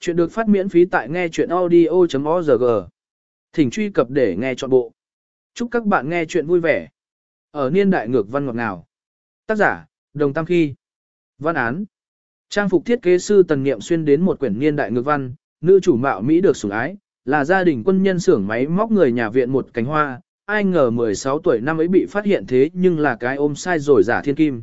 Chuyện được phát miễn phí tại nghe chuyện audio.org. Thỉnh truy cập để nghe trọn bộ. Chúc các bạn nghe chuyện vui vẻ. Ở niên đại ngược văn ngọt ngào. Tác giả, Đồng Tam Khi. Văn án. Trang phục thiết kế sư Tần Niệm xuyên đến một quyển niên đại ngược văn, nữ chủ mạo Mỹ được sủng ái, là gia đình quân nhân xưởng máy móc người nhà viện một cánh hoa, ai ngờ 16 tuổi năm ấy bị phát hiện thế nhưng là cái ôm sai rồi giả thiên kim.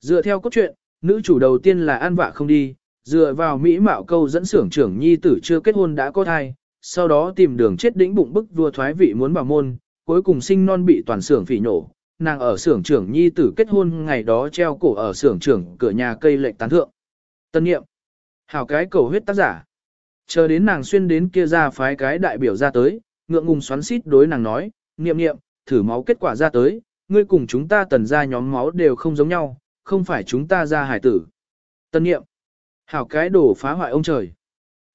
Dựa theo cốt truyện, nữ chủ đầu tiên là an vạ không đi, dựa vào Mỹ mạo câu dẫn xưởng trưởng nhi tử chưa kết hôn đã có thai, sau đó tìm đường chết đĩnh bụng bức vua thoái vị muốn bảo môn, cuối cùng sinh non bị toàn xưởng phỉ nổ. Nàng ở xưởng trưởng nhi tử kết hôn ngày đó treo cổ ở xưởng trưởng cửa nhà cây lệnh tán thượng. Tân nghiệm. Hảo cái cầu huyết tác giả. Chờ đến nàng xuyên đến kia ra phái cái đại biểu ra tới, ngượng ngùng xoắn xít đối nàng nói, niệm niệm, thử máu kết quả ra tới, ngươi cùng chúng ta tần ra nhóm máu đều không giống nhau, không phải chúng ta ra hải tử. Tân nghiệm. Hảo cái đổ phá hoại ông trời.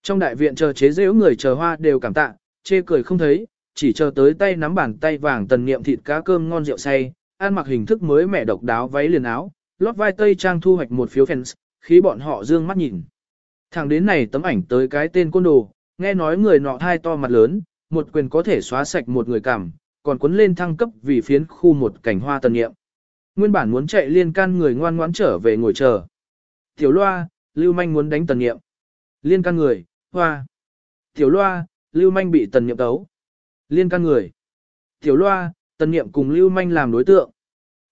Trong đại viện chờ chế giễu người chờ hoa đều cảm tạ, chê cười không thấy, chỉ chờ tới tay nắm bàn tay vàng tần niệm thịt cá cơm ngon rượu say, ăn mặc hình thức mới mẻ độc đáo váy liền áo, lót vai tây trang thu hoạch một phiếu fans, khí bọn họ dương mắt nhìn. Thẳng đến này tấm ảnh tới cái tên côn đồ, nghe nói người nọ thai to mặt lớn, một quyền có thể xóa sạch một người cảm, còn cuốn lên thăng cấp vì phiến khu một cảnh hoa tần niệm. Nguyên bản muốn chạy liên can người ngoan ngoãn trở về ngồi chờ. Tiểu loa, Lưu Manh muốn đánh tần nghiệm. Liên can người, hoa. Tiểu loa, Lưu Manh bị tần nghiệm tấu. Liên can người. Tiểu loa, tần nghiệm cùng Lưu Manh làm đối tượng.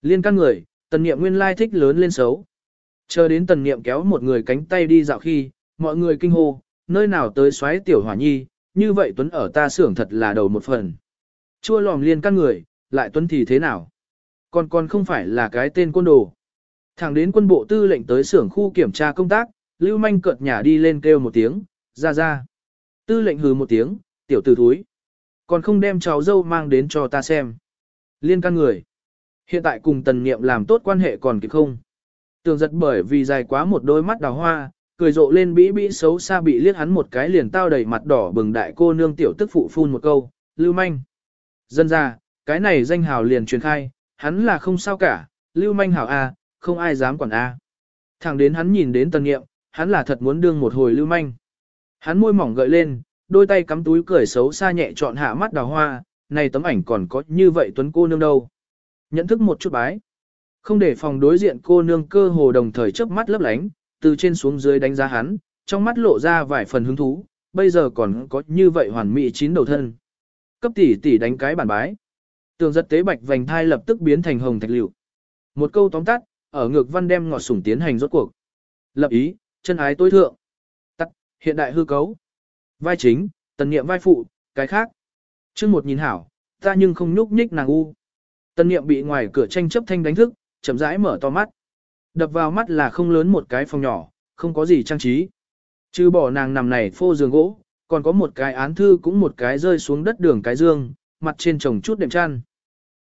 Liên can người, tần nghiệm nguyên lai thích lớn lên xấu. Chờ đến tần nghiệm kéo một người cánh tay đi dạo khi, mọi người kinh hô, nơi nào tới xoáy tiểu hỏa nhi, như vậy Tuấn ở ta xưởng thật là đầu một phần. Chua lòm liên can người, lại Tuấn thì thế nào? Còn còn không phải là cái tên quân đồ. Thẳng đến quân bộ tư lệnh tới xưởng khu kiểm tra công tác, Lưu Manh cợt nhả đi lên kêu một tiếng, ra ra. Tư lệnh hừ một tiếng, tiểu tử thúi. Còn không đem cháu dâu mang đến cho ta xem. Liên can người. Hiện tại cùng tần nghiệm làm tốt quan hệ còn kịp không? Tường giật bởi vì dài quá một đôi mắt đào hoa, cười rộ lên bĩ bĩ xấu xa bị liếc hắn một cái liền tao đầy mặt đỏ bừng đại cô nương tiểu tức phụ phun một câu, lưu manh. Dân ra, cái này danh hào liền truyền khai, hắn là không sao cả, lưu manh hảo A, không ai dám quản A. Thẳng đến hắn nhìn đến tần nghiệm, hắn là thật muốn đương một hồi lưu manh. Hắn môi mỏng gợi lên, đôi tay cắm túi cười xấu xa nhẹ chọn hạ mắt đào hoa, này tấm ảnh còn có như vậy tuấn cô nương đâu. Nhận thức một chút bái. Không để phòng đối diện cô nương cơ hồ đồng thời chớp mắt lấp lánh, từ trên xuống dưới đánh giá hắn, trong mắt lộ ra vài phần hứng thú, bây giờ còn có như vậy hoàn mỹ chín đầu thân. Cấp tỷ tỷ đánh cái bản bái. Tường giật tế bạch vành thai lập tức biến thành hồng thạch liệu. Một câu tóm tắt, ở ngược văn đem ngọt sủng tiến hành rốt cuộc. Lập ý, chân ái tối thượng. Tắt, hiện đại hư cấu. Vai chính, tần niệm vai phụ, cái khác. chương một nhìn hảo, ta nhưng không nhúc nhích nàng u. Tần niệm bị ngoài cửa tranh chấp thanh đánh thức, chậm rãi mở to mắt. Đập vào mắt là không lớn một cái phòng nhỏ, không có gì trang trí. Chứ bỏ nàng nằm này phô giường gỗ, còn có một cái án thư cũng một cái rơi xuống đất đường cái dương, mặt trên trồng chút đệm chăn.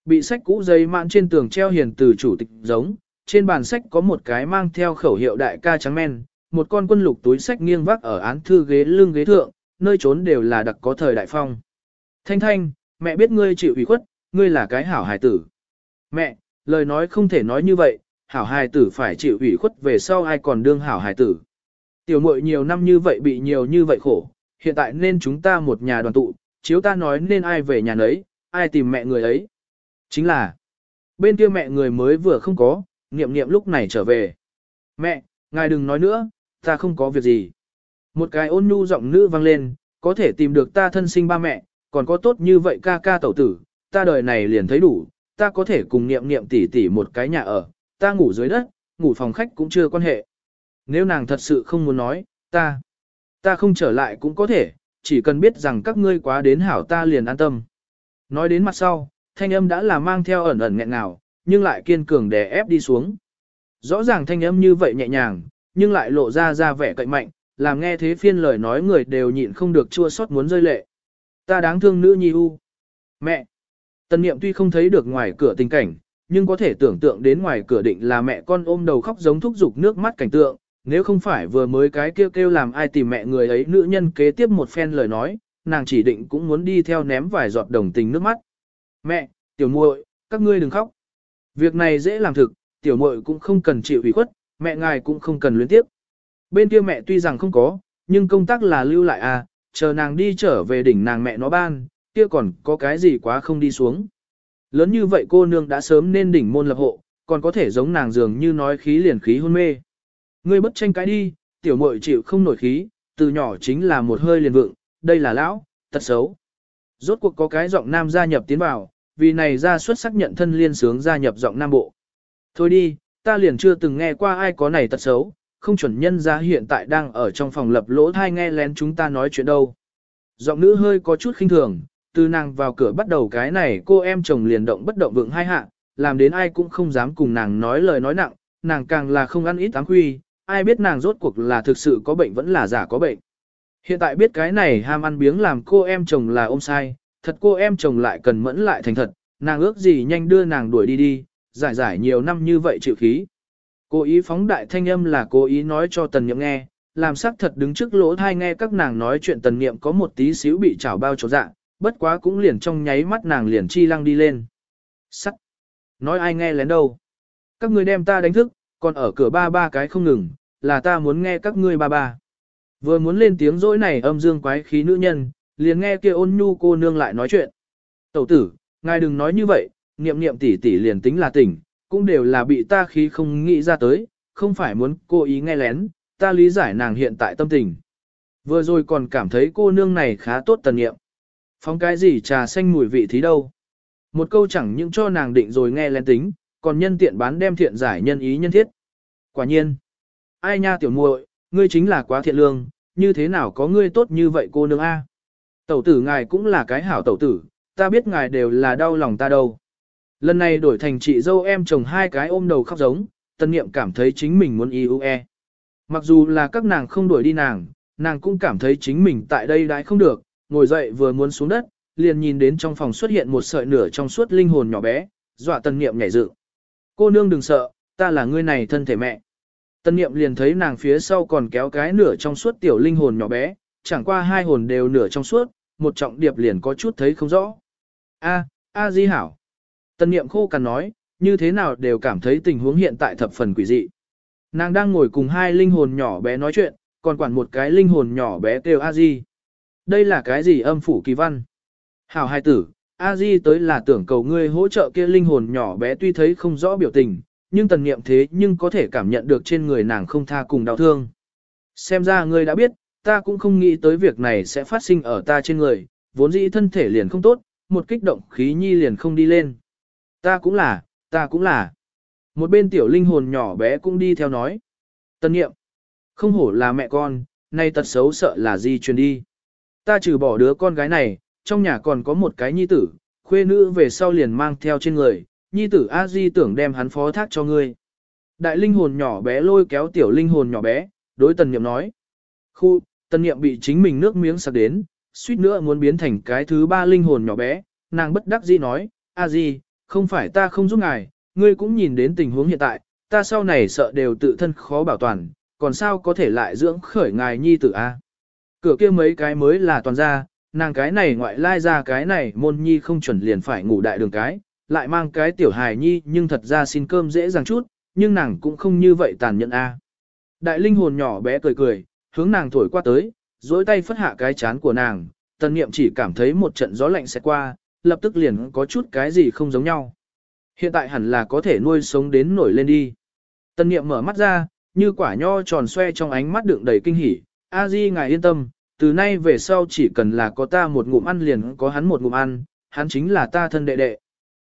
Bị sách cũ dây mạn trên tường treo hiền từ chủ tịch giống, trên bàn sách có một cái mang theo khẩu hiệu đại ca trắng men, một con quân lục túi sách nghiêng vác ở án thư ghế lưng ghế thượng, nơi trốn đều là đặc có thời đại phong. Thanh thanh, mẹ biết ngươi chịu ủy khuất, ngươi là cái hảo hài tử. Mẹ, lời nói không thể nói như vậy, hảo hài tử phải chịu ủy khuất về sau ai còn đương hảo hài tử. Tiểu muội nhiều năm như vậy bị nhiều như vậy khổ, hiện tại nên chúng ta một nhà đoàn tụ, chiếu ta nói nên ai về nhà nấy, ai tìm mẹ người ấy. Chính là, bên kia mẹ người mới vừa không có, niệm niệm lúc này trở về. Mẹ, ngài đừng nói nữa, ta không có việc gì. Một cái ôn nhu giọng nữ vang lên, có thể tìm được ta thân sinh ba mẹ, còn có tốt như vậy ca ca tẩu tử, ta đời này liền thấy đủ, ta có thể cùng niệm niệm tỉ tỉ một cái nhà ở, ta ngủ dưới đất, ngủ phòng khách cũng chưa quan hệ. Nếu nàng thật sự không muốn nói, ta, ta không trở lại cũng có thể, chỉ cần biết rằng các ngươi quá đến hảo ta liền an tâm. Nói đến mặt sau, thanh âm đã là mang theo ẩn ẩn nghẹn ngào, nhưng lại kiên cường đè ép đi xuống. Rõ ràng thanh âm như vậy nhẹ nhàng, nhưng lại lộ ra ra vẻ cậy mạnh, làm nghe thế phiên lời nói người đều nhịn không được chua xót muốn rơi lệ. Ta đáng thương nữ nhi u. Mẹ. Tần niệm tuy không thấy được ngoài cửa tình cảnh, nhưng có thể tưởng tượng đến ngoài cửa định là mẹ con ôm đầu khóc giống thúc giục nước mắt cảnh tượng, nếu không phải vừa mới cái kêu kêu làm ai tìm mẹ người ấy nữ nhân kế tiếp một phen lời nói, nàng chỉ định cũng muốn đi theo ném vài giọt đồng tình nước mắt. Mẹ, tiểu muội, các ngươi đừng khóc. Việc này dễ làm thực, tiểu muội cũng không cần chịu ủy khuất, mẹ ngài cũng không cần luyến tiếp. Bên kia mẹ tuy rằng không có, nhưng công tác là lưu lại à, chờ nàng đi trở về đỉnh nàng mẹ nó ban, kia còn có cái gì quá không đi xuống. Lớn như vậy cô nương đã sớm nên đỉnh môn lập hộ, còn có thể giống nàng dường như nói khí liền khí hôn mê. Ngươi bất tranh cái đi, tiểu muội chịu không nổi khí, từ nhỏ chính là một hơi liền vượng, đây là lão, tật xấu. Rốt cuộc có cái giọng nam gia nhập tiến vào, vì này ra xuất sắc nhận thân liên sướng gia nhập giọng nam bộ. Thôi đi, ta liền chưa từng nghe qua ai có này tật xấu, không chuẩn nhân ra hiện tại đang ở trong phòng lập lỗ thai nghe lén chúng ta nói chuyện đâu. Giọng nữ hơi có chút khinh thường, từ nàng vào cửa bắt đầu cái này cô em chồng liền động bất động vượng hai hạ, làm đến ai cũng không dám cùng nàng nói lời nói nặng, nàng càng là không ăn ít ám huy, ai biết nàng rốt cuộc là thực sự có bệnh vẫn là giả có bệnh. Hiện tại biết cái này ham ăn biếng làm cô em chồng là ôm sai, thật cô em chồng lại cần mẫn lại thành thật, nàng ước gì nhanh đưa nàng đuổi đi đi, giải giải nhiều năm như vậy chịu khí. Cố ý phóng đại thanh âm là cố ý nói cho tần nhậm nghe, làm sắc thật đứng trước lỗ thai nghe các nàng nói chuyện tần niệm có một tí xíu bị chảo bao chỗ dạ, bất quá cũng liền trong nháy mắt nàng liền chi lăng đi lên. Sắc! Nói ai nghe lén đâu? Các ngươi đem ta đánh thức, còn ở cửa ba ba cái không ngừng, là ta muốn nghe các ngươi ba ba. Vừa muốn lên tiếng dỗi này âm dương quái khí nữ nhân, liền nghe kia ôn nhu cô nương lại nói chuyện. Tẩu tử, ngài đừng nói như vậy, niệm niệm tỷ tỷ liền tính là tỉnh, cũng đều là bị ta khí không nghĩ ra tới, không phải muốn cô ý nghe lén, ta lý giải nàng hiện tại tâm tình. Vừa rồi còn cảm thấy cô nương này khá tốt tần niệm. Phóng cái gì trà xanh mùi vị thí đâu. Một câu chẳng những cho nàng định rồi nghe lén tính, còn nhân tiện bán đem thiện giải nhân ý nhân thiết. Quả nhiên. Ai nha tiểu muội, ngươi chính là quá thiện lương, như thế nào có ngươi tốt như vậy cô nương A. Tẩu tử ngài cũng là cái hảo tẩu tử, ta biết ngài đều là đau lòng ta đâu. Lần này đổi thành chị dâu em chồng hai cái ôm đầu khóc giống, tân niệm cảm thấy chính mình muốn yêu e. Mặc dù là các nàng không đuổi đi nàng, nàng cũng cảm thấy chính mình tại đây đãi không được, ngồi dậy vừa muốn xuống đất, liền nhìn đến trong phòng xuất hiện một sợi nửa trong suốt linh hồn nhỏ bé, dọa tân niệm nhảy dựng. Cô nương đừng sợ, ta là ngươi này thân thể mẹ. Tân niệm liền thấy nàng phía sau còn kéo cái nửa trong suốt tiểu linh hồn nhỏ bé, chẳng qua hai hồn đều nửa trong suốt, một trọng điệp liền có chút thấy không rõ. A, A Di hảo. Tân niệm khô cằn nói, như thế nào đều cảm thấy tình huống hiện tại thập phần quỷ dị. Nàng đang ngồi cùng hai linh hồn nhỏ bé nói chuyện, còn quản một cái linh hồn nhỏ bé kêu A Di. Đây là cái gì âm phủ kỳ văn? Hảo hai tử, A Di tới là tưởng cầu ngươi hỗ trợ kia linh hồn nhỏ bé tuy thấy không rõ biểu tình, nhưng tần niệm thế nhưng có thể cảm nhận được trên người nàng không tha cùng đau thương. Xem ra ngươi đã biết, ta cũng không nghĩ tới việc này sẽ phát sinh ở ta trên người, vốn dĩ thân thể liền không tốt, một kích động khí nhi liền không đi lên. Ta cũng là, ta cũng là. Một bên tiểu linh hồn nhỏ bé cũng đi theo nói. Tân nghiệm, không hổ là mẹ con, nay tật xấu sợ là di truyền đi. Ta trừ bỏ đứa con gái này, trong nhà còn có một cái nhi tử, khuê nữ về sau liền mang theo trên người, nhi tử A Di tưởng đem hắn phó thác cho ngươi. Đại linh hồn nhỏ bé lôi kéo tiểu linh hồn nhỏ bé, đối tần niệm nói. Khu, tần niệm bị chính mình nước miếng sặc đến, suýt nữa muốn biến thành cái thứ ba linh hồn nhỏ bé, nàng bất đắc dĩ nói, A Di, không phải ta không giúp ngài, ngươi cũng nhìn đến tình huống hiện tại, ta sau này sợ đều tự thân khó bảo toàn, còn sao có thể lại dưỡng khởi ngài nhi tử A. Cửa kia mấy cái mới là toàn ra, nàng cái này ngoại lai ra cái này môn nhi không chuẩn liền phải ngủ đại đường cái, lại mang cái tiểu hài nhi nhưng thật ra xin cơm dễ dàng chút, nhưng nàng cũng không như vậy tàn nhẫn A. Đại linh hồn nhỏ bé cười cười, hướng nàng thổi qua tới, duỗi tay phất hạ cái chán của nàng, tần niệm chỉ cảm thấy một trận gió lạnh sẽ qua, lập tức liền có chút cái gì không giống nhau. Hiện tại hẳn là có thể nuôi sống đến nổi lên đi. Tần niệm mở mắt ra, như quả nho tròn xoe trong ánh mắt đựng đầy kinh hỉ. A Di ngài yên tâm, từ nay về sau chỉ cần là có ta một ngụm ăn liền có hắn một ngụm ăn, hắn chính là ta thân đệ đệ.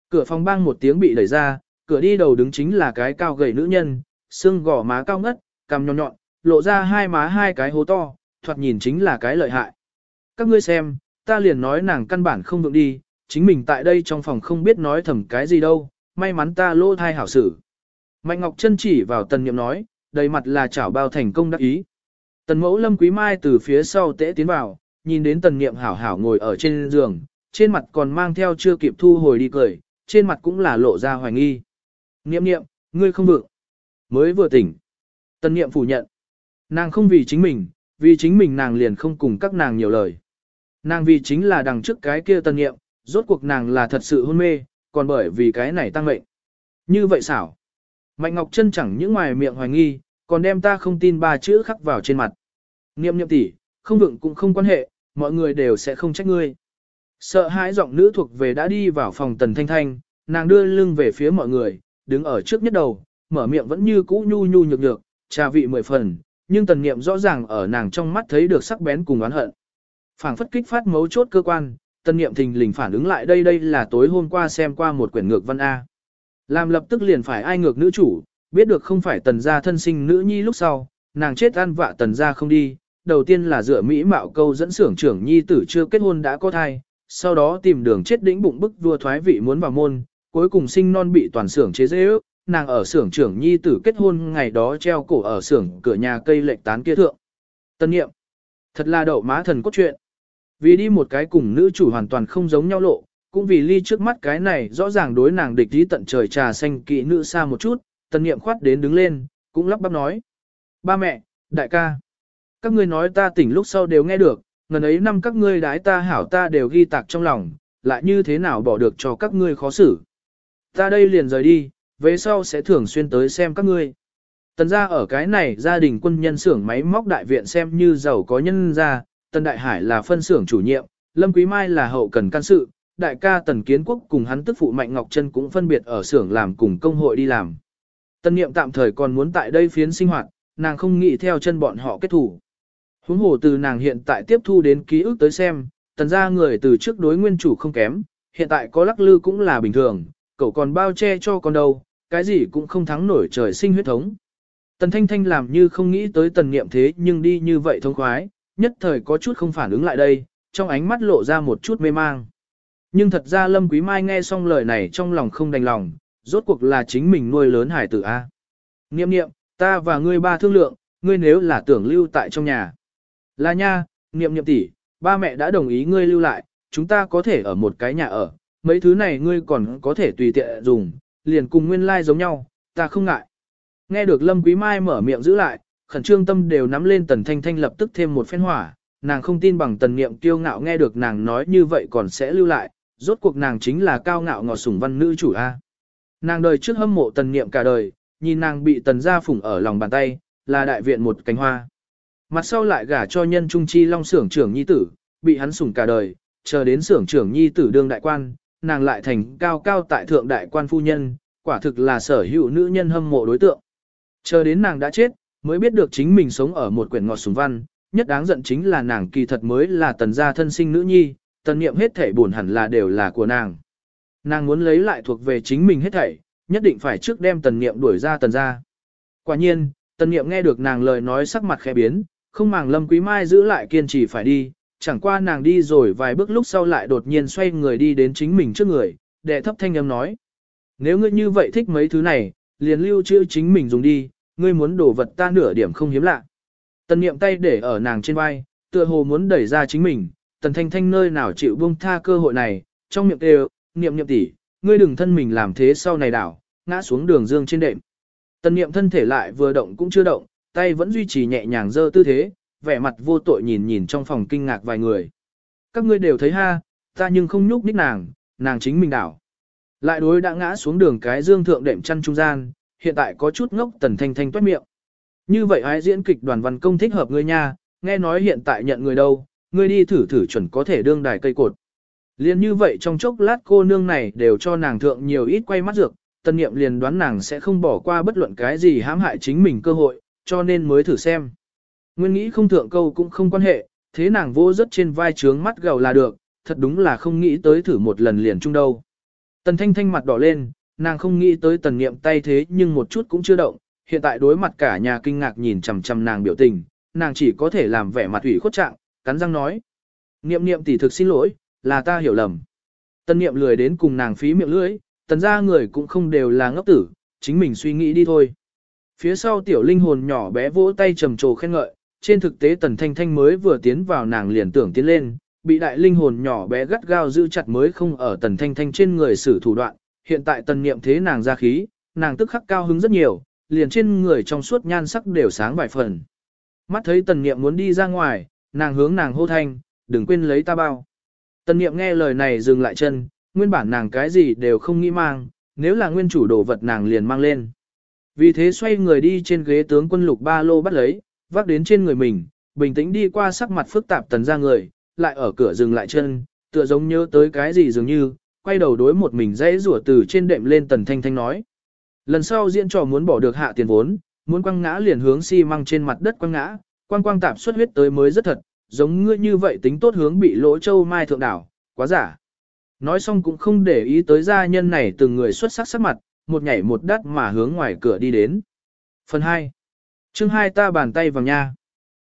Cửa phòng bang một tiếng bị đẩy ra, cửa đi đầu đứng chính là cái cao gầy nữ nhân, xương gò má cao ngất, cằm nhọn nhọn, lộ ra hai má hai cái hố to, thoạt nhìn chính là cái lợi hại. Các ngươi xem, ta liền nói nàng căn bản không vượng đi, chính mình tại đây trong phòng không biết nói thầm cái gì đâu, may mắn ta lô thai hảo xử. Mạnh Ngọc chân chỉ vào tần niệm nói, đầy mặt là chảo bao thành công đắc ý. Tần mẫu lâm quý mai từ phía sau tễ tiến vào, nhìn đến tần niệm hảo hảo ngồi ở trên giường, trên mặt còn mang theo chưa kịp thu hồi đi cười, trên mặt cũng là lộ ra hoài nghi. Niệm niệm, ngươi không vượng. Mới vừa tỉnh. Tần niệm phủ nhận. Nàng không vì chính mình, vì chính mình nàng liền không cùng các nàng nhiều lời. Nàng vì chính là đằng trước cái kia tân nghiệm, rốt cuộc nàng là thật sự hôn mê, còn bởi vì cái này tăng mệnh. Như vậy xảo. Mạnh Ngọc Trân chẳng những ngoài miệng hoài nghi, còn đem ta không tin ba chữ khắc vào trên mặt. Niệm niệm tỷ, không vượng cũng không quan hệ, mọi người đều sẽ không trách ngươi. Sợ hãi giọng nữ thuộc về đã đi vào phòng tần thanh thanh, nàng đưa lưng về phía mọi người, đứng ở trước nhất đầu, mở miệng vẫn như cũ nhu nhu nhược nhược, trà vị mười phần, nhưng tần niệm rõ ràng ở nàng trong mắt thấy được sắc bén cùng oán hận. phảng phất kích phát mấu chốt cơ quan, tần niệm thình lình phản ứng lại đây đây là tối hôm qua xem qua một quyển ngược văn A. Làm lập tức liền phải ai ngược nữ chủ, biết được không phải tần gia thân sinh nữ nhi lúc sau, nàng chết ăn vạ tần gia không đi, đầu tiên là dựa Mỹ mạo câu dẫn xưởng trưởng nhi tử chưa kết hôn đã có thai, sau đó tìm đường chết đĩnh bụng bức vua thoái vị muốn vào môn, cuối cùng sinh non bị toàn xưởng chế dễ ước, nàng ở xưởng trưởng nhi tử kết hôn ngày đó treo cổ ở xưởng cửa nhà cây lệch tán kia thượng. Tân nghiệm, thật là đậu má thần cốt truyện. Vì đi một cái cùng nữ chủ hoàn toàn không giống nhau lộ, cũng vì ly trước mắt cái này rõ ràng đối nàng địch ý tận trời trà xanh kỵ nữ xa một chút, tân nghiệm khoát đến đứng lên, cũng lắp bắp nói. Ba mẹ, đại ca, các ngươi nói ta tỉnh lúc sau đều nghe được, ngần ấy năm các ngươi đái ta hảo ta đều ghi tạc trong lòng, lại như thế nào bỏ được cho các ngươi khó xử. Ta đây liền rời đi, về sau sẽ thường xuyên tới xem các ngươi. Tần gia ở cái này gia đình quân nhân xưởng máy móc đại viện xem như giàu có nhân gia, Tần Đại Hải là phân xưởng chủ nhiệm, Lâm Quý Mai là hậu cần can sự, đại ca Tần Kiến Quốc cùng hắn tức phụ Mạnh Ngọc Trân cũng phân biệt ở xưởng làm cùng công hội đi làm. Tần Niệm tạm thời còn muốn tại đây phiến sinh hoạt, nàng không nghĩ theo chân bọn họ kết thủ. Huống hồ từ nàng hiện tại tiếp thu đến ký ức tới xem, tần gia người từ trước đối nguyên chủ không kém, hiện tại có lắc lư cũng là bình thường, cậu còn bao che cho con đâu, cái gì cũng không thắng nổi trời sinh huyết thống. Tần Thanh Thanh làm như không nghĩ tới tần niệm thế nhưng đi như vậy thông khoái, nhất thời có chút không phản ứng lại đây, trong ánh mắt lộ ra một chút mê mang. Nhưng thật ra Lâm Quý Mai nghe xong lời này trong lòng không đành lòng, rốt cuộc là chính mình nuôi lớn hải tử A. Niệm niệm, ta và ngươi ba thương lượng, ngươi nếu là tưởng lưu tại trong nhà. Là nha, niệm niệm tỷ, ba mẹ đã đồng ý ngươi lưu lại, chúng ta có thể ở một cái nhà ở, mấy thứ này ngươi còn có thể tùy tiện dùng, liền cùng nguyên lai like giống nhau, ta không ngại. Nghe được Lâm Quý Mai mở miệng giữ lại, khẩn trương tâm đều nắm lên tần thanh thanh lập tức thêm một phen hỏa, nàng không tin bằng tần niệm kiêu ngạo nghe được nàng nói như vậy còn sẽ lưu lại, rốt cuộc nàng chính là cao ngạo ngọt sủng văn nữ chủ A. Nàng đời trước hâm mộ tần niệm cả đời, nhìn nàng bị tần gia phủng ở lòng bàn tay, là đại viện một cánh hoa. Mặt sau lại gả cho nhân trung chi long sưởng trưởng nhi tử, bị hắn sủng cả đời, chờ đến sưởng trưởng nhi tử đương đại quan, nàng lại thành cao cao tại thượng đại quan phu nhân, quả thực là sở hữu nữ nhân hâm mộ đối tượng. Chờ đến nàng đã chết, mới biết được chính mình sống ở một quyển ngọt sùng văn, nhất đáng giận chính là nàng kỳ thật mới là tần gia thân sinh nữ nhi, tần niệm hết thảy buồn hẳn là đều là của nàng. Nàng muốn lấy lại thuộc về chính mình hết thảy, nhất định phải trước đem tần niệm đuổi ra tần gia. Quả nhiên, tần niệm nghe được nàng lời nói sắc mặt khẽ biến, không màng lâm quý mai giữ lại kiên trì phải đi, chẳng qua nàng đi rồi vài bước lúc sau lại đột nhiên xoay người đi đến chính mình trước người, đệ thấp thanh âm nói. Nếu ngươi như vậy thích mấy thứ này, liền lưu trữ chính mình dùng đi, ngươi muốn đổ vật ta nửa điểm không hiếm lạ. Tần niệm tay để ở nàng trên vai, tựa hồ muốn đẩy ra chính mình, tần thanh thanh nơi nào chịu buông tha cơ hội này, trong miệng đều, niệm niệm tỷ, ngươi đừng thân mình làm thế sau này đảo, ngã xuống đường dương trên đệm. Tần niệm thân thể lại vừa động cũng chưa động, tay vẫn duy trì nhẹ nhàng dơ tư thế, vẻ mặt vô tội nhìn nhìn trong phòng kinh ngạc vài người. Các ngươi đều thấy ha, ta nhưng không nhúc nhích nàng, nàng chính mình đảo. Lại đối đã ngã xuống đường cái dương thượng đệm chăn trung gian, hiện tại có chút ngốc tần thanh thanh toát miệng. Như vậy ai diễn kịch đoàn văn công thích hợp ngươi nha, nghe nói hiện tại nhận người đâu, ngươi đi thử thử chuẩn có thể đương đài cây cột. Liên như vậy trong chốc lát cô nương này đều cho nàng thượng nhiều ít quay mắt dược, tân niệm liền đoán nàng sẽ không bỏ qua bất luận cái gì hãm hại chính mình cơ hội, cho nên mới thử xem. Nguyên nghĩ không thượng câu cũng không quan hệ, thế nàng vô rất trên vai trướng mắt gầu là được, thật đúng là không nghĩ tới thử một lần liền chung đâu. Tần thanh thanh mặt đỏ lên, nàng không nghĩ tới tần niệm tay thế nhưng một chút cũng chưa động, hiện tại đối mặt cả nhà kinh ngạc nhìn chằm chằm nàng biểu tình, nàng chỉ có thể làm vẻ mặt ủy khuất trạng, cắn răng nói. Niệm niệm tỷ thực xin lỗi, là ta hiểu lầm. Tần niệm lười đến cùng nàng phí miệng lưỡi, tần ra người cũng không đều là ngốc tử, chính mình suy nghĩ đi thôi. Phía sau tiểu linh hồn nhỏ bé vỗ tay trầm trồ khen ngợi, trên thực tế tần thanh thanh mới vừa tiến vào nàng liền tưởng tiến lên, bị đại linh hồn nhỏ bé gắt gao giữ chặt mới không ở tần thanh thanh trên người sử thủ đoạn, hiện tại tần niệm thế nàng ra khí, nàng tức khắc cao hứng rất nhiều, liền trên người trong suốt nhan sắc đều sáng vài phần. Mắt thấy tần niệm muốn đi ra ngoài, nàng hướng nàng hô thanh, đừng quên lấy ta bao. Tần niệm nghe lời này dừng lại chân, nguyên bản nàng cái gì đều không nghĩ mang, nếu là nguyên chủ đồ vật nàng liền mang lên. Vì thế xoay người đi trên ghế tướng quân lục ba lô bắt lấy, vác đến trên người mình, bình tĩnh đi qua sắc mặt phức tạp tần ra người, lại ở cửa dừng lại chân, tựa giống nhớ tới cái gì dường như, quay đầu đối một mình dãy rủa từ trên đệm lên tần thanh thanh nói. Lần sau diễn trò muốn bỏ được hạ tiền vốn, muốn quăng ngã liền hướng xi măng trên mặt đất quăng ngã, quăng quăng tạp xuất huyết tới mới rất thật, giống ngươi như vậy tính tốt hướng bị lỗ châu mai thượng đảo, quá giả. Nói xong cũng không để ý tới gia nhân này từng người xuất sắc sắc mặt, một nhảy một đắt mà hướng ngoài cửa đi đến. Phần 2 chương hai ta bàn tay vào nha.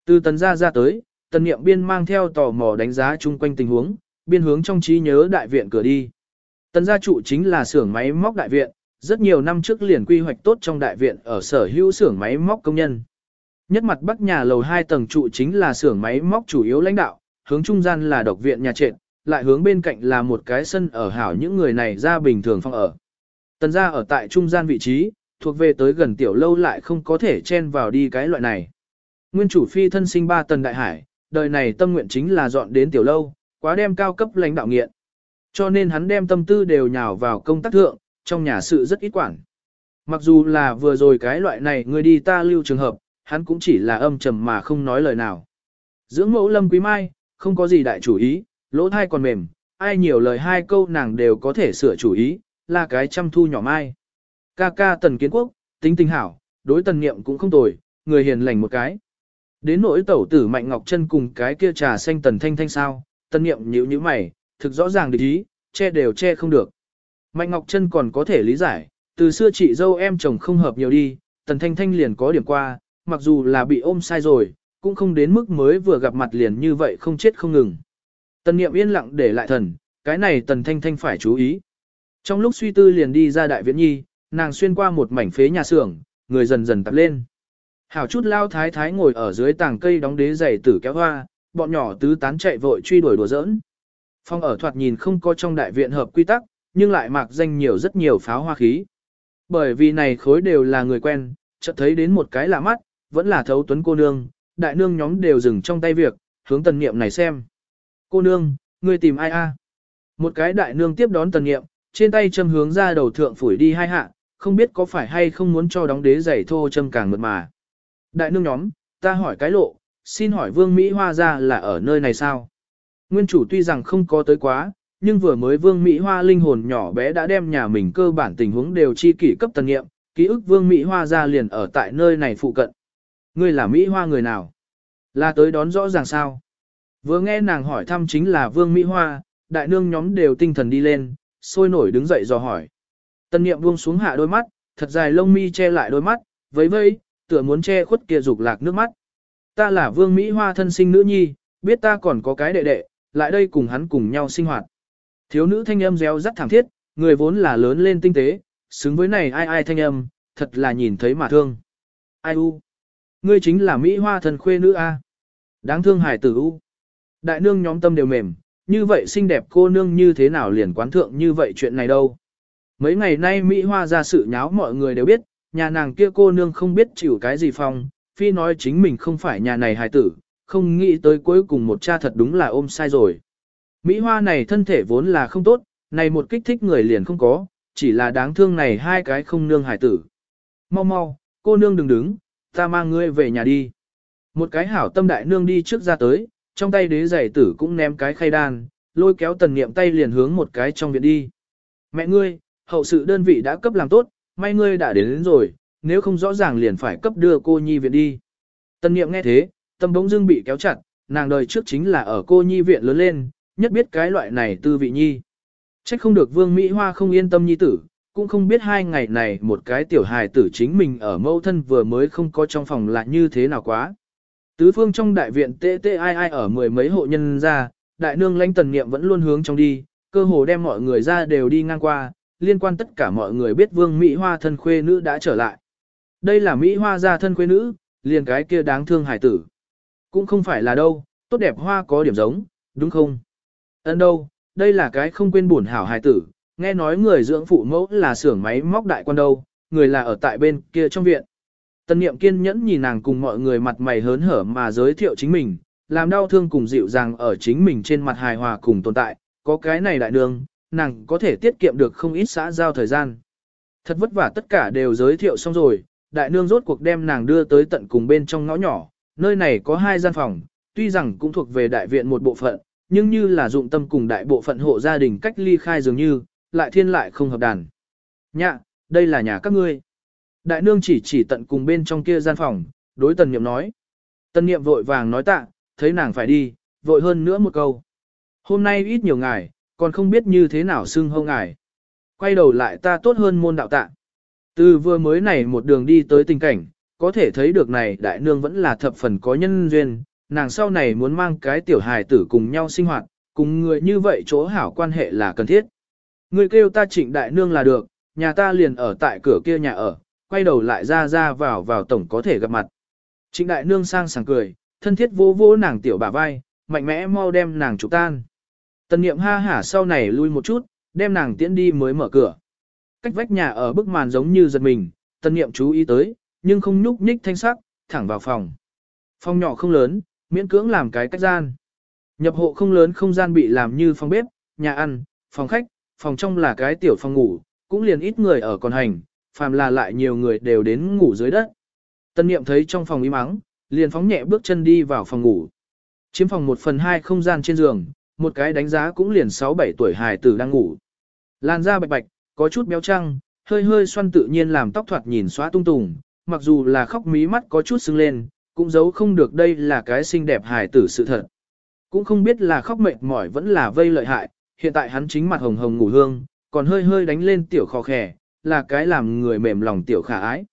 Từ tần gia ra tới, tần niệm biên mang theo tò mò đánh giá chung quanh tình huống, biên hướng trong trí nhớ đại viện cửa đi. Tần gia trụ chính là xưởng máy móc đại viện, rất nhiều năm trước liền quy hoạch tốt trong đại viện ở sở hữu xưởng máy móc công nhân. Nhất mặt bắc nhà lầu 2 tầng trụ chính là xưởng máy móc chủ yếu lãnh đạo, hướng trung gian là độc viện nhà trệt, lại hướng bên cạnh là một cái sân ở hảo những người này ra bình thường phong ở. Tần gia ở tại trung gian vị trí, thuộc về tới gần tiểu lâu lại không có thể chen vào đi cái loại này. Nguyên chủ phi thân sinh ba tần đại hải, đời này tâm nguyện chính là dọn đến tiểu lâu, quá đem cao cấp lãnh đạo nghiện. Cho nên hắn đem tâm tư đều nhào vào công tác thượng, trong nhà sự rất ít quản. Mặc dù là vừa rồi cái loại này người đi ta lưu trường hợp, hắn cũng chỉ là âm trầm mà không nói lời nào. Dưỡng mẫu lâm quý mai, không có gì đại chủ ý, lỗ thai còn mềm, ai nhiều lời hai câu nàng đều có thể sửa chủ ý, là cái chăm thu nhỏ mai. Ca ca tần kiến quốc, tính tình hảo, đối tần niệm cũng không tồi, người hiền lành một cái. Đến nỗi tẩu tử Mạnh Ngọc chân cùng cái kia trà xanh tần thanh thanh sao, tần niệm nhíu nhíu mày, thực rõ ràng địch ý, che đều che không được. Mạnh Ngọc chân còn có thể lý giải, từ xưa chị dâu em chồng không hợp nhiều đi, tần thanh thanh liền có điểm qua, mặc dù là bị ôm sai rồi, cũng không đến mức mới vừa gặp mặt liền như vậy không chết không ngừng. Tần niệm yên lặng để lại thần, cái này tần thanh thanh phải chú ý. Trong lúc suy tư liền đi ra đại viện nhi, nàng xuyên qua một mảnh phế nhà xưởng, người dần dần tập lên. Hảo chút lao thái thái ngồi ở dưới tàng cây đóng đế giày tử kéo hoa, bọn nhỏ tứ tán chạy vội truy đuổi đùa giỡn. Phong ở thoạt nhìn không có trong đại viện hợp quy tắc, nhưng lại mạc danh nhiều rất nhiều pháo hoa khí. Bởi vì này khối đều là người quen, chợt thấy đến một cái lạ mắt, vẫn là thấu tuấn cô nương, đại nương nhóm đều dừng trong tay việc, hướng tần niệm này xem. Cô nương, ngươi tìm ai a? Một cái đại nương tiếp đón tần niệm, trên tay châm hướng ra đầu thượng phủi đi hai hạ, không biết có phải hay không muốn cho đóng đế giày thô châm càng mượt mà. Đại nương nhóm, ta hỏi cái lộ, xin hỏi vương Mỹ Hoa ra là ở nơi này sao? Nguyên chủ tuy rằng không có tới quá, nhưng vừa mới vương Mỹ Hoa linh hồn nhỏ bé đã đem nhà mình cơ bản tình huống đều chi kỷ cấp tần nghiệm, ký ức vương Mỹ Hoa ra liền ở tại nơi này phụ cận. Ngươi là Mỹ Hoa người nào? Là tới đón rõ ràng sao? Vừa nghe nàng hỏi thăm chính là vương Mỹ Hoa, đại nương nhóm đều tinh thần đi lên, sôi nổi đứng dậy dò hỏi. Tần niệm buông xuống hạ đôi mắt, thật dài lông mi che lại đôi mắt, vấy vây, tựa muốn che khuất kia dục lạc nước mắt. Ta là vương Mỹ Hoa thân sinh nữ nhi, biết ta còn có cái đệ đệ, lại đây cùng hắn cùng nhau sinh hoạt. Thiếu nữ thanh âm réo rắt thảm thiết, người vốn là lớn lên tinh tế, xứng với này ai ai thanh âm, thật là nhìn thấy mà thương. Ai u? Ngươi chính là Mỹ Hoa thần khuê nữ a. Đáng thương hải tử u. Đại nương nhóm tâm đều mềm, như vậy xinh đẹp cô nương như thế nào liền quán thượng như vậy chuyện này đâu. Mấy ngày nay Mỹ Hoa ra sự nháo mọi người đều biết, nhà nàng kia cô nương không biết chịu cái gì phong, phi nói chính mình không phải nhà này hài tử, không nghĩ tới cuối cùng một cha thật đúng là ôm sai rồi. Mỹ Hoa này thân thể vốn là không tốt, này một kích thích người liền không có, chỉ là đáng thương này hai cái không nương hài tử. Mau mau, cô nương đừng đứng, ta mang ngươi về nhà đi. Một cái hảo tâm đại nương đi trước ra tới, trong tay đế giày tử cũng ném cái khay đan, lôi kéo tần niệm tay liền hướng một cái trong viện đi. Mẹ ngươi, hậu sự đơn vị đã cấp làm tốt, may ngươi đã đến, đến rồi, nếu không rõ ràng liền phải cấp đưa cô nhi viện đi. Tần niệm nghe thế, tâm bỗng dưng bị kéo chặt, nàng đời trước chính là ở cô nhi viện lớn lên, nhất biết cái loại này tư vị nhi. Trách không được vương Mỹ Hoa không yên tâm nhi tử, cũng không biết hai ngày này một cái tiểu hài tử chính mình ở mâu thân vừa mới không có trong phòng là như thế nào quá. Tứ phương trong đại viện tê tê ai ai ở mười mấy hộ nhân ra, đại nương lãnh tần niệm vẫn luôn hướng trong đi, cơ hồ đem mọi người ra đều đi ngang qua, liên quan tất cả mọi người biết vương Mỹ Hoa thân khuê nữ đã trở lại. Đây là Mỹ Hoa gia thân khuê nữ, liền cái kia đáng thương hải tử. Cũng không phải là đâu, tốt đẹp hoa có điểm giống, đúng không? Ấn đâu, đây là cái không quên buồn hảo hải tử, nghe nói người dưỡng phụ mẫu là xưởng máy móc đại quan đâu, người là ở tại bên kia trong viện. Tân niệm kiên nhẫn nhìn nàng cùng mọi người mặt mày hớn hở mà giới thiệu chính mình, làm đau thương cùng dịu dàng ở chính mình trên mặt hài hòa cùng tồn tại, có cái này đại đường, nàng có thể tiết kiệm được không ít xã giao thời gian. Thật vất vả tất cả đều giới thiệu xong rồi, đại nương rốt cuộc đem nàng đưa tới tận cùng bên trong ngõ nhỏ, Nơi này có hai gian phòng, tuy rằng cũng thuộc về đại viện một bộ phận, nhưng như là dụng tâm cùng đại bộ phận hộ gia đình cách ly khai dường như, lại thiên lại không hợp đàn. Nhạ, đây là nhà các ngươi. Đại nương chỉ chỉ tận cùng bên trong kia gian phòng, đối tần niệm nói. Tần niệm vội vàng nói tạ, thấy nàng phải đi, vội hơn nữa một câu. Hôm nay ít nhiều ngài, còn không biết như thế nào xưng hâu ngài. Quay đầu lại ta tốt hơn môn đạo tạ. Từ vừa mới này một đường đi tới tình cảnh, có thể thấy được này đại nương vẫn là thập phần có nhân duyên, nàng sau này muốn mang cái tiểu hài tử cùng nhau sinh hoạt, cùng người như vậy chỗ hảo quan hệ là cần thiết. Người kêu ta trịnh đại nương là được, nhà ta liền ở tại cửa kia nhà ở, quay đầu lại ra ra vào vào tổng có thể gặp mặt. Trịnh đại nương sang sảng cười, thân thiết vô vô nàng tiểu bà vai, mạnh mẽ mau đem nàng trục tan. Tần niệm ha hả sau này lui một chút, đem nàng tiễn đi mới mở cửa. Cách vách nhà ở bức màn giống như giật mình, tần niệm chú ý tới, nhưng không nhúc nhích thanh sắc, thẳng vào phòng. Phòng nhỏ không lớn, miễn cưỡng làm cái cách gian. Nhập hộ không lớn không gian bị làm như phòng bếp, nhà ăn, phòng khách, phòng trong là cái tiểu phòng ngủ, cũng liền ít người ở còn hành, phàm là lại nhiều người đều đến ngủ dưới đất. Tân niệm thấy trong phòng im mắng, liền phóng nhẹ bước chân đi vào phòng ngủ. Chiếm phòng một phần hai không gian trên giường, một cái đánh giá cũng liền 6-7 tuổi hài tử đang ngủ. Làn da bạch bạch, có chút béo trăng, hơi hơi xoăn tự nhiên làm tóc thoạt nhìn xóa tung tùng, mặc dù là khóc mí mắt có chút sưng lên, cũng giấu không được đây là cái xinh đẹp hài tử sự thật. Cũng không biết là khóc mệt mỏi vẫn là vây lợi hại, hiện tại hắn chính mặt hồng hồng ngủ hương, còn hơi hơi đánh lên tiểu khó khẻ, là cái làm người mềm lòng tiểu khả ái.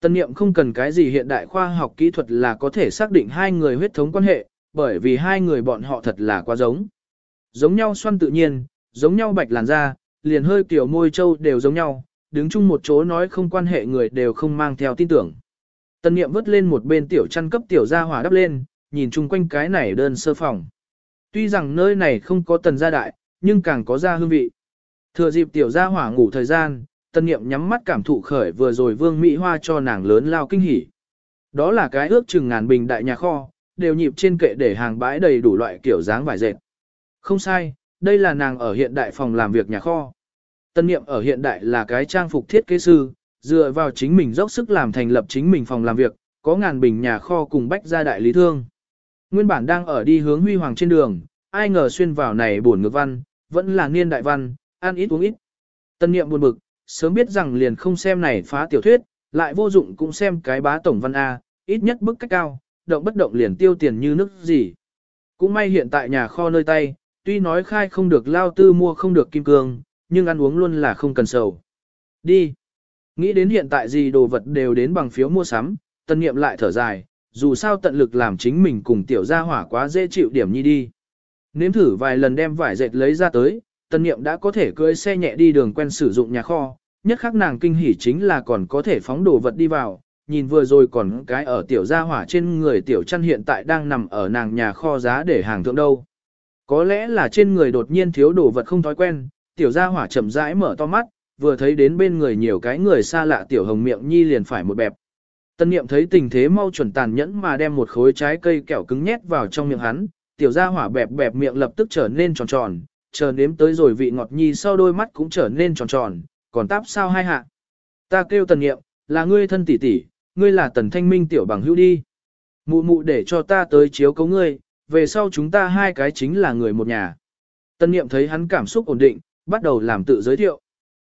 Tân niệm không cần cái gì hiện đại khoa học kỹ thuật là có thể xác định hai người huyết thống quan hệ, bởi vì hai người bọn họ thật là quá giống. Giống nhau xoăn tự nhiên, giống nhau bạch làn da, liền hơi kiểu môi trâu đều giống nhau, đứng chung một chỗ nói không quan hệ người đều không mang theo tin tưởng. Tân niệm vứt lên một bên tiểu chăn cấp tiểu gia hỏa đắp lên, nhìn chung quanh cái này đơn sơ phòng. Tuy rằng nơi này không có tần gia đại, nhưng càng có gia hương vị. Thừa dịp tiểu gia hỏa ngủ thời gian, tân niệm nhắm mắt cảm thụ khởi vừa rồi vương Mỹ Hoa cho nàng lớn lao kinh hỉ. Đó là cái ước chừng ngàn bình đại nhà kho, đều nhịp trên kệ để hàng bãi đầy đủ loại kiểu dáng vải dệt. Không sai, đây là nàng ở hiện đại phòng làm việc nhà kho. Tân niệm ở hiện đại là cái trang phục thiết kế sư, dựa vào chính mình dốc sức làm thành lập chính mình phòng làm việc, có ngàn bình nhà kho cùng bách gia đại lý thương. Nguyên bản đang ở đi hướng huy hoàng trên đường, ai ngờ xuyên vào này buồn ngược văn, vẫn là niên đại văn, ăn ít uống ít. Tân niệm buồn bực, sớm biết rằng liền không xem này phá tiểu thuyết, lại vô dụng cũng xem cái bá tổng văn A, ít nhất bức cách cao, động bất động liền tiêu tiền như nước gì. Cũng may hiện tại nhà kho nơi tay, tuy nói khai không được lao tư mua không được kim cương, nhưng ăn uống luôn là không cần sầu. Đi. Nghĩ đến hiện tại gì đồ vật đều đến bằng phiếu mua sắm, tân niệm lại thở dài, dù sao tận lực làm chính mình cùng tiểu gia hỏa quá dễ chịu điểm nhi đi. Nếm thử vài lần đem vải dệt lấy ra tới, tân niệm đã có thể cưỡi xe nhẹ đi đường quen sử dụng nhà kho, nhất khắc nàng kinh hỉ chính là còn có thể phóng đồ vật đi vào, nhìn vừa rồi còn cái ở tiểu gia hỏa trên người tiểu chăn hiện tại đang nằm ở nàng nhà kho giá để hàng thượng đâu. Có lẽ là trên người đột nhiên thiếu đồ vật không thói quen, tiểu gia hỏa chậm rãi mở to mắt, vừa thấy đến bên người nhiều cái người xa lạ tiểu hồng miệng nhi liền phải một bẹp. Tân niệm thấy tình thế mau chuẩn tàn nhẫn mà đem một khối trái cây kẹo cứng nhét vào trong miệng hắn, tiểu gia hỏa bẹp bẹp miệng lập tức trở nên tròn tròn, chờ nếm tới rồi vị ngọt nhi sau đôi mắt cũng trở nên tròn tròn, còn táp sao hai hạ. Ta kêu tần niệm, là ngươi thân tỷ tỷ, ngươi là tần thanh minh tiểu bằng hữu đi. Mụ mụ để cho ta tới chiếu cấu ngươi, về sau chúng ta hai cái chính là người một nhà. Tân niệm thấy hắn cảm xúc ổn định, bắt đầu làm tự giới thiệu.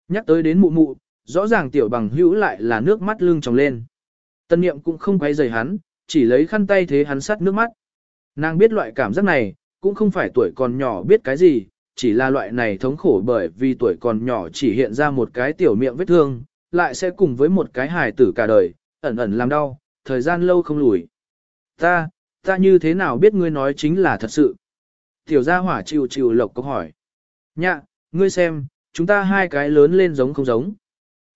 Nhắc tới đến mụ mụ, rõ ràng tiểu bằng hữu lại là nước mắt lưng tròng lên. Tân niệm cũng không quay rời hắn, chỉ lấy khăn tay thế hắn sắt nước mắt. Nàng biết loại cảm giác này, cũng không phải tuổi còn nhỏ biết cái gì, chỉ là loại này thống khổ bởi vì tuổi còn nhỏ chỉ hiện ra một cái tiểu miệng vết thương, lại sẽ cùng với một cái hài tử cả đời, ẩn ẩn làm đau, thời gian lâu không lùi. Ta, ta như thế nào biết ngươi nói chính là thật sự? Tiểu gia hỏa chịu chịu lộc câu hỏi. Nhạ, ngươi xem, chúng ta hai cái lớn lên giống không giống.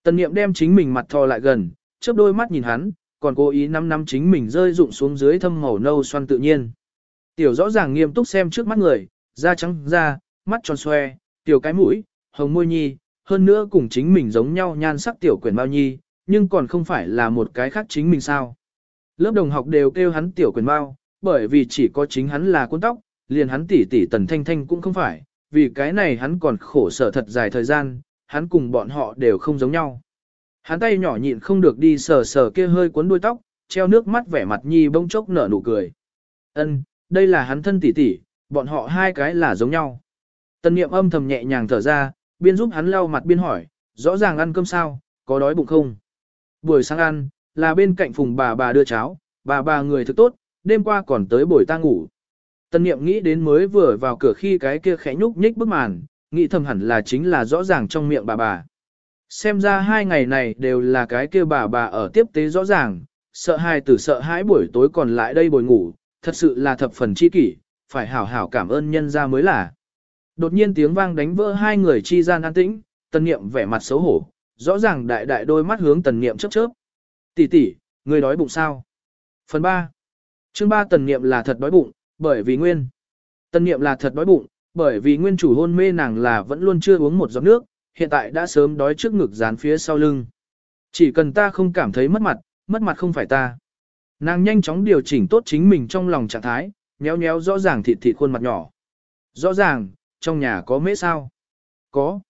Tần niệm đem chính mình mặt thò lại gần, chớp đôi mắt nhìn hắn, còn cố ý năm năm chính mình rơi rụng xuống dưới thâm màu nâu xoăn tự nhiên. Tiểu rõ ràng nghiêm túc xem trước mắt người, da trắng da, mắt tròn xoe, tiểu cái mũi, hồng môi nhi, hơn nữa cùng chính mình giống nhau nhan sắc tiểu quyển bao nhi, nhưng còn không phải là một cái khác chính mình sao. Lớp đồng học đều kêu hắn tiểu quyền bao, bởi vì chỉ có chính hắn là cuốn tóc, liền hắn tỷ tỷ tần thanh thanh cũng không phải, vì cái này hắn còn khổ sở thật dài thời gian, hắn cùng bọn họ đều không giống nhau. Hắn tay nhỏ nhịn không được đi sờ sờ kia hơi cuốn đuôi tóc, treo nước mắt vẻ mặt nhi bông chốc nở nụ cười. Ân, đây là hắn thân tỷ tỷ, bọn họ hai cái là giống nhau. Tần niệm âm thầm nhẹ nhàng thở ra, biên giúp hắn lau mặt biên hỏi, rõ ràng ăn cơm sao, có đói bụng không? Buổi sáng ăn, là bên cạnh phùng bà bà đưa cháo, bà bà người thực tốt, đêm qua còn tới buổi ta ngủ. tân niệm nghĩ đến mới vừa vào cửa khi cái kia khẽ nhúc nhích bức màn, nghĩ thầm hẳn là chính là rõ ràng trong miệng bà bà. Xem ra hai ngày này đều là cái kia bà bà ở tiếp tế rõ ràng, sợ hai tử sợ hãi buổi tối còn lại đây bồi ngủ, thật sự là thập phần chi kỷ, phải hảo hảo cảm ơn nhân ra mới là. Đột nhiên tiếng vang đánh vỡ hai người chi gian an tĩnh, tần niệm vẻ mặt xấu hổ, rõ ràng đại đại đôi mắt hướng tần niệm chớp chớp. Tỷ tỷ, người đói bụng sao? Phần 3. Chương 3 tần niệm là thật đói bụng, bởi vì nguyên. Tần niệm là thật đói bụng, bởi vì nguyên chủ hôn mê nàng là vẫn luôn chưa uống một giọt nước, hiện tại đã sớm đói trước ngực dán phía sau lưng. Chỉ cần ta không cảm thấy mất mặt, mất mặt không phải ta. Nàng nhanh chóng điều chỉnh tốt chính mình trong lòng trạng thái, nhéo nhéo rõ ràng thịt thịt khuôn mặt nhỏ. Rõ ràng, trong nhà có mễ sao? Có.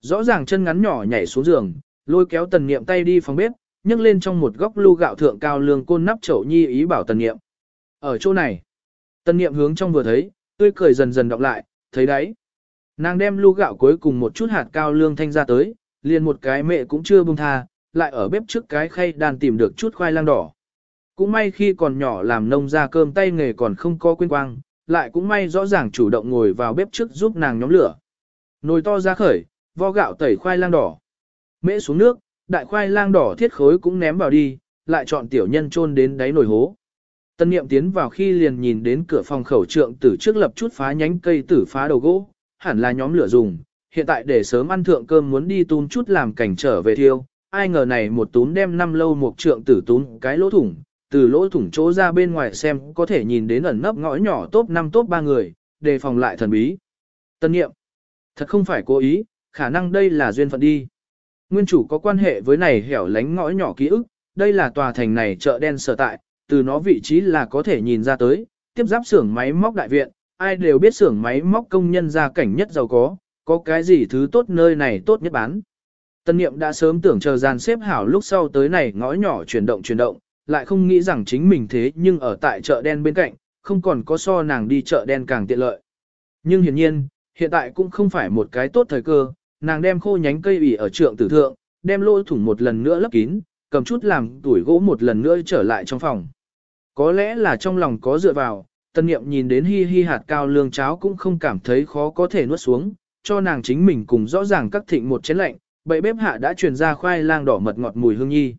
Rõ ràng chân ngắn nhỏ nhảy xuống giường, lôi kéo tần niệm tay đi phòng bếp, nhấc lên trong một góc lu gạo thượng cao lương côn nắp chậu nhi ý bảo tần niệm. Ở chỗ này, tần niệm hướng trong vừa thấy, tươi cười dần dần đọc lại, thấy đấy. Nàng đem lu gạo cuối cùng một chút hạt cao lương thanh ra tới, liền một cái mẹ cũng chưa buông tha, lại ở bếp trước cái khay đàn tìm được chút khoai lang đỏ. Cũng may khi còn nhỏ làm nông ra cơm tay nghề còn không có quên quang, lại cũng may rõ ràng chủ động ngồi vào bếp trước giúp nàng nhóm lửa. Nồi to ra khởi, vo gạo tẩy khoai lang đỏ. Mễ xuống nước, đại khoai lang đỏ thiết khối cũng ném vào đi, lại chọn tiểu nhân chôn đến đáy nồi hố. Tân niệm tiến vào khi liền nhìn đến cửa phòng khẩu trượng tử trước lập chút phá nhánh cây tử phá đầu gỗ, hẳn là nhóm lửa dùng, hiện tại để sớm ăn thượng cơm muốn đi tún chút làm cảnh trở về thiêu, ai ngờ này một tún đem năm lâu một trượng tử tún cái lỗ thủng, từ lỗ thủng chỗ ra bên ngoài xem có thể nhìn đến ẩn nấp ngõ nhỏ top 5 top 3 người, đề phòng lại thần bí. Tân Niệm, thật không phải cố ý, khả năng đây là duyên phận đi. Nguyên chủ có quan hệ với này hẻo lánh ngõ nhỏ ký ức, đây là tòa thành này chợ đen sở tại, từ nó vị trí là có thể nhìn ra tới, tiếp giáp xưởng máy móc đại viện, ai đều biết xưởng máy móc công nhân gia cảnh nhất giàu có, có cái gì thứ tốt nơi này tốt nhất bán. Tân niệm đã sớm tưởng chờ gian xếp hảo lúc sau tới này ngõ nhỏ chuyển động chuyển động, lại không nghĩ rằng chính mình thế nhưng ở tại chợ đen bên cạnh, không còn có so nàng đi chợ đen càng tiện lợi. Nhưng hiển nhiên, hiện tại cũng không phải một cái tốt thời cơ, nàng đem khô nhánh cây ủy ở trượng tử thượng, đem lỗ thủng một lần nữa lấp kín, cầm chút làm tuổi gỗ một lần nữa trở lại trong phòng. Có lẽ là trong lòng có dựa vào, tân niệm nhìn đến hi hi hạt cao lương cháo cũng không cảm thấy khó có thể nuốt xuống, cho nàng chính mình cùng rõ ràng các thịnh một chén lạnh, bậy bếp hạ đã truyền ra khoai lang đỏ mật ngọt mùi hương nhi.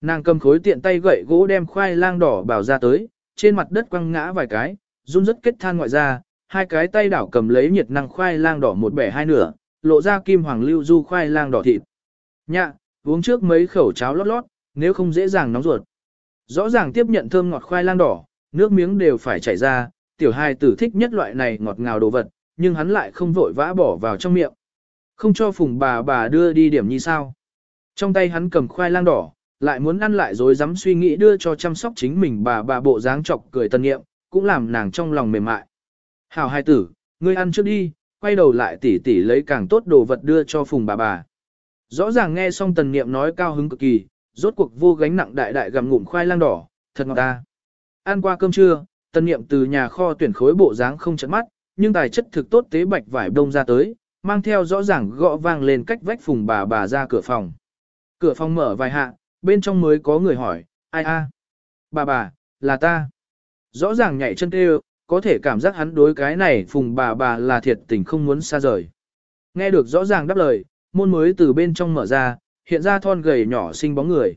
Nàng cầm khối tiện tay gậy gỗ đem khoai lang đỏ bảo ra tới, trên mặt đất quăng ngã vài cái, run rất kết than ngoại ra, hai cái tay đảo cầm lấy nhiệt năng khoai lang đỏ một bẻ hai nửa, lộ ra kim hoàng lưu du khoai lang đỏ thịt. Nhạ, uống trước mấy khẩu cháo lót lót, nếu không dễ dàng nóng ruột. Rõ ràng tiếp nhận thơm ngọt khoai lang đỏ, nước miếng đều phải chảy ra, tiểu hài tử thích nhất loại này ngọt ngào đồ vật, nhưng hắn lại không vội vã bỏ vào trong miệng. Không cho phùng bà bà đưa đi điểm như sao. Trong tay hắn cầm khoai lang đỏ, lại muốn ăn lại rồi dám suy nghĩ đưa cho chăm sóc chính mình bà bà bộ dáng chọc cười tân nghiệm, cũng làm nàng trong lòng mềm mại. Hảo hai tử, ngươi ăn trước đi, quay đầu lại tỉ tỉ lấy càng tốt đồ vật đưa cho phùng bà bà. Rõ ràng nghe xong tần niệm nói cao hứng cực kỳ, rốt cuộc vô gánh nặng đại đại gặm ngụm khoai lang đỏ, thật ngọt ta. Ăn qua cơm trưa, tần niệm từ nhà kho tuyển khối bộ dáng không chấn mắt, nhưng tài chất thực tốt tế bạch vải đông ra tới, mang theo rõ ràng gõ vang lên cách vách phùng bà bà ra cửa phòng. Cửa phòng mở vài hạ, bên trong mới có người hỏi, ai a? Bà bà, là ta. Rõ ràng nhảy chân kêu, có thể cảm giác hắn đối cái này phùng bà bà là thiệt tình không muốn xa rời. Nghe được rõ ràng đáp lời, môn mới từ bên trong mở ra, hiện ra thon gầy nhỏ xinh bóng người.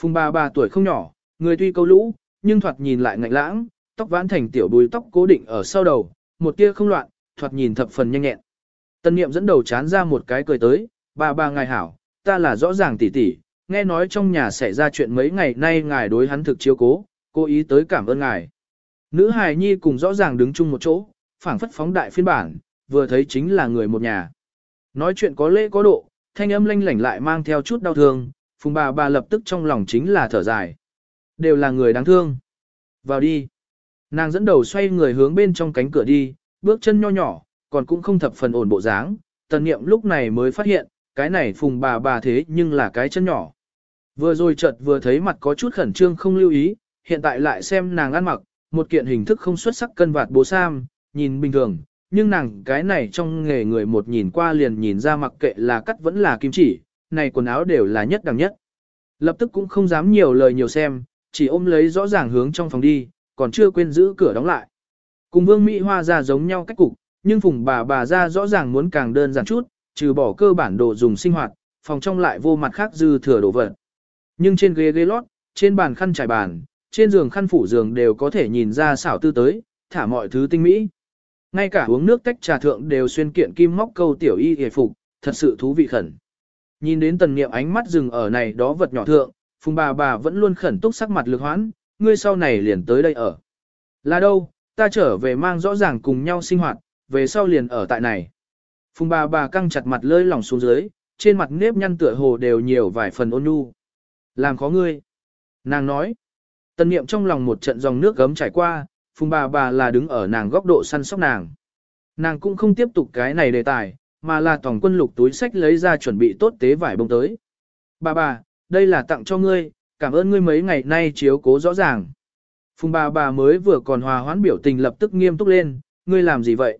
Phùng bà bà tuổi không nhỏ, người tuy câu lũ, nhưng thoạt nhìn lại ngạnh lãng, tóc vãn thành tiểu bùi tóc cố định ở sau đầu, một tia không loạn, thoạt nhìn thập phần nhanh nhẹn. Tân niệm dẫn đầu chán ra một cái cười tới, bà bà ngài hảo, ta là rõ ràng tỉ tỉ, nghe nói trong nhà xảy ra chuyện mấy ngày nay ngài đối hắn thực chiếu cố, cố ý tới cảm ơn ngài. Nữ hài nhi cùng rõ ràng đứng chung một chỗ, phảng phất phóng đại phiên bản, vừa thấy chính là người một nhà. Nói chuyện có lễ có độ, thanh âm lanh lảnh lại mang theo chút đau thương, phùng bà bà lập tức trong lòng chính là thở dài. Đều là người đáng thương. Vào đi. Nàng dẫn đầu xoay người hướng bên trong cánh cửa đi, bước chân nho nhỏ, còn cũng không thập phần ổn bộ dáng. Tần niệm lúc này mới phát hiện, cái này phùng bà bà thế nhưng là cái chân nhỏ. Vừa rồi chợt vừa thấy mặt có chút khẩn trương không lưu ý, hiện tại lại xem nàng ăn mặc, một kiện hình thức không xuất sắc cân vạt bố sam, nhìn bình thường, nhưng nàng cái này trong nghề người một nhìn qua liền nhìn ra mặc kệ là cắt vẫn là kim chỉ, này quần áo đều là nhất đẳng nhất. Lập tức cũng không dám nhiều lời nhiều xem, chỉ ôm lấy rõ ràng hướng trong phòng đi, còn chưa quên giữ cửa đóng lại. Cùng vương Mỹ Hoa ra giống nhau cách cục, nhưng phùng bà bà ra rõ ràng muốn càng đơn giản chút, trừ bỏ cơ bản đồ dùng sinh hoạt, phòng trong lại vô mặt khác dư thừa đồ vật. Nhưng trên ghế ghế lót, trên bàn khăn trải bàn, trên giường khăn phủ giường đều có thể nhìn ra xảo tư tới, thả mọi thứ tinh mỹ. Ngay cả uống nước tách trà thượng đều xuyên kiện kim móc câu tiểu y hề phục, thật sự thú vị khẩn. Nhìn đến tần niệm ánh mắt dừng ở này đó vật nhỏ thượng, phùng bà bà vẫn luôn khẩn túc sắc mặt lực hoãn, ngươi sau này liền tới đây ở. Là đâu, ta trở về mang rõ ràng cùng nhau sinh hoạt, về sau liền ở tại này. Phùng bà bà căng chặt mặt lơi lỏng xuống dưới, trên mặt nếp nhăn tựa hồ đều nhiều vài phần ôn nhu. Làm khó ngươi. Nàng nói. Tần niệm trong lòng một trận dòng nước gấm chảy qua, phùng bà bà là đứng ở nàng góc độ săn sóc nàng. Nàng cũng không tiếp tục cái này đề tài, mà là tổng quân lục túi sách lấy ra chuẩn bị tốt tế vải bông tới. Bà bà, đây là tặng cho ngươi, cảm ơn ngươi mấy ngày nay chiếu cố rõ ràng. Phùng bà bà mới vừa còn hòa hoãn biểu tình lập tức nghiêm túc lên, ngươi làm gì vậy?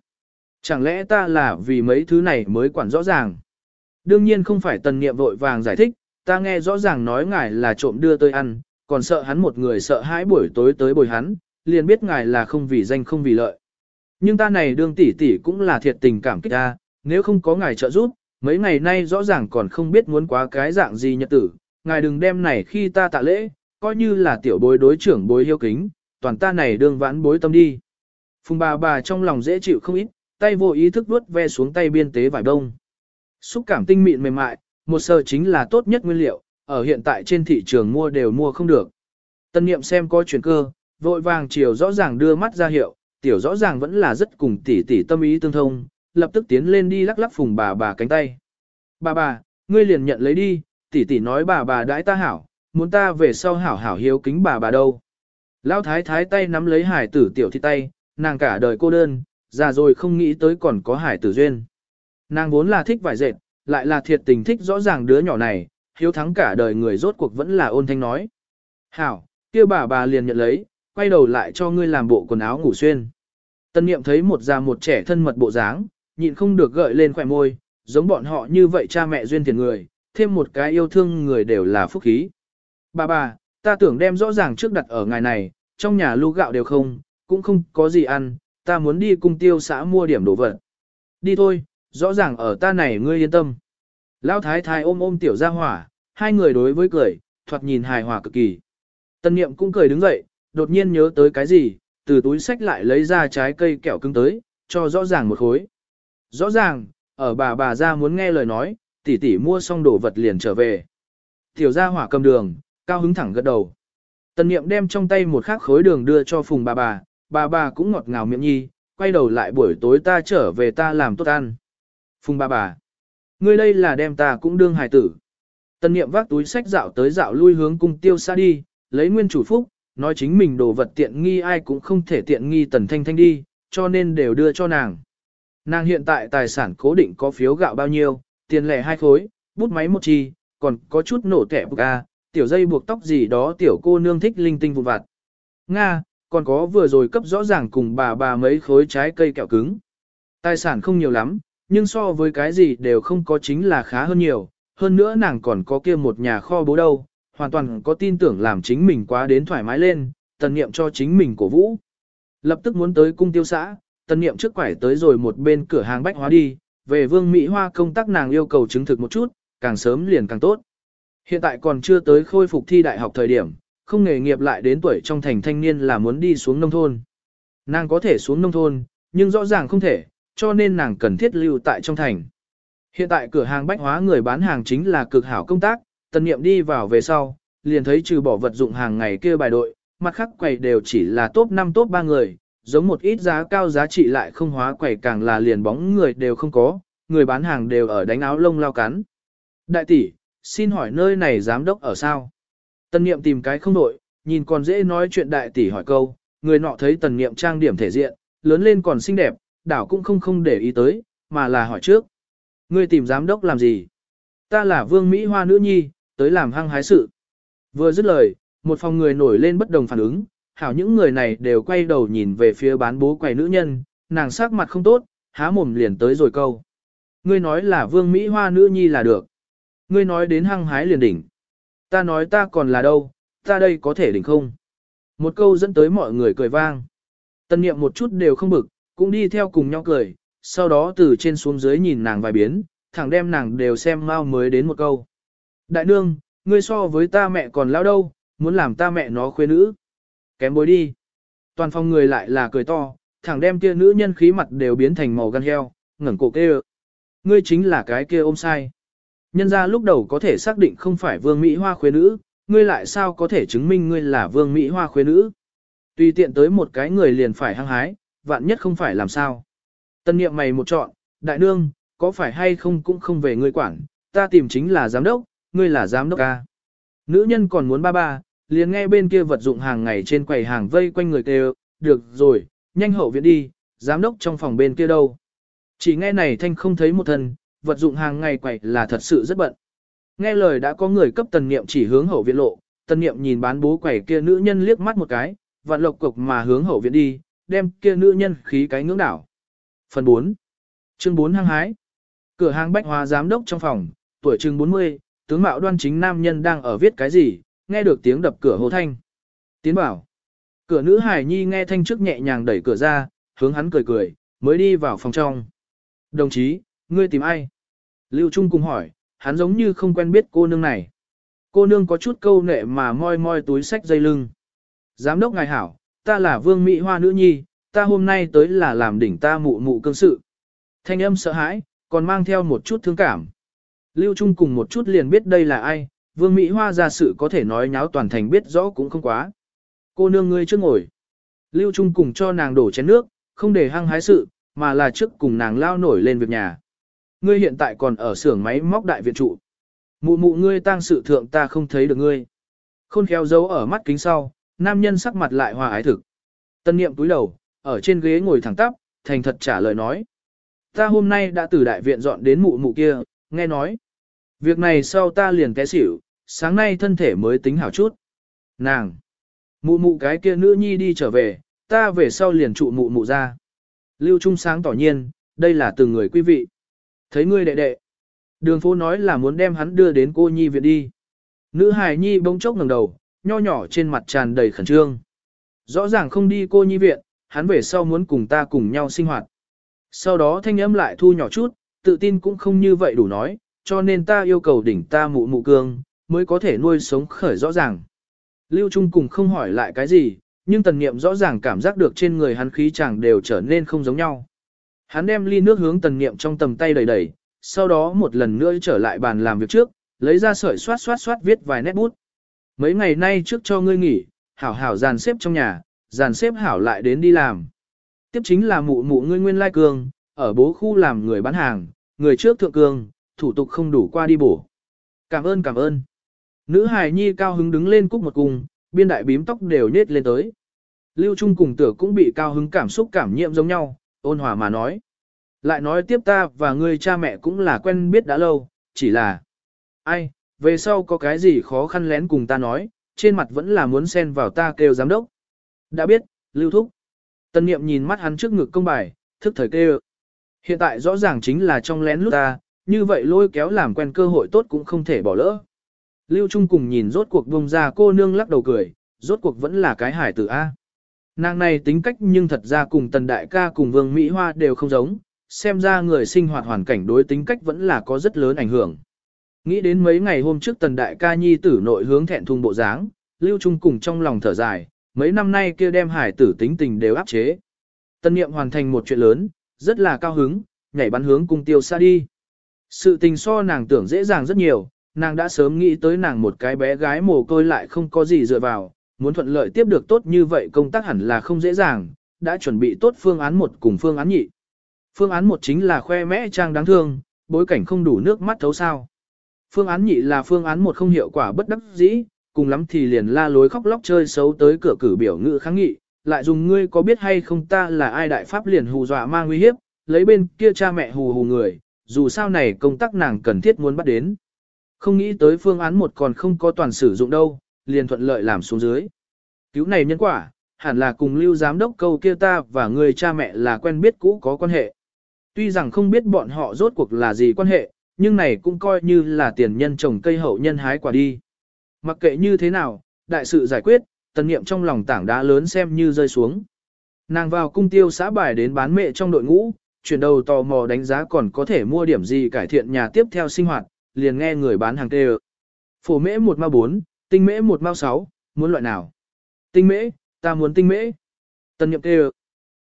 Chẳng lẽ ta là vì mấy thứ này mới quản rõ ràng? Đương nhiên không phải tần niệm vội vàng giải thích, ta nghe rõ ràng nói ngài là trộm đưa tôi ăn, còn sợ hắn một người sợ hãi buổi tối tới bồi hắn, liền biết ngài là không vì danh không vì lợi. Nhưng ta này đương tỷ tỷ cũng là thiệt tình cảm kích ta, nếu không có ngài trợ giúp, mấy ngày nay rõ ràng còn không biết muốn quá cái dạng gì nhật tử, ngài đừng đem này khi ta tạ lễ, coi như là tiểu bối đối trưởng bối hiếu kính, toàn ta này đương vãn bối tâm đi. Phùng bà bà trong lòng dễ chịu không ít, tay vô ý thức vuốt ve xuống tay biên tế vải đông. Xúc cảm tinh mịn mềm mại, một sờ chính là tốt nhất nguyên liệu, ở hiện tại trên thị trường mua đều mua không được. Tân niệm xem coi chuyển cơ, vội vàng chiều rõ ràng đưa mắt ra hiệu, tiểu rõ ràng vẫn là rất cùng tỷ tỷ tâm ý tương thông, lập tức tiến lên đi lắc lắc phùng bà bà cánh tay. Bà bà, ngươi liền nhận lấy đi, tỷ tỷ nói bà bà đãi ta hảo, muốn ta về sau hảo hảo hiếu kính bà bà đâu. Lão thái thái tay nắm lấy hải tử tiểu thi tay, nàng cả đời cô đơn, già rồi không nghĩ tới còn có hải tử duyên. Nàng vốn là thích vải dệt, lại là thiệt tình thích rõ ràng đứa nhỏ này, hiếu thắng cả đời người rốt cuộc vẫn là ôn thanh nói. Hảo, kia bà bà liền nhận lấy, quay đầu lại cho ngươi làm bộ quần áo ngủ xuyên. Tân niệm thấy một già một trẻ thân mật bộ dáng, nhịn không được gợi lên khỏe môi, giống bọn họ như vậy cha mẹ duyên tiền người, thêm một cái yêu thương người đều là phúc khí. Bà bà, ta tưởng đem rõ ràng trước đặt ở ngày này, trong nhà lưu gạo đều không, cũng không có gì ăn, ta muốn đi cung tiêu xã mua điểm đồ vật. Đi thôi, rõ ràng ở ta này ngươi yên tâm. Lão thái thái ôm ôm tiểu gia hỏa, hai người đối với cười, thoạt nhìn hài hòa cực kỳ. Tân niệm cũng cười đứng dậy, đột nhiên nhớ tới cái gì, từ túi sách lại lấy ra trái cây kẹo cứng tới, cho rõ ràng một khối. Rõ ràng, ở bà bà ra muốn nghe lời nói, tỷ tỷ mua xong đồ vật liền trở về. Tiểu gia hỏa cầm đường, cao hứng thẳng gật đầu. Tần niệm đem trong tay một khắc khối đường đưa cho phùng bà bà, bà bà cũng ngọt ngào miệng nhi, quay đầu lại buổi tối ta trở về ta làm tốt ăn. Phùng bà bà, ngươi đây là đem ta cũng đương hài tử. Tần niệm vác túi sách dạo tới dạo lui hướng cung tiêu xa đi, lấy nguyên chủ phúc, nói chính mình đồ vật tiện nghi ai cũng không thể tiện nghi tần thanh thanh đi, cho nên đều đưa cho nàng. Nàng hiện tại tài sản cố định có phiếu gạo bao nhiêu, tiền lẻ hai khối, bút máy một chi, còn có chút nổ tẻ bục a, tiểu dây buộc tóc gì đó tiểu cô nương thích linh tinh vụn vặt. Nga, còn có vừa rồi cấp rõ ràng cùng bà bà mấy khối trái cây kẹo cứng. Tài sản không nhiều lắm, nhưng so với cái gì đều không có chính là khá hơn nhiều, hơn nữa nàng còn có kia một nhà kho bố đâu, hoàn toàn có tin tưởng làm chính mình quá đến thoải mái lên, tần niệm cho chính mình cổ vũ. Lập tức muốn tới cung tiêu xã, tần niệm trước quải tới rồi một bên cửa hàng bách hóa đi, về vương Mỹ Hoa công tác nàng yêu cầu chứng thực một chút, càng sớm liền càng tốt. Hiện tại còn chưa tới khôi phục thi đại học thời điểm, không nghề nghiệp lại đến tuổi trong thành thanh niên là muốn đi xuống nông thôn. Nàng có thể xuống nông thôn, nhưng rõ ràng không thể, cho nên nàng cần thiết lưu tại trong thành. Hiện tại cửa hàng bách hóa người bán hàng chính là cực hảo công tác, tần niệm đi vào về sau, liền thấy trừ bỏ vật dụng hàng ngày kia bài đội, mặt khác quầy đều chỉ là top 5 top 3 người, giống một ít giá cao giá trị lại không hóa quầy càng là liền bóng người đều không có, người bán hàng đều ở đánh áo lông lao cắn. Đại tỷ, xin hỏi nơi này giám đốc ở sao? Tần niệm tìm cái không đội, nhìn còn dễ nói chuyện đại tỷ hỏi câu, người nọ thấy tần niệm trang điểm thể diện, lớn lên còn xinh đẹp, đảo cũng không không để ý tới, mà là hỏi trước. Ngươi tìm giám đốc làm gì? Ta là vương Mỹ Hoa nữ nhi, tới làm hăng hái sự. Vừa dứt lời, một phòng người nổi lên bất đồng phản ứng, hảo những người này đều quay đầu nhìn về phía bán bố quầy nữ nhân, nàng sắc mặt không tốt, há mồm liền tới rồi câu. Ngươi nói là vương Mỹ Hoa nữ nhi là được. Ngươi nói đến hăng hái liền đỉnh. Ta nói ta còn là đâu, ta đây có thể đỉnh không? Một câu dẫn tới mọi người cười vang. Tân niệm một chút đều không bực, cũng đi theo cùng nhau cười, sau đó từ trên xuống dưới nhìn nàng vài biến, thẳng đem nàng đều xem mau mới đến một câu. Đại nương, ngươi so với ta mẹ còn lao đâu, muốn làm ta mẹ nó khuê nữ. Kém bối đi. Toàn phòng người lại là cười to, thẳng đem kia nữ nhân khí mặt đều biến thành màu gan heo, ngẩng cổ kêu. Ngươi chính là cái kia ôm sai. Nhân ra lúc đầu có thể xác định không phải vương Mỹ Hoa khuê nữ, ngươi lại sao có thể chứng minh ngươi là vương Mỹ Hoa khuê nữ. Tùy tiện tới một cái người liền phải hăng hái, vạn nhất không phải làm sao. Tân niệm mày một chọn, đại nương, có phải hay không cũng không về ngươi quản, ta tìm chính là giám đốc, ngươi là giám đốc ca. Nữ nhân còn muốn ba ba, liền nghe bên kia vật dụng hàng ngày trên quầy hàng vây quanh người kêu, được rồi, nhanh hậu viện đi, giám đốc trong phòng bên kia đâu. Chỉ nghe này thanh không thấy một thân, vật dụng hàng ngày quầy là thật sự rất bận. Nghe lời đã có người cấp tần niệm chỉ hướng hậu viện lộ, tần niệm nhìn bán bố quầy kia nữ nhân liếc mắt một cái, vạn lộc cục mà hướng hậu viện đi, đem kia nữ nhân khí cái ngưỡng đảo. Phần 4. Chương 4 hăng hái. Cửa hàng bách hóa giám đốc trong phòng, tuổi chừng 40, tướng mạo đoan chính nam nhân đang ở viết cái gì, nghe được tiếng đập cửa hô thanh. Tiến bảo. Cửa nữ hải nhi nghe thanh trước nhẹ nhàng đẩy cửa ra, hướng hắn cười cười, mới đi vào phòng trong. Đồng chí, ngươi tìm ai? Lưu Trung cùng hỏi, hắn giống như không quen biết cô nương này. Cô nương có chút câu nệ mà moi moi túi sách dây lưng. Giám đốc ngài hảo, ta là Vương Mỹ Hoa nữ nhi, ta hôm nay tới là làm đỉnh ta mụ mụ cương sự. Thanh âm sợ hãi, còn mang theo một chút thương cảm. Lưu Trung cùng một chút liền biết đây là ai, Vương Mỹ Hoa ra sự có thể nói nháo toàn thành biết rõ cũng không quá. Cô nương ngươi trước ngồi. Lưu Trung cùng cho nàng đổ chén nước, không để hăng hái sự, mà là trước cùng nàng lao nổi lên việc nhà. Ngươi hiện tại còn ở xưởng máy móc đại viện trụ. Mụ mụ ngươi tang sự thượng ta không thấy được ngươi. Khôn khéo giấu ở mắt kính sau, nam nhân sắc mặt lại hòa ái thực. Tân niệm túi đầu, ở trên ghế ngồi thẳng tắp, thành thật trả lời nói. Ta hôm nay đã từ đại viện dọn đến mụ mụ kia, nghe nói. Việc này sau ta liền té xỉu, sáng nay thân thể mới tính hảo chút. Nàng! Mụ mụ cái kia nữ nhi đi trở về, ta về sau liền trụ mụ mụ ra. Lưu Trung sáng tỏ nhiên, đây là từng người quý vị. Thấy ngươi đệ đệ. Đường phố nói là muốn đem hắn đưa đến cô nhi viện đi. Nữ hài nhi bỗng chốc ngẩng đầu, nho nhỏ trên mặt tràn đầy khẩn trương. Rõ ràng không đi cô nhi viện, hắn về sau muốn cùng ta cùng nhau sinh hoạt. Sau đó thanh âm lại thu nhỏ chút, tự tin cũng không như vậy đủ nói, cho nên ta yêu cầu đỉnh ta mụ mụ cương, mới có thể nuôi sống khởi rõ ràng. Lưu Trung cùng không hỏi lại cái gì, nhưng tần niệm rõ ràng cảm giác được trên người hắn khí chàng đều trở nên không giống nhau. Hắn đem ly nước hướng tần niệm trong tầm tay đầy đầy, sau đó một lần nữa trở lại bàn làm việc trước, lấy ra sợi xoát xoát xoát viết vài nét bút. Mấy ngày nay trước cho ngươi nghỉ, hảo hảo dàn xếp trong nhà, dàn xếp hảo lại đến đi làm. Tiếp chính là mụ mụ ngươi nguyên lai cường, ở bố khu làm người bán hàng, người trước thượng cường, thủ tục không đủ qua đi bổ. Cảm ơn cảm ơn. Nữ hài nhi cao hứng đứng lên cúc một cùng, biên đại bím tóc đều nết lên tới. Lưu Trung cùng tử cũng bị cao hứng cảm xúc cảm nhiễm giống nhau, ôn hòa mà nói. Lại nói tiếp ta và ngươi cha mẹ cũng là quen biết đã lâu, chỉ là... Ai, về sau có cái gì khó khăn lén cùng ta nói, trên mặt vẫn là muốn xen vào ta kêu giám đốc. Đã biết, Lưu Thúc. Tân niệm nhìn mắt hắn trước ngực công bài, thức thời kêu. Hiện tại rõ ràng chính là trong lén lúc ta, như vậy lôi kéo làm quen cơ hội tốt cũng không thể bỏ lỡ. Lưu Trung cùng nhìn rốt cuộc bông ra cô nương lắc đầu cười, rốt cuộc vẫn là cái hải tử A. Nàng này tính cách nhưng thật ra cùng tần đại ca cùng vương Mỹ Hoa đều không giống, xem ra người sinh hoạt hoàn cảnh đối tính cách vẫn là có rất lớn ảnh hưởng. Nghĩ đến mấy ngày hôm trước tần đại ca nhi tử nội hướng thẹn thùng bộ dáng, Lưu Trung cùng trong lòng thở dài, mấy năm nay kia đem hải tử tính tình đều áp chế. Tân niệm hoàn thành một chuyện lớn, rất là cao hứng, nhảy bắn hướng cung tiêu xa đi. Sự tình so nàng tưởng dễ dàng rất nhiều, nàng đã sớm nghĩ tới nàng một cái bé gái mồ côi lại không có gì dựa vào, muốn thuận lợi tiếp được tốt như vậy công tác hẳn là không dễ dàng, đã chuẩn bị tốt phương án một cùng phương án nhị. Phương án một chính là khoe mẽ trang đáng thương, bối cảnh không đủ nước mắt thấu sao. Phương án nhị là phương án một không hiệu quả bất đắc dĩ, cùng lắm thì liền la lối khóc lóc chơi xấu tới cửa cử biểu ngữ kháng nghị, lại dùng ngươi có biết hay không ta là ai đại pháp liền hù dọa mang nguy hiếp, lấy bên kia cha mẹ hù hù người, dù sao này công tác nàng cần thiết muốn bắt đến. Không nghĩ tới phương án một còn không có toàn sử dụng đâu, liền thuận lợi làm xuống dưới. Cứu này nhân quả, hẳn là cùng lưu giám đốc câu kia ta và người cha mẹ là quen biết cũ có quan hệ. Tuy rằng không biết bọn họ rốt cuộc là gì quan hệ, nhưng này cũng coi như là tiền nhân trồng cây hậu nhân hái quả đi. Mặc kệ như thế nào, đại sự giải quyết, tần niệm trong lòng tảng đá lớn xem như rơi xuống. Nàng vào cung tiêu xã bài đến bán mẹ trong đội ngũ, chuyển đầu tò mò đánh giá còn có thể mua điểm gì cải thiện nhà tiếp theo sinh hoạt, liền nghe người bán hàng tê Phổ mễ một mao bốn, tinh mễ một mao sáu, muốn loại nào? Tinh mễ, ta muốn tinh mễ. Tần niệm tê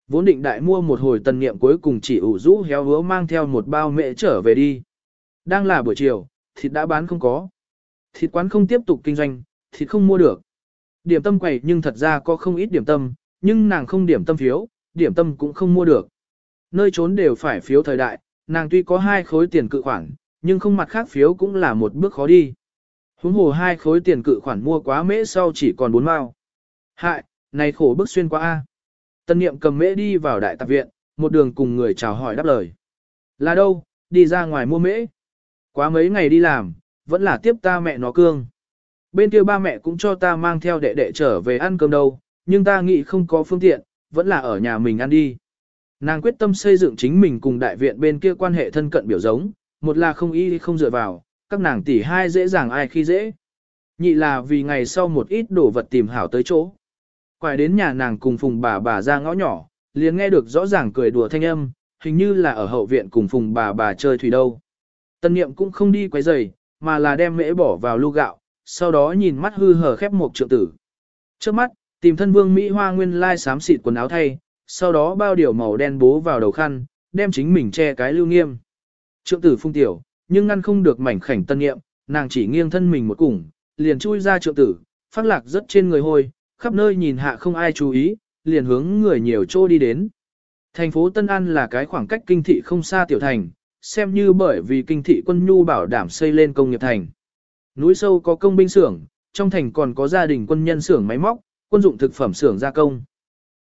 Vốn định đại mua một hồi tần niệm cuối cùng chỉ ủ rũ héo hứa mang theo một bao mễ trở về đi. Đang là buổi chiều, thịt đã bán không có. Thịt quán không tiếp tục kinh doanh, thịt không mua được. Điểm tâm quầy nhưng thật ra có không ít điểm tâm, nhưng nàng không điểm tâm phiếu, điểm tâm cũng không mua được. Nơi trốn đều phải phiếu thời đại, nàng tuy có hai khối tiền cự khoản, nhưng không mặt khác phiếu cũng là một bước khó đi. Huống hồ hai khối tiền cự khoản mua quá mễ sau chỉ còn bốn mao. Hại, này khổ bức xuyên qua A. Tân niệm cầm mễ đi vào đại tạp viện, một đường cùng người chào hỏi đáp lời. Là đâu, đi ra ngoài mua mễ. Quá mấy ngày đi làm, vẫn là tiếp ta mẹ nó cương. Bên kia ba mẹ cũng cho ta mang theo đệ đệ trở về ăn cơm đâu, nhưng ta nghĩ không có phương tiện, vẫn là ở nhà mình ăn đi. Nàng quyết tâm xây dựng chính mình cùng đại viện bên kia quan hệ thân cận biểu giống, một là không y không dựa vào, các nàng tỷ hai dễ dàng ai khi dễ. Nhị là vì ngày sau một ít đồ vật tìm hảo tới chỗ. Quay đến nhà nàng cùng phùng bà bà ra ngõ nhỏ, liền nghe được rõ ràng cười đùa thanh âm, hình như là ở hậu viện cùng phùng bà bà chơi thủy đâu. Tân niệm cũng không đi quấy giày, mà là đem mễ bỏ vào lu gạo, sau đó nhìn mắt hư hở khép một trượng tử. Trước mắt, tìm thân vương Mỹ Hoa nguyên lai xám xịt quần áo thay, sau đó bao điều màu đen bố vào đầu khăn, đem chính mình che cái lưu nghiêm. Trượng tử phung tiểu, nhưng ngăn không được mảnh khảnh tân niệm, nàng chỉ nghiêng thân mình một củng, liền chui ra trượng tử, phát lạc rất trên người hôi, khắp nơi nhìn hạ không ai chú ý, liền hướng người nhiều chỗ đi đến. Thành phố Tân An là cái khoảng cách kinh thị không xa tiểu thành, xem như bởi vì kinh thị quân nhu bảo đảm xây lên công nghiệp thành. Núi sâu có công binh xưởng, trong thành còn có gia đình quân nhân xưởng máy móc, quân dụng thực phẩm xưởng gia công.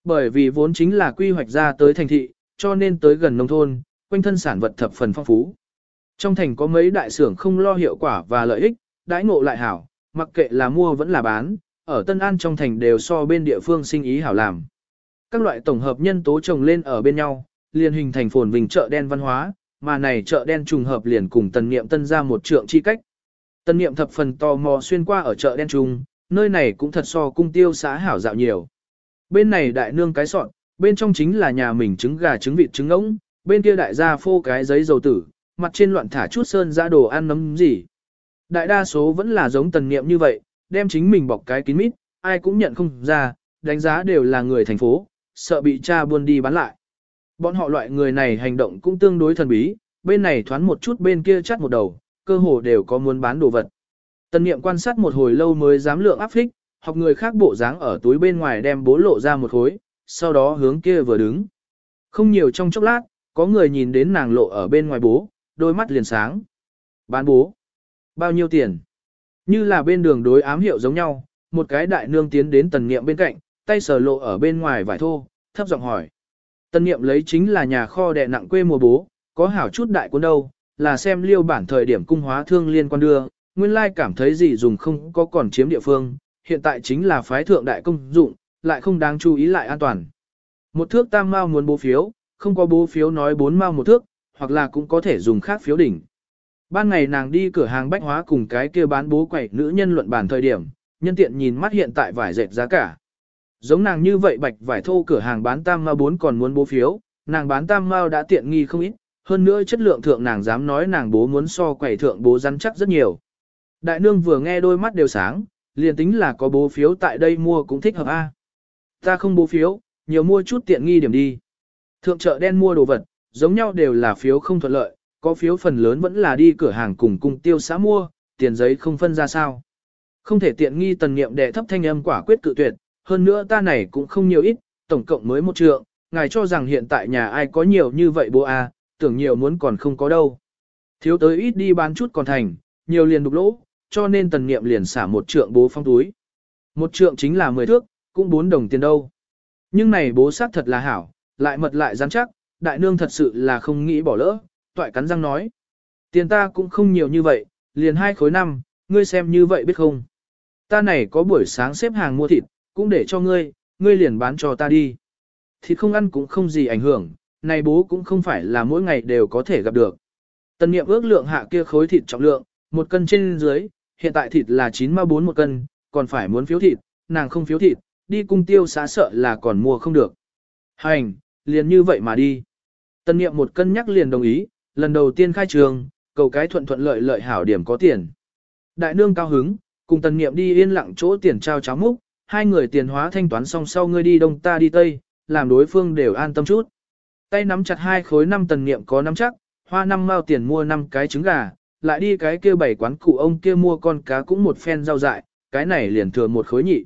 Bởi vì vốn chính là quy hoạch ra tới thành thị, cho nên tới gần nông thôn, quanh thân sản vật thập phần phong phú. Trong thành có mấy đại xưởng không lo hiệu quả và lợi ích, đãi ngộ lại hảo, mặc kệ là mua vẫn là bán, ở Tân An trong thành đều so bên địa phương sinh ý hảo làm. Các loại tổng hợp nhân tố chồng lên ở bên nhau, liền hình thành phồn vinh chợ đen văn hóa, mà này chợ đen trùng hợp liền cùng tần niệm tân ra một trượng chi cách. Tần niệm thập phần tò mò xuyên qua ở chợ đen trùng, nơi này cũng thật so cung tiêu xã hảo dạo nhiều. Bên này đại nương cái sọt bên trong chính là nhà mình trứng gà trứng vịt trứng ngỗng, bên kia đại gia phô cái giấy dầu tử, mặt trên loạn thả chút sơn ra đồ ăn nấm gì. Đại đa số vẫn là giống tần niệm như vậy, đem chính mình bọc cái kín mít, ai cũng nhận không ra, đánh giá đều là người thành phố, sợ bị cha buôn đi bán lại. Bọn họ loại người này hành động cũng tương đối thần bí, bên này thoán một chút bên kia chắt một đầu, cơ hồ đều có muốn bán đồ vật. Tần niệm quan sát một hồi lâu mới dám lượng áp phích, học người khác bộ dáng ở túi bên ngoài đem bố lộ ra một khối, sau đó hướng kia vừa đứng. Không nhiều trong chốc lát, có người nhìn đến nàng lộ ở bên ngoài bố, đôi mắt liền sáng. Bán bố. Bao nhiêu tiền? Như là bên đường đối ám hiệu giống nhau, một cái đại nương tiến đến tần niệm bên cạnh, tay sờ lộ ở bên ngoài vải thô, thấp giọng hỏi. Tân niệm lấy chính là nhà kho đệ nặng quê mùa bố, có hảo chút đại cuốn đâu, là xem liêu bản thời điểm cung hóa thương liên quan đưa, nguyên lai cảm thấy gì dùng không có còn chiếm địa phương, hiện tại chính là phái thượng đại công dụng, lại không đáng chú ý lại an toàn. Một thước tam mao muốn bố phiếu, không có bố phiếu nói bốn mao một thước, hoặc là cũng có thể dùng khác phiếu đỉnh. Ban ngày nàng đi cửa hàng bách hóa cùng cái kia bán bố quẩy nữ nhân luận bản thời điểm, nhân tiện nhìn mắt hiện tại vải dệt giá cả. Giống nàng như vậy bạch vải thô cửa hàng bán tam mao bốn còn muốn bố phiếu, nàng bán tam mao đã tiện nghi không ít, hơn nữa chất lượng thượng nàng dám nói nàng bố muốn so quẩy thượng bố rắn chắc rất nhiều. Đại nương vừa nghe đôi mắt đều sáng, liền tính là có bố phiếu tại đây mua cũng thích hợp a. Ta không bố phiếu, nhiều mua chút tiện nghi điểm đi. Thượng chợ đen mua đồ vật, giống nhau đều là phiếu không thuận lợi, có phiếu phần lớn vẫn là đi cửa hàng cùng cung tiêu xã mua, tiền giấy không phân ra sao. Không thể tiện nghi tần nghiệm đệ thấp thanh âm quả quyết cự tuyệt, hơn nữa ta này cũng không nhiều ít, tổng cộng mới một trượng, ngài cho rằng hiện tại nhà ai có nhiều như vậy bố à, tưởng nhiều muốn còn không có đâu. Thiếu tới ít đi bán chút còn thành, nhiều liền đục lỗ, cho nên tần niệm liền xả một trượng bố phong túi. Một trượng chính là 10 thước, cũng 4 đồng tiền đâu. Nhưng này bố xác thật là hảo, lại mật lại rắn chắc, đại nương thật sự là không nghĩ bỏ lỡ, toại cắn răng nói. Tiền ta cũng không nhiều như vậy, liền hai khối năm, ngươi xem như vậy biết không. Ta này có buổi sáng xếp hàng mua thịt, cũng để cho ngươi, ngươi liền bán cho ta đi. Thịt không ăn cũng không gì ảnh hưởng, này bố cũng không phải là mỗi ngày đều có thể gặp được. Tần niệm ước lượng hạ kia khối thịt trọng lượng, một cân trên dưới, hiện tại thịt là 9 ma 4 một cân, còn phải muốn phiếu thịt, nàng không phiếu thịt, đi cung tiêu xá sợ là còn mua không được. Hành, liền như vậy mà đi. Tần niệm một cân nhắc liền đồng ý, lần đầu tiên khai trường, cầu cái thuận thuận lợi lợi hảo điểm có tiền. Đại nương cao hứng, cùng tần niệm đi yên lặng chỗ tiền trao cháo múc, hai người tiền hóa thanh toán xong sau ngươi đi đông ta đi tây, làm đối phương đều an tâm chút. Tay nắm chặt hai khối năm tần niệm có nắm chắc, hoa năm mao tiền mua năm cái trứng gà, lại đi cái kia bảy quán cụ ông kia mua con cá cũng một phen rau dại, cái này liền thừa một khối nhị.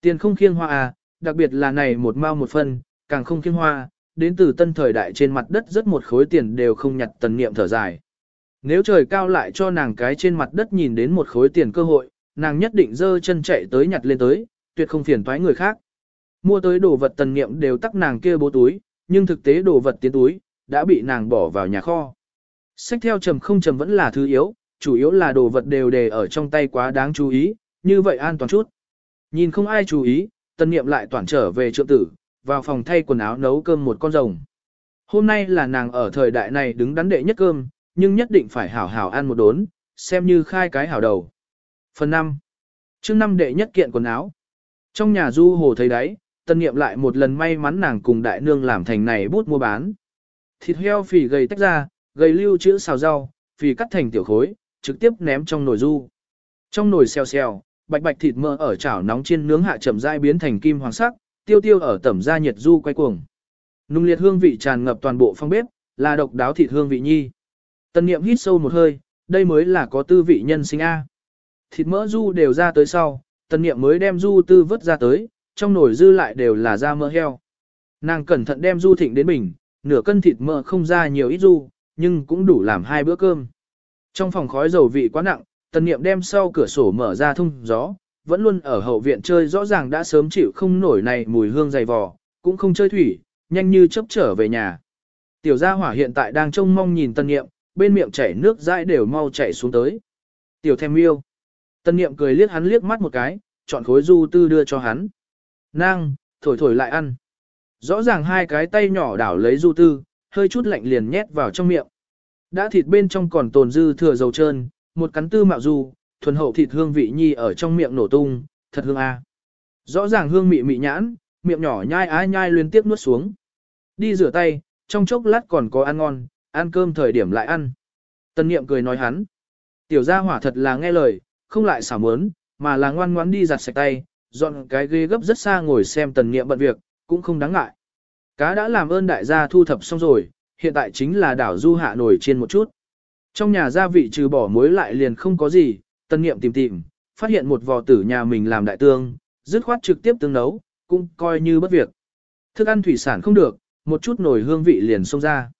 Tiền không khiêng hoa à, đặc biệt là này một mao một phân, càng không khiêng hoa, đến từ tân thời đại trên mặt đất rất một khối tiền đều không nhặt tần niệm thở dài. Nếu trời cao lại cho nàng cái trên mặt đất nhìn đến một khối tiền cơ hội, nàng nhất định dơ chân chạy tới nhặt lên tới, tuyệt không phiền toái người khác. Mua tới đồ vật tần niệm đều tắc nàng kia bố túi, nhưng thực tế đồ vật tiến túi, đã bị nàng bỏ vào nhà kho. Sách theo trầm không trầm vẫn là thứ yếu, chủ yếu là đồ vật đều đề ở trong tay quá đáng chú ý, như vậy an toàn chút. Nhìn không ai chú ý, tân niệm lại toàn trở về trượng tử, vào phòng thay quần áo nấu cơm một con rồng. Hôm nay là nàng ở thời đại này đứng đắn đệ nhất cơm, nhưng nhất định phải hảo hảo ăn một đốn, xem như khai cái hảo đầu. Phần 5. chương năm đệ nhất kiện quần áo. Trong nhà du hồ thấy đấy, tân nghiệm lại một lần may mắn nàng cùng đại nương làm thành này bút mua bán. Thịt heo phì gầy tách ra, gầy lưu chữ xào rau, phì cắt thành tiểu khối, trực tiếp ném trong nồi du. Trong nồi xèo xèo, bạch bạch thịt mỡ ở chảo nóng chiên nướng hạ chậm rãi biến thành kim hoàng sắc, tiêu tiêu ở tẩm gia nhiệt du quay cuồng. Nung liệt hương vị tràn ngập toàn bộ phòng bếp, là độc đáo thịt hương vị nhi. tân niệm hít sâu một hơi, đây mới là có tư vị nhân sinh A. Thịt mỡ du đều ra tới sau, tần niệm mới đem du tư vớt ra tới, trong nồi dư lại đều là da mỡ heo. Nàng cẩn thận đem du thịnh đến bình, nửa cân thịt mỡ không ra nhiều ít du, nhưng cũng đủ làm hai bữa cơm. Trong phòng khói dầu vị quá nặng, tần niệm đem sau cửa sổ mở ra thông gió, vẫn luôn ở hậu viện chơi rõ ràng đã sớm chịu không nổi này mùi hương dày vò, cũng không chơi thủy, nhanh như chấp trở về nhà. Tiểu gia hỏa hiện tại đang trông mong nhìn tần niệm, bên miệng chảy nước dãi đều mau chảy xuống tới. Tiểu thèm yêu. Tân niệm cười liếc hắn liếc mắt một cái, chọn khối du tư đưa cho hắn. Nang, thổi thổi lại ăn. Rõ ràng hai cái tay nhỏ đảo lấy du tư, hơi chút lạnh liền nhét vào trong miệng. Đã thịt bên trong còn tồn dư thừa dầu trơn, một cắn tư mạo du, thuần hậu thịt hương vị nhi ở trong miệng nổ tung, thật hương a. Rõ ràng hương mị mị nhãn, miệng nhỏ nhai á nhai liên tiếp nuốt xuống. Đi rửa tay, trong chốc lát còn có ăn ngon, ăn cơm thời điểm lại ăn. Tân niệm cười nói hắn. Tiểu gia hỏa thật là nghe lời, không lại xảo mớn, mà là ngoan ngoãn đi giặt sạch tay, dọn cái ghế gấp rất xa ngồi xem tần nghiệm bận việc, cũng không đáng ngại. Cá đã làm ơn đại gia thu thập xong rồi, hiện tại chính là đảo du hạ nổi trên một chút. Trong nhà gia vị trừ bỏ muối lại liền không có gì, tân nghiệm tìm tìm, phát hiện một vò tử nhà mình làm đại tương, dứt khoát trực tiếp tương nấu, cũng coi như bất việc. Thức ăn thủy sản không được, một chút nổi hương vị liền xông ra.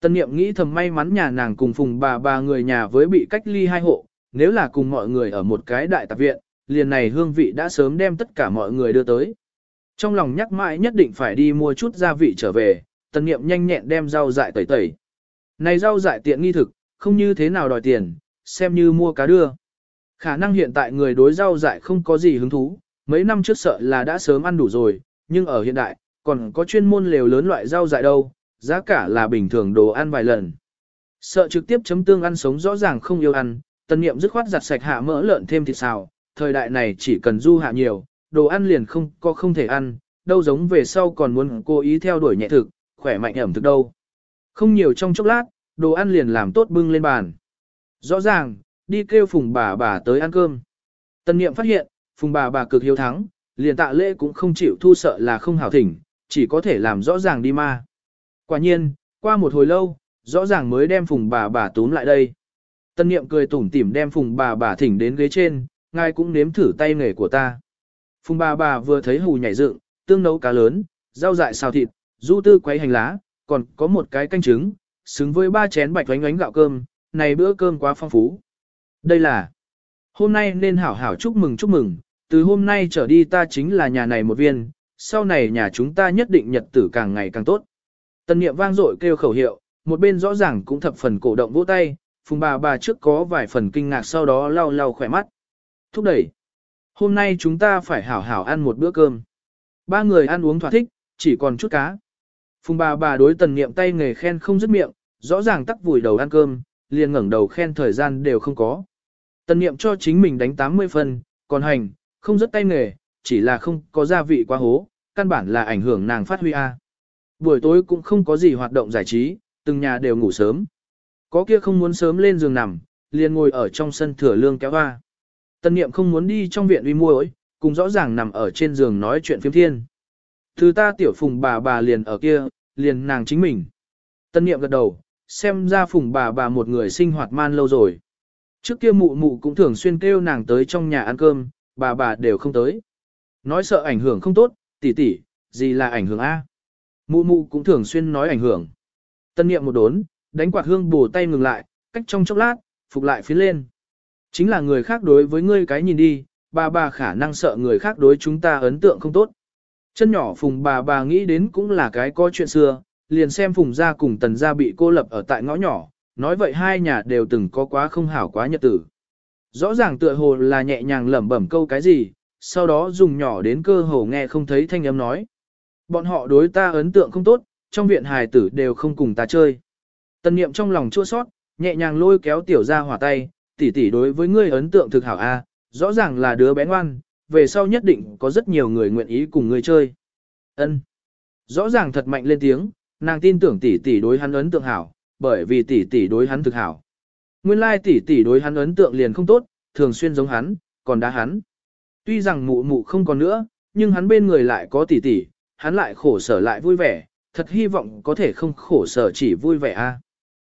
Tân niệm nghĩ thầm may mắn nhà nàng cùng phùng bà bà người nhà với bị cách ly hai hộ, nếu là cùng mọi người ở một cái đại tạp viện, liền này hương vị đã sớm đem tất cả mọi người đưa tới. Trong lòng nhắc mãi nhất định phải đi mua chút gia vị trở về, tần niệm nhanh nhẹn đem rau dại tẩy tẩy. Này rau dại tiện nghi thực, không như thế nào đòi tiền, xem như mua cá đưa. Khả năng hiện tại người đối rau dại không có gì hứng thú, mấy năm trước sợ là đã sớm ăn đủ rồi, nhưng ở hiện đại, còn có chuyên môn lều lớn loại rau dại đâu, giá cả là bình thường đồ ăn vài lần. Sợ trực tiếp chấm tương ăn sống rõ ràng không yêu ăn, tần niệm dứt khoát giặt sạch hạ mỡ lợn thêm thịt xào, thời đại này chỉ cần du hạ nhiều, đồ ăn liền không có không thể ăn, đâu giống về sau còn muốn cố ý theo đuổi nhẹ thực, khỏe mạnh ẩm thực đâu. Không nhiều trong chốc lát, đồ ăn liền làm tốt bưng lên bàn. Rõ ràng, đi kêu phùng bà bà tới ăn cơm. Tân niệm phát hiện, phùng bà bà cực hiếu thắng, liền tạ lễ cũng không chịu thu sợ là không hảo thỉnh, chỉ có thể làm rõ ràng đi ma. Quả nhiên, qua một hồi lâu, rõ ràng mới đem phùng bà bà túm lại đây. Tân niệm cười tủm tỉm đem phùng bà bà thỉnh đến ghế trên, ngài cũng nếm thử tay nghề của ta. Phùng bà bà vừa thấy hù nhảy dựng, tương nấu cá lớn, rau dại xào thịt, du tư quấy hành lá, còn có một cái canh trứng, xứng với ba chén bạch oánh oánh gạo cơm, này bữa cơm quá phong phú. Đây là, hôm nay nên hảo hảo chúc mừng chúc mừng, từ hôm nay trở đi ta chính là nhà này một viên, sau này nhà chúng ta nhất định nhật tử càng ngày càng tốt. Tân niệm vang dội kêu khẩu hiệu, một bên rõ ràng cũng thập phần cổ động vỗ tay, phùng bà bà trước có vài phần kinh ngạc sau đó lau lau khỏe mắt. Thúc đẩy. Hôm nay chúng ta phải hảo hảo ăn một bữa cơm. Ba người ăn uống thỏa thích, chỉ còn chút cá. Phùng bà bà đối tần niệm tay nghề khen không dứt miệng, rõ ràng tắc vùi đầu ăn cơm, liền ngẩng đầu khen thời gian đều không có. Tần niệm cho chính mình đánh 80 phần còn hành, không dứt tay nghề, chỉ là không có gia vị quá hố, căn bản là ảnh hưởng nàng phát huy A. Buổi tối cũng không có gì hoạt động giải trí, từng nhà đều ngủ sớm. Có kia không muốn sớm lên giường nằm, liền ngồi ở trong sân thừa lương kéo hoa. Tân niệm không muốn đi trong viện uy muội, cùng rõ ràng nằm ở trên giường nói chuyện phiếm thiên. Thứ ta tiểu phùng bà bà liền ở kia, liền nàng chính mình. Tân niệm gật đầu, xem ra phùng bà bà một người sinh hoạt man lâu rồi. Trước kia mụ mụ cũng thường xuyên kêu nàng tới trong nhà ăn cơm, bà bà đều không tới. Nói sợ ảnh hưởng không tốt, tỷ tỷ, gì là ảnh hưởng A. Mụ mụ cũng thường xuyên nói ảnh hưởng. Tân niệm một đốn, đánh quạt hương bổ tay ngừng lại, cách trong chốc lát, phục lại phía lên. Chính là người khác đối với ngươi cái nhìn đi, bà bà khả năng sợ người khác đối chúng ta ấn tượng không tốt. Chân nhỏ phùng bà bà nghĩ đến cũng là cái có chuyện xưa, liền xem phùng gia cùng tần gia bị cô lập ở tại ngõ nhỏ, nói vậy hai nhà đều từng có quá không hảo quá nhật tử. Rõ ràng tựa hồ là nhẹ nhàng lẩm bẩm câu cái gì, sau đó dùng nhỏ đến cơ hồ nghe không thấy thanh âm nói. Bọn họ đối ta ấn tượng không tốt, trong viện hài tử đều không cùng ta chơi. Tần niệm trong lòng chua sót, nhẹ nhàng lôi kéo tiểu ra hỏa tay, tỷ tỷ đối với ngươi ấn tượng thực hảo a, rõ ràng là đứa bé ngoan, về sau nhất định có rất nhiều người nguyện ý cùng ngươi chơi. Ân. Rõ ràng thật mạnh lên tiếng, nàng tin tưởng tỷ tỷ đối hắn ấn tượng hảo, bởi vì tỷ tỷ đối hắn thực hảo. Nguyên lai tỷ tỷ đối hắn ấn tượng liền không tốt, thường xuyên giống hắn, còn đá hắn. Tuy rằng mụ mụ không còn nữa, nhưng hắn bên người lại có tỷ tỷ, hắn lại khổ sở lại vui vẻ, thật hy vọng có thể không khổ sở chỉ vui vẻ a.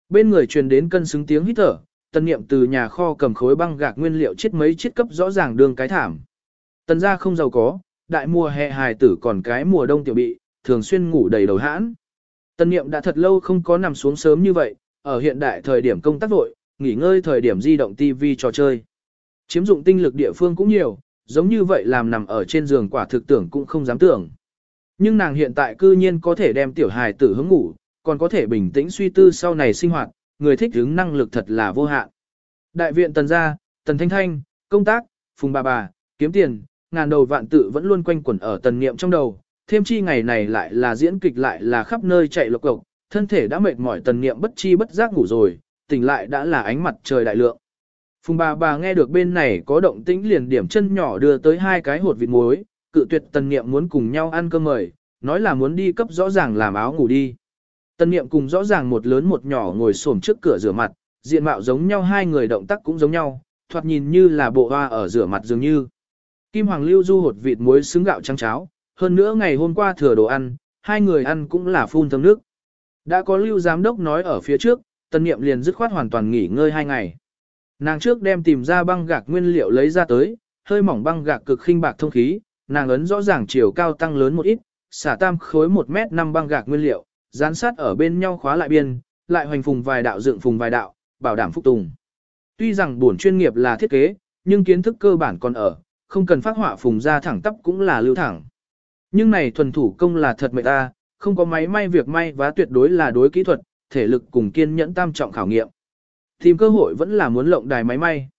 Bên người truyền đến cân xứng tiếng hít thở, tần niệm từ nhà kho cầm khối băng gạc nguyên liệu chết mấy chiết cấp rõ ràng đường cái thảm. Tần gia không giàu có, đại mùa hè hài tử còn cái mùa đông tiểu bị, thường xuyên ngủ đầy đầu hãn. Tần niệm đã thật lâu không có nằm xuống sớm như vậy, ở hiện đại thời điểm công tác vội, nghỉ ngơi thời điểm di động TV trò chơi. Chiếm dụng tinh lực địa phương cũng nhiều, giống như vậy làm nằm ở trên giường quả thực tưởng cũng không dám tưởng. Nhưng nàng hiện tại cư nhiên có thể đem tiểu hài tử hướng ngủ, còn có thể bình tĩnh suy tư sau này sinh hoạt, người thích ứng năng lực thật là vô hạn. Đại viện tần gia, tần thanh thanh, công tác, phùng bà bà, kiếm tiền, ngàn đầu vạn tự vẫn luôn quanh quẩn ở tần niệm trong đầu, thêm chi ngày này lại là diễn kịch lại là khắp nơi chạy lộc cộc, thân thể đã mệt mỏi tần niệm bất chi bất giác ngủ rồi, tỉnh lại đã là ánh mặt trời đại lượng. Phùng bà bà nghe được bên này có động tĩnh liền điểm chân nhỏ đưa tới hai cái hột vịt muối, cự tuyệt tần niệm muốn cùng nhau ăn cơm mời, nói là muốn đi cấp rõ ràng làm áo ngủ đi. Tân niệm cùng rõ ràng một lớn một nhỏ ngồi xổm trước cửa rửa mặt, diện mạo giống nhau hai người động tác cũng giống nhau, thoạt nhìn như là bộ hoa ở rửa mặt dường như. Kim Hoàng Lưu du hột vịt muối xứng gạo trắng cháo, hơn nữa ngày hôm qua thừa đồ ăn, hai người ăn cũng là phun thơm nước. Đã có Lưu Giám Đốc nói ở phía trước, Tân Niệm liền dứt khoát hoàn toàn nghỉ ngơi hai ngày. Nàng trước đem tìm ra băng gạc nguyên liệu lấy ra tới, hơi mỏng băng gạc cực khinh bạc thông khí, nàng ấn rõ ràng chiều cao tăng lớn một ít, xả tam khối 1 mét 5 băng gạc nguyên liệu, dán sát ở bên nhau khóa lại biên, lại hoành phùng vài đạo dựng phùng vài đạo, bảo đảm phúc tùng. Tuy rằng buồn chuyên nghiệp là thiết kế, nhưng kiến thức cơ bản còn ở, không cần phát họa phùng ra thẳng tắp cũng là lưu thẳng. Nhưng này thuần thủ công là thật mệt ta, không có máy may việc may và tuyệt đối là đối kỹ thuật, thể lực cùng kiên nhẫn tam trọng khảo nghiệm. Tìm cơ hội vẫn là muốn lộng đài máy may.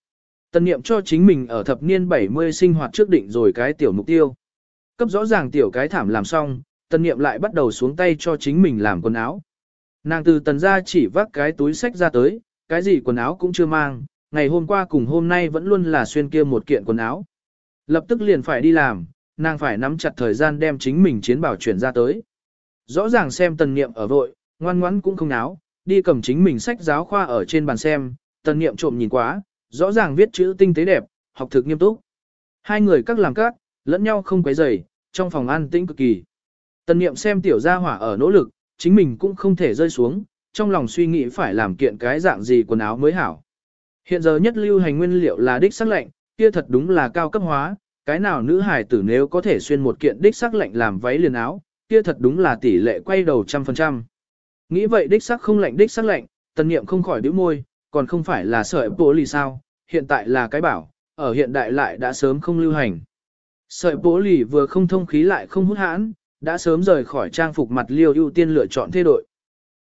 Tân niệm cho chính mình ở thập niên 70 sinh hoạt trước định rồi cái tiểu mục tiêu. Cấp rõ ràng tiểu cái thảm làm xong, Tần niệm lại bắt đầu xuống tay cho chính mình làm quần áo. Nàng từ tần ra chỉ vác cái túi sách ra tới, cái gì quần áo cũng chưa mang, ngày hôm qua cùng hôm nay vẫn luôn là xuyên kia một kiện quần áo. Lập tức liền phải đi làm, nàng phải nắm chặt thời gian đem chính mình chiến bảo chuyển ra tới. Rõ ràng xem tần niệm ở vội, ngoan ngoãn cũng không náo, đi cầm chính mình sách giáo khoa ở trên bàn xem, tần niệm trộm nhìn quá, rõ ràng viết chữ tinh tế đẹp, học thực nghiêm túc. Hai người các làm các, lẫn nhau không quấy rầy, trong phòng an tĩnh cực kỳ. Tần niệm xem tiểu gia hỏa ở nỗ lực, chính mình cũng không thể rơi xuống, trong lòng suy nghĩ phải làm kiện cái dạng gì quần áo mới hảo. Hiện giờ nhất lưu hành nguyên liệu là đích sắc lạnh, kia thật đúng là cao cấp hóa, cái nào nữ hài tử nếu có thể xuyên một kiện đích sắc lạnh làm váy liền áo, kia thật đúng là tỷ lệ quay đầu trăm phần trăm. Nghĩ vậy đích sắc không lạnh đích sắc lạnh, tần niệm không khỏi đứa môi, còn không phải là sợi bố lì sao, hiện tại là cái bảo, ở hiện đại lại đã sớm không lưu hành. Sợi bố lì vừa không thông khí lại không hút hãn, đã sớm rời khỏi trang phục mặt liêu ưu tiên lựa chọn thay đổi.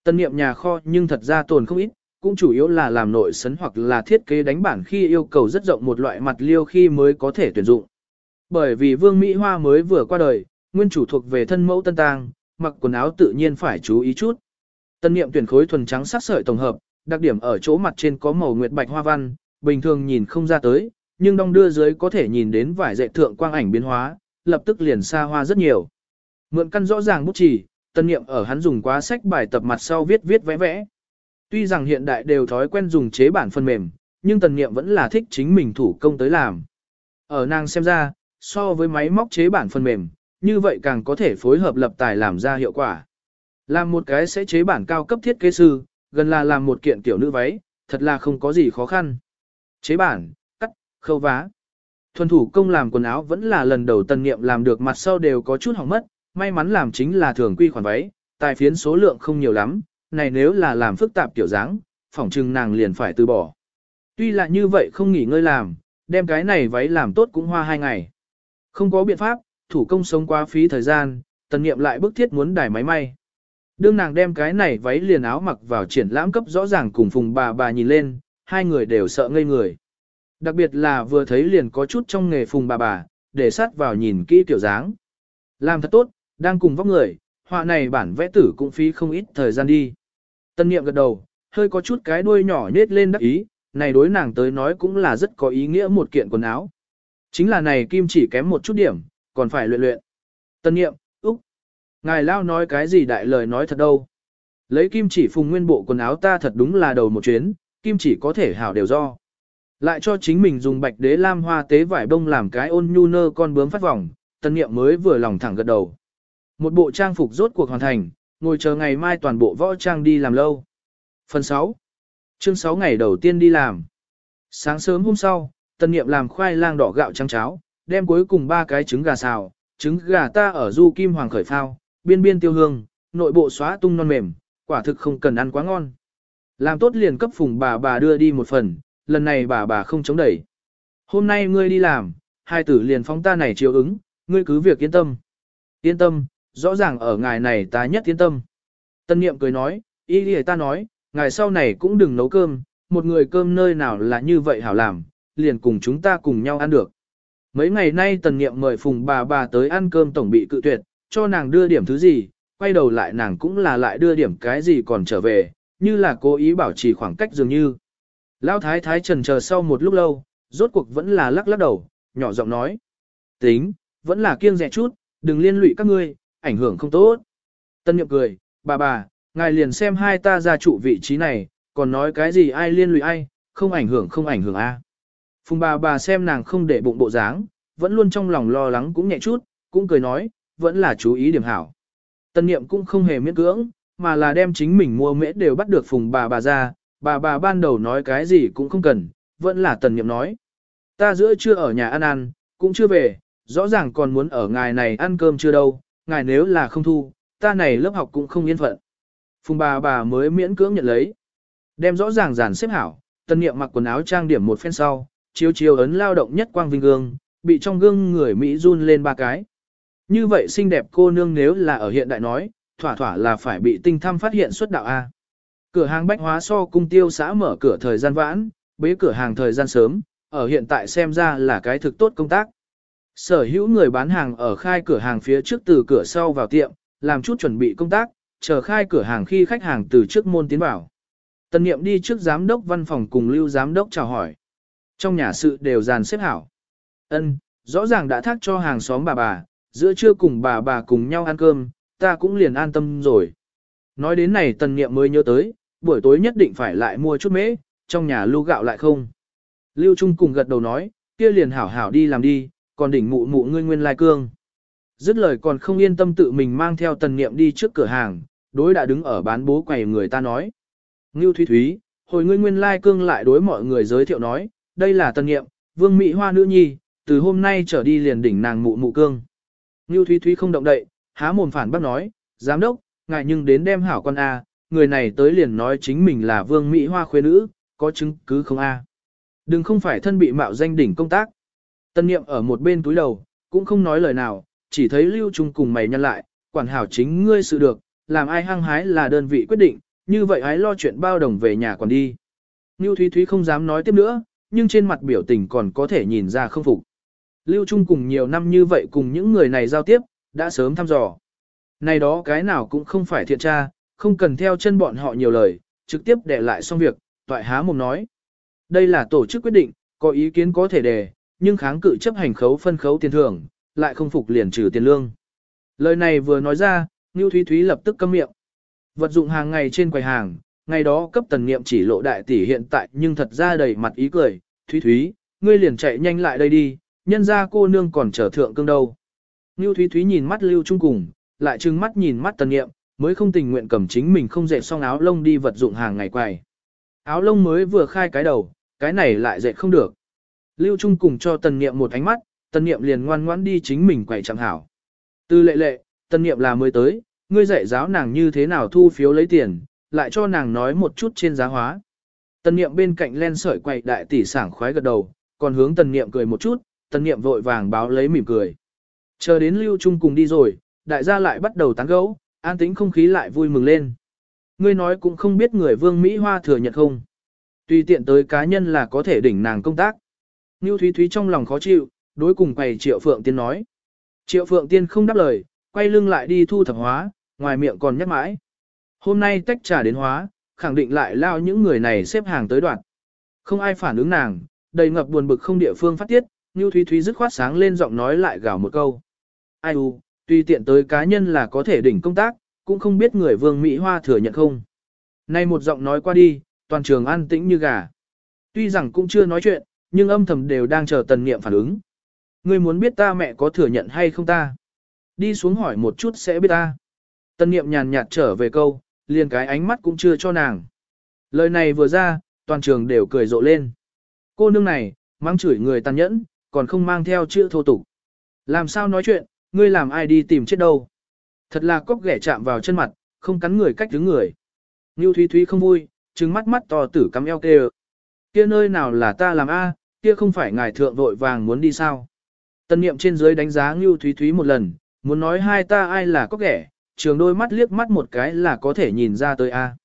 Tân niệm nhà kho nhưng thật ra tồn không ít, cũng chủ yếu là làm nội sấn hoặc là thiết kế đánh bản khi yêu cầu rất rộng một loại mặt liêu khi mới có thể tuyển dụng. Bởi vì Vương Mỹ Hoa mới vừa qua đời, nguyên chủ thuộc về thân mẫu tân tang, mặc quần áo tự nhiên phải chú ý chút. Tân niệm tuyển khối thuần trắng sắc sợi tổng hợp, đặc điểm ở chỗ mặt trên có màu nguyệt bạch hoa văn, bình thường nhìn không ra tới, nhưng đong đưa dưới có thể nhìn đến vải dệt thượng quang ảnh biến hóa, lập tức liền xa hoa rất nhiều. Mượn căn rõ ràng bút chỉ, tân niệm ở hắn dùng quá sách bài tập mặt sau viết viết vẽ vẽ. Tuy rằng hiện đại đều thói quen dùng chế bản phần mềm, nhưng tần niệm vẫn là thích chính mình thủ công tới làm. Ở nàng xem ra, so với máy móc chế bản phần mềm, như vậy càng có thể phối hợp lập tài làm ra hiệu quả. Làm một cái sẽ chế bản cao cấp thiết kế sư, gần là làm một kiện tiểu nữ váy, thật là không có gì khó khăn. Chế bản, cắt, khâu vá. Thuần thủ công làm quần áo vẫn là lần đầu tần nghiệm làm được mặt sau đều có chút hỏng mất, may mắn làm chính là thường quy khoản váy, tài phiến số lượng không nhiều lắm, này nếu là làm phức tạp kiểu dáng, phỏng chừng nàng liền phải từ bỏ. Tuy là như vậy không nghỉ ngơi làm, đem cái này váy làm tốt cũng hoa hai ngày. Không có biện pháp, thủ công sống quá phí thời gian, tần nghiệm lại bức thiết muốn đài máy may. Đương nàng đem cái này váy liền áo mặc vào triển lãm cấp rõ ràng cùng phùng bà bà nhìn lên, hai người đều sợ ngây người. Đặc biệt là vừa thấy liền có chút trong nghề phùng bà bà, để sát vào nhìn kỹ kiểu dáng. Làm thật tốt, đang cùng vóc người, họa này bản vẽ tử cũng phí không ít thời gian đi. Tân niệm gật đầu, hơi có chút cái đuôi nhỏ nết lên đắc ý, này đối nàng tới nói cũng là rất có ý nghĩa một kiện quần áo. Chính là này kim chỉ kém một chút điểm, còn phải luyện luyện. Tân niệm, úc. Ngài lao nói cái gì đại lời nói thật đâu. Lấy kim chỉ phùng nguyên bộ quần áo ta thật đúng là đầu một chuyến, kim chỉ có thể hảo đều do. Lại cho chính mình dùng bạch đế lam hoa tế vải bông làm cái ôn nhu nơ con bướm phát vòng, tân niệm mới vừa lòng thẳng gật đầu. Một bộ trang phục rốt cuộc hoàn thành, ngồi chờ ngày mai toàn bộ võ trang đi làm lâu. Phần 6. Chương 6 ngày đầu tiên đi làm. Sáng sớm hôm sau, tân niệm làm khoai lang đỏ gạo trắng cháo, đem cuối cùng ba cái trứng gà xào, trứng gà ta ở du kim hoàng khởi phao, biên biên tiêu hương, nội bộ xóa tung non mềm, quả thực không cần ăn quá ngon. Làm tốt liền cấp phùng bà bà đưa đi một phần, lần này bà bà không chống đẩy. Hôm nay ngươi đi làm, hai tử liền phóng ta này chiều ứng, ngươi cứ việc yên tâm. Yên tâm, rõ ràng ở ngài này ta nhất yên tâm. Tân niệm cười nói, ý đi ta nói, ngài sau này cũng đừng nấu cơm, một người cơm nơi nào là như vậy hảo làm, liền cùng chúng ta cùng nhau ăn được. Mấy ngày nay tần niệm mời phùng bà bà tới ăn cơm tổng bị cự tuyệt, cho nàng đưa điểm thứ gì, quay đầu lại nàng cũng là lại đưa điểm cái gì còn trở về, như là cố ý bảo trì khoảng cách dường như. Lão thái thái trần chờ sau một lúc lâu, rốt cuộc vẫn là lắc lắc đầu, nhỏ giọng nói. Tính, vẫn là kiêng dè chút, đừng liên lụy các ngươi, ảnh hưởng không tốt. Tân nhậm cười, bà bà, ngài liền xem hai ta ra trụ vị trí này, còn nói cái gì ai liên lụy ai, không ảnh hưởng không ảnh hưởng a. Phùng bà bà xem nàng không để bụng bộ dáng, vẫn luôn trong lòng lo lắng cũng nhẹ chút, cũng cười nói, vẫn là chú ý điểm hảo. Tân niệm cũng không hề miễn cưỡng, mà là đem chính mình mua mễ đều bắt được phùng bà bà ra, bà bà ban đầu nói cái gì cũng không cần, vẫn là tần niệm nói. Ta giữa chưa ở nhà ăn ăn, cũng chưa về, rõ ràng còn muốn ở ngài này ăn cơm chưa đâu, ngài nếu là không thu, ta này lớp học cũng không yên phận. Phùng bà bà mới miễn cưỡng nhận lấy. Đem rõ ràng giản xếp hảo, tân niệm mặc quần áo trang điểm một phen sau, chiếu chiếu ấn lao động nhất quang vinh gương, bị trong gương người Mỹ run lên ba cái. Như vậy xinh đẹp cô nương nếu là ở hiện đại nói, thỏa thỏa là phải bị tinh thăm phát hiện xuất đạo A. Cửa hàng bách hóa so cung tiêu xã mở cửa thời gian vãn, bế cửa hàng thời gian sớm, ở hiện tại xem ra là cái thực tốt công tác. Sở hữu người bán hàng ở khai cửa hàng phía trước từ cửa sau vào tiệm, làm chút chuẩn bị công tác, chờ khai cửa hàng khi khách hàng từ trước môn tiến vào. Tần niệm đi trước giám đốc văn phòng cùng lưu giám đốc chào hỏi. Trong nhà sự đều dàn xếp hảo. Ân, rõ ràng đã thác cho hàng xóm bà bà, giữa trưa cùng bà bà cùng nhau ăn cơm, ta cũng liền an tâm rồi. Nói đến này tần niệm mới nhớ tới, buổi tối nhất định phải lại mua chút mễ, trong nhà lưu gạo lại không. Lưu Trung cùng gật đầu nói, kia liền hảo hảo đi làm đi, còn đỉnh mụ mụ ngươi nguyên lai cương. Dứt lời còn không yên tâm tự mình mang theo tần niệm đi trước cửa hàng, đối đã đứng ở bán bố quầy người ta nói. Ngưu Thúy Thúy, hồi ngươi nguyên lai cương lại đối mọi người giới thiệu nói, đây là tần niệm, vương mỹ hoa nữ nhi, từ hôm nay trở đi liền đỉnh nàng mụ mụ cương. Ngưu Thúy Thúy không động đậy, há mồm phản bác nói, giám đốc, ngài nhưng đến đem hảo con A, người này tới liền nói chính mình là vương Mỹ Hoa khuê nữ, có chứng cứ không A. Đừng không phải thân bị mạo danh đỉnh công tác. Tân niệm ở một bên túi đầu, cũng không nói lời nào, chỉ thấy lưu trung cùng mày nhăn lại, quản hảo chính ngươi sự được, làm ai hăng hái là đơn vị quyết định, như vậy ái lo chuyện bao đồng về nhà còn đi. Lưu Thúy Thúy không dám nói tiếp nữa, nhưng trên mặt biểu tình còn có thể nhìn ra không phục. Lưu Trung cùng nhiều năm như vậy cùng những người này giao tiếp, đã sớm thăm dò. Này đó cái nào cũng không phải thiện tra, không cần theo chân bọn họ nhiều lời, trực tiếp để lại xong việc, toại há mồm nói. Đây là tổ chức quyết định, có ý kiến có thể đề, nhưng kháng cự chấp hành khấu phân khấu tiền thưởng, lại không phục liền trừ tiền lương. Lời này vừa nói ra, Ngưu Thúy Thúy lập tức câm miệng. Vật dụng hàng ngày trên quầy hàng, ngày đó cấp tần nghiệm chỉ lộ đại tỷ hiện tại nhưng thật ra đầy mặt ý cười, Thúy Thúy, ngươi liền chạy nhanh lại đây đi, nhân ra cô nương còn trở thượng cương đâu. Ngưu Thúy Thúy nhìn mắt Lưu Trung cùng, lại trừng mắt nhìn mắt tần nghiệm, mới không tình nguyện cầm chính mình không dệt xong áo lông đi vật dụng hàng ngày quầy. Áo lông mới vừa khai cái đầu, cái này lại dệt không được. Lưu Trung cùng cho tần Niệm một ánh mắt, tần Niệm liền ngoan ngoãn đi chính mình quậy chẳng hảo. Từ lệ lệ, tần Niệm là mới tới, ngươi dạy giáo nàng như thế nào thu phiếu lấy tiền, lại cho nàng nói một chút trên giá hóa. Tần niệm bên cạnh len sợi quậy đại tỷ sảng khoái gật đầu, còn hướng tần niệm cười một chút, tần niệm vội vàng báo lấy mỉm cười. Chờ đến lưu trung cùng đi rồi, đại gia lại bắt đầu tán gẫu, an tĩnh không khí lại vui mừng lên. Ngươi nói cũng không biết người vương Mỹ Hoa thừa nhận không. Tùy tiện tới cá nhân là có thể đỉnh nàng công tác. Ngưu Thúy Thúy trong lòng khó chịu, đối cùng quầy Triệu Phượng Tiên nói. Triệu Phượng Tiên không đáp lời, quay lưng lại đi thu thập hóa, ngoài miệng còn nhắc mãi. Hôm nay tách trà đến hóa, khẳng định lại lao những người này xếp hàng tới đoạn. Không ai phản ứng nàng, đầy ngập buồn bực không địa phương phát tiết, Ngưu Thúy Thúy dứt khoát sáng lên giọng nói lại gào một câu. Ai u, tuy tiện tới cá nhân là có thể đỉnh công tác, cũng không biết người vương Mỹ Hoa thừa nhận không. Nay một giọng nói qua đi, toàn trường an tĩnh như gà. Tuy rằng cũng chưa nói chuyện, nhưng âm thầm đều đang chờ tần niệm phản ứng. Ngươi muốn biết ta mẹ có thừa nhận hay không ta? Đi xuống hỏi một chút sẽ biết ta. Tân niệm nhàn nhạt trở về câu, liền cái ánh mắt cũng chưa cho nàng. Lời này vừa ra, toàn trường đều cười rộ lên. Cô nương này, mang chửi người tàn nhẫn, còn không mang theo chữ thô tục. Làm sao nói chuyện, ngươi làm ai đi tìm chết đâu. Thật là cóc ghẻ chạm vào chân mặt, không cắn người cách đứng người. Ngưu Thúy Thúy không vui, trừng mắt mắt to tử cắm eo kê Kia nơi nào là ta làm a, kia không phải ngài thượng vội vàng muốn đi sao. Tân niệm trên dưới đánh giá Ngưu Thúy Thúy một lần, muốn nói hai ta ai là có ghẻ, trường đôi mắt liếc mắt một cái là có thể nhìn ra tới a.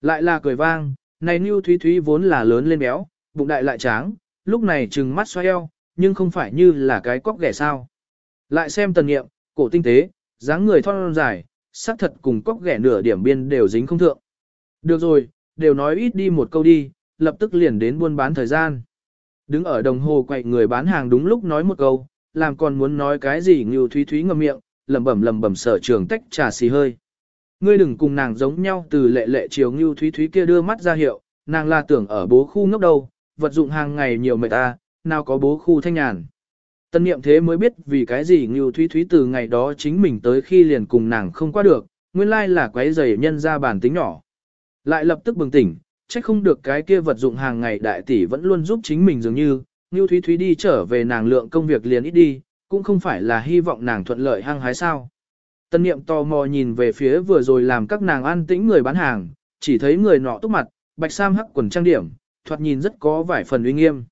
Lại là cười vang, này Ngưu Thúy Thúy vốn là lớn lên béo, bụng đại lại tráng, lúc này trừng mắt xoay eo, nhưng không phải như là cái cóc ghẻ sao. Lại xem tần nghiệm, cổ tinh tế, dáng người thon dài, sắc thật cùng cóc ghẻ nửa điểm biên đều dính không thượng. Được rồi, đều nói ít đi một câu đi, lập tức liền đến buôn bán thời gian. Đứng ở đồng hồ quậy người bán hàng đúng lúc nói một câu, làm còn muốn nói cái gì Ngưu Thúy Thúy ngậm miệng, lẩm bẩm lẩm bẩm sở trường tách trà xì hơi. Ngươi đừng cùng nàng giống nhau từ lệ lệ chiều ngưu thúy thúy kia đưa mắt ra hiệu, nàng là tưởng ở bố khu ngốc đâu, vật dụng hàng ngày nhiều mệt ta, nào có bố khu thanh nhàn. Tân niệm thế mới biết vì cái gì ngưu thúy thúy từ ngày đó chính mình tới khi liền cùng nàng không qua được, nguyên lai là quấy giày nhân ra bản tính nhỏ. Lại lập tức bừng tỉnh, trách không được cái kia vật dụng hàng ngày đại tỷ vẫn luôn giúp chính mình dường như, Ngưu Thúy Thúy đi trở về nàng lượng công việc liền ít đi, cũng không phải là hy vọng nàng thuận lợi hăng hái sao. Tân niệm tò mò nhìn về phía vừa rồi làm các nàng an tĩnh người bán hàng, chỉ thấy người nọ túc mặt, bạch sam hắc quần trang điểm, thoạt nhìn rất có vài phần uy nghiêm.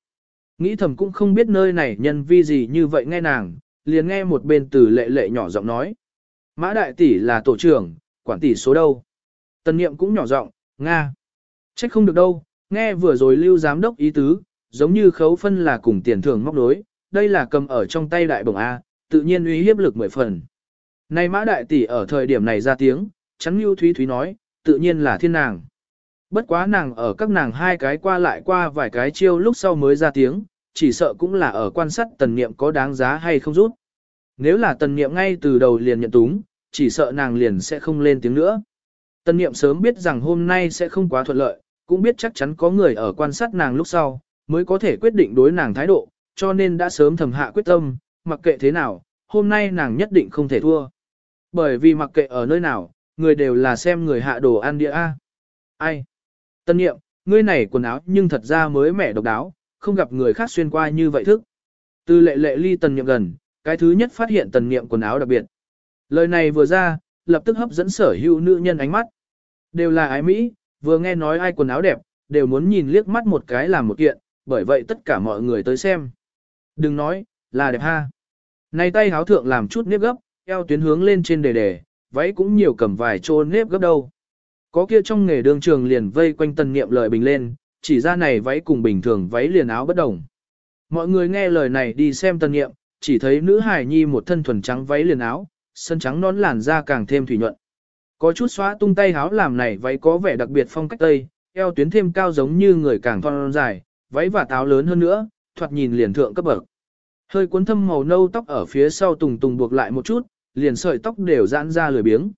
Nghĩ thầm cũng không biết nơi này nhân vi gì như vậy nghe nàng, liền nghe một bên từ lệ lệ nhỏ giọng nói. Mã đại tỷ là tổ trưởng, quản tỷ số đâu? Tân niệm cũng nhỏ giọng, Nga. Trách không được đâu, nghe vừa rồi lưu giám đốc ý tứ, giống như khấu phân là cùng tiền thưởng móc đối, đây là cầm ở trong tay đại bổng A, tự nhiên uy hiếp lực mười phần. Nay mã đại tỷ ở thời điểm này ra tiếng, chắn như Thúy Thúy nói, tự nhiên là thiên nàng. Bất quá nàng ở các nàng hai cái qua lại qua vài cái chiêu lúc sau mới ra tiếng, chỉ sợ cũng là ở quan sát tần niệm có đáng giá hay không rút. Nếu là tần niệm ngay từ đầu liền nhận túng, chỉ sợ nàng liền sẽ không lên tiếng nữa. Tần niệm sớm biết rằng hôm nay sẽ không quá thuận lợi, cũng biết chắc chắn có người ở quan sát nàng lúc sau, mới có thể quyết định đối nàng thái độ, cho nên đã sớm thầm hạ quyết tâm, mặc kệ thế nào, hôm nay nàng nhất định không thể thua. Bởi vì mặc kệ ở nơi nào, người đều là xem người hạ đồ ăn địa A. Ai? Tân nghiệm, ngươi này quần áo nhưng thật ra mới mẻ độc đáo, không gặp người khác xuyên qua như vậy thức. Từ lệ lệ ly tần nghiệm gần, cái thứ nhất phát hiện tần nghiệm quần áo đặc biệt. Lời này vừa ra, lập tức hấp dẫn sở hữu nữ nhân ánh mắt. Đều là ái Mỹ, vừa nghe nói ai quần áo đẹp, đều muốn nhìn liếc mắt một cái làm một kiện, bởi vậy tất cả mọi người tới xem. Đừng nói, là đẹp ha. Này tay háo thượng làm chút nếp gấp, eo tuyến hướng lên trên đề đề, váy cũng nhiều cầm vài chỗ nếp gấp đâu. Có kia trong nghề đường trường liền vây quanh tần niệm lời bình lên, chỉ ra này váy cùng bình thường váy liền áo bất đồng. Mọi người nghe lời này đi xem tần niệm, chỉ thấy nữ hài nhi một thân thuần trắng váy liền áo, sân trắng nón làn da càng thêm thủy nhuận. Có chút xóa tung tay áo làm này váy có vẻ đặc biệt phong cách tây, eo tuyến thêm cao giống như người càng thon dài, váy và táo lớn hơn nữa, thoạt nhìn liền thượng cấp bậc. Hơi cuốn thâm màu nâu tóc ở phía sau tùng tùng buộc lại một chút, liền sợi tóc đều giãn ra lười biếng.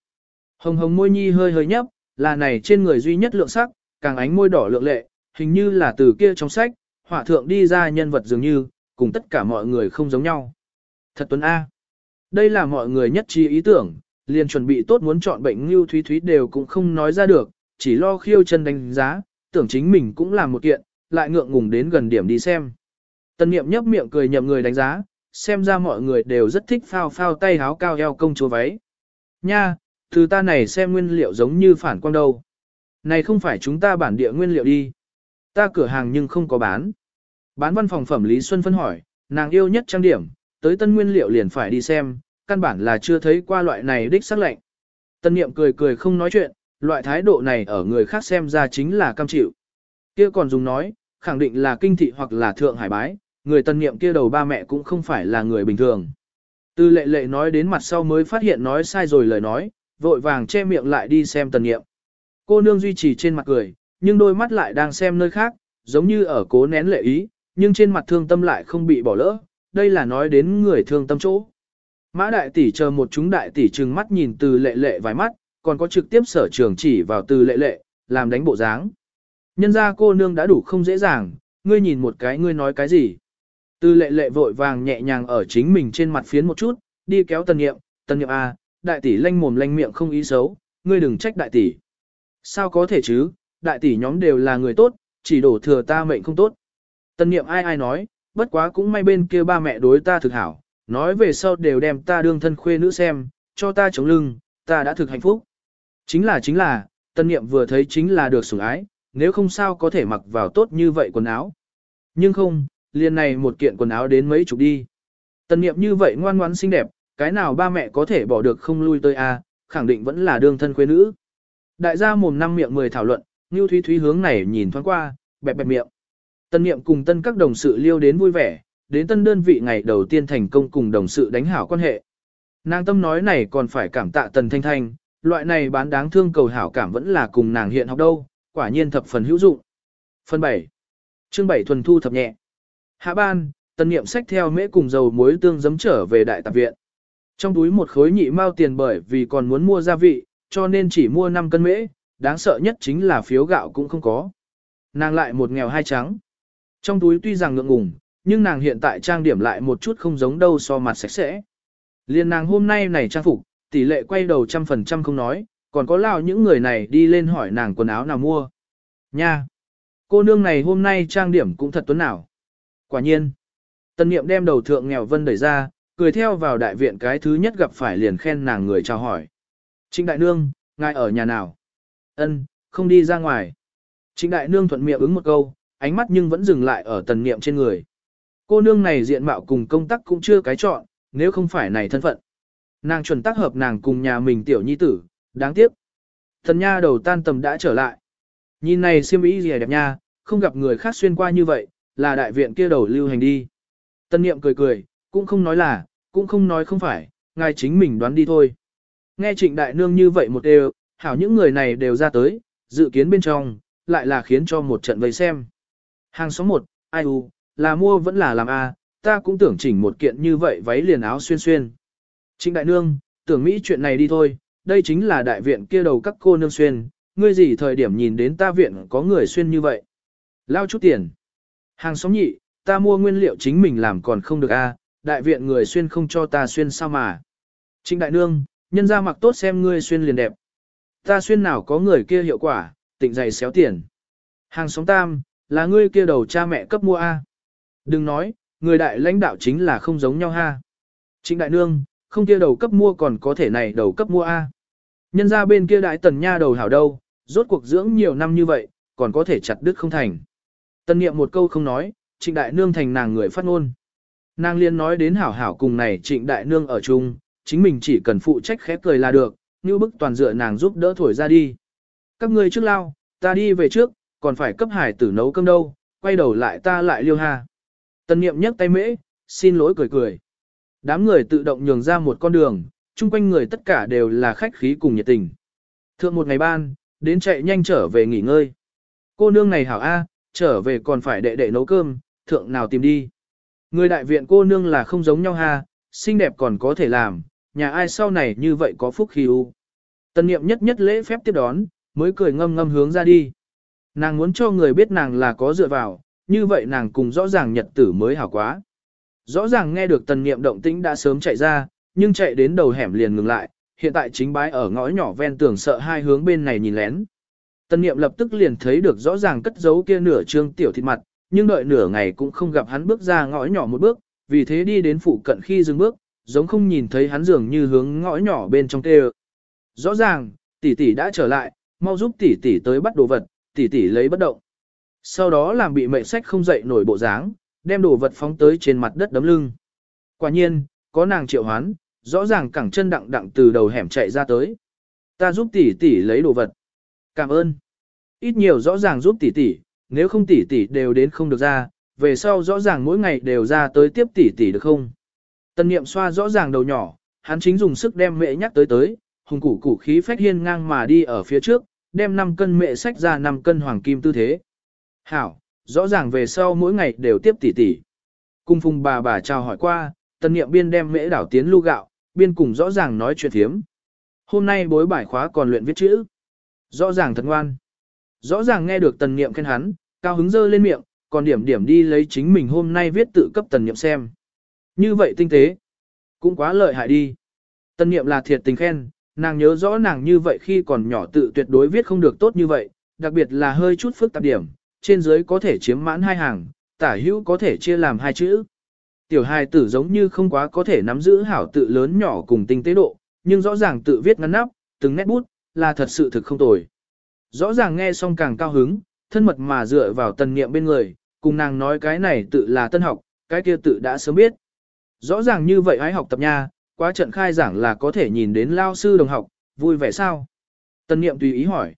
Hồng hồng môi nhi hơi hơi nhấp, là này trên người duy nhất lượng sắc, càng ánh môi đỏ lượng lệ, hình như là từ kia trong sách, họa thượng đi ra nhân vật dường như, cùng tất cả mọi người không giống nhau. Thật tuấn A. Đây là mọi người nhất trí ý tưởng, liền chuẩn bị tốt muốn chọn bệnh Ngưu Thúy Thúy đều cũng không nói ra được, chỉ lo khiêu chân đánh giá, tưởng chính mình cũng làm một kiện, lại ngượng ngùng đến gần điểm đi xem. Tân niệm nhấp miệng cười nhậm người đánh giá, xem ra mọi người đều rất thích phao phao tay háo cao eo công chúa váy. Nha, từ ta này xem nguyên liệu giống như phản quang đâu. Này không phải chúng ta bản địa nguyên liệu đi. Ta cửa hàng nhưng không có bán. Bán văn phòng phẩm Lý Xuân phân hỏi, nàng yêu nhất trang điểm, tới tân nguyên liệu liền phải đi xem, căn bản là chưa thấy qua loại này đích sắc lệnh. Tân niệm cười cười không nói chuyện, loại thái độ này ở người khác xem ra chính là cam chịu. Kia còn dùng nói, khẳng định là kinh thị hoặc là thượng hải bái, người tân niệm kia đầu ba mẹ cũng không phải là người bình thường. Tư lệ lệ nói đến mặt sau mới phát hiện nói sai rồi lời nói, vội vàng che miệng lại đi xem tần niệm. Cô nương duy trì trên mặt cười, nhưng đôi mắt lại đang xem nơi khác, giống như ở cố nén lệ ý, nhưng trên mặt thương tâm lại không bị bỏ lỡ, đây là nói đến người thương tâm chỗ. Mã đại tỷ chờ một chúng đại tỷ trừng mắt nhìn từ lệ lệ vài mắt, còn có trực tiếp sở trường chỉ vào từ lệ lệ, làm đánh bộ dáng. Nhân ra cô nương đã đủ không dễ dàng, ngươi nhìn một cái ngươi nói cái gì. Từ lệ lệ vội vàng nhẹ nhàng ở chính mình trên mặt phiến một chút, đi kéo tần nghiệm, tần nghiệm A, đại tỷ lanh mồm lanh miệng không ý xấu, ngươi đừng trách đại tỷ. Sao có thể chứ, đại tỷ nhóm đều là người tốt, chỉ đổ thừa ta mệnh không tốt. Tần nghiệm ai ai nói, bất quá cũng may bên kia ba mẹ đối ta thực hảo, nói về sau đều đem ta đương thân khuê nữ xem, cho ta chống lưng, ta đã thực hạnh phúc. Chính là chính là, tân niệm vừa thấy chính là được sủng ái, nếu không sao có thể mặc vào tốt như vậy quần áo. Nhưng không, liền này một kiện quần áo đến mấy chục đi. Tân niệm như vậy ngoan ngoãn xinh đẹp, cái nào ba mẹ có thể bỏ được không lui tới a, khẳng định vẫn là đương thân khuê nữ. Đại gia mồm năm miệng mười thảo luận, Ngưu Thúy Thúy hướng này nhìn thoáng qua, bẹp bẹp miệng. Tân niệm cùng tân các đồng sự liêu đến vui vẻ, đến tân đơn vị ngày đầu tiên thành công cùng đồng sự đánh hảo quan hệ. Nàng tâm nói này còn phải cảm tạ tần thanh thanh, loại này bán đáng thương cầu hảo cảm vẫn là cùng nàng hiện học đâu, quả nhiên thập phần hữu dụng. Phần 7. Chương 7 thuần thu thập nhẹ. Hạ ban, tân niệm sách theo mễ cùng dầu muối tương giấm trở về đại tạp viện. Trong túi một khối nhị mao tiền bởi vì còn muốn mua gia vị, cho nên chỉ mua 5 cân mễ, đáng sợ nhất chính là phiếu gạo cũng không có. Nàng lại một nghèo hai trắng. Trong túi tuy rằng ngượng ngùng, nhưng nàng hiện tại trang điểm lại một chút không giống đâu so mặt sạch sẽ. Liên nàng hôm nay này trang phục, tỷ lệ quay đầu trăm phần trăm không nói, còn có lao những người này đi lên hỏi nàng quần áo nào mua. Nha! Cô nương này hôm nay trang điểm cũng thật tuấn nào. Quả nhiên! Tân niệm đem đầu thượng nghèo vân đẩy ra, cười theo vào đại viện cái thứ nhất gặp phải liền khen nàng người chào hỏi. Trịnh đại nương, ngài ở nhà nào? Ân, không đi ra ngoài. Trịnh đại nương thuận miệng ứng một câu, ánh mắt nhưng vẫn dừng lại ở tần niệm trên người. Cô nương này diện mạo cùng công tác cũng chưa cái chọn, nếu không phải này thân phận. Nàng chuẩn tác hợp nàng cùng nhà mình tiểu nhi tử, đáng tiếc. Thần nha đầu tan tầm đã trở lại. Nhìn này siêm ý gì đẹp nha, không gặp người khác xuyên qua như vậy, là đại viện kia đầu lưu hành đi. Tân niệm cười cười, cũng không nói là, cũng không nói không phải, ngài chính mình đoán đi thôi. Nghe trịnh đại nương như vậy một đều, hảo những người này đều ra tới, dự kiến bên trong, lại là khiến cho một trận vây xem. Hàng số 1, ai u, là mua vẫn là làm a, ta cũng tưởng chỉnh một kiện như vậy váy liền áo xuyên xuyên. Trịnh đại nương, tưởng Mỹ chuyện này đi thôi, đây chính là đại viện kia đầu các cô nương xuyên, ngươi gì thời điểm nhìn đến ta viện có người xuyên như vậy. Lao chút tiền. Hàng xóm nhị, ta mua nguyên liệu chính mình làm còn không được a, đại viện người xuyên không cho ta xuyên sao mà. Trịnh đại nương, nhân ra mặc tốt xem ngươi xuyên liền đẹp. Ta xuyên nào có người kia hiệu quả, tịnh dày xéo tiền. Hàng xóm tam, là ngươi kia đầu cha mẹ cấp mua a. Đừng nói, người đại lãnh đạo chính là không giống nhau ha. Trịnh đại nương, không kia đầu cấp mua còn có thể này đầu cấp mua A. Nhân ra bên kia đại tần nha đầu hảo đâu, rốt cuộc dưỡng nhiều năm như vậy, còn có thể chặt đứt không thành. Tân niệm một câu không nói, trịnh đại nương thành nàng người phát ngôn. Nàng liên nói đến hảo hảo cùng này trịnh đại nương ở chung, chính mình chỉ cần phụ trách khép cười là được, như bức toàn dựa nàng giúp đỡ thổi ra đi. Các ngươi trước lao, ta đi về trước, còn phải cấp hải tử nấu cơm đâu, quay đầu lại ta lại liêu ha. Tân niệm nhấc tay mễ, xin lỗi cười cười. Đám người tự động nhường ra một con đường, chung quanh người tất cả đều là khách khí cùng nhiệt tình. Thượng một ngày ban, đến chạy nhanh trở về nghỉ ngơi. Cô nương này hảo A, trở về còn phải đệ đệ nấu cơm, thượng nào tìm đi. Người đại viện cô nương là không giống nhau ha, xinh đẹp còn có thể làm, nhà ai sau này như vậy có phúc khí u. Tân niệm nhất nhất lễ phép tiếp đón, mới cười ngâm ngâm hướng ra đi. Nàng muốn cho người biết nàng là có dựa vào, như vậy nàng cùng rõ ràng nhật tử mới hảo quá. Rõ ràng nghe được tần niệm động tĩnh đã sớm chạy ra, nhưng chạy đến đầu hẻm liền ngừng lại, hiện tại chính bái ở ngõ nhỏ ven tường sợ hai hướng bên này nhìn lén. Tần niệm lập tức liền thấy được rõ ràng cất giấu kia nửa trương tiểu thịt mặt, nhưng đợi nửa ngày cũng không gặp hắn bước ra ngõ nhỏ một bước, vì thế đi đến phụ cận khi dừng bước, giống không nhìn thấy hắn dường như hướng ngõ nhỏ bên trong tê Rõ ràng, tỷ tỷ đã trở lại, mau giúp tỷ tỷ tới bắt đồ vật, tỷ tỷ lấy bất động. Sau đó làm bị mệnh sách không dậy nổi bộ dáng, đem đồ vật phóng tới trên mặt đất đấm lưng. Quả nhiên, có nàng triệu hoán, rõ ràng cẳng chân đặng đặng từ đầu hẻm chạy ra tới. Ta giúp tỷ tỷ lấy đồ vật. Cảm ơn. Ít nhiều rõ ràng giúp tỷ tỷ, nếu không tỷ tỷ đều đến không được ra, về sau rõ ràng mỗi ngày đều ra tới tiếp tỷ tỷ được không? Tân niệm xoa rõ ràng đầu nhỏ, hắn chính dùng sức đem mẹ nhắc tới tới, hùng củ củ khí phách hiên ngang mà đi ở phía trước, đem 5 cân mẹ sách ra 5 cân hoàng kim tư thế. Hảo, rõ ràng về sau mỗi ngày đều tiếp tỷ tỷ. Cung phùng bà bà chào hỏi qua, tân niệm biên đem mễ đảo tiến lưu gạo, biên cùng rõ ràng nói chuyện thiếm. Hôm nay bối bài khóa còn luyện viết chữ. Rõ ràng thật ngoan. Rõ ràng nghe được tần niệm khen hắn, cao hứng dơ lên miệng, còn điểm điểm đi lấy chính mình hôm nay viết tự cấp tần niệm xem. Như vậy tinh tế, cũng quá lợi hại đi. Tần niệm là thiệt tình khen, nàng nhớ rõ nàng như vậy khi còn nhỏ tự tuyệt đối viết không được tốt như vậy, đặc biệt là hơi chút phức tạp điểm, trên dưới có thể chiếm mãn hai hàng, tả hữu có thể chia làm hai chữ. Tiểu hài tử giống như không quá có thể nắm giữ hảo tự lớn nhỏ cùng tinh tế độ, nhưng rõ ràng tự viết ngắn nắp, từng nét bút, là thật sự thực không tồi. Rõ ràng nghe xong càng cao hứng, thân mật mà dựa vào tần niệm bên người, cùng nàng nói cái này tự là tân học, cái kia tự đã sớm biết. Rõ ràng như vậy hãy học tập nha, quá trận khai giảng là có thể nhìn đến lao sư đồng học, vui vẻ sao? Tần niệm tùy ý hỏi.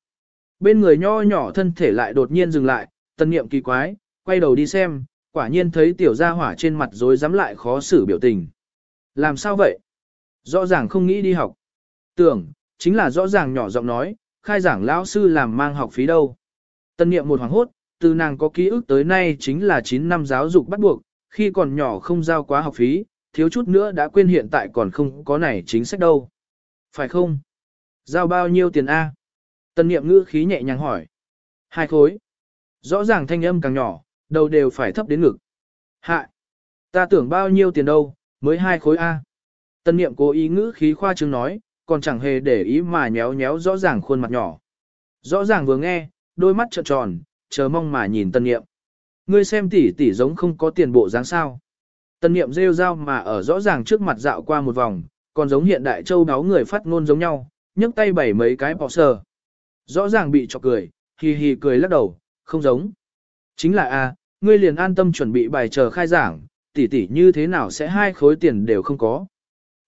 Bên người nho nhỏ thân thể lại đột nhiên dừng lại, tần niệm kỳ quái, quay đầu đi xem, quả nhiên thấy tiểu gia hỏa trên mặt rồi dám lại khó xử biểu tình. Làm sao vậy? Rõ ràng không nghĩ đi học. Tưởng, chính là rõ ràng nhỏ giọng nói, khai giảng lão sư làm mang học phí đâu. Tân niệm một hoàng hốt, từ nàng có ký ức tới nay chính là 9 năm giáo dục bắt buộc, khi còn nhỏ không giao quá học phí, thiếu chút nữa đã quên hiện tại còn không có này chính sách đâu. Phải không? Giao bao nhiêu tiền A? Tân niệm ngữ khí nhẹ nhàng hỏi. Hai khối. Rõ ràng thanh âm càng nhỏ, đầu đều phải thấp đến ngực. Hạ! Ta tưởng bao nhiêu tiền đâu, mới hai khối A. Tân niệm cố ý ngữ khí khoa trương nói, còn chẳng hề để ý mà nhéo nhéo rõ ràng khuôn mặt nhỏ. Rõ ràng vừa nghe, đôi mắt trợn tròn, chờ mong mà nhìn tân niệm. Ngươi xem tỷ tỷ giống không có tiền bộ dáng sao. Tân niệm rêu rao mà ở rõ ràng trước mặt dạo qua một vòng, còn giống hiện đại châu đáo người phát ngôn giống nhau, nhấc tay bảy mấy cái bọ sờ. Rõ ràng bị chọc cười, hì hì cười lắc đầu, không giống. Chính là a, ngươi liền an tâm chuẩn bị bài chờ khai giảng, tỷ tỷ như thế nào sẽ hai khối tiền đều không có.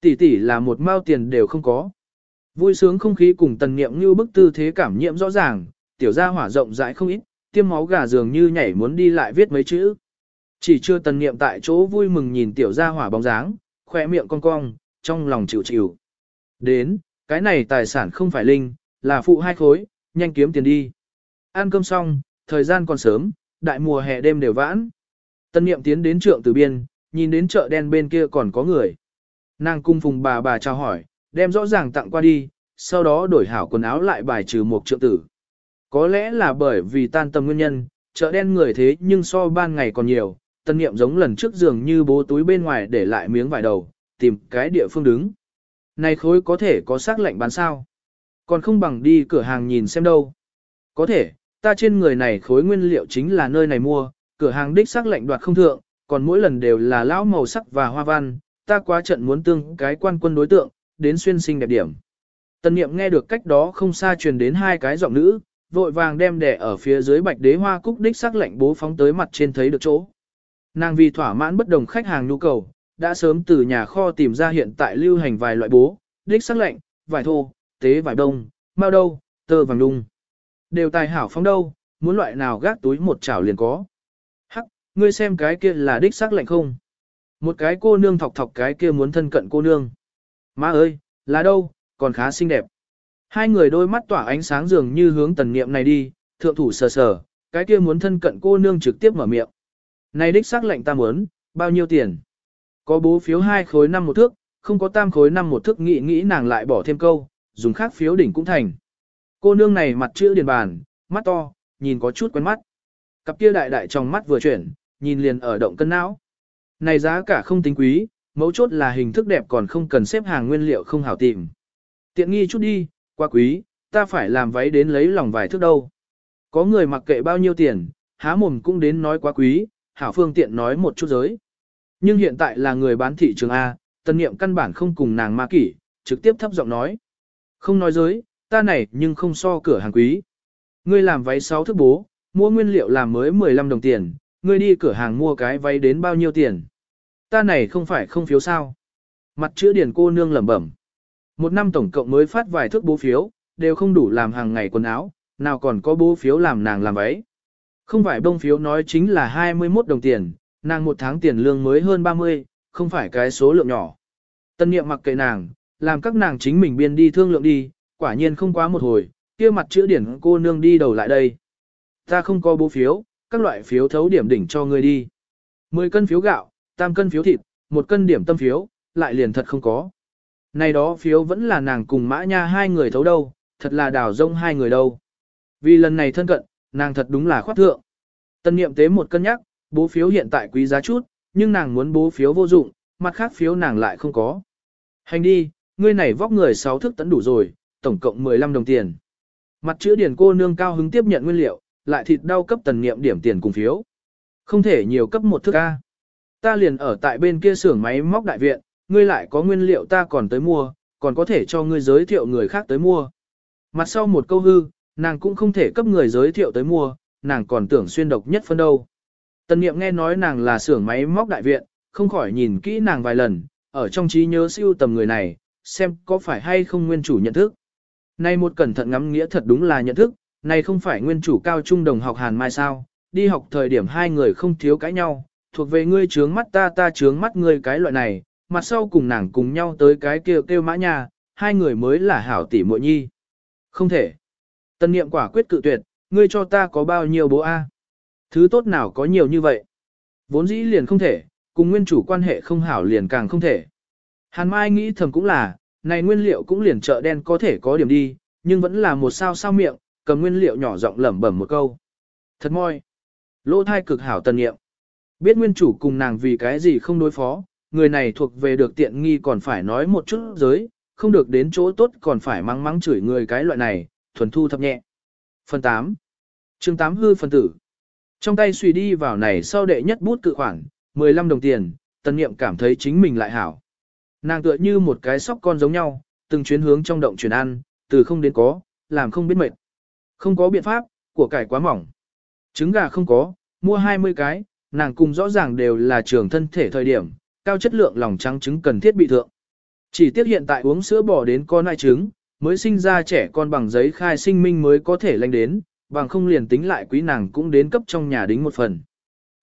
Tỷ tỷ là một mao tiền đều không có. Vui sướng không khí cùng tần niệm như bức tư thế cảm nhiễm rõ ràng, tiểu gia hỏa rộng rãi không ít, tiêm máu gà dường như nhảy muốn đi lại viết mấy chữ. Chỉ chưa tần niệm tại chỗ vui mừng nhìn tiểu gia hỏa bóng dáng, khỏe miệng cong cong, trong lòng chịu chịu. Đến, cái này tài sản không phải linh, là phụ hai khối, nhanh kiếm tiền đi. Ăn cơm xong, thời gian còn sớm, đại mùa hè đêm đều vãn. tân niệm tiến đến trượng từ biên, nhìn đến chợ đen bên kia còn có người. Nàng cung phùng bà bà chào hỏi, đem rõ ràng tặng qua đi, sau đó đổi hảo quần áo lại bài trừ một trượng tử. Có lẽ là bởi vì tan tầm nguyên nhân, chợ đen người thế nhưng so ban ngày còn nhiều, tân niệm giống lần trước giường như bố túi bên ngoài để lại miếng vải đầu, tìm cái địa phương đứng. Này khối có thể có xác lệnh bán sao? Còn không bằng đi cửa hàng nhìn xem đâu. Có thể, ta trên người này khối nguyên liệu chính là nơi này mua, cửa hàng đích xác lệnh đoạt không thượng, còn mỗi lần đều là lão màu sắc và hoa văn, ta quá trận muốn tương cái quan quân đối tượng, đến xuyên sinh đẹp điểm. Tần niệm nghe được cách đó không xa truyền đến hai cái giọng nữ, vội vàng đem đẻ ở phía dưới bạch đế hoa cúc đích sắc lệnh bố phóng tới mặt trên thấy được chỗ. Nàng vì thỏa mãn bất đồng khách hàng nhu cầu, đã sớm từ nhà kho tìm ra hiện tại lưu hành vài loại bố, đích sắc lệnh, vải thô, tế vải đông, mao đâu, tơ vàng đung. Đều tài hảo phóng đâu, muốn loại nào gác túi một chảo liền có. Hắc, ngươi xem cái kia là đích xác lạnh không? Một cái cô nương thọc thọc cái kia muốn thân cận cô nương. Má ơi, là đâu, còn khá xinh đẹp. Hai người đôi mắt tỏa ánh sáng dường như hướng tần niệm này đi, thượng thủ sờ sờ, cái kia muốn thân cận cô nương trực tiếp mở miệng. Này đích xác lệnh ta muốn, bao nhiêu tiền? Có bố phiếu hai khối năm một thước, không có tam khối năm một thước nghĩ nghĩ nàng lại bỏ thêm câu, dùng khác phiếu đỉnh cũng thành. Cô nương này mặt chữ điền bàn, mắt to, nhìn có chút quen mắt. Cặp kia đại đại trong mắt vừa chuyển, nhìn liền ở động cân não. Này giá cả không tính quý, mấu chốt là hình thức đẹp còn không cần xếp hàng nguyên liệu không hảo tìm. Tiện nghi chút đi, quá quý, ta phải làm váy đến lấy lòng vài thước đâu. Có người mặc kệ bao nhiêu tiền, há mồm cũng đến nói quá quý, hảo phương tiện nói một chút giới. Nhưng hiện tại là người bán thị trường A, tân niệm căn bản không cùng nàng ma kỷ, trực tiếp thấp giọng nói. Không nói giới, ta này nhưng không so cửa hàng quý. Ngươi làm váy 6 thước bố, mua nguyên liệu làm mới 15 đồng tiền, ngươi đi cửa hàng mua cái váy đến bao nhiêu tiền. Ta này không phải không phiếu sao. Mặt chữ điển cô nương lẩm bẩm. Một năm tổng cộng mới phát vài thước bố phiếu, đều không đủ làm hàng ngày quần áo, nào còn có bố phiếu làm nàng làm váy. Không phải bông phiếu nói chính là 21 đồng tiền, nàng một tháng tiền lương mới hơn 30, không phải cái số lượng nhỏ. Tân niệm mặc kệ nàng, làm các nàng chính mình biên đi thương lượng đi, quả nhiên không quá một hồi, kia mặt chữ điển cô nương đi đầu lại đây. Ta không có bố phiếu, các loại phiếu thấu điểm đỉnh cho ngươi đi. 10 cân phiếu gạo, tam cân phiếu thịt, một cân điểm tâm phiếu, lại liền thật không có. Này đó phiếu vẫn là nàng cùng mã nha hai người thấu đâu, thật là đào rông hai người đâu. Vì lần này thân cận, nàng thật đúng là khoát thượng. Tân niệm tế một cân nhắc, bố phiếu hiện tại quý giá chút, nhưng nàng muốn bố phiếu vô dụng, mặt khác phiếu nàng lại không có. Hành đi, ngươi này vóc người sáu thước tấn đủ rồi, tổng cộng 15 đồng tiền. Mặt chữ điển cô nương cao hứng tiếp nhận nguyên liệu, lại thịt đau cấp tần niệm điểm tiền cùng phiếu. Không thể nhiều cấp một thức A. Ta liền ở tại bên kia xưởng máy móc đại viện, ngươi lại có nguyên liệu ta còn tới mua, còn có thể cho ngươi giới thiệu người khác tới mua. Mặt sau một câu hư, nàng cũng không thể cấp người giới thiệu tới mua, nàng còn tưởng xuyên độc nhất phân đâu. Tần niệm nghe nói nàng là xưởng máy móc đại viện, không khỏi nhìn kỹ nàng vài lần, ở trong trí nhớ siêu tầm người này, xem có phải hay không nguyên chủ nhận thức. Nay một cẩn thận ngắm nghĩa thật đúng là nhận thức, này không phải nguyên chủ cao trung đồng học Hàn Mai sao, đi học thời điểm hai người không thiếu cãi nhau, thuộc về ngươi trướng mắt ta ta trướng mắt ngươi cái loại này, mặt sau cùng nàng cùng nhau tới cái kia kêu, kêu mã nhà, hai người mới là hảo tỷ muội nhi. Không thể. Tân niệm quả quyết cự tuyệt, ngươi cho ta có bao nhiêu bố A. Thứ tốt nào có nhiều như vậy. Vốn dĩ liền không thể, cùng nguyên chủ quan hệ không hảo liền càng không thể. Hàn Mai nghĩ thầm cũng là, này nguyên liệu cũng liền chợ đen có thể có điểm đi, nhưng vẫn là một sao sao miệng, cầm nguyên liệu nhỏ giọng lẩm bẩm một câu. Thật môi. Lỗ thai cực hảo tần nghiệm. Biết nguyên chủ cùng nàng vì cái gì không đối phó, người này thuộc về được tiện nghi còn phải nói một chút giới, không được đến chỗ tốt còn phải mắng mắng chửi người cái loại này, thuần thu thập nhẹ. Phần 8. chương 8 hư phần tử. Trong tay suy đi vào này sau đệ nhất bút cự khoản, 15 đồng tiền, tần nghiệm cảm thấy chính mình lại hảo. Nàng tựa như một cái sóc con giống nhau, từng chuyến hướng trong động chuyển ăn, từ không đến có, làm không biết mệt. Không có biện pháp, của cải quá mỏng. Trứng gà không có, mua 20 cái, nàng cùng rõ ràng đều là trường thân thể thời điểm, cao chất lượng lòng trắng trứng cần thiết bị thượng. Chỉ tiếc hiện tại uống sữa bò đến con ai trứng, mới sinh ra trẻ con bằng giấy khai sinh minh mới có thể lanh đến, bằng không liền tính lại quý nàng cũng đến cấp trong nhà đính một phần.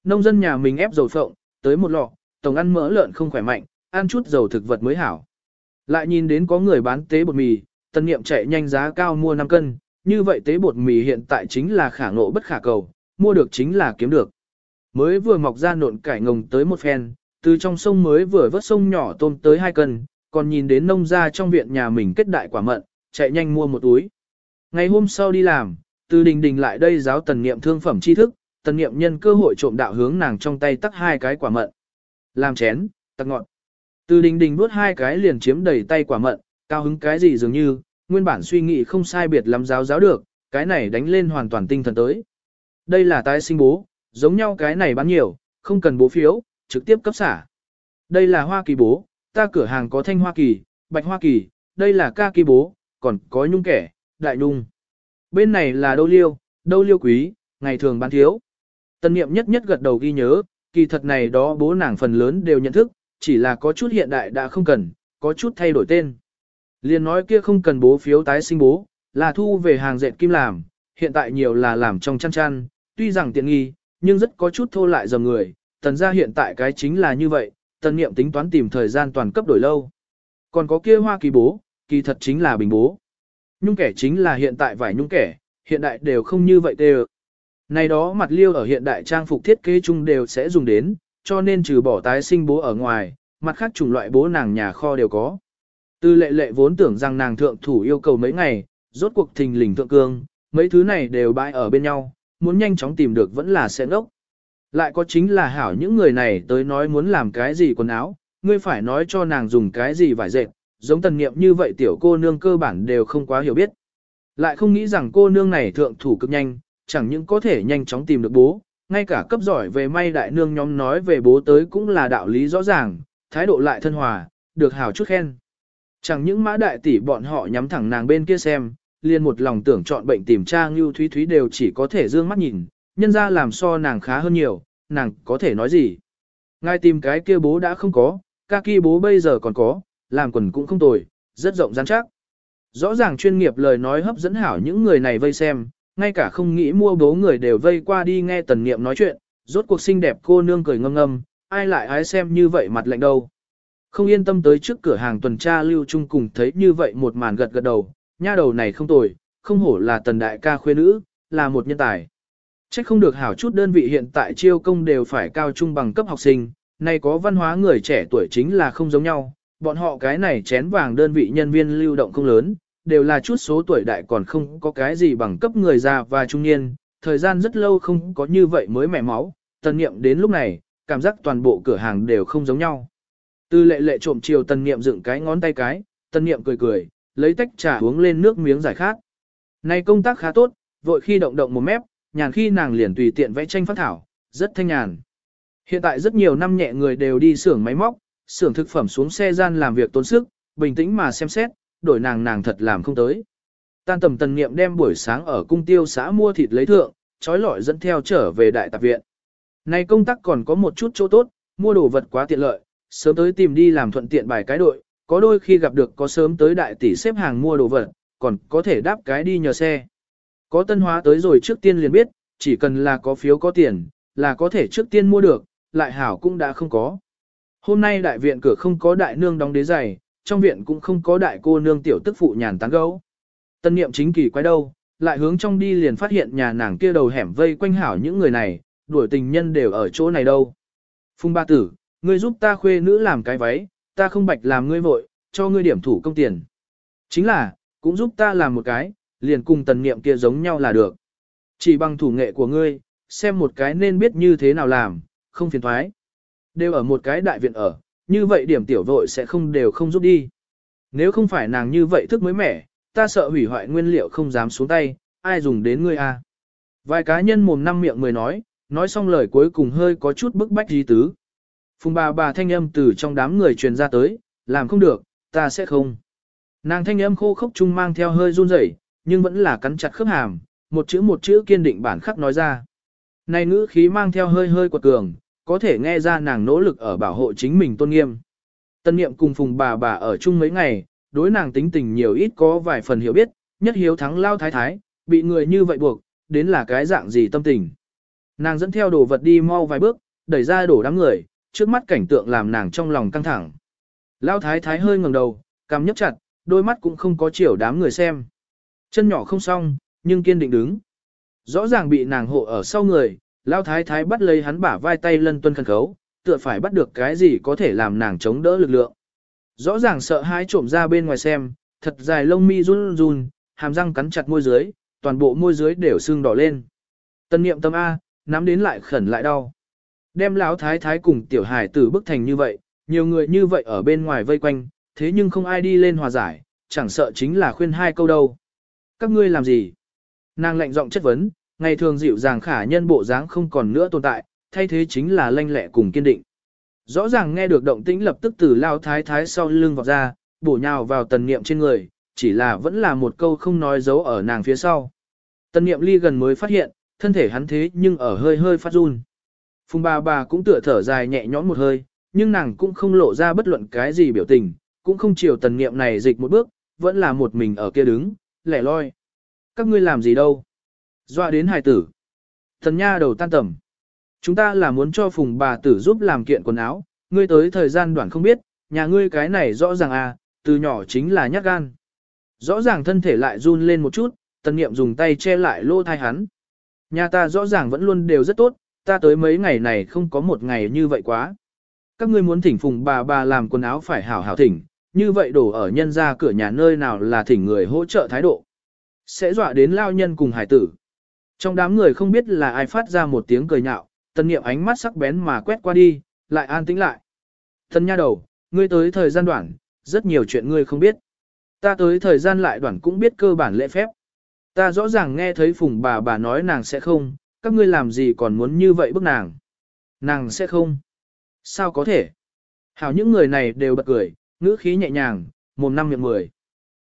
Nông dân nhà mình ép dầu phộng, tới một lọ, tổng ăn mỡ lợn không khỏe mạnh, ăn chút dầu thực vật mới hảo. Lại nhìn đến có người bán tế bột mì, tân niệm chạy nhanh giá cao mua 5 cân, như vậy tế bột mì hiện tại chính là khả ngộ bất khả cầu, mua được chính là kiếm được. Mới vừa mọc ra nộn cải ngồng tới một phen, từ trong sông mới vừa vớt sông nhỏ tôm tới 2 cân, còn nhìn đến nông gia trong viện nhà mình kết đại quả mận, chạy nhanh mua một túi. Ngày hôm sau đi làm, từ đình đình lại đây giáo tần niệm thương phẩm tri thức, tần niệm nhân cơ hội trộm đạo hướng nàng trong tay tắt hai cái quả mận. Làm chén, tắc ngọn. Từ đình đình nuốt hai cái liền chiếm đầy tay quả mận, cao hứng cái gì dường như, nguyên bản suy nghĩ không sai biệt lắm giáo giáo được, cái này đánh lên hoàn toàn tinh thần tới. Đây là tái sinh bố, giống nhau cái này bán nhiều, không cần bố phiếu, trực tiếp cấp xả. Đây là hoa kỳ bố, ta cửa hàng có thanh hoa kỳ, bạch hoa kỳ, đây là ca kỳ bố, còn có nhung kẻ, đại nhung. Bên này là đâu liêu, đâu liêu quý, ngày thường bán thiếu. Tân niệm nhất nhất gật đầu ghi nhớ, kỳ thật này đó bố nàng phần lớn đều nhận thức, chỉ là có chút hiện đại đã không cần, có chút thay đổi tên. Liên nói kia không cần bố phiếu tái sinh bố, là thu về hàng dệt kim làm, hiện tại nhiều là làm trong chăn chăn, tuy rằng tiện nghi, nhưng rất có chút thô lại dầm người, tần ra hiện tại cái chính là như vậy, tần niệm tính toán tìm thời gian toàn cấp đổi lâu. Còn có kia hoa kỳ bố, kỳ thật chính là bình bố. Nhung kẻ chính là hiện tại vải nhung kẻ, hiện đại đều không như vậy tê Này đó mặt liêu ở hiện đại trang phục thiết kế chung đều sẽ dùng đến, cho nên trừ bỏ tái sinh bố ở ngoài, mặt khác chủng loại bố nàng nhà kho đều có. Tư lệ lệ vốn tưởng rằng nàng thượng thủ yêu cầu mấy ngày, rốt cuộc thình lình thượng cương, mấy thứ này đều bãi ở bên nhau, muốn nhanh chóng tìm được vẫn là sẽ ngốc. Lại có chính là hảo những người này tới nói muốn làm cái gì quần áo, ngươi phải nói cho nàng dùng cái gì vải dệt, giống tần nghiệm như vậy tiểu cô nương cơ bản đều không quá hiểu biết. Lại không nghĩ rằng cô nương này thượng thủ cực nhanh, chẳng những có thể nhanh chóng tìm được bố, ngay cả cấp giỏi về may đại nương nhóm nói về bố tới cũng là đạo lý rõ ràng, thái độ lại thân hòa, được hảo chút khen. Chẳng những mã đại tỷ bọn họ nhắm thẳng nàng bên kia xem, liền một lòng tưởng chọn bệnh tìm tra như Thúy Thúy đều chỉ có thể dương mắt nhìn, nhân ra làm so nàng khá hơn nhiều, nàng có thể nói gì. Ngay tìm cái kia bố đã không có, ca kia bố bây giờ còn có, làm quần cũng không tồi, rất rộng rắn chắc. Rõ ràng chuyên nghiệp lời nói hấp dẫn hảo những người này vây xem, ngay cả không nghĩ mua bố người đều vây qua đi nghe tần niệm nói chuyện, rốt cuộc xinh đẹp cô nương cười ngâm ngâm, ai lại ái xem như vậy mặt lạnh đâu. Không yên tâm tới trước cửa hàng tuần tra lưu trung cùng thấy như vậy một màn gật gật đầu, nha đầu này không tồi, không hổ là tần đại ca khuê nữ, là một nhân tài. Chắc không được hảo chút đơn vị hiện tại chiêu công đều phải cao trung bằng cấp học sinh, này có văn hóa người trẻ tuổi chính là không giống nhau, bọn họ cái này chén vàng đơn vị nhân viên lưu động không lớn, đều là chút số tuổi đại còn không có cái gì bằng cấp người già và trung niên, thời gian rất lâu không có như vậy mới mẻ máu, tần niệm đến lúc này, cảm giác toàn bộ cửa hàng đều không giống nhau. Từ lệ lệ trộm chiều tần niệm dựng cái ngón tay cái, tần niệm cười cười, lấy tách trà uống lên nước miếng giải khát. Này công tác khá tốt, vội khi động động một mép, nhàn khi nàng liền tùy tiện vẽ tranh phát thảo, rất thanh nhàn. Hiện tại rất nhiều năm nhẹ người đều đi xưởng máy móc, xưởng thực phẩm xuống xe gian làm việc tốn sức, bình tĩnh mà xem xét, đổi nàng nàng thật làm không tới. Tan tầm tần niệm đem buổi sáng ở cung tiêu xã mua thịt lấy thượng, trói lọi dẫn theo trở về đại tạp viện. Này công tác còn có một chút chỗ tốt, mua đồ vật quá tiện lợi, sớm tới tìm đi làm thuận tiện bài cái đội, có đôi khi gặp được có sớm tới đại tỷ xếp hàng mua đồ vật, còn có thể đáp cái đi nhờ xe. Có tân hóa tới rồi trước tiên liền biết, chỉ cần là có phiếu có tiền, là có thể trước tiên mua được, lại hảo cũng đã không có. Hôm nay đại viện cửa không có đại nương đóng đế giày, trong viện cũng không có đại cô nương tiểu tức phụ nhàn tán gấu. Tân niệm chính kỳ quái đâu, lại hướng trong đi liền phát hiện nhà nàng kia đầu hẻm vây quanh hảo những người này, đuổi tình nhân đều ở chỗ này đâu. Phùng ba tử, ngươi giúp ta khuê nữ làm cái váy, ta không bạch làm ngươi vội, cho ngươi điểm thủ công tiền. Chính là, cũng giúp ta làm một cái, liền cùng tần niệm kia giống nhau là được. Chỉ bằng thủ nghệ của ngươi, xem một cái nên biết như thế nào làm, không phiền thoái. Đều ở một cái đại viện ở, như vậy điểm tiểu vội sẽ không đều không giúp đi. Nếu không phải nàng như vậy thức mới mẻ, ta sợ hủy hoại nguyên liệu không dám xuống tay, ai dùng đến ngươi a? À? Vài cá nhân mồm năm miệng mười nói, nói xong lời cuối cùng hơi có chút bức bách di tứ. Phùng bà bà thanh âm từ trong đám người truyền ra tới, làm không được, ta sẽ không. Nàng thanh âm khô khốc chung mang theo hơi run rẩy, nhưng vẫn là cắn chặt khớp hàm, một chữ một chữ kiên định bản khắc nói ra. Này ngữ khí mang theo hơi hơi quật cường, có thể nghe ra nàng nỗ lực ở bảo hộ chính mình tôn nghiêm. Tân niệm cùng phùng bà bà ở chung mấy ngày, đối nàng tính tình nhiều ít có vài phần hiểu biết, nhất hiếu thắng lao thái thái, bị người như vậy buộc, đến là cái dạng gì tâm tình. Nàng dẫn theo đồ vật đi mau vài bước, đẩy ra đổ đám người, trước mắt cảnh tượng làm nàng trong lòng căng thẳng. Lao thái thái hơi ngẩng đầu, cằm nhấp chặt, đôi mắt cũng không có chiều đám người xem. Chân nhỏ không xong, nhưng kiên định đứng. Rõ ràng bị nàng hộ ở sau người, Lão thái thái bắt lấy hắn bả vai tay lân tuân khẩn khấu, tựa phải bắt được cái gì có thể làm nàng chống đỡ lực lượng. Rõ ràng sợ hãi trộm ra bên ngoài xem, thật dài lông mi run run, hàm răng cắn chặt môi dưới, toàn bộ môi dưới đều sưng đỏ lên. Tân niệm tâm A, nắm đến lại khẩn lại đau. Đem lão thái thái cùng tiểu hài tử bức thành như vậy, nhiều người như vậy ở bên ngoài vây quanh, thế nhưng không ai đi lên hòa giải, chẳng sợ chính là khuyên hai câu đâu. Các ngươi làm gì? Nàng lạnh giọng chất vấn, ngày thường dịu dàng khả nhân bộ dáng không còn nữa tồn tại, thay thế chính là lanh lẹ cùng kiên định. Rõ ràng nghe được động tĩnh lập tức từ lao thái thái sau lưng vọt ra, bổ nhào vào tần niệm trên người, chỉ là vẫn là một câu không nói giấu ở nàng phía sau. Tần niệm ly gần mới phát hiện, thân thể hắn thế nhưng ở hơi hơi phát run. Phùng bà bà cũng tựa thở dài nhẹ nhõm một hơi, nhưng nàng cũng không lộ ra bất luận cái gì biểu tình, cũng không chiều tần niệm này dịch một bước, vẫn là một mình ở kia đứng, lẻ loi. Các ngươi làm gì đâu? Dọa đến hài tử. Thần nha đầu tan tầm. Chúng ta là muốn cho phùng bà tử giúp làm kiện quần áo, ngươi tới thời gian đoạn không biết, nhà ngươi cái này rõ ràng à, từ nhỏ chính là nhát gan. Rõ ràng thân thể lại run lên một chút, tần niệm dùng tay che lại lô thai hắn. Nhà ta rõ ràng vẫn luôn đều rất tốt, ta tới mấy ngày này không có một ngày như vậy quá. Các ngươi muốn thỉnh phùng bà bà làm quần áo phải hảo hảo thỉnh, như vậy đổ ở nhân ra cửa nhà nơi nào là thỉnh người hỗ trợ thái độ. Sẽ dọa đến lao nhân cùng hải tử. Trong đám người không biết là ai phát ra một tiếng cười nhạo, tần niệm ánh mắt sắc bén mà quét qua đi, lại an tĩnh lại. Thần nha đầu, ngươi tới thời gian đoạn, rất nhiều chuyện ngươi không biết. Ta tới thời gian lại đoạn cũng biết cơ bản lễ phép. Ta rõ ràng nghe thấy phùng bà bà nói nàng sẽ không, các ngươi làm gì còn muốn như vậy bức nàng. Nàng sẽ không. Sao có thể? Hảo những người này đều bật cười, ngữ khí nhẹ nhàng, mồm năm miệng mười.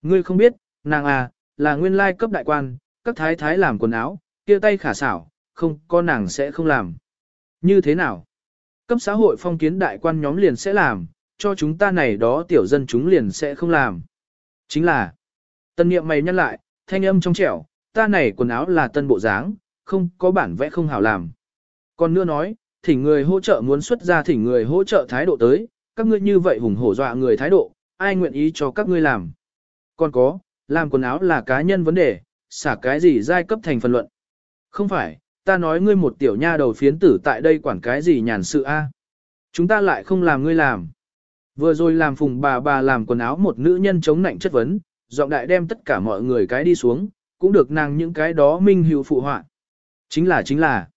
Ngươi không biết, nàng à, là nguyên lai cấp đại quan, các thái thái làm quần áo, kia tay khả xảo, không, có nàng sẽ không làm. Như thế nào? Cấp xã hội phong kiến đại quan nhóm liền sẽ làm, cho chúng ta này đó tiểu dân chúng liền sẽ không làm. Chính là, tân niệm mày nhăn lại, thanh âm trong trẻo, ta này quần áo là tân bộ dáng, không có bản vẽ không hảo làm. Còn nữa nói, thỉnh người hỗ trợ muốn xuất ra thỉnh người hỗ trợ thái độ tới, các ngươi như vậy hùng hổ dọa người thái độ, ai nguyện ý cho các ngươi làm. Còn có, làm quần áo là cá nhân vấn đề, xả cái gì giai cấp thành phần luận. Không phải, ta nói ngươi một tiểu nha đầu phiến tử tại đây quản cái gì nhàn sự a? Chúng ta lại không làm ngươi làm. Vừa rồi làm phùng bà bà làm quần áo một nữ nhân chống nạnh chất vấn, giọng đại đem tất cả mọi người cái đi xuống, cũng được nàng những cái đó minh hữu phụ họa. Chính là chính là,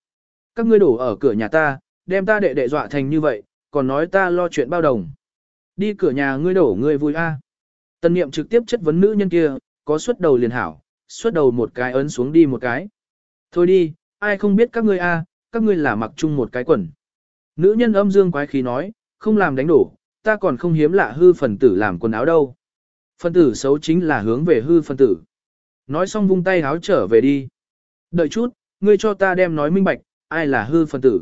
các ngươi đổ ở cửa nhà ta, đem ta đệ đệ dọa thành như vậy, còn nói ta lo chuyện bao đồng. Đi cửa nhà ngươi đổ ngươi vui a. À. Tần niệm trực tiếp chất vấn nữ nhân kia, có xuất đầu liền hảo, xuất đầu một cái ấn xuống đi một cái. Thôi đi, ai không biết các ngươi a, các ngươi là mặc chung một cái quần. Nữ nhân âm dương quái khí nói, không làm đánh đổ, ta còn không hiếm lạ hư phần tử làm quần áo đâu. Phần tử xấu chính là hướng về hư phần tử. Nói xong vung tay háo trở về đi. Đợi chút, ngươi cho ta đem nói minh bạch, ai là hư phần tử.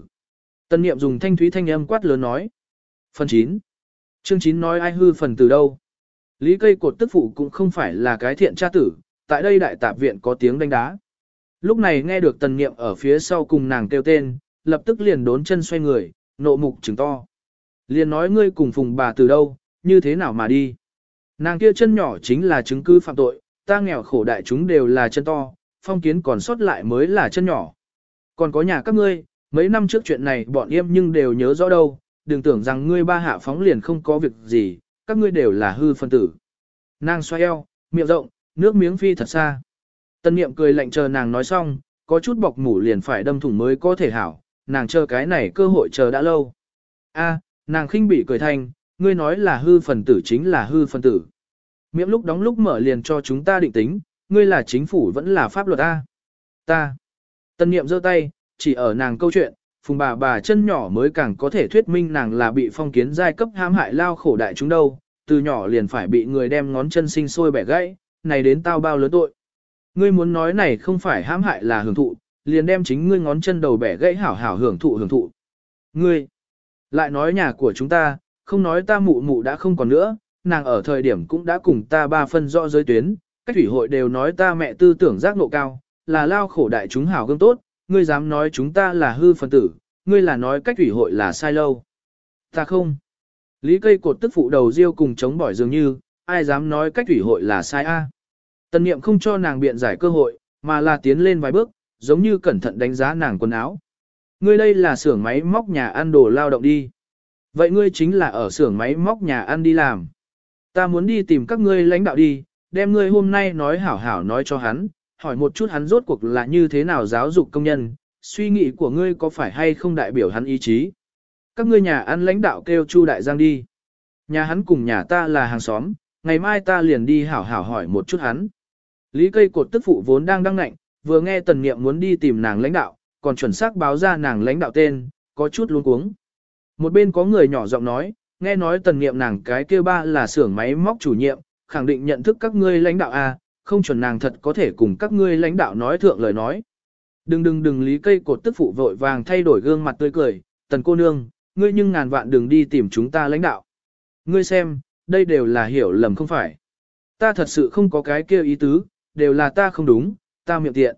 Tân niệm dùng thanh thúy thanh âm quát lớn nói. Phần 9. Chương 9 nói ai hư phần tử đâu. Lý cây cột tức phụ cũng không phải là cái thiện tra tử, tại đây đại tạp viện có tiếng đánh đá. Lúc này nghe được tần niệm ở phía sau cùng nàng kêu tên, lập tức liền đốn chân xoay người, nộ mục trừng to. Liền nói ngươi cùng phùng bà từ đâu, như thế nào mà đi. Nàng kia chân nhỏ chính là chứng cứ phạm tội, ta nghèo khổ đại chúng đều là chân to, phong kiến còn sót lại mới là chân nhỏ. Còn có nhà các ngươi, mấy năm trước chuyện này bọn em nhưng đều nhớ rõ đâu, đừng tưởng rằng ngươi ba hạ phóng liền không có việc gì, các ngươi đều là hư phân tử. Nàng xoay eo, miệng rộng, nước miếng phi thật xa. Tân niệm cười lạnh chờ nàng nói xong, có chút bọc mủ liền phải đâm thủng mới có thể hảo, nàng chờ cái này cơ hội chờ đã lâu. A, nàng khinh bị cười thanh, ngươi nói là hư phần tử chính là hư phần tử. Miệng lúc đóng lúc mở liền cho chúng ta định tính, ngươi là chính phủ vẫn là pháp luật A. Ta. Tân niệm giơ tay, chỉ ở nàng câu chuyện, phùng bà bà chân nhỏ mới càng có thể thuyết minh nàng là bị phong kiến giai cấp hãm hại lao khổ đại chúng đâu, từ nhỏ liền phải bị người đem ngón chân sinh sôi bẻ gãy, này đến tao bao lớn tội. Ngươi muốn nói này không phải hãm hại là hưởng thụ, liền đem chính ngươi ngón chân đầu bẻ gãy hảo hảo hưởng thụ hưởng thụ. Ngươi, lại nói nhà của chúng ta, không nói ta mụ mụ đã không còn nữa, nàng ở thời điểm cũng đã cùng ta ba phân rõ giới tuyến, cách thủy hội đều nói ta mẹ tư tưởng giác ngộ cao, là lao khổ đại chúng hảo gương tốt, ngươi dám nói chúng ta là hư phân tử, ngươi là nói cách thủy hội là sai lâu. Ta không. Lý cây cột tức phụ đầu riêu cùng chống bỏi dường như, ai dám nói cách thủy hội là sai a? Tần niệm không cho nàng biện giải cơ hội, mà là tiến lên vài bước, giống như cẩn thận đánh giá nàng quần áo. Ngươi đây là xưởng máy móc nhà ăn đồ lao động đi. Vậy ngươi chính là ở xưởng máy móc nhà ăn đi làm. Ta muốn đi tìm các ngươi lãnh đạo đi, đem ngươi hôm nay nói hảo hảo nói cho hắn, hỏi một chút hắn rốt cuộc là như thế nào giáo dục công nhân, suy nghĩ của ngươi có phải hay không đại biểu hắn ý chí. Các ngươi nhà ăn lãnh đạo kêu Chu Đại Giang đi. Nhà hắn cùng nhà ta là hàng xóm, ngày mai ta liền đi hảo hảo hỏi một chút hắn. Lý cây cột tức phụ vốn đang đăng ngạnh, vừa nghe tần niệm muốn đi tìm nàng lãnh đạo, còn chuẩn xác báo ra nàng lãnh đạo tên, có chút luống cuống. Một bên có người nhỏ giọng nói, nghe nói tần niệm nàng cái kia ba là xưởng máy móc chủ nhiệm, khẳng định nhận thức các ngươi lãnh đạo A, không chuẩn nàng thật có thể cùng các ngươi lãnh đạo nói thượng lời nói. Đừng đừng đừng lý cây cột tức phụ vội vàng thay đổi gương mặt tươi cười, tần cô nương, ngươi nhưng ngàn vạn đừng đi tìm chúng ta lãnh đạo. Ngươi xem, đây đều là hiểu lầm không phải. Ta thật sự không có cái kia ý tứ, đều là ta không đúng, ta miệng tiện.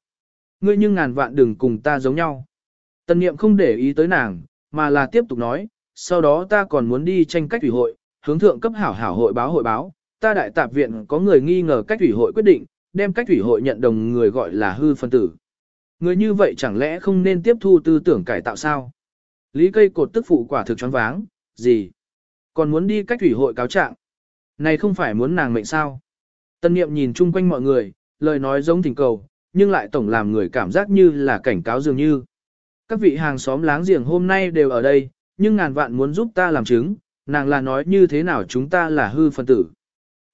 Ngươi nhưng ngàn vạn đừng cùng ta giống nhau. Tần niệm không để ý tới nàng, mà là tiếp tục nói, sau đó ta còn muốn đi tranh cách ủy hội, hướng thượng cấp hảo hảo hội báo hội báo, ta đại tạp viện có người nghi ngờ cách ủy hội quyết định, đem cách ủy hội nhận đồng người gọi là hư phân tử. Người như vậy chẳng lẽ không nên tiếp thu tư tưởng cải tạo sao? Lý cây cột tức phụ quả thực choáng váng, gì? Còn muốn đi cách ủy hội cáo trạng? Này không phải muốn nàng mệnh sao? Tân niệm nhìn chung quanh mọi người, lời nói giống thỉnh cầu, nhưng lại tổng làm người cảm giác như là cảnh cáo dường như. Các vị hàng xóm láng giềng hôm nay đều ở đây, nhưng ngàn vạn muốn giúp ta làm chứng, nàng là nói như thế nào chúng ta là hư phân tử.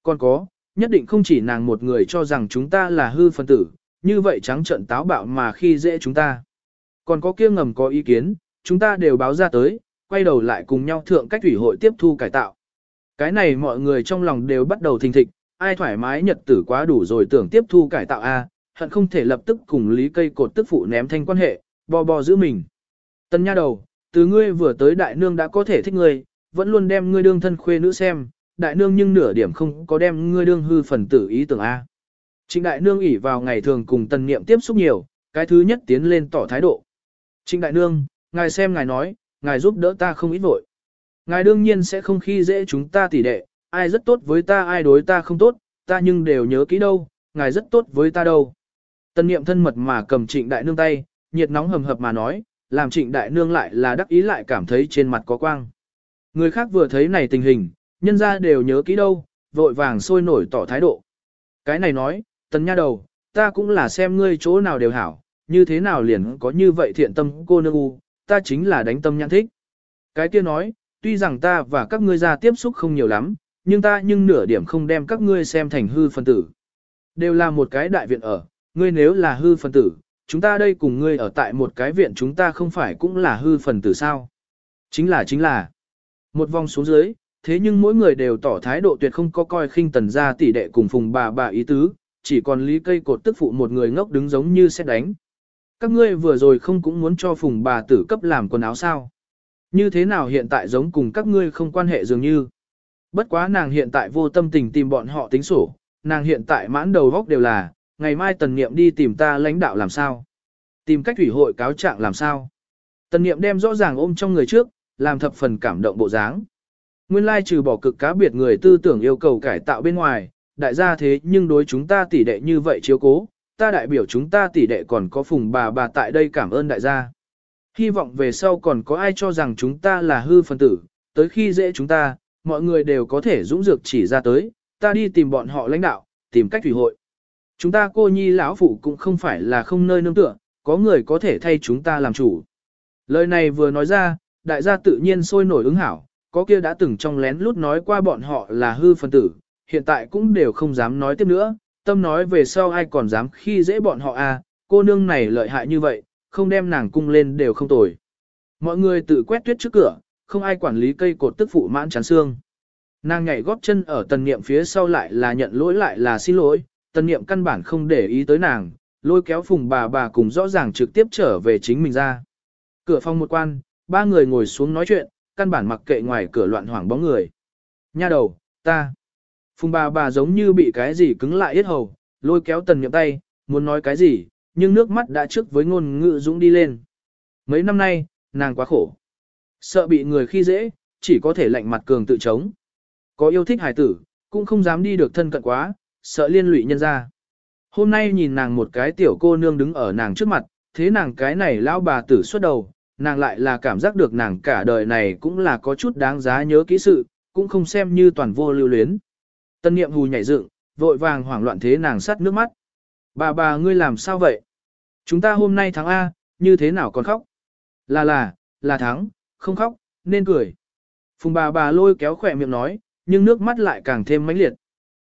Còn có, nhất định không chỉ nàng một người cho rằng chúng ta là hư phân tử, như vậy trắng trận táo bạo mà khi dễ chúng ta. Còn có kia ngầm có ý kiến, chúng ta đều báo ra tới, quay đầu lại cùng nhau thượng cách ủy hội tiếp thu cải tạo. Cái này mọi người trong lòng đều bắt đầu thình thịch, ai thoải mái nhật tử quá đủ rồi tưởng tiếp thu cải tạo A, hận không thể lập tức cùng lý cây cột tức phụ ném thanh quan hệ, bò bò giữ mình. Tân nha đầu, từ ngươi vừa tới đại nương đã có thể thích ngươi, vẫn luôn đem ngươi đương thân khuê nữ xem, đại nương nhưng nửa điểm không có đem ngươi đương hư phần tử ý tưởng A. Trịnh đại nương ỉ vào ngày thường cùng tần niệm tiếp xúc nhiều, cái thứ nhất tiến lên tỏ thái độ. Trịnh đại nương, ngài xem ngài nói, ngài giúp đỡ ta không ít vội. Ngài đương nhiên sẽ không khi dễ chúng ta tỉ đệ, ai rất tốt với ta ai đối ta không tốt, ta nhưng đều nhớ kỹ đâu, ngài rất tốt với ta đâu. Tân niệm thân mật mà cầm trịnh đại nương tay, nhiệt nóng hầm hập mà nói, làm trịnh đại nương lại là đắc ý lại cảm thấy trên mặt có quang. Người khác vừa thấy này tình hình, nhân ra đều nhớ kỹ đâu, vội vàng sôi nổi tỏ thái độ. Cái này nói, tần nha đầu, ta cũng là xem ngươi chỗ nào đều hảo, như thế nào liền có như vậy thiện tâm cô nương u, ta chính là đánh tâm nhãn thích. Cái kia nói, tuy rằng ta và các ngươi ra tiếp xúc không nhiều lắm, nhưng ta nhưng nửa điểm không đem các ngươi xem thành hư phân tử. Đều là một cái đại viện ở, ngươi nếu là hư phân tử, chúng ta đây cùng ngươi ở tại một cái viện chúng ta không phải cũng là hư phần tử sao. Chính là chính là. Một vòng xuống dưới, thế nhưng mỗi người đều tỏ thái độ tuyệt không có coi khinh tần gia tỷ đệ cùng phùng bà bà ý tứ, chỉ còn lý cây cột tức phụ một người ngốc đứng giống như xét đánh. Các ngươi vừa rồi không cũng muốn cho phùng bà tử cấp làm quần áo sao. Như thế nào hiện tại giống cùng các ngươi không quan hệ dường như. Bất quá nàng hiện tại vô tâm tình tìm bọn họ tính sổ, nàng hiện tại mãn đầu góc đều là, ngày mai tần niệm đi tìm ta lãnh đạo làm sao? Tìm cách thủy hội cáo trạng làm sao? Tần niệm đem rõ ràng ôm trong người trước, làm thập phần cảm động bộ dáng. Nguyên lai trừ bỏ cực cá biệt người tư tưởng yêu cầu cải tạo bên ngoài, đại gia thế nhưng đối chúng ta tỷ đệ như vậy chiếu cố, ta đại biểu chúng ta tỷ đệ còn có phùng bà bà tại đây cảm ơn đại gia. Hy vọng về sau còn có ai cho rằng chúng ta là hư phân tử, tới khi dễ chúng ta, mọi người đều có thể dũng dược chỉ ra tới, ta đi tìm bọn họ lãnh đạo, tìm cách thủy hội. Chúng ta cô nhi lão phụ cũng không phải là không nơi nương tựa, có người có thể thay chúng ta làm chủ. Lời này vừa nói ra, đại gia tự nhiên sôi nổi ứng hảo, có kia đã từng trong lén lút nói qua bọn họ là hư phân tử, hiện tại cũng đều không dám nói tiếp nữa, tâm nói về sau ai còn dám khi dễ bọn họ à, cô nương này lợi hại như vậy, không đem nàng cung lên đều không tồi. Mọi người tự quét tuyết trước cửa, không ai quản lý cây cột tức phụ mãn chán xương. Nàng nhảy góp chân ở tần niệm phía sau lại là nhận lỗi lại là xin lỗi, tần niệm căn bản không để ý tới nàng, lôi kéo phùng bà bà cùng rõ ràng trực tiếp trở về chính mình ra. Cửa phòng một quan, ba người ngồi xuống nói chuyện, căn bản mặc kệ ngoài cửa loạn hoảng bóng người. Nha đầu, ta. Phùng bà bà giống như bị cái gì cứng lại yết hầu, lôi kéo tần niệm tay, muốn nói cái gì, nhưng nước mắt đã trước với ngôn ngữ dũng đi lên. Mấy năm nay, nàng quá khổ. Sợ bị người khi dễ, chỉ có thể lạnh mặt cường tự chống. Có yêu thích hài tử, cũng không dám đi được thân cận quá, sợ liên lụy nhân ra. Hôm nay nhìn nàng một cái tiểu cô nương đứng ở nàng trước mặt, thế nàng cái này lão bà tử xuất đầu, nàng lại là cảm giác được nàng cả đời này cũng là có chút đáng giá nhớ kỹ sự, cũng không xem như toàn vô lưu luyến. Tân niệm hù nhảy dựng, vội vàng hoảng loạn thế nàng sắt nước mắt. Bà bà ngươi làm sao vậy? Chúng ta hôm nay thắng A, như thế nào còn khóc? Là là, là thắng, không khóc, nên cười. Phùng bà bà lôi kéo khỏe miệng nói, nhưng nước mắt lại càng thêm mãnh liệt.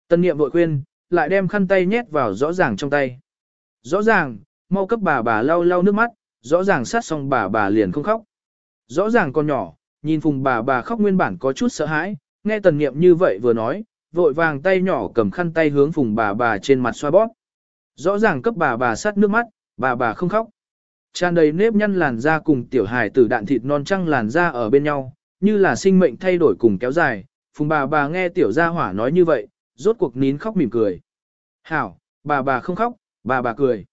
Tân niệm vội khuyên, lại đem khăn tay nhét vào rõ ràng trong tay. Rõ ràng, mau cấp bà bà lau lau nước mắt, rõ ràng sát xong bà bà liền không khóc. Rõ ràng con nhỏ, nhìn phùng bà bà khóc nguyên bản có chút sợ hãi, nghe tần niệm như vậy vừa nói, vội vàng tay nhỏ cầm khăn tay hướng phùng bà bà trên mặt xoa bóp. Rõ ràng cấp bà bà sát nước mắt, bà bà không khóc. Tràn đầy nếp nhăn làn da cùng tiểu hài tử đạn thịt non trăng làn da ở bên nhau, như là sinh mệnh thay đổi cùng kéo dài. Phùng bà bà nghe tiểu gia hỏa nói như vậy, rốt cuộc nín khóc mỉm cười. Hảo, bà bà không khóc, bà bà cười.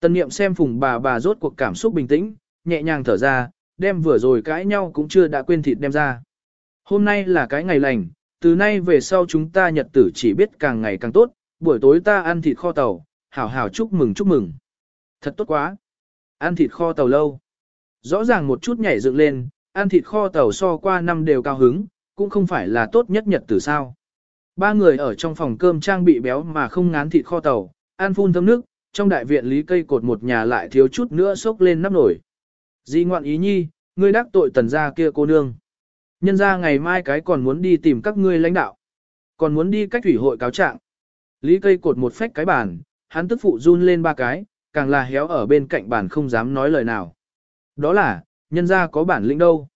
Tần niệm xem phùng bà bà rốt cuộc cảm xúc bình tĩnh, nhẹ nhàng thở ra, đem vừa rồi cãi nhau cũng chưa đã quên thịt đem ra. Hôm nay là cái ngày lành, từ nay về sau chúng ta nhật tử chỉ biết càng ngày càng tốt, buổi tối ta ăn thịt kho tàu, hảo hảo chúc mừng chúc mừng. Thật tốt quá. Ăn thịt kho tàu lâu. Rõ ràng một chút nhảy dựng lên, ăn thịt kho tàu so qua năm đều cao hứng, cũng không phải là tốt nhất nhật tử sao. Ba người ở trong phòng cơm trang bị béo mà không ngán thịt kho tàu, ăn phun thấm nước, trong đại viện lý cây cột một nhà lại thiếu chút nữa sốc lên nắp nổi. Di ngoạn ý nhi, ngươi đắc tội tần gia kia cô nương. Nhân ra ngày mai cái còn muốn đi tìm các ngươi lãnh đạo. Còn muốn đi cách thủy hội cáo trạng. Lý cây cột một phách cái bàn, hắn tức phụ run lên ba cái, càng là héo ở bên cạnh bàn không dám nói lời nào. Đó là, nhân ra có bản lĩnh đâu.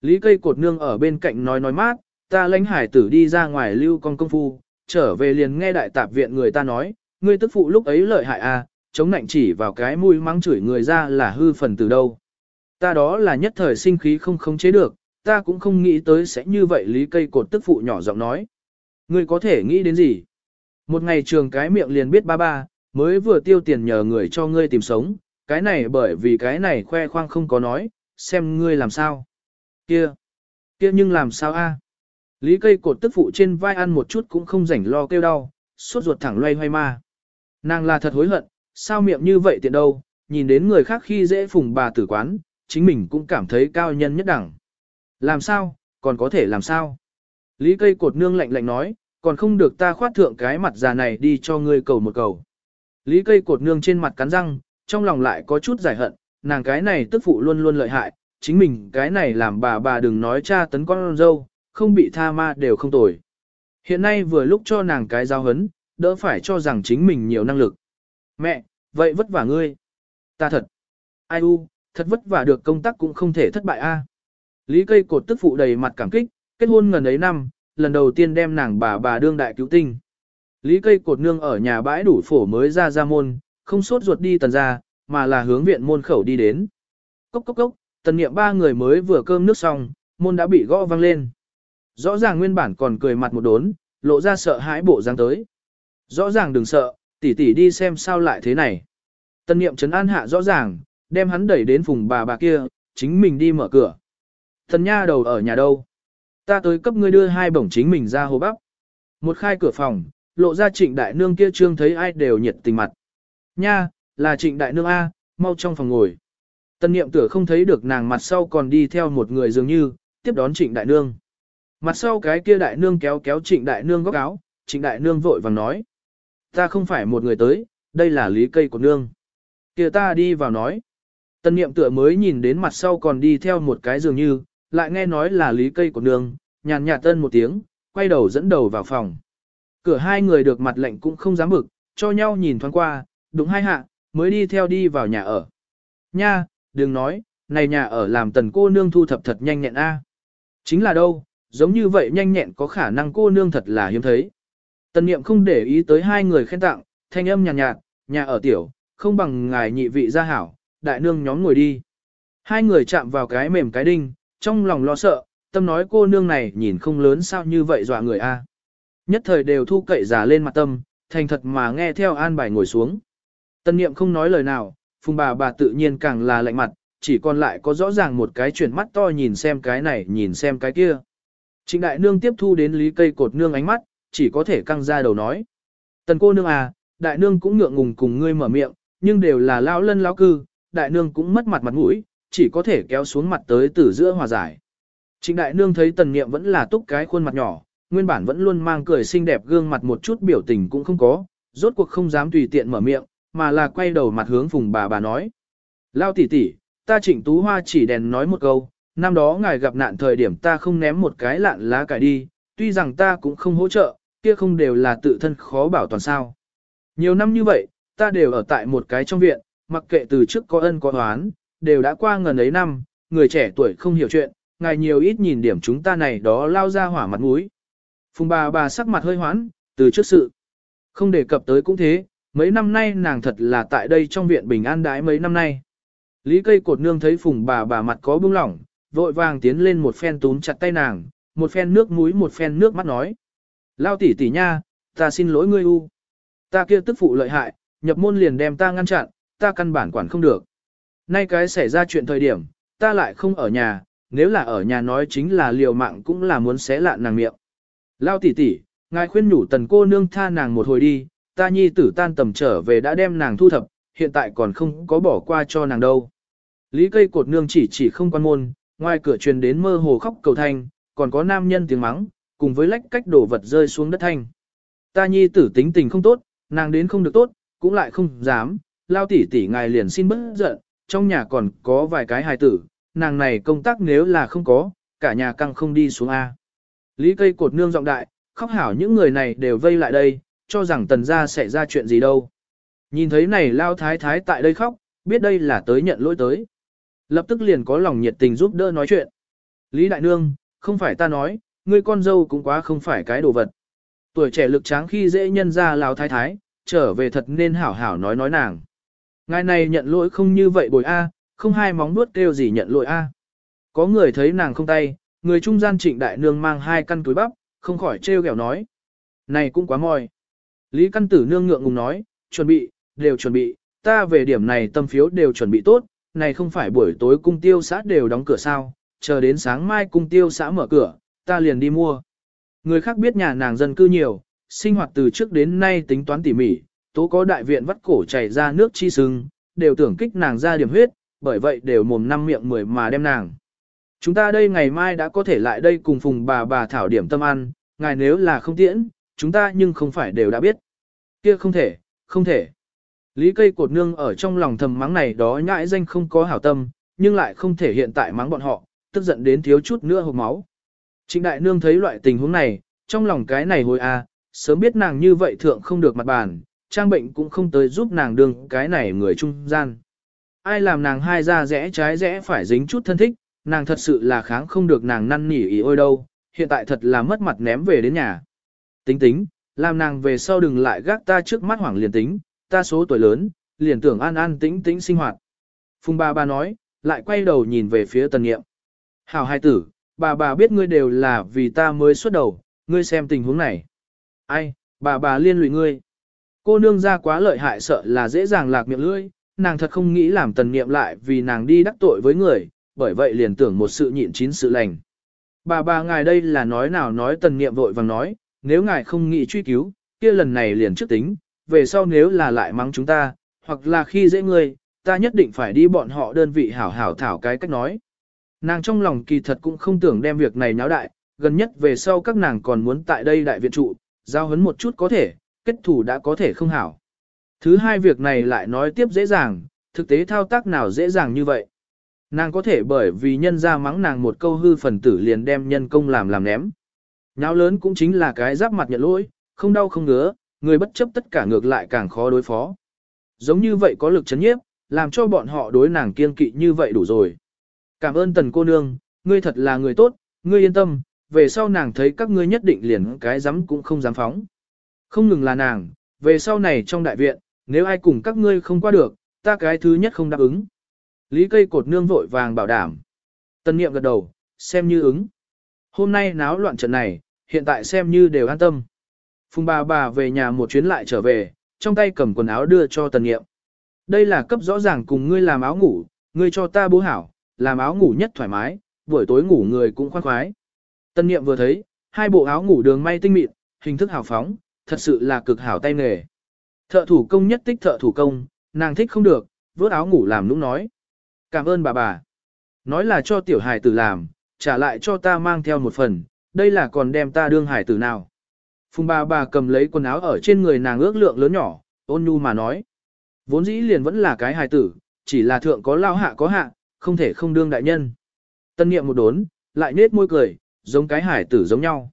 Lý cây cột nương ở bên cạnh nói nói mát, ta lãnh hải tử đi ra ngoài lưu con công phu, trở về liền nghe đại tạp viện người ta nói, ngươi tức phụ lúc ấy lợi hại à, chống nạnh chỉ vào cái mũi mắng chửi người ra là hư phần từ đâu. Ta đó là nhất thời sinh khí không khống chế được, ta cũng không nghĩ tới sẽ như vậy lý cây cột tức phụ nhỏ giọng nói. Ngươi có thể nghĩ đến gì? Một ngày trường cái miệng liền biết ba ba, mới vừa tiêu tiền nhờ người cho ngươi tìm sống, cái này bởi vì cái này khoe khoang không có nói, xem ngươi làm sao. Kia, kia nhưng làm sao a? Lý cây cột tức phụ trên vai ăn một chút cũng không rảnh lo kêu đau, suốt ruột thẳng loay hoay ma. Nàng là thật hối hận, sao miệng như vậy tiện đâu, nhìn đến người khác khi dễ phùng bà tử quán, chính mình cũng cảm thấy cao nhân nhất đẳng. Làm sao, còn có thể làm sao? Lý cây cột nương lạnh lạnh nói, còn không được ta khoát thượng cái mặt già này đi cho ngươi cầu một cầu. Lý cây cột nương trên mặt cắn răng, trong lòng lại có chút giải hận, nàng cái này tức phụ luôn luôn lợi hại, chính mình cái này làm bà bà đừng nói cha tấn con dâu, không bị tha ma đều không tồi. Hiện nay vừa lúc cho nàng cái giao hấn, đỡ phải cho rằng chính mình nhiều năng lực. Mẹ, vậy vất vả ngươi. Ta thật. Ai u, thật vất vả được công tác cũng không thể thất bại a. Lý cây cột tức phụ đầy mặt cảm kích, kết hôn ngần ấy năm, lần đầu tiên đem nàng bà bà đương đại cứu tinh. Lý cây cột nương ở nhà bãi đủ phổ mới ra ra môn, không sốt ruột đi tần ra, mà là hướng viện môn khẩu đi đến. Cốc cốc cốc, tần niệm ba người mới vừa cơm nước xong, môn đã bị gõ văng lên. Rõ ràng nguyên bản còn cười mặt một đốn, lộ ra sợ hãi bộ dáng tới. Rõ ràng đừng sợ, tỷ tỷ đi xem sao lại thế này. Tần niệm trấn an hạ rõ ràng, đem hắn đẩy đến vùng bà bà kia, chính mình đi mở cửa. Tần nha đầu ở nhà đâu? Ta tới cấp ngươi đưa hai bổng chính mình ra hồ bắp. Một khai cửa phòng, lộ ra trịnh đại nương kia trương thấy ai đều nhiệt tình mặt. Nha, là trịnh đại nương A, mau trong phòng ngồi. Tân niệm tửa không thấy được nàng mặt sau còn đi theo một người dường như, tiếp đón trịnh đại nương. Mặt sau cái kia đại nương kéo kéo trịnh đại nương góc áo, trịnh đại nương vội vàng nói. Ta không phải một người tới, đây là lý cây của nương. kia ta đi vào nói. Tân niệm tựa mới nhìn đến mặt sau còn đi theo một cái dường như, lại nghe nói là lý cây của nương, nhàn nhạt tân một tiếng, quay đầu dẫn đầu vào phòng. Cửa hai người được mặt lệnh cũng không dám bực, cho nhau nhìn thoáng qua, đúng hai hạ, mới đi theo đi vào nhà ở. Nha, đừng nói, này nhà ở làm tần cô nương thu thập thật nhanh nhẹn a. Chính là đâu, giống như vậy nhanh nhẹn có khả năng cô nương thật là hiếm thấy. Tần niệm không để ý tới hai người khen tặng, thanh âm nhàn nhạt, nhạt, nhà ở tiểu, không bằng ngài nhị vị gia hảo, đại nương nhóm ngồi đi. Hai người chạm vào cái mềm cái đinh, trong lòng lo sợ, tâm nói cô nương này nhìn không lớn sao như vậy dọa người a. Nhất thời đều thu cậy giả lên mặt tâm, thành thật mà nghe theo an bài ngồi xuống. Tân niệm không nói lời nào, phùng bà bà tự nhiên càng là lạnh mặt, chỉ còn lại có rõ ràng một cái chuyển mắt to nhìn xem cái này nhìn xem cái kia. Trịnh đại nương tiếp thu đến lý cây cột nương ánh mắt, chỉ có thể căng ra đầu nói. Tần cô nương à, đại nương cũng ngượng ngùng cùng ngươi mở miệng, nhưng đều là lão lân lão cư, đại nương cũng mất mặt mặt mũi, chỉ có thể kéo xuống mặt tới từ giữa hòa giải. Trịnh đại nương thấy tần niệm vẫn là túc cái khuôn mặt nhỏ, nguyên bản vẫn luôn mang cười xinh đẹp gương mặt một chút biểu tình cũng không có, rốt cuộc không dám tùy tiện mở miệng, mà là quay đầu mặt hướng phùng bà bà nói. Lao tỷ tỷ, ta trịnh tú hoa chỉ đèn nói một câu, năm đó ngài gặp nạn thời điểm ta không ném một cái lạn lá cải đi, tuy rằng ta cũng không hỗ trợ, kia không đều là tự thân khó bảo toàn sao. Nhiều năm như vậy, ta đều ở tại một cái trong viện, mặc kệ từ trước có ân có oán, đều đã qua ngần ấy năm, người trẻ tuổi không hiểu chuyện, ngài nhiều ít nhìn điểm chúng ta này đó lao ra hỏa mặt mũi. Phùng bà bà sắc mặt hơi hoán, từ trước sự. Không đề cập tới cũng thế, mấy năm nay nàng thật là tại đây trong viện bình an đái mấy năm nay. Lý cây cột nương thấy phùng bà bà mặt có bưng lỏng, vội vàng tiến lên một phen túm chặt tay nàng, một phen nước mũi một phen nước mắt nói. Lao tỷ tỷ nha, ta xin lỗi ngươi u. Ta kia tức phụ lợi hại, nhập môn liền đem ta ngăn chặn, ta căn bản quản không được. Nay cái xảy ra chuyện thời điểm, ta lại không ở nhà, nếu là ở nhà nói chính là liều mạng cũng là muốn xé lạn nàng miệng. Lao tỷ tỷ, ngài khuyên nhủ tần cô nương tha nàng một hồi đi, ta nhi tử tan tầm trở về đã đem nàng thu thập, hiện tại còn không có bỏ qua cho nàng đâu. Lý cây cột nương chỉ chỉ không quan môn, ngoài cửa truyền đến mơ hồ khóc cầu thanh, còn có nam nhân tiếng mắng, cùng với lách cách đổ vật rơi xuống đất thanh. Ta nhi tử tính tình không tốt, nàng đến không được tốt, cũng lại không dám, lao tỷ tỷ ngài liền xin bớt giận, trong nhà còn có vài cái hài tử, nàng này công tác nếu là không có, cả nhà căng không đi xuống A. Lý cây cột nương giọng đại, khóc hảo những người này đều vây lại đây, cho rằng tần gia sẽ ra chuyện gì đâu. Nhìn thấy này lao thái thái tại đây khóc, biết đây là tới nhận lỗi tới. Lập tức liền có lòng nhiệt tình giúp đỡ nói chuyện. Lý đại nương, không phải ta nói, ngươi con dâu cũng quá không phải cái đồ vật. Tuổi trẻ lực tráng khi dễ nhân ra lao thái thái, trở về thật nên hảo hảo nói nói nàng. Ngài này nhận lỗi không như vậy bồi A, không hai móng nuốt kêu gì nhận lỗi A. Có người thấy nàng không tay, người trung gian trịnh đại nương mang hai căn túi bắp, không khỏi trêu ghẹo nói. Này cũng quá mòi. Lý căn tử nương ngượng ngùng nói, chuẩn bị, đều chuẩn bị, ta về điểm này tâm phiếu đều chuẩn bị tốt, này không phải buổi tối cung tiêu xã đều đóng cửa sao, chờ đến sáng mai cung tiêu xã mở cửa, ta liền đi mua. Người khác biết nhà nàng dân cư nhiều, sinh hoạt từ trước đến nay tính toán tỉ mỉ, tố có đại viện vắt cổ chảy ra nước chi sưng, đều tưởng kích nàng ra điểm huyết, bởi vậy đều mồm năm miệng mười mà đem nàng. Chúng ta đây ngày mai đã có thể lại đây cùng phùng bà bà thảo điểm tâm ăn, ngài nếu là không tiễn, chúng ta nhưng không phải đều đã biết. Kia không thể, không thể. Lý cây cột nương ở trong lòng thầm mắng này đó nhãi danh không có hảo tâm, nhưng lại không thể hiện tại mắng bọn họ, tức giận đến thiếu chút nữa hộp máu. Trịnh đại nương thấy loại tình huống này, trong lòng cái này hồi a, sớm biết nàng như vậy thượng không được mặt bàn, trang bệnh cũng không tới giúp nàng đương cái này người trung gian. Ai làm nàng hai ra rẽ trái rẽ phải dính chút thân thích, nàng thật sự là kháng không được nàng năn nỉ ý ôi đâu, hiện tại thật là mất mặt ném về đến nhà. Tính tính, làm nàng về sau đừng lại gác ta trước mắt hoảng liền tính, ta số tuổi lớn, liền tưởng an an tĩnh tĩnh sinh hoạt. Phùng bà bà nói, lại quay đầu nhìn về phía tần nghiệm. Hảo hai tử, bà bà biết ngươi đều là vì ta mới xuất đầu, ngươi xem tình huống này. Ai, bà bà liên lụy ngươi. Cô nương ra quá lợi hại sợ là dễ dàng lạc miệng lưỡi, nàng thật không nghĩ làm tần niệm lại vì nàng đi đắc tội với người, bởi vậy liền tưởng một sự nhịn chín sự lành. Bà bà ngài đây là nói nào nói tần niệm vội vàng nói, nếu ngài không nghĩ truy cứu, kia lần này liền trước tính, về sau nếu là lại mắng chúng ta, hoặc là khi dễ ngươi, ta nhất định phải đi bọn họ đơn vị hảo hảo thảo cái cách nói. Nàng trong lòng kỳ thật cũng không tưởng đem việc này náo đại, gần nhất về sau các nàng còn muốn tại đây đại viện trụ, giao hấn một chút có thể, kết thủ đã có thể không hảo. Thứ hai việc này lại nói tiếp dễ dàng, thực tế thao tác nào dễ dàng như vậy. Nàng có thể bởi vì nhân ra mắng nàng một câu hư phần tử liền đem nhân công làm làm ném. Nháo lớn cũng chính là cái giáp mặt nhận lỗi, không đau không ngứa, người bất chấp tất cả ngược lại càng khó đối phó. Giống như vậy có lực chấn nhiếp, làm cho bọn họ đối nàng kiên kỵ như vậy đủ rồi. Cảm ơn tần cô nương, ngươi thật là người tốt, ngươi yên tâm, về sau nàng thấy các ngươi nhất định liền cái dám cũng không dám phóng. Không ngừng là nàng, về sau này trong đại viện, nếu ai cùng các ngươi không qua được, ta cái thứ nhất không đáp ứng. Lý cây cột nương vội vàng bảo đảm. Tân niệm gật đầu, xem như ứng. Hôm nay náo loạn trận này, hiện tại xem như đều an tâm. Phùng bà bà về nhà một chuyến lại trở về, trong tay cầm quần áo đưa cho tần niệm. Đây là cấp rõ ràng cùng ngươi làm áo ngủ, ngươi cho ta bố hảo, làm áo ngủ nhất thoải mái, buổi tối ngủ người cũng khoan khoái. Tân niệm vừa thấy, hai bộ áo ngủ đường may tinh mịn, hình thức hào phóng, thật sự là cực hảo tay nghề. Thợ thủ công nhất tích thợ thủ công, nàng thích không được, vớt áo ngủ làm lúc nói. Cảm ơn bà bà. Nói là cho tiểu hài tử làm, trả lại cho ta mang theo một phần, đây là còn đem ta đương hài tử nào. Phùng bà bà cầm lấy quần áo ở trên người nàng ước lượng lớn nhỏ, ôn nhu mà nói. Vốn dĩ liền vẫn là cái hài tử, chỉ là thượng có lao hạ có hạ, không thể không đương đại nhân. Tân niệm một đốn, lại nết môi cười, giống cái hải tử giống nhau.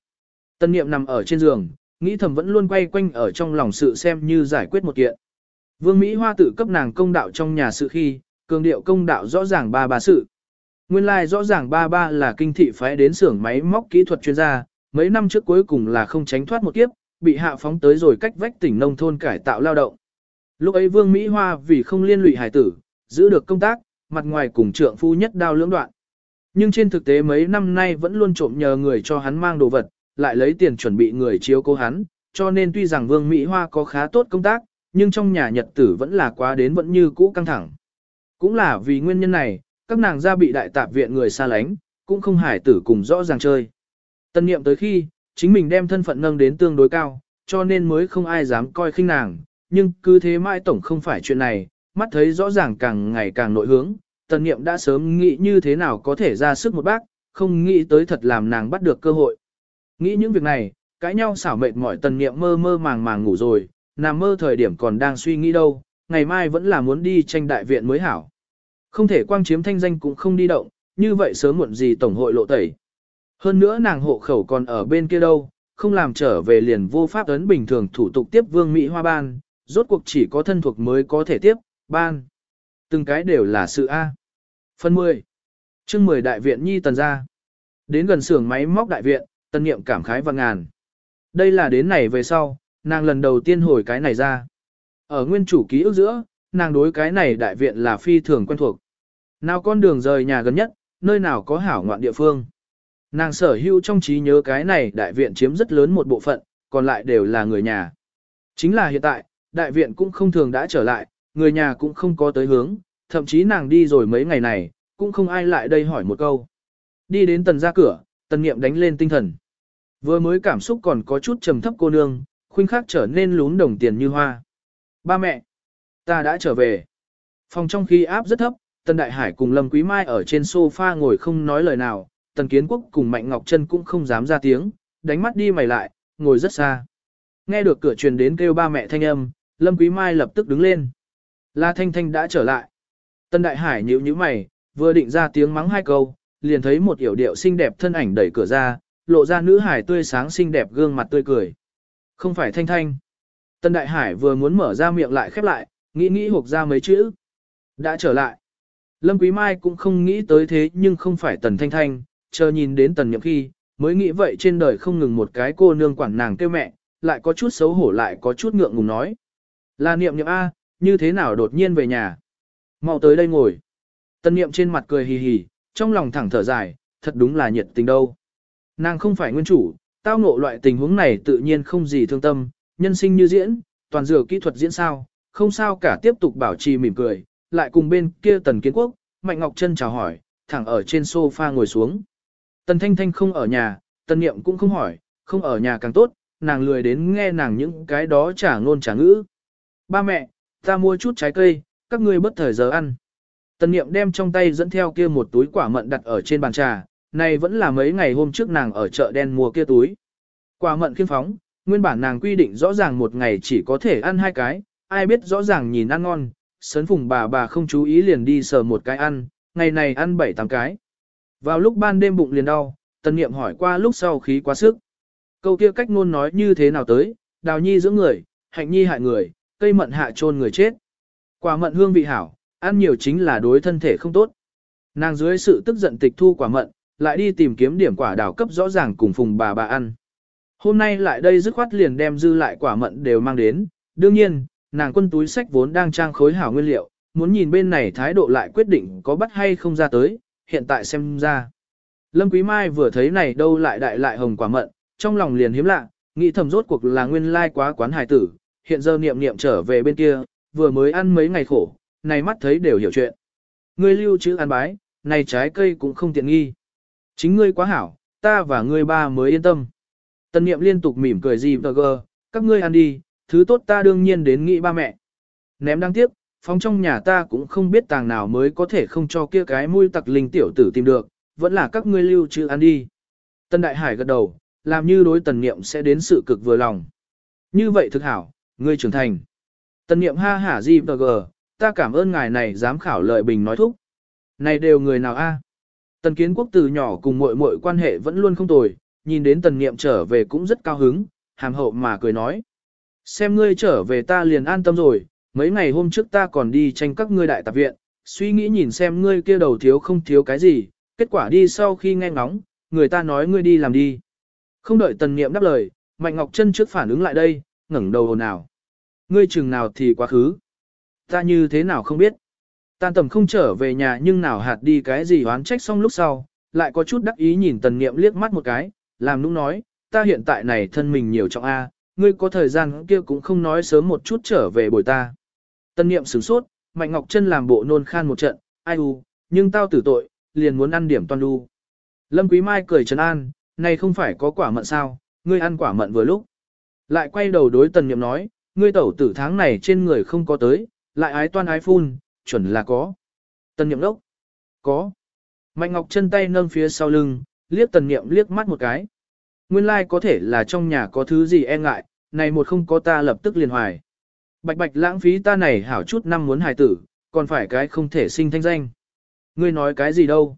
Tân niệm nằm ở trên giường, nghĩ thầm vẫn luôn quay quanh ở trong lòng sự xem như giải quyết một kiện. Vương Mỹ Hoa tự cấp nàng công đạo trong nhà sự khi, cường điệu công đạo rõ ràng ba ba sự. Nguyên lai like rõ ràng ba ba là kinh thị phái đến xưởng máy móc kỹ thuật chuyên gia, mấy năm trước cuối cùng là không tránh thoát một kiếp, bị hạ phóng tới rồi cách vách tỉnh nông thôn cải tạo lao động. Lúc ấy Vương Mỹ Hoa vì không liên lụy hải tử, giữ được công tác, mặt ngoài cùng trượng phu nhất đao lưỡng đoạn. Nhưng trên thực tế mấy năm nay vẫn luôn trộm nhờ người cho hắn mang đồ vật, lại lấy tiền chuẩn bị người chiếu cố hắn, cho nên tuy rằng Vương Mỹ Hoa có khá tốt công tác, nhưng trong nhà nhật tử vẫn là quá đến vẫn như cũ căng thẳng. Cũng là vì nguyên nhân này, các nàng ra bị đại tạp viện người xa lánh, cũng không hải tử cùng rõ ràng chơi. Tân niệm tới khi, chính mình đem thân phận nâng đến tương đối cao, cho nên mới không ai dám coi khinh nàng, nhưng cứ thế mãi tổng không phải chuyện này, mắt thấy rõ ràng càng ngày càng nội hướng, tần niệm đã sớm nghĩ như thế nào có thể ra sức một bác, không nghĩ tới thật làm nàng bắt được cơ hội. Nghĩ những việc này, cãi nhau xảo mệt mỏi tần niệm mơ mơ màng màng ngủ rồi, nằm mơ thời điểm còn đang suy nghĩ đâu, ngày mai vẫn là muốn đi tranh đại viện mới hảo. Không thể quang chiếm thanh danh cũng không đi động, như vậy sớm muộn gì tổng hội lộ tẩy. Hơn nữa nàng hộ khẩu còn ở bên kia đâu, không làm trở về liền vô pháp ấn bình thường thủ tục tiếp vương Mỹ Hoa Ban, rốt cuộc chỉ có thân thuộc mới có thể tiếp, ban. Từng cái đều là sự A. Phần 10. chương 10 đại viện nhi tần ra. Đến gần xưởng máy móc đại viện, tân niệm cảm khái và ngàn. Đây là đến này về sau, nàng lần đầu tiên hồi cái này ra. Ở nguyên chủ ký ức giữa, nàng đối cái này đại viện là phi thường quen thuộc. Nào con đường rời nhà gần nhất, nơi nào có hảo ngoạn địa phương. Nàng sở hữu trong trí nhớ cái này đại viện chiếm rất lớn một bộ phận, còn lại đều là người nhà. Chính là hiện tại, đại viện cũng không thường đã trở lại, người nhà cũng không có tới hướng, thậm chí nàng đi rồi mấy ngày này, cũng không ai lại đây hỏi một câu. Đi đến tần ra cửa, tần niệm đánh lên tinh thần. Vừa mới cảm xúc còn có chút trầm thấp cô nương, khuynh khắc trở nên lún đồng tiền như hoa. Ba mẹ, ta đã trở về. Phòng trong khi áp rất thấp, Tần Đại Hải cùng Lâm Quý Mai ở trên sofa ngồi không nói lời nào, Tần Kiến Quốc cùng Mạnh Ngọc Trân cũng không dám ra tiếng, đánh mắt đi mày lại, ngồi rất xa. Nghe được cửa truyền đến kêu ba mẹ thanh âm, Lâm Quý Mai lập tức đứng lên. La Thanh Thanh đã trở lại. Tần Đại Hải nhíu nhíu mày, vừa định ra tiếng mắng hai câu, liền thấy một yểu điệu xinh đẹp thân ảnh đẩy cửa ra, lộ ra nữ hải tươi sáng xinh đẹp gương mặt tươi cười. Không phải Thanh Thanh. Tần Đại Hải vừa muốn mở ra miệng lại khép lại, nghĩ nghĩ hộp ra mấy chữ. Đã trở lại. Lâm Quý Mai cũng không nghĩ tới thế nhưng không phải Tần Thanh Thanh, chờ nhìn đến Tần Nhậm khi, mới nghĩ vậy trên đời không ngừng một cái cô nương quản nàng kêu mẹ, lại có chút xấu hổ lại có chút ngượng ngùng nói. Là niệm niệm A, như thế nào đột nhiên về nhà. mau tới đây ngồi. Tần Niệm trên mặt cười hì hì, trong lòng thẳng thở dài, thật đúng là nhiệt tình đâu. Nàng không phải nguyên chủ, tao ngộ loại tình huống này tự nhiên không gì thương tâm, nhân sinh như diễn, toàn dựa kỹ thuật diễn sao, không sao cả tiếp tục bảo trì mỉm cười, lại cùng bên kia Tần Kiến Quốc, Mạnh Ngọc Trân chào hỏi, thẳng ở trên sofa ngồi xuống. Tần Thanh Thanh không ở nhà, Tần Niệm cũng không hỏi, không ở nhà càng tốt, nàng lười đến nghe nàng những cái đó trả ngôn trả ngữ. Ba mẹ, ta mua chút trái cây, các ngươi bất thời giờ ăn. Tần Niệm đem trong tay dẫn theo kia một túi quả mận đặt ở trên bàn trà, này vẫn là mấy ngày hôm trước nàng ở chợ đen mua kia túi. Quả mận khiêm phóng, nguyên bản nàng quy định rõ ràng một ngày chỉ có thể ăn hai cái, ai biết rõ ràng nhìn ăn ngon, sấn phùng bà bà không chú ý liền đi sờ một cái ăn, ngày này ăn bảy tám cái. Vào lúc ban đêm bụng liền đau, tần niệm hỏi qua lúc sau khí quá sức. Câu kia cách ngôn nói như thế nào tới, đào nhi dưỡng người, hạnh nhi hại người, cây mận hạ trôn người chết. Quả mận hương vị hảo, ăn nhiều chính là đối thân thể không tốt. Nàng dưới sự tức giận tịch thu quả mận, lại đi tìm kiếm điểm quả đào cấp rõ ràng cùng phùng bà bà ăn. Hôm nay lại đây dứt khoát liền đem dư lại quả mận đều mang đến, đương nhiên, nàng quân túi sách vốn đang trang khối hảo nguyên liệu, muốn nhìn bên này thái độ lại quyết định có bắt hay không ra tới, hiện tại xem ra. Lâm Quý Mai vừa thấy này đâu lại đại lại hồng quả mận, trong lòng liền hiếm lạ, nghĩ thầm rốt cuộc là nguyên lai quá quán hài tử, hiện giờ niệm niệm trở về bên kia, vừa mới ăn mấy ngày khổ, này mắt thấy đều hiểu chuyện. Ngươi lưu chữ ăn bái, này trái cây cũng không tiện nghi. Chính ngươi quá hảo, ta và ngươi ba mới yên tâm. Tần niệm liên tục mỉm cười gì và gờ, các ngươi ăn đi, thứ tốt ta đương nhiên đến nghĩ ba mẹ. Ném đáng tiếc, phóng trong nhà ta cũng không biết tàng nào mới có thể không cho kia cái mũi tặc linh tiểu tử tìm được, vẫn là các ngươi lưu trữ ăn đi. Tân Đại Hải gật đầu, làm như đối tần niệm sẽ đến sự cực vừa lòng. Như vậy thực hảo, ngươi trưởng thành. Tần niệm ha hả gì và gờ, ta cảm ơn ngài này dám khảo lợi bình nói thúc. Này đều người nào a? Tần kiến quốc từ nhỏ cùng muội muội quan hệ vẫn luôn không tồi, nhìn đến tần niệm trở về cũng rất cao hứng, hàm hậu mà cười nói. Xem ngươi trở về ta liền an tâm rồi, mấy ngày hôm trước ta còn đi tranh các ngươi đại tạp viện, suy nghĩ nhìn xem ngươi kia đầu thiếu không thiếu cái gì, kết quả đi sau khi nghe ngóng, người ta nói ngươi đi làm đi. Không đợi tần niệm đáp lời, Mạnh Ngọc Trân trước phản ứng lại đây, ngẩng đầu hồn nào. Ngươi chừng nào thì quá khứ. Ta như thế nào không biết. Tan tầm không trở về nhà nhưng nào hạt đi cái gì oán trách xong lúc sau, lại có chút đắc ý nhìn tần niệm liếc mắt một cái, làm nũng nói, ta hiện tại này thân mình nhiều trọng A, ngươi có thời gian kia cũng không nói sớm một chút trở về bồi ta. Tân niệm sửng sốt, Mạnh Ngọc Trân làm bộ nôn khan một trận, ai u, nhưng tao tử tội, liền muốn ăn điểm toàn đu. Lâm Quý Mai cười trấn an, này không phải có quả mận sao, ngươi ăn quả mận vừa lúc. Lại quay đầu đối tần niệm nói, ngươi tẩu tử tháng này trên người không có tới, lại ái toan ái phun, chuẩn là có. Tần niệm đốc, có. Mạnh Ngọc chân tay nâng phía sau lưng, liếc tần niệm liếc mắt một cái. Nguyên lai like có thể là trong nhà có thứ gì e ngại, này một không có ta lập tức liền hoài. Bạch bạch lãng phí ta này hảo chút năm muốn hài tử, còn phải cái không thể sinh thanh danh. Ngươi nói cái gì đâu?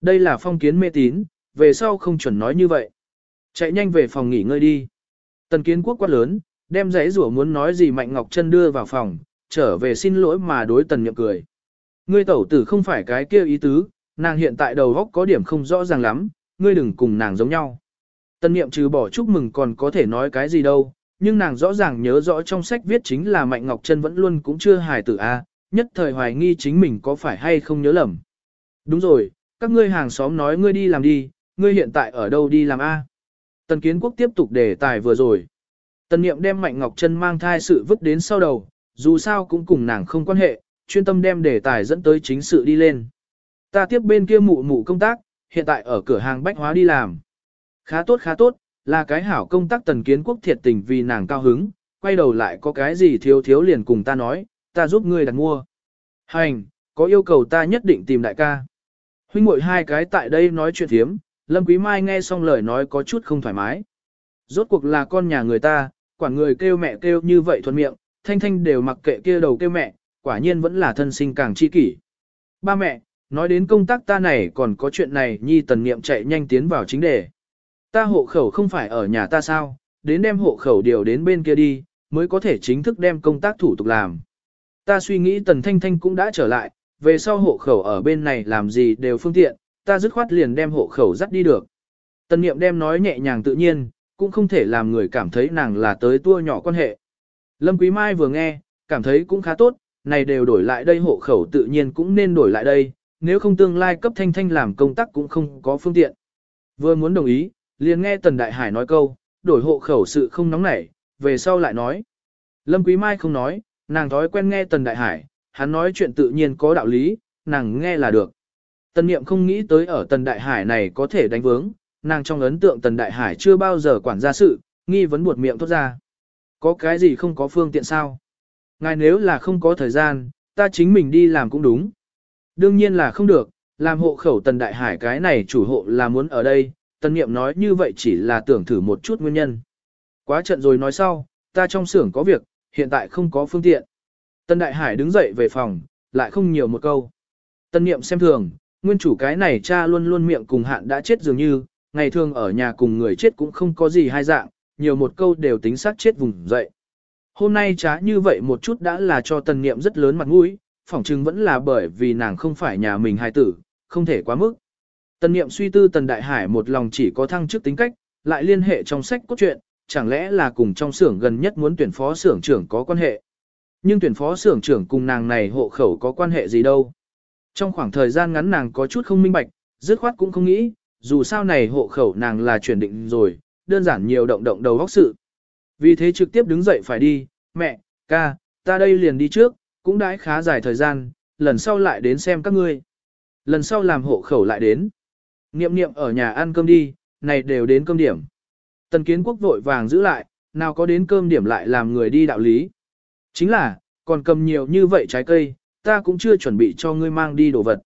Đây là phong kiến mê tín, về sau không chuẩn nói như vậy. Chạy nhanh về phòng nghỉ ngơi đi. Tần kiến quốc quát lớn, đem giấy rủa muốn nói gì Mạnh Ngọc Trân đưa vào phòng, trở về xin lỗi mà đối tần nhậm cười. Ngươi tẩu tử không phải cái kia ý tứ, nàng hiện tại đầu góc có điểm không rõ ràng lắm, ngươi đừng cùng nàng giống nhau. Tần niệm trừ bỏ chúc mừng còn có thể nói cái gì đâu, nhưng nàng rõ ràng nhớ rõ trong sách viết chính là Mạnh Ngọc Trân vẫn luôn cũng chưa hài tử A, nhất thời hoài nghi chính mình có phải hay không nhớ lầm. Đúng rồi, các ngươi hàng xóm nói ngươi đi làm đi, ngươi hiện tại ở đâu đi làm A. Tần Kiến Quốc tiếp tục đề tài vừa rồi. Tần Niệm đem Mạnh Ngọc Trân mang thai sự vứt đến sau đầu, dù sao cũng cùng nàng không quan hệ, chuyên tâm đem đề tài dẫn tới chính sự đi lên. Ta tiếp bên kia mụ mụ công tác, hiện tại ở cửa hàng bách hóa đi làm. Khá tốt khá tốt, là cái hảo công tác Tần Kiến Quốc thiệt tình vì nàng cao hứng, quay đầu lại có cái gì thiếu thiếu liền cùng ta nói, ta giúp ngươi đặt mua. Hành, có yêu cầu ta nhất định tìm đại ca. Huynh muội hai cái tại đây nói chuyện thiếm, Lâm Quý Mai nghe xong lời nói có chút không thoải mái. Rốt cuộc là con nhà người ta, quản người kêu mẹ kêu như vậy thuận miệng, thanh thanh đều mặc kệ kia đầu kêu mẹ, quả nhiên vẫn là thân sinh càng chi kỷ. Ba mẹ, nói đến công tác ta này còn có chuyện này nhi tần niệm chạy nhanh tiến vào chính đề. Ta hộ khẩu không phải ở nhà ta sao, đến đem hộ khẩu điều đến bên kia đi, mới có thể chính thức đem công tác thủ tục làm. Ta suy nghĩ tần thanh thanh cũng đã trở lại, về sau hộ khẩu ở bên này làm gì đều phương tiện, ta dứt khoát liền đem hộ khẩu dắt đi được. Tần niệm đem nói nhẹ nhàng tự nhiên, cũng không thể làm người cảm thấy nàng là tới tua nhỏ quan hệ. Lâm Quý Mai vừa nghe, cảm thấy cũng khá tốt, này đều đổi lại đây hộ khẩu tự nhiên cũng nên đổi lại đây, nếu không tương lai cấp thanh thanh làm công tác cũng không có phương tiện. Vừa muốn đồng ý, liền nghe Tần Đại Hải nói câu, đổi hộ khẩu sự không nóng nảy, về sau lại nói. Lâm Quý Mai không nói, nàng thói quen nghe Tần Đại Hải, hắn nói chuyện tự nhiên có đạo lý, nàng nghe là được. Tần Niệm không nghĩ tới ở Tần Đại Hải này có thể đánh vướng, nàng trong ấn tượng Tần Đại Hải chưa bao giờ quản gia sự, nghi vấn buột miệng thốt ra. Có cái gì không có phương tiện sao? Ngài nếu là không có thời gian, ta chính mình đi làm cũng đúng. Đương nhiên là không được, làm hộ khẩu Tần Đại Hải cái này chủ hộ là muốn ở đây, Tần Niệm nói như vậy chỉ là tưởng thử một chút nguyên nhân. Quá trận rồi nói sau, ta trong xưởng có việc, hiện tại không có phương tiện. Tần Đại Hải đứng dậy về phòng, lại không nhiều một câu. Tần Niệm xem thường, nguyên chủ cái này cha luôn luôn miệng cùng hạn đã chết dường như, ngày thường ở nhà cùng người chết cũng không có gì hai dạng, nhiều một câu đều tính xác chết vùng dậy. Hôm nay trá như vậy một chút đã là cho tần niệm rất lớn mặt mũi, phỏng chừng vẫn là bởi vì nàng không phải nhà mình hài tử, không thể quá mức. Tần niệm suy tư tần đại hải một lòng chỉ có thăng chức tính cách, lại liên hệ trong sách cốt truyện, chẳng lẽ là cùng trong xưởng gần nhất muốn tuyển phó xưởng trưởng có quan hệ. Nhưng tuyển phó xưởng trưởng cùng nàng này hộ khẩu có quan hệ gì đâu. Trong khoảng thời gian ngắn nàng có chút không minh bạch, dứt khoát cũng không nghĩ, dù sao này hộ khẩu nàng là chuyển định rồi, đơn giản nhiều động động đầu góc sự. Vì thế trực tiếp đứng dậy phải đi, mẹ, ca, ta đây liền đi trước, cũng đãi khá dài thời gian, lần sau lại đến xem các ngươi. Lần sau làm hộ khẩu lại đến. Niệm niệm ở nhà ăn cơm đi, này đều đến cơm điểm. Tần kiến quốc vội vàng giữ lại, nào có đến cơm điểm lại làm người đi đạo lý. Chính là, còn cầm nhiều như vậy trái cây, ta cũng chưa chuẩn bị cho ngươi mang đi đồ vật.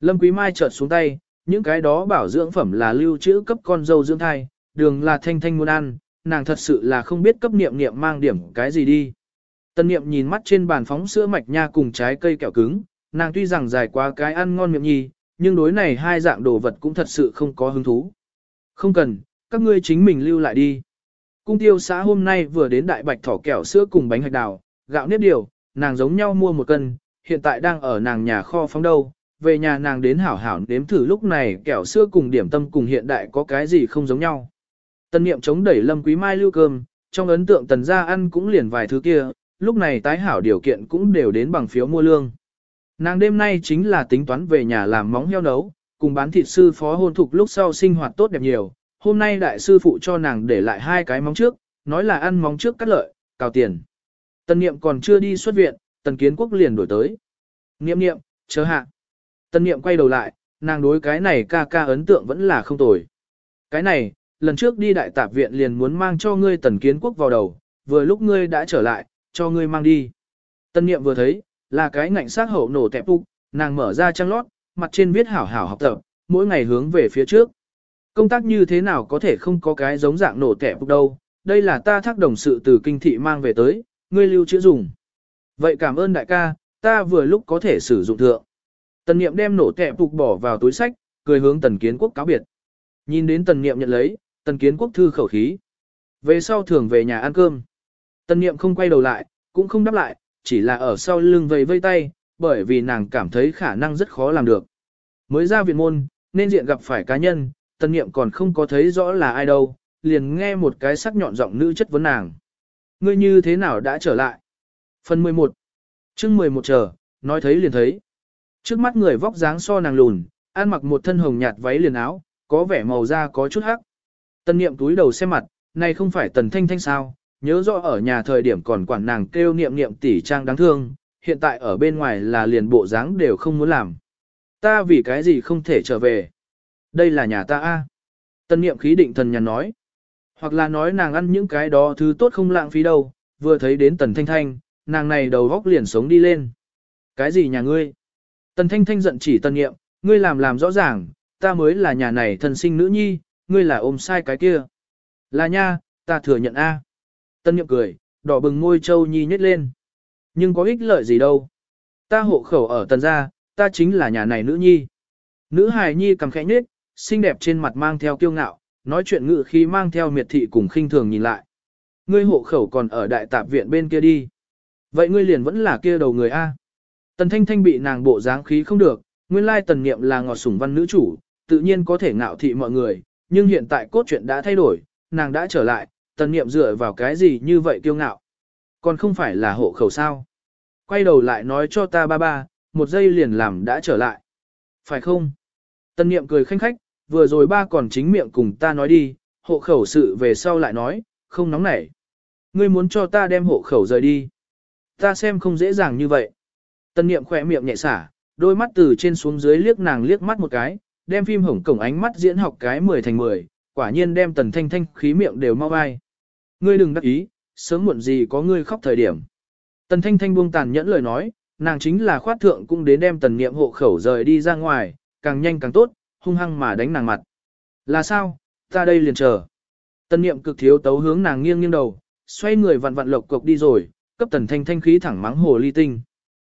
Lâm Quý Mai chợt xuống tay, những cái đó bảo dưỡng phẩm là lưu trữ cấp con dâu dưỡng thai, đường là thanh thanh muốn ăn, nàng thật sự là không biết cấp niệm niệm mang điểm cái gì đi. Tân niệm nhìn mắt trên bàn phóng sữa mạch nha cùng trái cây kẹo cứng, nàng tuy rằng dài quá cái ăn ngon miệng nhi, nhưng đối này hai dạng đồ vật cũng thật sự không có hứng thú. Không cần, các ngươi chính mình lưu lại đi. Cung tiêu xã hôm nay vừa đến đại bạch thỏ kẹo sữa cùng bánh hạch đào, gạo nếp điều, nàng giống nhau mua một cân, hiện tại đang ở nàng nhà kho phóng đâu, về nhà nàng đến hảo hảo nếm thử lúc này kẹo sữa cùng điểm tâm cùng hiện đại có cái gì không giống nhau. Tân niệm chống đẩy lâm quý mai lưu cơm, trong ấn tượng tần gia ăn cũng liền vài thứ kia, lúc này tái hảo điều kiện cũng đều đến bằng phiếu mua lương. Nàng đêm nay chính là tính toán về nhà làm móng heo nấu, cùng bán thịt sư phó hôn thục lúc sau sinh hoạt tốt đẹp nhiều. Hôm nay đại sư phụ cho nàng để lại hai cái móng trước, nói là ăn móng trước cắt lợi, cào tiền. Tân niệm còn chưa đi xuất viện, tần kiến quốc liền đổi tới. Niệm niệm, chờ hạ. Tân niệm quay đầu lại, nàng đối cái này ca ca ấn tượng vẫn là không tồi. Cái này, lần trước đi đại tạp viện liền muốn mang cho ngươi tần kiến quốc vào đầu, vừa lúc ngươi đã trở lại, cho ngươi mang đi. Tân niệm vừa thấy, là cái ngạnh sát hậu nổ tẹp úc, nàng mở ra trang lót, mặt trên viết hảo hảo học tập, mỗi ngày hướng về phía trước. Công tác như thế nào có thể không có cái giống dạng nổ tẹp úc đâu, đây là ta thác đồng sự từ kinh thị mang về tới, ngươi lưu chữ dùng. Vậy cảm ơn đại ca, ta vừa lúc có thể sử dụng thượng. Tần niệm đem nổ tẹp úc bỏ vào túi sách, cười hướng tần kiến quốc cáo biệt. Nhìn đến tần niệm nhận lấy, tần kiến quốc thư khẩu khí. Về sau thường về nhà ăn cơm. Tần niệm không quay đầu lại, cũng không đáp lại, chỉ là ở sau lưng vầy vây tay, bởi vì nàng cảm thấy khả năng rất khó làm được. Mới ra viện môn, nên diện gặp phải cá nhân, tân niệm còn không có thấy rõ là ai đâu, liền nghe một cái sắc nhọn giọng nữ chất vấn nàng. Ngươi như thế nào đã trở lại? Phần 11 chương 11 chờ, nói thấy liền thấy. Trước mắt người vóc dáng so nàng lùn, ăn mặc một thân hồng nhạt váy liền áo, có vẻ màu da có chút hắc. Tân niệm túi đầu xem mặt, này không phải tần thanh thanh sao, nhớ rõ ở nhà thời điểm còn quản nàng kêu niệm niệm tỷ trang đáng thương, hiện tại ở bên ngoài là liền bộ dáng đều không muốn làm. Ta vì cái gì không thể trở về? Đây là nhà ta a. Tân niệm khí định thần nhàn nói. Hoặc là nói nàng ăn những cái đó thứ tốt không lãng phí đâu, vừa thấy đến tần thanh thanh, nàng này đầu góc liền sống đi lên. Cái gì nhà ngươi? Tần thanh thanh giận chỉ tân niệm, ngươi làm làm rõ ràng, ta mới là nhà này thân sinh nữ nhi, ngươi là ôm sai cái kia. Là nha, ta thừa nhận a. Tân niệm cười, đỏ bừng môi châu nhi nhếch lên. Nhưng có ích lợi gì đâu. Ta hộ khẩu ở tần gia, ta chính là nhà này nữ nhi. Nữ hài nhi cầm khẽ nhếch, xinh đẹp trên mặt mang theo kiêu ngạo, nói chuyện ngự khi mang theo miệt thị cùng khinh thường nhìn lại. Ngươi hộ khẩu còn ở đại tạp viện bên kia đi. Vậy ngươi liền vẫn là kia đầu người A. Tần thanh thanh bị nàng bộ dáng khí không được, nguyên lai tần niệm là ngọt sủng văn nữ chủ, tự nhiên có thể ngạo thị mọi người, nhưng hiện tại cốt truyện đã thay đổi, nàng đã trở lại, tần niệm dựa vào cái gì như vậy kiêu ngạo. Còn không phải là hộ khẩu sao. Quay đầu lại nói cho ta ba ba, một giây liền làm đã trở lại. Phải không? Tần niệm cười khanh khách, vừa rồi ba còn chính miệng cùng ta nói đi, hộ khẩu sự về sau lại nói, không nóng nảy. Ngươi muốn cho ta đem hộ khẩu rời đi. Ta xem không dễ dàng như vậy. Tần niệm khỏe miệng nhẹ xả, đôi mắt từ trên xuống dưới liếc nàng liếc mắt một cái, đem phim hổng cổng ánh mắt diễn học cái 10 thành 10, quả nhiên đem tần thanh thanh khí miệng đều mau vai. Ngươi đừng đắc ý, sớm muộn gì có ngươi khóc thời điểm. Tần thanh thanh buông tàn nhẫn lời nói, nàng chính là khoát thượng cũng đến đem tần niệm hộ khẩu rời đi ra ngoài, càng nhanh càng tốt, hung hăng mà đánh nàng mặt. Là sao, ta đây liền chờ. Tần niệm cực thiếu tấu hướng nàng nghiêng nghiêng đầu, xoay người vặn vặn lộc cộc đi rồi, cấp tần thanh thanh khí thẳng mắng hồ ly tinh.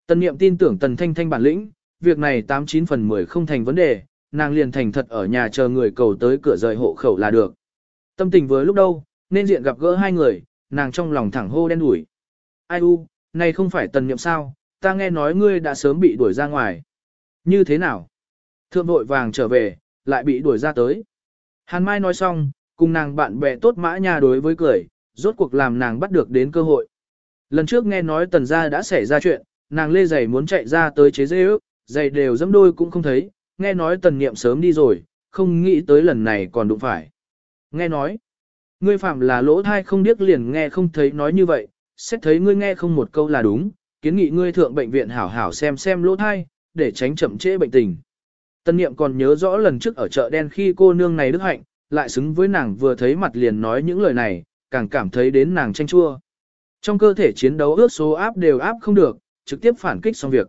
Tần niệm tin tưởng tần thanh thanh bản lĩnh, việc này 89 phần 10 không thành vấn đề, nàng liền thành thật ở nhà chờ người cầu tới cửa rời hộ khẩu là được. Tâm tình với lúc đâu, nên diện gặp gỡ hai người, nàng trong lòng thẳng hô đen đủi. Ai u, này không phải tần niệm sao, ta nghe nói ngươi đã sớm bị đuổi ra ngoài. Như thế nào? Thượng vội vàng trở về, lại bị đuổi ra tới. Hàn Mai nói xong, cùng nàng bạn bè tốt mã nhà đối với cười, rốt cuộc làm nàng bắt được đến cơ hội. Lần trước nghe nói tần gia đã xảy ra chuyện, nàng lê giày muốn chạy ra tới chế dê ước, giày đều dẫm đôi cũng không thấy, nghe nói tần niệm sớm đi rồi, không nghĩ tới lần này còn đụng phải. Nghe nói, ngươi phạm là lỗ thai không điếc liền nghe không thấy nói như vậy, xét thấy ngươi nghe không một câu là đúng, kiến nghị ngươi thượng bệnh viện hảo hảo xem xem lỗ thai, để tránh chậm trễ bệnh tình. Tân niệm còn nhớ rõ lần trước ở chợ đen khi cô nương này đức hạnh, lại xứng với nàng vừa thấy mặt liền nói những lời này, càng cảm thấy đến nàng tranh chua. Trong cơ thể chiến đấu ước số áp đều áp không được, trực tiếp phản kích xong việc.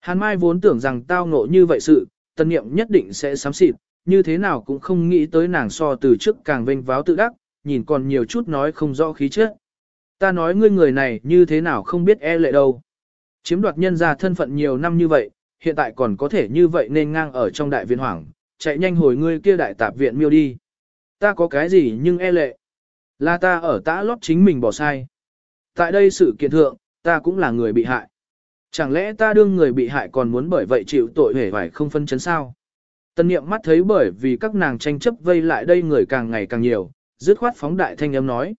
Hàn Mai vốn tưởng rằng tao ngộ như vậy sự, tân niệm nhất định sẽ sám xịt, như thế nào cũng không nghĩ tới nàng so từ trước càng vênh váo tự đắc, nhìn còn nhiều chút nói không rõ khí chất. Ta nói ngươi người này như thế nào không biết e lệ đâu. Chiếm đoạt nhân ra thân phận nhiều năm như vậy, hiện tại còn có thể như vậy nên ngang ở trong đại viện hoảng, chạy nhanh hồi ngươi kia đại tạp viện miêu đi. Ta có cái gì nhưng e lệ. Là ta ở tã lót chính mình bỏ sai. Tại đây sự kiện thượng, ta cũng là người bị hại. Chẳng lẽ ta đương người bị hại còn muốn bởi vậy chịu tội hề phải không phân chấn sao? Tân niệm mắt thấy bởi vì các nàng tranh chấp vây lại đây người càng ngày càng nhiều, dứt khoát phóng đại thanh âm nói.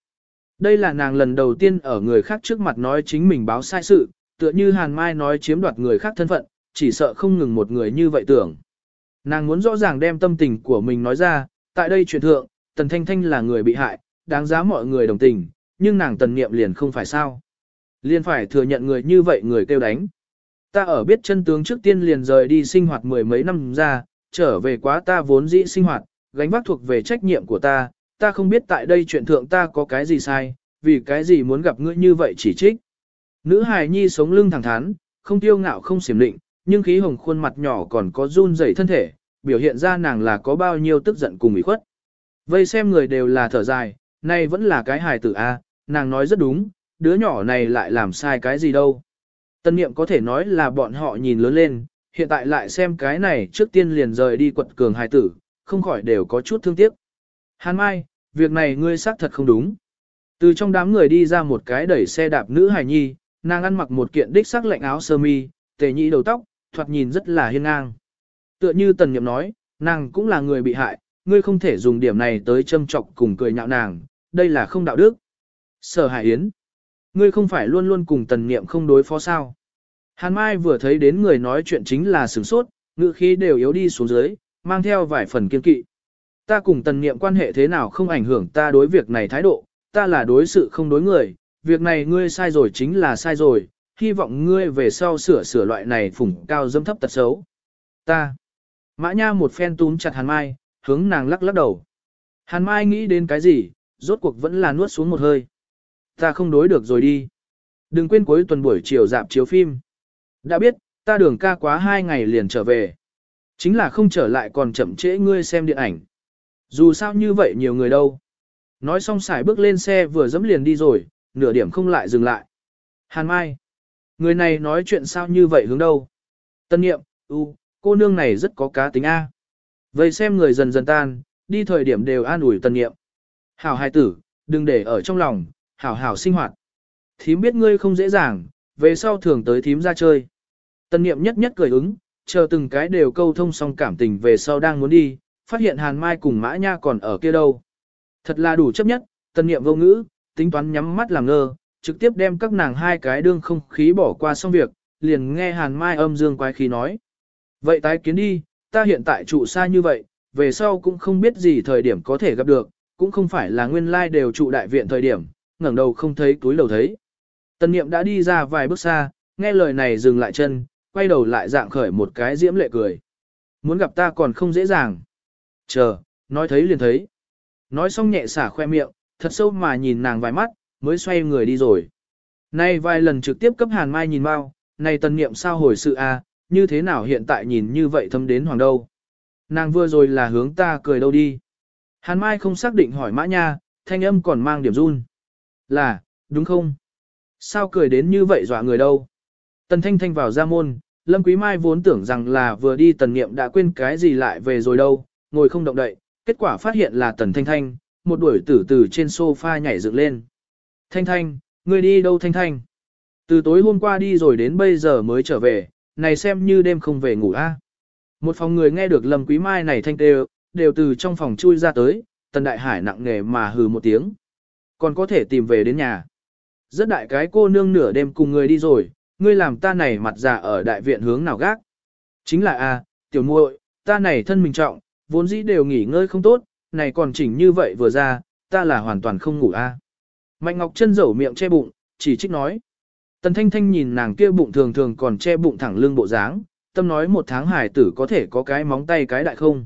Đây là nàng lần đầu tiên ở người khác trước mặt nói chính mình báo sai sự, tựa như Hàn Mai nói chiếm đoạt người khác thân phận, chỉ sợ không ngừng một người như vậy tưởng. Nàng muốn rõ ràng đem tâm tình của mình nói ra, tại đây truyền thượng, Tần Thanh Thanh là người bị hại, đáng giá mọi người đồng tình, nhưng nàng tần niệm liền không phải sao. Liền phải thừa nhận người như vậy người kêu đánh. Ta ở biết chân tướng trước tiên liền rời đi sinh hoạt mười mấy năm ra, trở về quá ta vốn dĩ sinh hoạt, gánh vác thuộc về trách nhiệm của ta, ta không biết tại đây chuyện thượng ta có cái gì sai, vì cái gì muốn gặp ngươi như vậy chỉ trích. Nữ hài nhi sống lưng thẳng thắn, không tiêu ngạo không xiểm định, nhưng khí hồng khuôn mặt nhỏ còn có run rẩy thân thể, biểu hiện ra nàng là có bao nhiêu tức giận cùng ủy khuất. Vây xem người đều là thở dài, nay vẫn là cái hài tử A, nàng nói rất đúng, đứa nhỏ này lại làm sai cái gì đâu. Tân niệm có thể nói là bọn họ nhìn lớn lên, hiện tại lại xem cái này trước tiên liền rời đi quật cường hài tử, không khỏi đều có chút thương tiếc. Hàn Mai, việc này ngươi xác thật không đúng. Từ trong đám người đi ra một cái đẩy xe đạp nữ hài nhi, nàng ăn mặc một kiện đích sắc lạnh áo sơ mi, tề nhị đầu tóc, thoạt nhìn rất là hiên ngang. Tựa như tần nhậm nói, nàng cũng là người bị hại, ngươi không thể dùng điểm này tới châm chọc cùng cười nhạo nàng, đây là không đạo đức. Sở Hải Yến, ngươi không phải luôn luôn cùng tần niệm không đối phó sao. Hàn Mai vừa thấy đến người nói chuyện chính là sửng sốt, ngữ khí đều yếu đi xuống dưới, mang theo vài phần kiên kỵ. Ta cùng tần niệm quan hệ thế nào không ảnh hưởng ta đối việc này thái độ, ta là đối sự không đối người, việc này ngươi sai rồi chính là sai rồi, hy vọng ngươi về sau sửa sửa loại này phủng cao dâm thấp tật xấu. Ta. Mã Nha một phen túm chặt Hàn Mai, hướng nàng lắc lắc đầu. Hàn Mai nghĩ đến cái gì, rốt cuộc vẫn là nuốt xuống một hơi. Ta không đối được rồi đi. Đừng quên cuối tuần buổi chiều dạp chiếu phim. Đã biết, ta đường ca quá hai ngày liền trở về. Chính là không trở lại còn chậm trễ ngươi xem điện ảnh. Dù sao như vậy nhiều người đâu. Nói xong xài bước lên xe vừa dẫm liền đi rồi, nửa điểm không lại dừng lại. Hàn Mai. Người này nói chuyện sao như vậy hướng đâu. Tân nghiệm, u, cô nương này rất có cá tính A. Vậy xem người dần dần tan, đi thời điểm đều an ủi tân nghiệm. Hảo hài tử, đừng để ở trong lòng, hảo hảo sinh hoạt. Thím biết ngươi không dễ dàng, về sau thường tới thím ra chơi. Tân nghiệm nhất nhất cười ứng, chờ từng cái đều câu thông xong cảm tình về sau đang muốn đi, phát hiện Hàn Mai cùng Mã Nha còn ở kia đâu. Thật là đủ chấp nhất, tân Niệm vô ngữ, tính toán nhắm mắt làm ngơ, trực tiếp đem các nàng hai cái đương không khí bỏ qua xong việc, liền nghe Hàn Mai âm dương quái khí nói. Vậy tái kiến đi, ta hiện tại trụ xa như vậy, về sau cũng không biết gì thời điểm có thể gặp được, cũng không phải là nguyên lai like đều trụ đại viện thời điểm, ngẩng đầu không thấy túi đầu thấy. Tần niệm đã đi ra vài bước xa, nghe lời này dừng lại chân, quay đầu lại dạng khởi một cái diễm lệ cười. Muốn gặp ta còn không dễ dàng. Chờ, nói thấy liền thấy. Nói xong nhẹ xả khoe miệng, thật sâu mà nhìn nàng vài mắt, mới xoay người đi rồi. Nay vài lần trực tiếp cấp hàn mai nhìn bao, này tần niệm sao hồi sự a như thế nào hiện tại nhìn như vậy thâm đến hoàng đâu. Nàng vừa rồi là hướng ta cười đâu đi. Hàn mai không xác định hỏi mã nha, thanh âm còn mang điểm run. Là, đúng không? Sao cười đến như vậy dọa người đâu? Tần thanh thanh vào ra môn, Lâm Quý Mai vốn tưởng rằng là vừa đi tần niệm đã quên cái gì lại về rồi đâu, ngồi không động đậy, kết quả phát hiện là tần thanh thanh, một đuổi tử từ trên sofa nhảy dựng lên. Thanh thanh, ngươi đi đâu thanh thanh? Từ tối hôm qua đi rồi đến bây giờ mới trở về, này xem như đêm không về ngủ a. Một phòng người nghe được Lâm Quý Mai này thanh đều, đều từ trong phòng chui ra tới, Tần Đại Hải nặng nề mà hừ một tiếng. Còn có thể tìm về đến nhà. Rất đại cái cô nương nửa đêm cùng người đi rồi, ngươi làm ta này mặt già ở đại viện hướng nào gác. Chính là a, tiểu muội, ta này thân mình trọng, vốn dĩ đều nghỉ ngơi không tốt, này còn chỉnh như vậy vừa ra, ta là hoàn toàn không ngủ a. Mạnh Ngọc chân dẩu miệng che bụng, chỉ trích nói. Tần Thanh Thanh nhìn nàng kia bụng thường thường còn che bụng thẳng lưng bộ dáng, tâm nói một tháng hải tử có thể có cái móng tay cái đại không.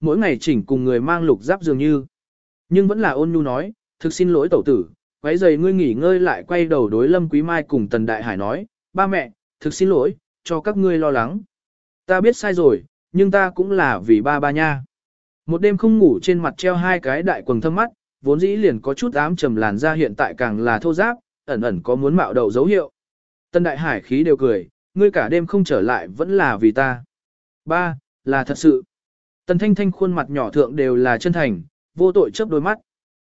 Mỗi ngày chỉnh cùng người mang lục giáp dường như. Nhưng vẫn là ôn nhu nói, thực xin lỗi tẩu tử, quấy giày ngươi nghỉ ngơi lại quay đầu đối Lâm Quý Mai cùng Tần Đại Hải nói, ba mẹ, thực xin lỗi, cho các ngươi lo lắng. Ta biết sai rồi, nhưng ta cũng là vì ba ba nha. Một đêm không ngủ trên mặt treo hai cái đại quần thâm mắt, vốn dĩ liền có chút ám trầm làn da hiện tại càng là thô giáp, ẩn ẩn có muốn mạo đầu dấu hiệu. Tân đại hải khí đều cười, ngươi cả đêm không trở lại vẫn là vì ta. Ba, là thật sự. Tần thanh thanh khuôn mặt nhỏ thượng đều là chân thành, vô tội chớp đôi mắt.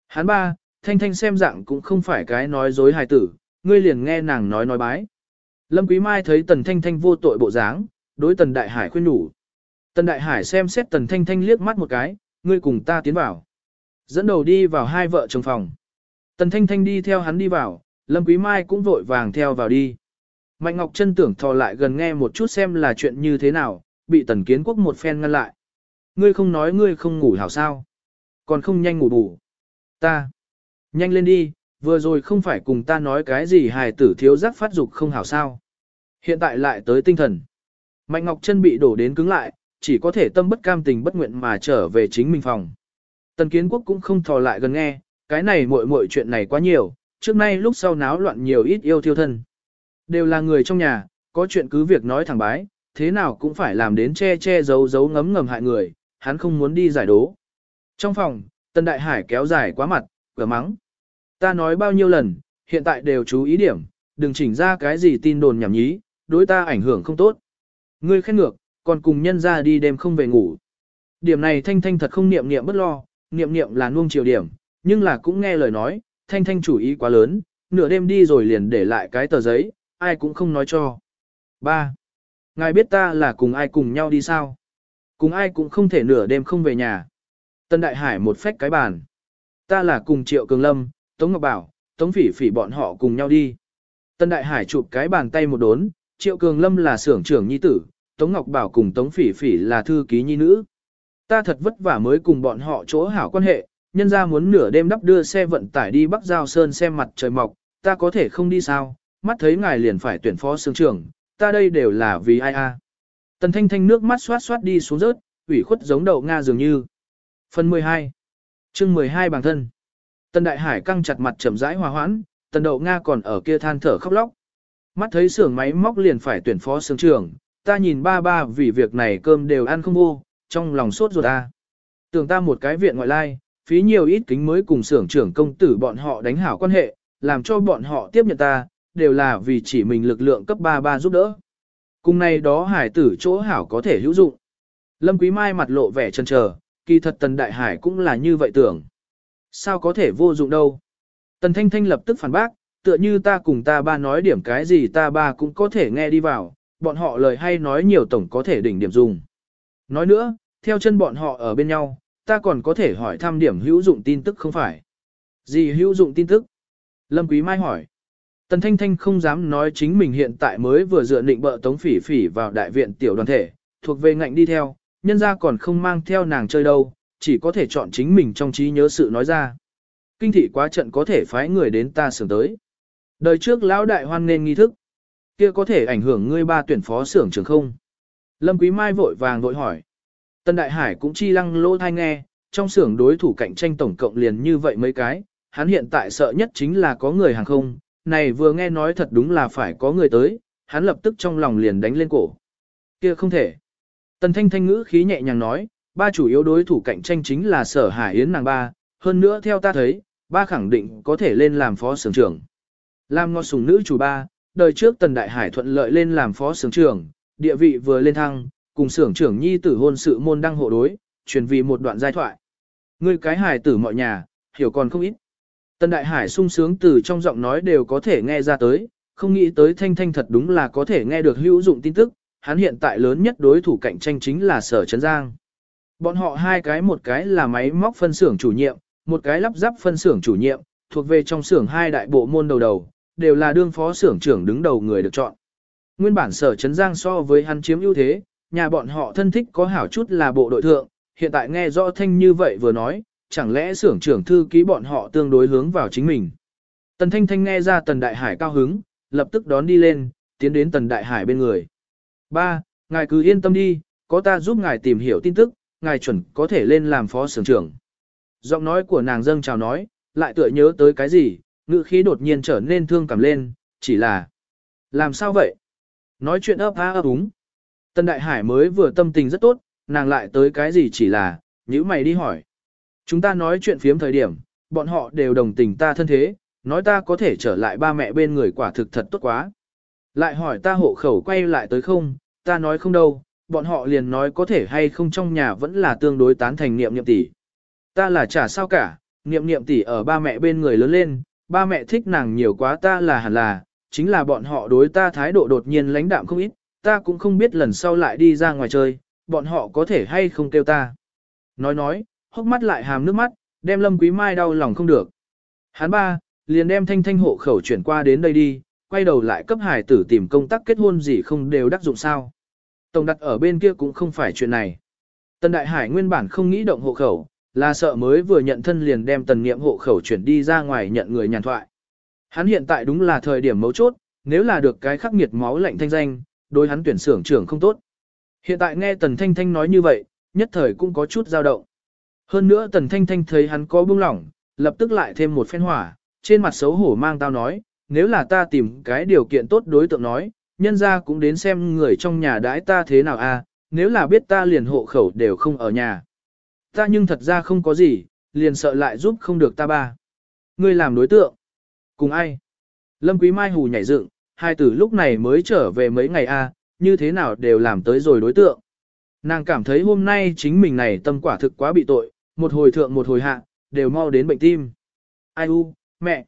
Hắn ba, thanh thanh xem dạng cũng không phải cái nói dối hài tử, ngươi liền nghe nàng nói nói bái. Lâm Quý Mai thấy tần thanh thanh vô tội bộ dáng, đối tần đại hải khuyên nhủ. Tần đại hải xem xét tần thanh thanh liếc mắt một cái, ngươi cùng ta tiến vào. Dẫn đầu đi vào hai vợ chồng phòng. Tần Thanh Thanh đi theo hắn đi vào, Lâm Quý Mai cũng vội vàng theo vào đi. Mạnh Ngọc Trân tưởng thò lại gần nghe một chút xem là chuyện như thế nào, bị Tần Kiến Quốc một phen ngăn lại. Ngươi không nói ngươi không ngủ hảo sao. Còn không nhanh ngủ bù. Ta. Nhanh lên đi, vừa rồi không phải cùng ta nói cái gì hài tử thiếu giác phát dục không hảo sao. Hiện tại lại tới tinh thần. Mạnh Ngọc Trân bị đổ đến cứng lại, chỉ có thể tâm bất cam tình bất nguyện mà trở về chính mình phòng. Tần Kiến Quốc cũng không thò lại gần nghe, cái này muội muội chuyện này quá nhiều, trước nay lúc sau náo loạn nhiều ít yêu thiêu thân. Đều là người trong nhà, có chuyện cứ việc nói thẳng bái, thế nào cũng phải làm đến che che giấu giấu ngấm ngầm hại người, hắn không muốn đi giải đố. Trong phòng, Tần Đại Hải kéo dài quá mặt, cửa mắng. Ta nói bao nhiêu lần, hiện tại đều chú ý điểm, đừng chỉnh ra cái gì tin đồn nhảm nhí, đối ta ảnh hưởng không tốt. Ngươi khen ngược, còn cùng nhân ra đi đêm không về ngủ. Điểm này Thanh Thanh thật không niệm niệm bất lo, niệm niệm là nuông chiều điểm, nhưng là cũng nghe lời nói, Thanh Thanh chủ ý quá lớn, nửa đêm đi rồi liền để lại cái tờ giấy, ai cũng không nói cho. 3. Ngài biết ta là cùng ai cùng nhau đi sao? Cùng ai cũng không thể nửa đêm không về nhà. Tân Đại Hải một phách cái bàn. Ta là cùng Triệu Cường Lâm, Tống Ngọc Bảo, Tống Phỉ Phỉ bọn họ cùng nhau đi. Tân Đại Hải chụp cái bàn tay một đốn, Triệu Cường Lâm là xưởng trưởng nhi tử, Tống Ngọc Bảo cùng Tống Phỉ Phỉ là thư ký nhi nữ. Ta thật vất vả mới cùng bọn họ chỗ hảo quan hệ, nhân ra muốn nửa đêm đắp đưa xe vận tải đi Bắc Giao Sơn xem mặt trời mọc, ta có thể không đi sao, mắt thấy ngài liền phải tuyển phó xưởng trưởng, ta đây đều là vì ai a. Tần Thanh Thanh nước mắt xoát xoát đi xuống rớt, ủy khuất giống đậu Nga dường như. Phần 12 chương 12 bằng thân Tần Đại Hải căng chặt mặt chậm rãi hòa hoãn, Tần Đậu Nga còn ở kia than thở khóc lóc. Mắt thấy xưởng máy móc liền phải tuyển phó xưởng trưởng, ta nhìn ba ba vì việc này cơm đều ăn không vô, trong lòng sốt ruột ta. Tưởng ta một cái viện ngoại lai, phí nhiều ít kính mới cùng xưởng trưởng công tử bọn họ đánh hảo quan hệ, làm cho bọn họ tiếp nhận ta, đều là vì chỉ mình lực lượng cấp ba ba giúp đỡ. Cùng này đó hải tử chỗ hảo có thể hữu dụng. Lâm Quý Mai mặt lộ vẻ chân chờ, kỳ thật Tần Đại Hải cũng là như vậy tưởng. Sao có thể vô dụng đâu? Tần Thanh Thanh lập tức phản bác, tựa như ta cùng ta ba nói điểm cái gì ta ba cũng có thể nghe đi vào, bọn họ lời hay nói nhiều tổng có thể đỉnh điểm dùng. Nói nữa, theo chân bọn họ ở bên nhau, ta còn có thể hỏi thăm điểm hữu dụng tin tức không phải. Gì hữu dụng tin tức? Lâm Quý Mai hỏi. Tần Thanh Thanh không dám nói chính mình hiện tại mới vừa dựa định bợ tống phỉ phỉ vào đại viện tiểu đoàn thể, thuộc về ngạnh đi theo, nhân ra còn không mang theo nàng chơi đâu, chỉ có thể chọn chính mình trong trí nhớ sự nói ra. Kinh thị quá trận có thể phái người đến ta sưởng tới. Đời trước lão đại hoan nên nghi thức, kia có thể ảnh hưởng ngươi ba tuyển phó xưởng trưởng không? Lâm Quý Mai vội vàng vội hỏi. Tân Đại Hải cũng chi lăng lỗ thai nghe, trong xưởng đối thủ cạnh tranh tổng cộng liền như vậy mấy cái, hắn hiện tại sợ nhất chính là có người hàng không, này vừa nghe nói thật đúng là phải có người tới, hắn lập tức trong lòng liền đánh lên cổ. Kia không thể. Tần Thanh Thanh ngữ khí nhẹ nhàng nói, ba chủ yếu đối thủ cạnh tranh chính là sở hải yến nàng ba, hơn nữa theo ta thấy, ba khẳng định có thể lên làm phó xưởng trưởng. Làm ngọt sùng nữ chủ ba, đời trước Tần Đại Hải thuận lợi lên làm phó xưởng trưởng, địa vị vừa lên thăng, cùng xưởng trưởng nhi tử hôn sự môn đăng hộ đối, truyền vì một đoạn giai thoại. Ngươi cái hải tử mọi nhà, hiểu còn không ít. Tần Đại Hải sung sướng từ trong giọng nói đều có thể nghe ra tới, không nghĩ tới Thanh Thanh thật đúng là có thể nghe được hữu dụng tin tức, hắn hiện tại lớn nhất đối thủ cạnh tranh chính là Sở Trấn Giang. Bọn họ hai cái một cái là máy móc phân xưởng chủ nhiệm, một cái lắp ráp phân xưởng chủ nhiệm, thuộc về trong xưởng hai đại bộ môn đầu đầu, đều là đương phó xưởng trưởng đứng đầu người được chọn. Nguyên bản Sở Trấn Giang so với hắn chiếm ưu thế, nhà bọn họ thân thích có hảo chút là bộ đội thượng, hiện tại nghe rõ Thanh như vậy vừa nói, chẳng lẽ xưởng trưởng thư ký bọn họ tương đối hướng vào chính mình. Tần Thanh Thanh nghe ra Tần Đại Hải cao hứng, lập tức đón đi lên, tiến đến Tần Đại Hải bên người. Ba, ngài cứ yên tâm đi, có ta giúp ngài tìm hiểu tin tức, ngài chuẩn có thể lên làm phó xưởng trưởng. Giọng nói của nàng dâng chào nói, lại tựa nhớ tới cái gì, ngữ khí đột nhiên trở nên thương cảm lên, chỉ là... Làm sao vậy? Nói chuyện ấp á ấp úng. Tần Đại Hải mới vừa tâm tình rất tốt, nàng lại tới cái gì chỉ là, nhữ mày đi hỏi. Chúng ta nói chuyện phiếm thời điểm, bọn họ đều đồng tình ta thân thế, nói ta có thể trở lại ba mẹ bên người quả thực thật tốt quá. Lại hỏi ta hộ khẩu quay lại tới không, ta nói không đâu, bọn họ liền nói có thể hay không trong nhà vẫn là tương đối tán thành niệm niệm tỷ. Ta là chả sao cả, niệm niệm tỷ ở ba mẹ bên người lớn lên, ba mẹ thích nàng nhiều quá ta là hẳn là, chính là bọn họ đối ta thái độ đột nhiên lãnh đạm không ít, ta cũng không biết lần sau lại đi ra ngoài chơi, bọn họ có thể hay không kêu ta. Nói nói, hốc mắt lại hàm nước mắt, đem Lâm Quý Mai đau lòng không được. Hắn ba, liền đem thanh thanh hộ khẩu chuyển qua đến đây đi, quay đầu lại cấp hải tử tìm công tác kết hôn gì không đều đắc dụng sao. Tổng đặt ở bên kia cũng không phải chuyện này. Tần Đại Hải nguyên bản không nghĩ động hộ khẩu, là sợ mới vừa nhận thân liền đem tần niệm hộ khẩu chuyển đi ra ngoài nhận người nhàn thoại. Hắn hiện tại đúng là thời điểm mấu chốt, nếu là được cái khắc nghiệt máu lạnh thanh danh, đối hắn tuyển xưởng trưởng không tốt. Hiện tại nghe Tần Thanh Thanh nói như vậy, nhất thời cũng có chút dao động. Hơn nữa Tần Thanh Thanh thấy hắn có buông lỏng, lập tức lại thêm một phen hỏa, trên mặt xấu hổ mang tao nói, nếu là ta tìm cái điều kiện tốt đối tượng nói, nhân ra cũng đến xem người trong nhà đãi ta thế nào a, à, nếu là biết ta liền hộ khẩu đều không ở nhà. Ta nhưng thật ra không có gì, liền sợ lại giúp không được ta ba. Ngươi làm đối tượng. Cùng ai? Lâm Quý Mai hù nhảy dựng, hai tử lúc này mới trở về mấy ngày a, như thế nào đều làm tới rồi đối tượng. Nàng cảm thấy hôm nay chính mình này tâm quả thực quá bị tội, một hồi thượng một hồi hạ, đều mau đến bệnh tim. Ai u, mẹ.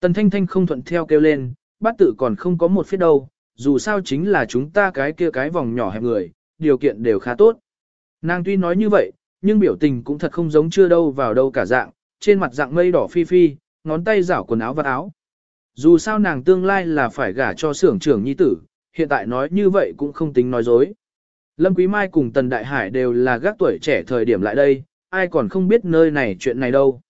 Tần Thanh Thanh không thuận theo kêu lên, bát tự còn không có một phía đâu, dù sao chính là chúng ta cái kia cái vòng nhỏ hẹp người, điều kiện đều khá tốt. Nàng tuy nói như vậy, nhưng biểu tình cũng thật không giống chưa đâu vào đâu cả dạng, trên mặt dạng mây đỏ phi phi, ngón tay rảo quần áo và áo. Dù sao nàng tương lai là phải gả cho xưởng trưởng nhi tử, hiện tại nói như vậy cũng không tính nói dối. Lâm Quý Mai cùng Tần Đại Hải đều là gác tuổi trẻ thời điểm lại đây, ai còn không biết nơi này chuyện này đâu.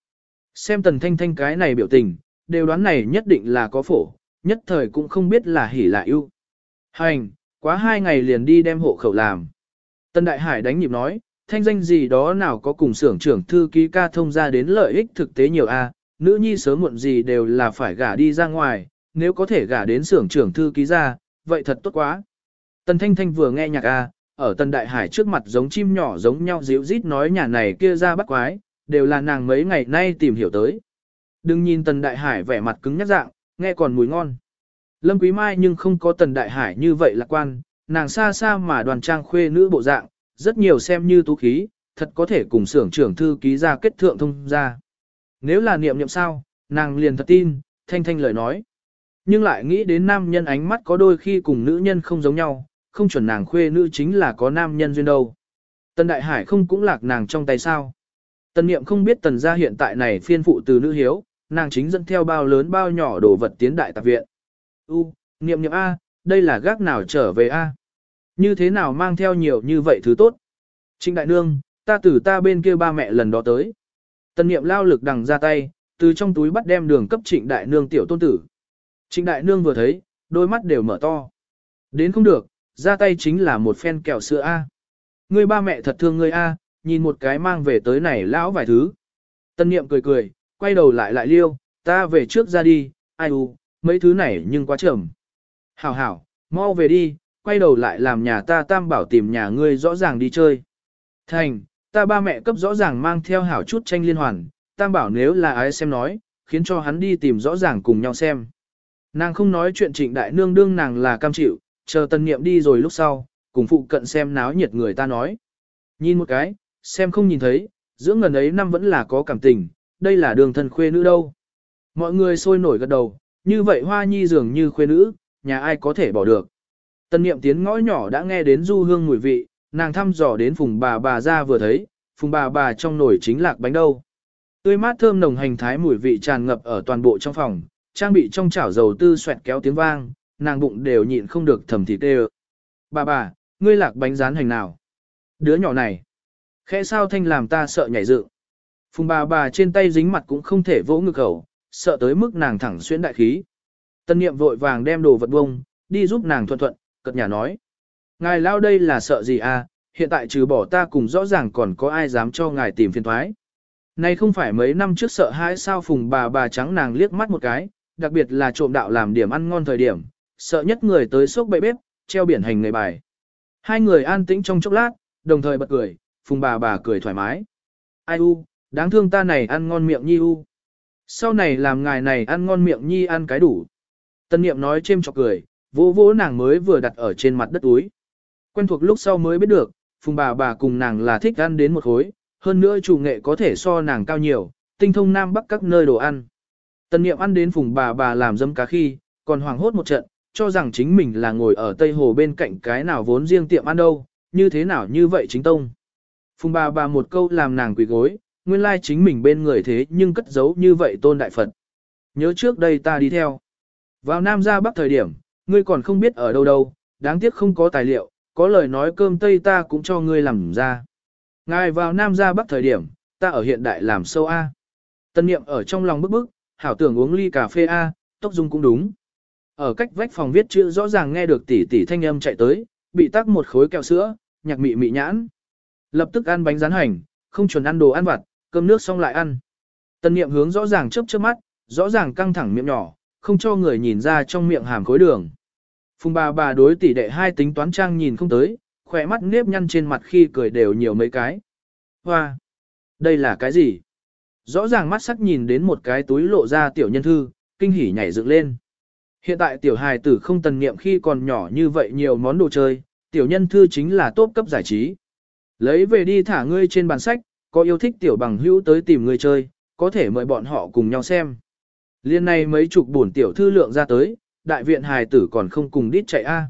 Xem Tần Thanh Thanh cái này biểu tình, đều đoán này nhất định là có phổ, nhất thời cũng không biết là hỉ là ưu. Hành, quá hai ngày liền đi đem hộ khẩu làm. Tần Đại Hải đánh nhịp nói, thanh danh gì đó nào có cùng xưởng trưởng thư ký ca thông ra đến lợi ích thực tế nhiều a, nữ nhi sớm muộn gì đều là phải gả đi ra ngoài, nếu có thể gả đến xưởng trưởng thư ký ra, vậy thật tốt quá. Tần Thanh Thanh vừa nghe nhạc a, ở Tần Đại Hải trước mặt giống chim nhỏ giống nhau díu rít nói nhà này kia ra bắt quái, đều là nàng mấy ngày nay tìm hiểu tới. Đừng nhìn Tần Đại Hải vẻ mặt cứng nhắc dạng, nghe còn mùi ngon. Lâm Quý Mai nhưng không có Tần Đại Hải như vậy lạc quan, nàng xa xa mà đoàn trang khuê nữ bộ dạng, rất nhiều xem như tú khí, thật có thể cùng xưởng trưởng thư ký ra kết thượng thông ra. Nếu là niệm niệm sao, nàng liền thật tin, thanh thanh lời nói. Nhưng lại nghĩ đến nam nhân ánh mắt có đôi khi cùng nữ nhân không giống nhau, không chuẩn nàng khuê nữ chính là có nam nhân duyên đâu. Tần Đại Hải không cũng lạc nàng trong tay sao. Tần Niệm không biết tần gia hiện tại này phiên phụ từ nữ hiếu, nàng chính dẫn theo bao lớn bao nhỏ đồ vật tiến đại tạp viện. U, Niệm Niệm A, đây là gác nào trở về A. Như thế nào mang theo nhiều như vậy thứ tốt. Trịnh Đại Nương, ta từ ta bên kia ba mẹ lần đó tới. Tần Niệm lao lực đằng ra tay, từ trong túi bắt đem đường cấp Trịnh Đại Nương tiểu tôn tử. Trịnh Đại Nương vừa thấy, đôi mắt đều mở to. Đến không được, ra tay chính là một phen kẹo sữa A. Ngươi ba mẹ thật thương ngươi A, nhìn một cái mang về tới này lão vài thứ. Tân niệm cười cười, quay đầu lại lại liêu, ta về trước ra đi, ai u, mấy thứ này nhưng quá chậm. Hảo hảo, mau về đi, quay đầu lại làm nhà ta tam bảo tìm nhà ngươi rõ ràng đi chơi. Thành, ta ba mẹ cấp rõ ràng mang theo hảo chút tranh liên hoàn, tam bảo nếu là ai xem nói, khiến cho hắn đi tìm rõ ràng cùng nhau xem. Nàng không nói chuyện trịnh đại nương đương nàng là cam chịu, chờ tân nghiệm đi rồi lúc sau, cùng phụ cận xem náo nhiệt người ta nói. Nhìn một cái, xem không nhìn thấy, giữa ngần ấy năm vẫn là có cảm tình, đây là đường thân khuê nữ đâu. Mọi người sôi nổi gật đầu, như vậy hoa nhi dường như khuê nữ, nhà ai có thể bỏ được. Tân niệm tiến ngõ nhỏ đã nghe đến du hương mùi vị, nàng thăm dò đến phùng bà bà ra vừa thấy, phùng bà bà trong nồi chính lạc bánh đâu. Tươi mát thơm nồng hành thái mùi vị tràn ngập ở toàn bộ trong phòng, trang bị trong chảo dầu tư xoẹt kéo tiếng vang, nàng bụng đều nhịn không được thầm thịt đê Bà bà, ngươi lạc bánh rán hành nào? Đứa nhỏ này, khẽ sao thanh làm ta sợ nhảy dựng. Phùng bà bà trên tay dính mặt cũng không thể vỗ ngực khẩu, sợ tới mức nàng thẳng xuyên đại khí. Tân niệm vội vàng đem đồ vật bông, đi giúp nàng thuận thuận, cật nhà nói. Ngài lao đây là sợ gì à, hiện tại trừ bỏ ta cùng rõ ràng còn có ai dám cho ngài tìm phiền thoái. Này không phải mấy năm trước sợ hãi sao phùng bà bà trắng nàng liếc mắt một cái, đặc biệt là trộm đạo làm điểm ăn ngon thời điểm, sợ nhất người tới sốc bậy bếp, treo biển hành người bài. Hai người an tĩnh trong chốc lát, đồng thời bật cười, phùng bà bà cười thoải mái. Ai u, đáng thương ta này ăn ngon miệng nhi u. Sau này làm ngài này ăn ngon miệng nhi ăn cái đủ. Tân niệm nói chêm chọc cười, vỗ vỗ nàng mới vừa đặt ở trên mặt đất túi. Quen thuộc lúc sau mới biết được, phùng bà bà cùng nàng là thích ăn đến một khối, hơn nữa chủ nghệ có thể so nàng cao nhiều, tinh thông nam bắc các nơi đồ ăn. Tân niệm ăn đến phùng bà bà làm dâm cá khi, còn hoảng hốt một trận, cho rằng chính mình là ngồi ở Tây Hồ bên cạnh cái nào vốn riêng tiệm ăn đâu, như thế nào như vậy chính tông. Phùng bà bà một câu làm nàng quỳ gối, nguyên lai chính mình bên người thế nhưng cất giấu như vậy tôn đại Phật. Nhớ trước đây ta đi theo. Vào Nam ra Bắc thời điểm, ngươi còn không biết ở đâu đâu, đáng tiếc không có tài liệu, có lời nói cơm Tây ta cũng cho ngươi làm ra. Ngài vào Nam ra Bắc thời điểm, ta ở hiện đại làm sâu A. Tân niệm ở trong lòng bức bức, hảo tưởng uống ly cà phê A, tốc dung cũng đúng. Ở cách vách phòng viết chữ rõ ràng nghe được tỷ tỷ thanh âm chạy tới, bị tắc một khối kẹo sữa, nhạc mị mị nhãn. Lập tức ăn bánh rán hành, không chuẩn ăn đồ ăn vặt, cơm nước xong lại ăn. Tân niệm hướng rõ ràng chớp chớp mắt, rõ ràng căng thẳng miệng nhỏ, không cho người nhìn ra trong miệng hàm khối đường. Phùng bà bà đối tỷ đệ hai tính toán trang nhìn không tới, khỏe mắt nếp nhăn trên mặt khi cười đều nhiều mấy cái. Hoa! Đây là cái gì? Rõ ràng mắt sắc nhìn đến một cái túi lộ ra tiểu nhân thư, kinh hỉ nhảy dựng lên. Hiện tại tiểu hài tử không tần niệm khi còn nhỏ như vậy nhiều món đồ chơi, tiểu nhân thư chính là tốt cấp giải trí. Lấy về đi thả ngươi trên bàn sách, có yêu thích tiểu bằng hữu tới tìm ngươi chơi, có thể mời bọn họ cùng nhau xem. Liên này mấy chục bổn tiểu thư lượng ra tới, đại viện hài tử còn không cùng đít chạy a.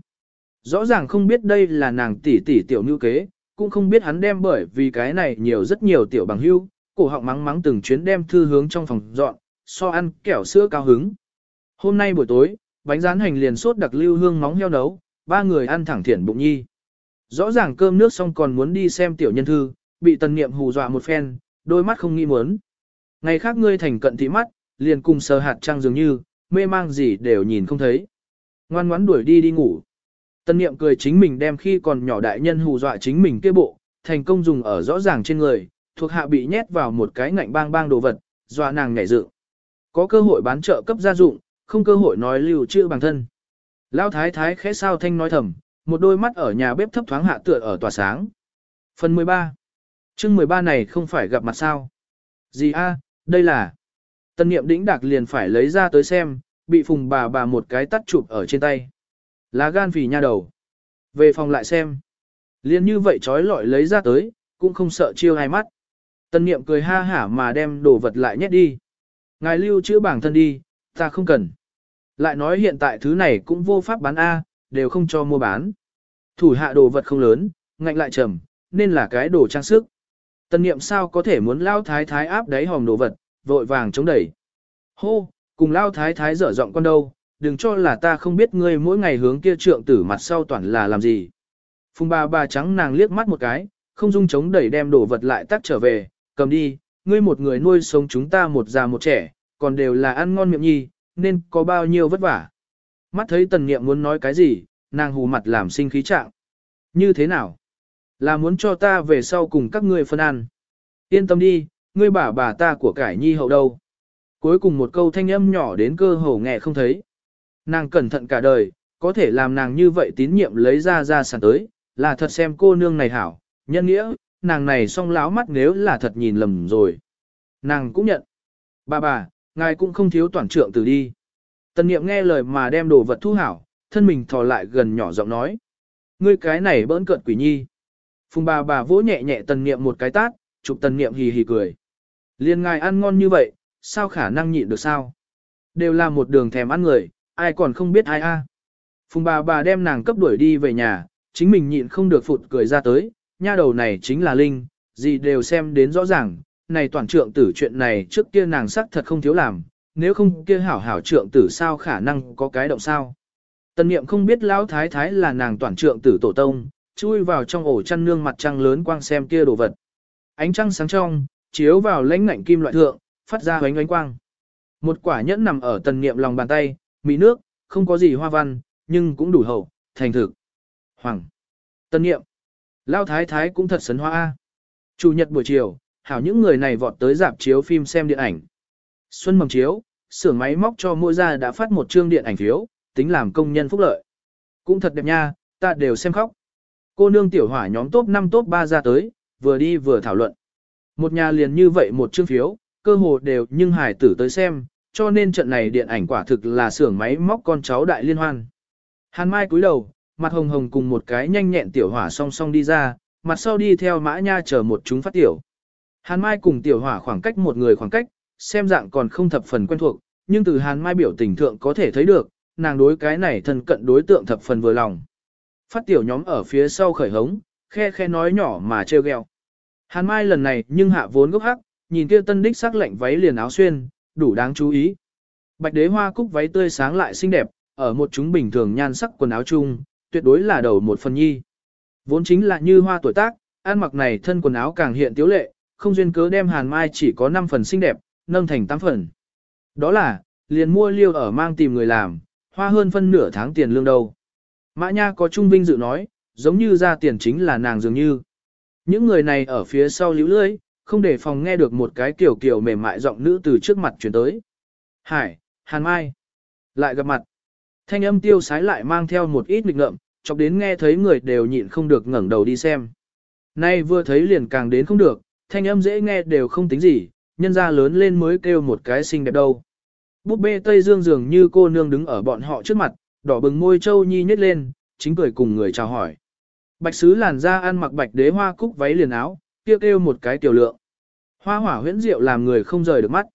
Rõ ràng không biết đây là nàng tỷ tỷ tiểu nữ kế, cũng không biết hắn đem bởi vì cái này nhiều rất nhiều tiểu bằng hữu, cổ họng mắng mắng từng chuyến đem thư hướng trong phòng dọn, so ăn kẹo sữa cao hứng. Hôm nay buổi tối, bánh rán hành liền sốt đặc lưu hương móng heo nấu, ba người ăn thẳng thiển bụng nhi. Rõ ràng cơm nước xong còn muốn đi xem tiểu nhân thư, bị tần niệm hù dọa một phen, đôi mắt không nghi muốn. Ngày khác ngươi thành cận thị mắt, liền cùng sờ hạt trăng dường như, mê mang gì đều nhìn không thấy. Ngoan ngoãn đuổi đi đi ngủ. tân niệm cười chính mình đem khi còn nhỏ đại nhân hù dọa chính mình kia bộ, thành công dùng ở rõ ràng trên người, thuộc hạ bị nhét vào một cái ngạnh bang bang đồ vật, dọa nàng nhảy dựng. Có cơ hội bán trợ cấp gia dụng, không cơ hội nói lưu trữ bằng thân. Lão thái thái khẽ sao thanh nói thầm, một đôi mắt ở nhà bếp thấp thoáng hạ tựa ở tòa sáng. Phần 13 chương 13 này không phải gặp mặt sao? Gì a, đây là... Tân niệm đĩnh đạc liền phải lấy ra tới xem, bị phùng bà bà một cái tắt chụp ở trên tay. Lá gan phì nha đầu. Về phòng lại xem. Liền như vậy trói lọi lấy ra tới, cũng không sợ chiêu hai mắt. Tân niệm cười ha hả mà đem đồ vật lại nhét đi. Ngài lưu chữa bảng thân đi, ta không cần. Lại nói hiện tại thứ này cũng vô pháp bán A, đều không cho mua bán. Thủ hạ đồ vật không lớn, ngạnh lại trầm, nên là cái đồ trang sức. Tân niệm sao có thể muốn lao thái thái áp đáy hòm đồ vật, vội vàng chống đẩy. Hô, cùng lao thái thái dở giọng con đâu, đừng cho là ta không biết ngươi mỗi ngày hướng kia trượng tử mặt sau toàn là làm gì. Phùng bà bà trắng nàng liếc mắt một cái, không dung chống đẩy đem đồ vật lại tắt trở về, cầm đi, ngươi một người nuôi sống chúng ta một già một trẻ, còn đều là ăn ngon miệng nhi, nên có bao nhiêu vất vả. Mắt thấy tần nghiệm muốn nói cái gì, nàng hù mặt làm sinh khí trạng. Như thế nào? Là muốn cho ta về sau cùng các ngươi phân ăn. Yên tâm đi, ngươi bà bà ta của cải nhi hậu đâu. Cuối cùng một câu thanh âm nhỏ đến cơ hồ nghe không thấy. Nàng cẩn thận cả đời, có thể làm nàng như vậy tín nhiệm lấy ra ra sản tới, là thật xem cô nương này hảo, nhân nghĩa, nàng này song láo mắt nếu là thật nhìn lầm rồi. Nàng cũng nhận. Bà bà, ngài cũng không thiếu toàn trượng từ đi. Tần niệm nghe lời mà đem đồ vật thu hảo, thân mình thò lại gần nhỏ giọng nói. Ngươi cái này bỡn cợt quỷ nhi. Phùng bà bà vỗ nhẹ nhẹ tần niệm một cái tát, chụp tần niệm hì hì cười. Liên ngài ăn ngon như vậy, sao khả năng nhịn được sao? Đều là một đường thèm ăn người, ai còn không biết ai a. Phùng bà bà đem nàng cấp đuổi đi về nhà, chính mình nhịn không được phụt cười ra tới, nha đầu này chính là Linh, gì đều xem đến rõ ràng, này toàn trượng tử chuyện này trước kia nàng sắc thật không thiếu làm, nếu không kia hảo hảo trượng tử sao khả năng có cái động sao. Tần niệm không biết lão thái thái là nàng toàn trượng tử tổ tông, chui vào trong ổ chăn nương mặt trăng lớn quang xem kia đồ vật. Ánh trăng sáng trong, chiếu vào lãnh ngạnh kim loại thượng, phát ra ánh ánh quang. Một quả nhẫn nằm ở tần niệm lòng bàn tay, mỹ nước, không có gì hoa văn, nhưng cũng đủ hậu, thành thực. Hoàng. Tần niệm. Lao thái thái cũng thật sấn hoa A. Chủ nhật buổi chiều, hảo những người này vọt tới dạp chiếu phim xem điện ảnh. Xuân mầm chiếu, xưởng máy móc cho mỗi gia đã phát một chương điện ảnh phiếu, tính làm công nhân phúc lợi. Cũng thật đẹp nha, ta đều xem khóc. Cô nương tiểu hỏa nhóm top 5 top 3 ra tới, vừa đi vừa thảo luận. Một nhà liền như vậy một chương phiếu, cơ hồ đều nhưng hải tử tới xem, cho nên trận này điện ảnh quả thực là xưởng máy móc con cháu đại liên hoan. Hàn Mai cúi đầu, mặt hồng hồng cùng một cái nhanh nhẹn tiểu hỏa song song đi ra, mặt sau đi theo mã nha chờ một chúng phát tiểu. Hàn Mai cùng tiểu hỏa khoảng cách một người khoảng cách, xem dạng còn không thập phần quen thuộc, nhưng từ Hàn Mai biểu tình thượng có thể thấy được, nàng đối cái này thân cận đối tượng thập phần vừa lòng. Phát tiểu nhóm ở phía sau khởi hống, khe khe nói nhỏ mà trêu ghẹo. Hàn Mai lần này nhưng hạ vốn gốc hắc, nhìn kia tân đích sắc lạnh váy liền áo xuyên, đủ đáng chú ý. Bạch đế hoa cúc váy tươi sáng lại xinh đẹp, ở một chúng bình thường nhan sắc quần áo chung, tuyệt đối là đầu một phần nhi. Vốn chính là như hoa tuổi tác, ăn mặc này thân quần áo càng hiện tiếu lệ, không duyên cớ đem hàn mai chỉ có 5 phần xinh đẹp, nâng thành 8 phần. Đó là, liền mua liêu ở mang tìm người làm, hoa hơn phân nửa tháng tiền lương đầu. Mã Nha có trung vinh dự nói, giống như ra tiền chính là nàng dường như. Những người này ở phía sau líu lưới, không để phòng nghe được một cái kiểu kiểu mềm mại giọng nữ từ trước mặt chuyển tới. Hải, Hàn Mai. Lại gặp mặt. Thanh âm tiêu sái lại mang theo một ít nghịch ngợm, chọc đến nghe thấy người đều nhịn không được ngẩng đầu đi xem. Nay vừa thấy liền càng đến không được, thanh âm dễ nghe đều không tính gì, nhân ra lớn lên mới kêu một cái xinh đẹp đâu. Búp bê Tây Dương dường như cô nương đứng ở bọn họ trước mặt, đỏ bừng môi châu nhi nhếch lên, chính cười cùng người chào hỏi. Bạch sứ làn da ăn mặc bạch đế hoa cúc váy liền áo, kia kêu, kêu một cái tiểu lượng. Hoa hỏa huyễn diệu làm người không rời được mắt.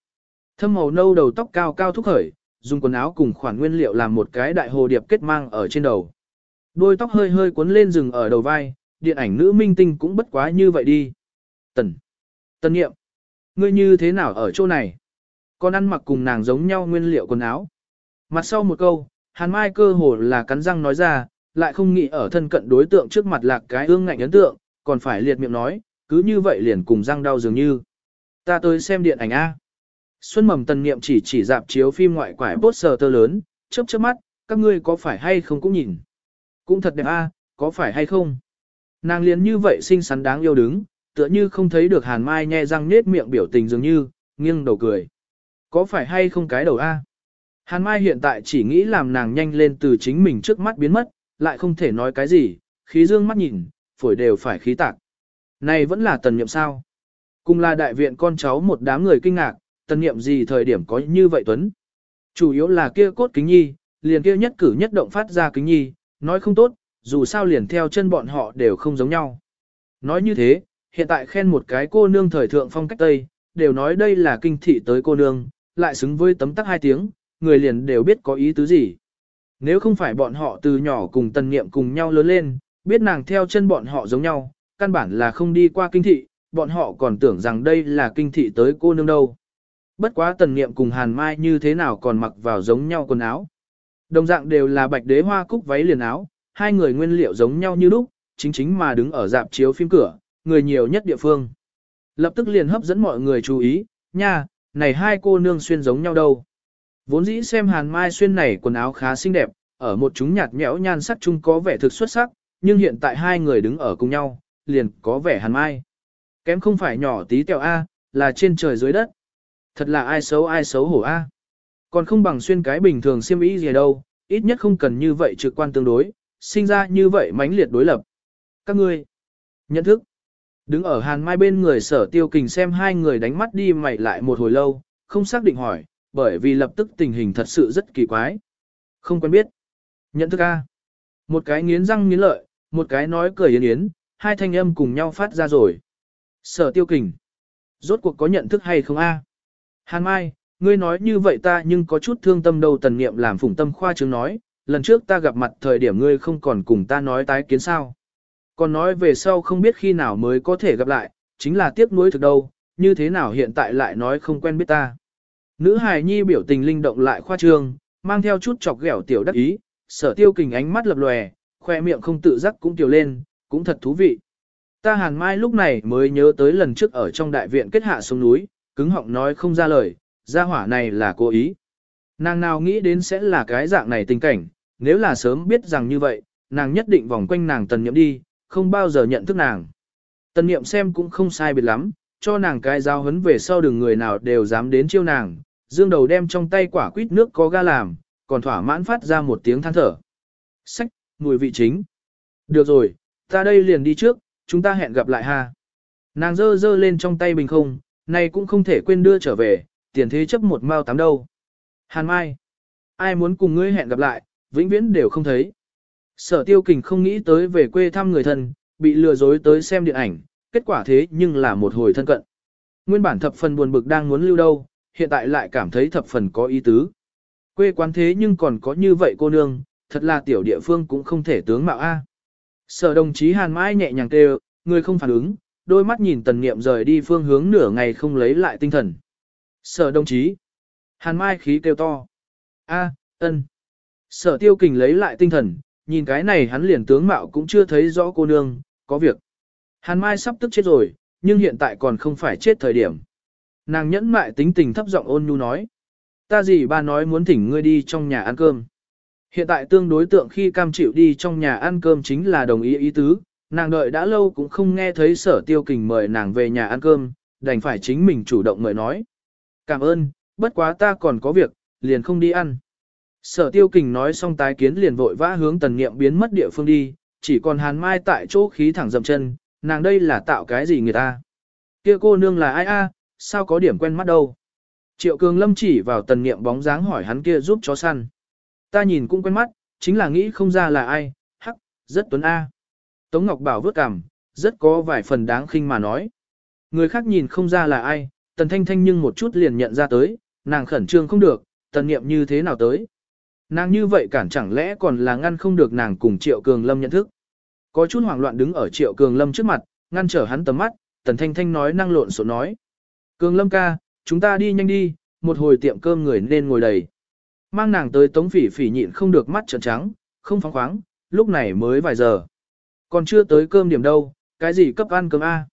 Thâm màu nâu đầu tóc cao cao thúc khởi, dùng quần áo cùng khoản nguyên liệu làm một cái đại hồ điệp kết mang ở trên đầu. Đôi tóc hơi hơi cuốn lên rừng ở đầu vai, điện ảnh nữ minh tinh cũng bất quá như vậy đi. Tần. Tần nghiệm. Ngươi như thế nào ở chỗ này? Con ăn mặc cùng nàng giống nhau nguyên liệu quần áo. Mặt sau một câu, hàn mai cơ hồ là cắn răng nói ra, lại không nghĩ ở thân cận đối tượng trước mặt lạc cái ương ngạnh ấn tượng, còn phải liệt miệng nói, cứ như vậy liền cùng răng đau dường như. Ta tới xem điện ảnh A. Xuân mầm tần niệm chỉ chỉ dạp chiếu phim ngoại quải poster tơ lớn, chớp chớp mắt, các ngươi có phải hay không cũng nhìn. Cũng thật đẹp A, có phải hay không? Nàng liền như vậy xinh xắn đáng yêu đứng, tựa như không thấy được hàn mai nhe răng nết miệng biểu tình dường như, nghiêng đầu cười. Có phải hay không cái đầu A? Hàn mai hiện tại chỉ nghĩ làm nàng nhanh lên từ chính mình trước mắt biến mất, lại không thể nói cái gì, khí dương mắt nhìn, phổi đều phải khí tạc. Này vẫn là tần niệm sao? Cùng là đại viện con cháu một đám người kinh ngạc, tần niệm gì thời điểm có như vậy Tuấn? Chủ yếu là kia cốt kính nhi, liền kia nhất cử nhất động phát ra kính nhi, nói không tốt, dù sao liền theo chân bọn họ đều không giống nhau. Nói như thế, hiện tại khen một cái cô nương thời thượng phong cách Tây, đều nói đây là kinh thị tới cô nương, lại xứng với tấm tắc hai tiếng, người liền đều biết có ý tứ gì. Nếu không phải bọn họ từ nhỏ cùng tần niệm cùng nhau lớn lên, biết nàng theo chân bọn họ giống nhau, căn bản là không đi qua kinh thị, bọn họ còn tưởng rằng đây là kinh thị tới cô nương đâu. Bất quá tần niệm cùng hàn mai như thế nào còn mặc vào giống nhau quần áo. Đồng dạng đều là bạch đế hoa cúc váy liền áo, hai người nguyên liệu giống nhau như lúc, chính chính mà đứng ở dạp chiếu phim cửa, người nhiều nhất địa phương. Lập tức liền hấp dẫn mọi người chú ý, nha, này hai cô nương xuyên giống nhau đâu. Vốn dĩ xem hàn mai xuyên này quần áo khá xinh đẹp, ở một chúng nhạt nhẽo nhan sắc chung có vẻ thực xuất sắc, nhưng hiện tại hai người đứng ở cùng nhau, liền có vẻ hàn mai. Kém không phải nhỏ tí tẹo A, là trên trời dưới đất. Thật là ai xấu ai xấu hổ A. Còn không bằng xuyên cái bình thường xiêm ý gì đâu, ít nhất không cần như vậy trực quan tương đối, sinh ra như vậy mãnh liệt đối lập. Các ngươi, nhận thức. Đứng ở hàn mai bên người sở tiêu kình xem hai người đánh mắt đi mày lại một hồi lâu, không xác định hỏi, bởi vì lập tức tình hình thật sự rất kỳ quái. Không quen biết. Nhận thức A. Một cái nghiến răng nghiến lợi, một cái nói cười yến yến, hai thanh âm cùng nhau phát ra rồi. Sở tiêu kình. Rốt cuộc có nhận thức hay không A? Hàn Mai, ngươi nói như vậy ta nhưng có chút thương tâm đâu tần niệm làm phủng tâm khoa chứng nói, lần trước ta gặp mặt thời điểm ngươi không còn cùng ta nói tái kiến sao. Còn nói về sau không biết khi nào mới có thể gặp lại, chính là tiếc nuối thực đâu, như thế nào hiện tại lại nói không quen biết ta. Nữ hài nhi biểu tình linh động lại khoa trương, mang theo chút chọc ghẹo tiểu đắc ý, sở tiêu kình ánh mắt lập lòe, khoe miệng không tự giác cũng tiểu lên, cũng thật thú vị. Ta hàn mai lúc này mới nhớ tới lần trước ở trong đại viện kết hạ xuống núi, cứng họng nói không ra lời, gia hỏa này là cố ý. Nàng nào nghĩ đến sẽ là cái dạng này tình cảnh, nếu là sớm biết rằng như vậy, nàng nhất định vòng quanh nàng tần nhậm đi, không bao giờ nhận thức nàng. Tần nhiệm xem cũng không sai biệt lắm, cho nàng cái giao hấn về sau đừng người nào đều dám đến chiêu nàng, dương đầu đem trong tay quả quýt nước có ga làm, còn thỏa mãn phát ra một tiếng than thở. Sách, mùi vị chính. Được rồi, ta đây liền đi trước, chúng ta hẹn gặp lại ha. Nàng dơ dơ lên trong tay bình không, này cũng không thể quên đưa trở về, tiền thế chấp một mao tám đâu. Hàn Mai, ai muốn cùng ngươi hẹn gặp lại, vĩnh viễn đều không thấy. Sở tiêu kình không nghĩ tới về quê thăm người thân, bị lừa dối tới xem điện ảnh, kết quả thế nhưng là một hồi thân cận. Nguyên bản thập phần buồn bực đang muốn lưu đâu, hiện tại lại cảm thấy thập phần có ý tứ. Quê quán thế nhưng còn có như vậy cô nương, thật là tiểu địa phương cũng không thể tướng mạo A. Sở đồng chí Hàn Mai nhẹ nhàng kêu, người không phản ứng, đôi mắt nhìn tần niệm rời đi phương hướng nửa ngày không lấy lại tinh thần. Sở đồng chí. Hàn Mai khí kêu to. A, ân. Sở tiêu kình lấy lại tinh thần, nhìn cái này hắn liền tướng mạo cũng chưa thấy rõ cô nương, có việc. Hàn Mai sắp tức chết rồi, nhưng hiện tại còn không phải chết thời điểm. Nàng nhẫn mại tính tình thấp giọng ôn nhu nói. Ta gì ba nói muốn thỉnh ngươi đi trong nhà ăn cơm. Hiện tại tương đối tượng khi cam chịu đi trong nhà ăn cơm chính là đồng ý ý tứ, nàng đợi đã lâu cũng không nghe thấy sở tiêu kình mời nàng về nhà ăn cơm, đành phải chính mình chủ động mời nói. Cảm ơn, bất quá ta còn có việc, liền không đi ăn. Sở tiêu kình nói xong tái kiến liền vội vã hướng tần niệm biến mất địa phương đi, chỉ còn hàn mai tại chỗ khí thẳng dậm chân, nàng đây là tạo cái gì người ta. Kia cô nương là ai a? Sao có điểm quen mắt đâu. Triệu cường lâm chỉ vào tần niệm bóng dáng hỏi hắn kia giúp chó săn. Ta nhìn cũng quen mắt, chính là nghĩ không ra là ai, hắc, rất tuấn A. Tống Ngọc Bảo vớt cằm, rất có vài phần đáng khinh mà nói. Người khác nhìn không ra là ai, tần thanh thanh nhưng một chút liền nhận ra tới, nàng khẩn trương không được, tần niệm như thế nào tới. Nàng như vậy cản chẳng lẽ còn là ngăn không được nàng cùng Triệu Cường Lâm nhận thức. Có chút hoảng loạn đứng ở Triệu Cường Lâm trước mặt, ngăn trở hắn tầm mắt, tần thanh thanh nói năng lộn xộn nói. Cường Lâm ca, chúng ta đi nhanh đi, một hồi tiệm cơm người nên ngồi đầy. Mang nàng tới tống phỉ phỉ nhịn không được mắt trợn trắng, không phóng khoáng, lúc này mới vài giờ. Còn chưa tới cơm điểm đâu, cái gì cấp ăn cơm A.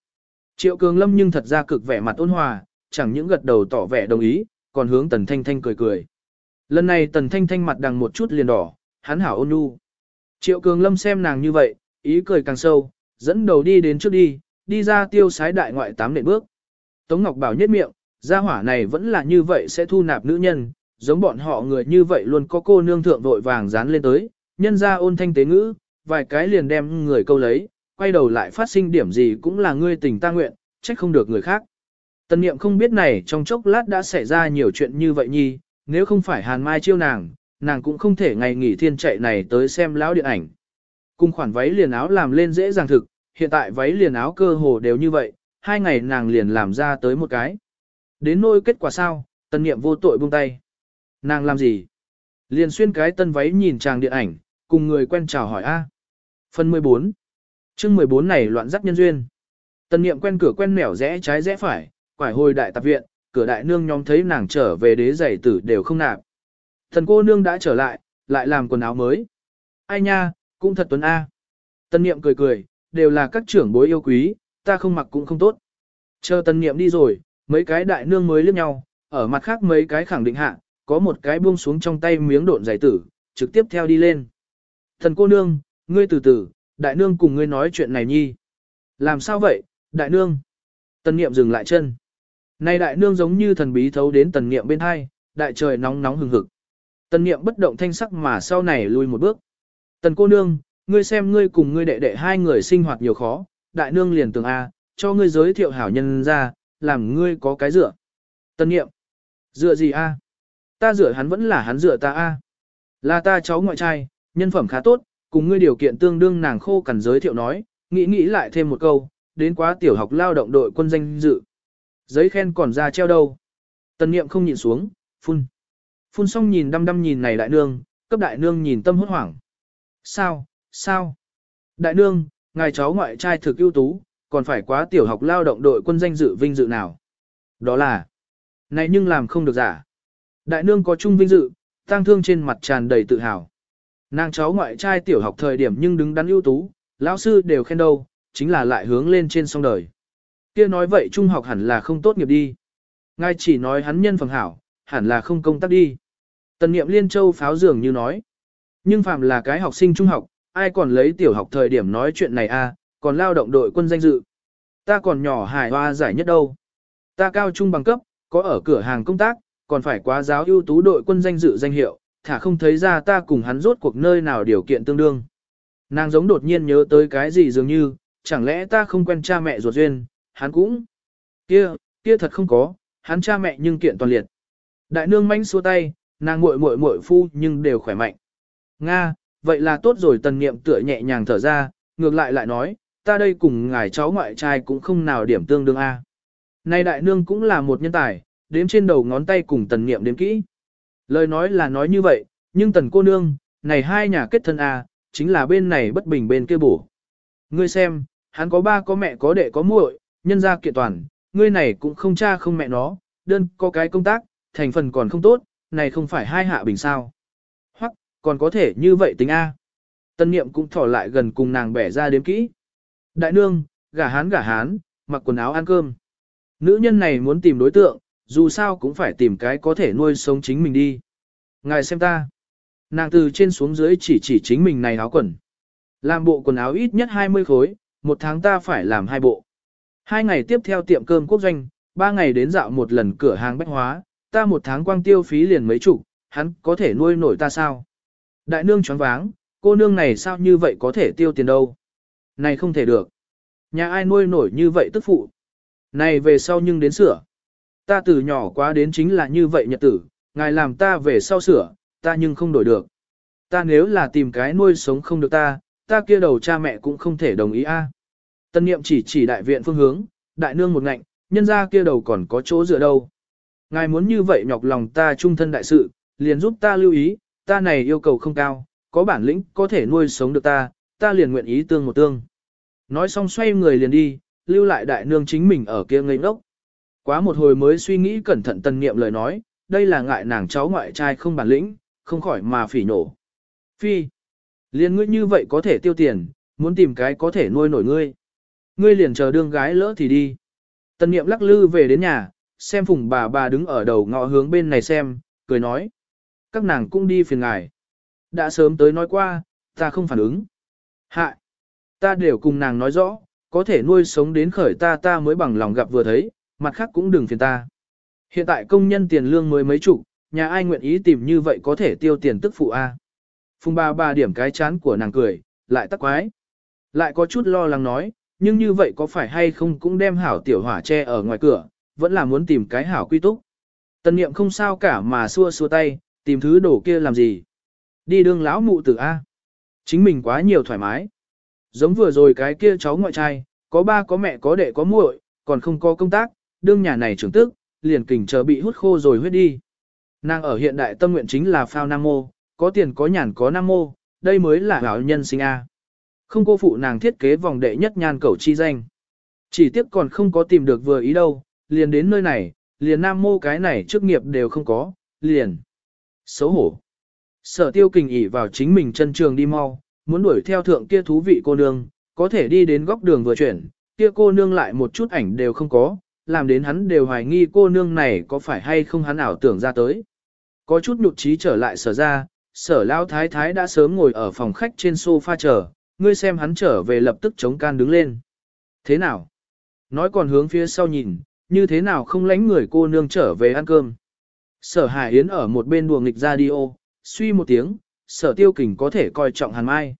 Triệu Cường Lâm nhưng thật ra cực vẻ mặt ôn hòa, chẳng những gật đầu tỏ vẻ đồng ý, còn hướng Tần Thanh Thanh cười cười. Lần này Tần Thanh Thanh mặt đằng một chút liền đỏ, hắn hảo ôn nhu. Triệu Cường Lâm xem nàng như vậy, ý cười càng sâu, dẫn đầu đi đến trước đi, đi ra tiêu sái đại ngoại tám nệm bước. Tống Ngọc Bảo nhất miệng, gia hỏa này vẫn là như vậy sẽ thu nạp nữ nhân, giống bọn họ người như vậy luôn có cô nương thượng vội vàng dán lên tới, nhân ra ôn thanh tế ngữ, vài cái liền đem người câu lấy, quay đầu lại phát sinh điểm gì cũng là ngươi tình ta nguyện, trách không được người khác. Tần niệm không biết này trong chốc lát đã xảy ra nhiều chuyện như vậy nhi, nếu không phải hàn mai chiêu nàng, nàng cũng không thể ngày nghỉ thiên chạy này tới xem lão điện ảnh. Cùng khoản váy liền áo làm lên dễ dàng thực, hiện tại váy liền áo cơ hồ đều như vậy, hai ngày nàng liền làm ra tới một cái. Đến nôi kết quả sao, tần niệm vô tội buông tay. Nàng làm gì? Liền xuyên cái tân váy nhìn chàng điện ảnh, cùng người quen chào hỏi A. Phần 14 chương 14 này loạn dắt nhân duyên. Tần niệm quen cửa quen mẻo rẽ trái rẽ phải, quải hồi đại tạp viện, cửa đại nương nhóm thấy nàng trở về đế giày tử đều không nạp. Thần cô nương đã trở lại, lại làm quần áo mới. Ai nha, cũng thật tuấn A. Tần niệm cười cười, đều là các trưởng bối yêu quý, ta không mặc cũng không tốt. Chờ tần niệm đi rồi, mấy cái đại nương mới liếc nhau, ở mặt khác mấy cái khẳng định hạ, có một cái buông xuống trong tay miếng độn giải tử, trực tiếp theo đi lên. Thần cô nương, ngươi từ từ, đại nương cùng ngươi nói chuyện này nhi. Làm sao vậy, đại nương? Tần niệm dừng lại chân. Này đại nương giống như thần bí thấu đến tần niệm bên hai, đại trời nóng nóng hừng hực. Tần niệm bất động thanh sắc mà sau này lui một bước. Tần cô nương, ngươi xem ngươi cùng ngươi đệ đệ hai người sinh hoạt nhiều khó, đại nương liền tường A, cho ngươi giới thiệu hảo nhân ra, làm ngươi có cái dựa. Tần nghiệm, dựa gì A? Ta dựa hắn vẫn là hắn dựa ta A. Là ta cháu ngoại trai, nhân phẩm khá tốt, cùng ngươi điều kiện tương đương nàng khô cần giới thiệu nói, nghĩ nghĩ lại thêm một câu, đến quá tiểu học lao động đội quân danh dự. Giấy khen còn ra treo đâu. Tần nghiệm không nhìn xuống, phun. Phun xong nhìn đăm đăm nhìn này đại nương, cấp đại nương nhìn tâm hốt hoảng. Sao, sao? Đại nương, ngài cháu ngoại trai thực ưu tú, còn phải quá tiểu học lao động đội quân danh dự vinh dự nào? Đó là, này nhưng làm không được giả. Đại nương có chung vinh dự, tăng thương trên mặt tràn đầy tự hào. Nàng cháu ngoại trai tiểu học thời điểm nhưng đứng đắn ưu tú, lão sư đều khen đâu, chính là lại hướng lên trên song đời. Kia nói vậy trung học hẳn là không tốt nghiệp đi. Ngài chỉ nói hắn nhân phẩm hảo, hẳn là không công tác đi. Tần niệm liên châu pháo dường như nói. Nhưng phạm là cái học sinh trung học, ai còn lấy tiểu học thời điểm nói chuyện này a, à, còn lao động đội quân danh dự. Ta còn nhỏ hài hoa giải nhất đâu. Ta cao trung bằng cấp, có ở cửa hàng công tác, còn phải quá giáo ưu tú đội quân danh dự danh hiệu, thả không thấy ra ta cùng hắn rốt cuộc nơi nào điều kiện tương đương. Nàng giống đột nhiên nhớ tới cái gì dường như, chẳng lẽ ta không quen cha mẹ ruột duyên, hắn cũng. Kia, kia thật không có, hắn cha mẹ nhưng kiện toàn liệt. Đại nương manh xua tay, nàng muội muội muội phu nhưng đều khỏe mạnh. Nga, vậy là tốt rồi tần niệm tựa nhẹ nhàng thở ra, ngược lại lại nói, ta đây cùng ngài cháu ngoại trai cũng không nào điểm tương đương A. nay đại nương cũng là một nhân tài, đếm trên đầu ngón tay cùng tần niệm đếm kỹ. Lời nói là nói như vậy, nhưng tần cô nương, này hai nhà kết thân A, chính là bên này bất bình bên kia bổ. Ngươi xem, hắn có ba có mẹ có đệ có muội, nhân gia kiện toàn, ngươi này cũng không cha không mẹ nó, đơn có cái công tác, thành phần còn không tốt, này không phải hai hạ bình sao. Còn có thể như vậy tính A. Tân niệm cũng thỏ lại gần cùng nàng bẻ ra đếm kỹ. Đại nương, gả hán gả hán, mặc quần áo ăn cơm. Nữ nhân này muốn tìm đối tượng, dù sao cũng phải tìm cái có thể nuôi sống chính mình đi. Ngài xem ta. Nàng từ trên xuống dưới chỉ chỉ chính mình này áo quần. Làm bộ quần áo ít nhất 20 khối, một tháng ta phải làm hai bộ. Hai ngày tiếp theo tiệm cơm quốc doanh, ba ngày đến dạo một lần cửa hàng bách hóa, ta một tháng quang tiêu phí liền mấy chục, hắn có thể nuôi nổi ta sao? Đại nương choáng váng, cô nương này sao như vậy có thể tiêu tiền đâu? Này không thể được. Nhà ai nuôi nổi như vậy tức phụ? Này về sau nhưng đến sửa. Ta từ nhỏ quá đến chính là như vậy nhật tử, ngài làm ta về sau sửa, ta nhưng không đổi được. Ta nếu là tìm cái nuôi sống không được ta, ta kia đầu cha mẹ cũng không thể đồng ý a. Tân niệm chỉ chỉ đại viện phương hướng, đại nương một ngạnh, nhân ra kia đầu còn có chỗ dựa đâu. Ngài muốn như vậy nhọc lòng ta trung thân đại sự, liền giúp ta lưu ý, ta này yêu cầu không cao, có bản lĩnh có thể nuôi sống được ta, ta liền nguyện ý tương một tương. Nói xong xoay người liền đi, lưu lại đại nương chính mình ở kia ngây ngốc. Quá một hồi mới suy nghĩ cẩn thận tân niệm lời nói, đây là ngại nàng cháu ngoại trai không bản lĩnh, không khỏi mà phỉ nổ. Phi, liền ngươi như vậy có thể tiêu tiền, muốn tìm cái có thể nuôi nổi ngươi. Ngươi liền chờ đương gái lỡ thì đi. Tân niệm lắc lư về đến nhà, xem phùng bà bà đứng ở đầu ngõ hướng bên này xem, cười nói. Các nàng cũng đi phiền ngài. Đã sớm tới nói qua, ta không phản ứng. Hạ, ta đều cùng nàng nói rõ, có thể nuôi sống đến khởi ta ta mới bằng lòng gặp vừa thấy, mặt khác cũng đừng phiền ta. Hiện tại công nhân tiền lương mới mấy chục, nhà ai nguyện ý tìm như vậy có thể tiêu tiền tức phụ A. Phùng bà bà điểm cái chán của nàng cười, lại tắc quái. Lại có chút lo lắng nói, nhưng như vậy có phải hay không cũng đem hảo tiểu hỏa che ở ngoài cửa, vẫn là muốn tìm cái hảo quy túc. Tần niệm không sao cả mà xua xua tay, tìm thứ đổ kia làm gì. Đi đương lão mụ tử A. Chính mình quá nhiều thoải mái. Giống vừa rồi cái kia cháu ngoại trai, có ba có mẹ có đệ có muội, còn không có công tác, đương nhà này trưởng tức, liền kình chờ bị hút khô rồi huyết đi. Nàng ở hiện đại tâm nguyện chính là phao nam mô, có tiền có nhàn có nam mô, đây mới là hảo nhân sinh A. Không cô phụ nàng thiết kế vòng đệ nhất nhan cầu chi danh. Chỉ tiếc còn không có tìm được vừa ý đâu, liền đến nơi này, liền nam mô cái này chức nghiệp đều không có, liền. Xấu hổ. Sở tiêu kình ỉ vào chính mình chân trường đi mau, muốn đuổi theo thượng kia thú vị cô nương, có thể đi đến góc đường vừa chuyển, kia cô nương lại một chút ảnh đều không có, làm đến hắn đều hoài nghi cô nương này có phải hay không hắn ảo tưởng ra tới. Có chút nhụt chí trở lại sở ra, sở lao thái thái đã sớm ngồi ở phòng khách trên sofa chờ, ngươi xem hắn trở về lập tức chống can đứng lên. Thế nào? Nói còn hướng phía sau nhìn, như thế nào không lánh người cô nương trở về ăn cơm. Sở Hải Yến ở một bên đùa nghịch radio, suy một tiếng, sở tiêu kình có thể coi trọng hàn mai.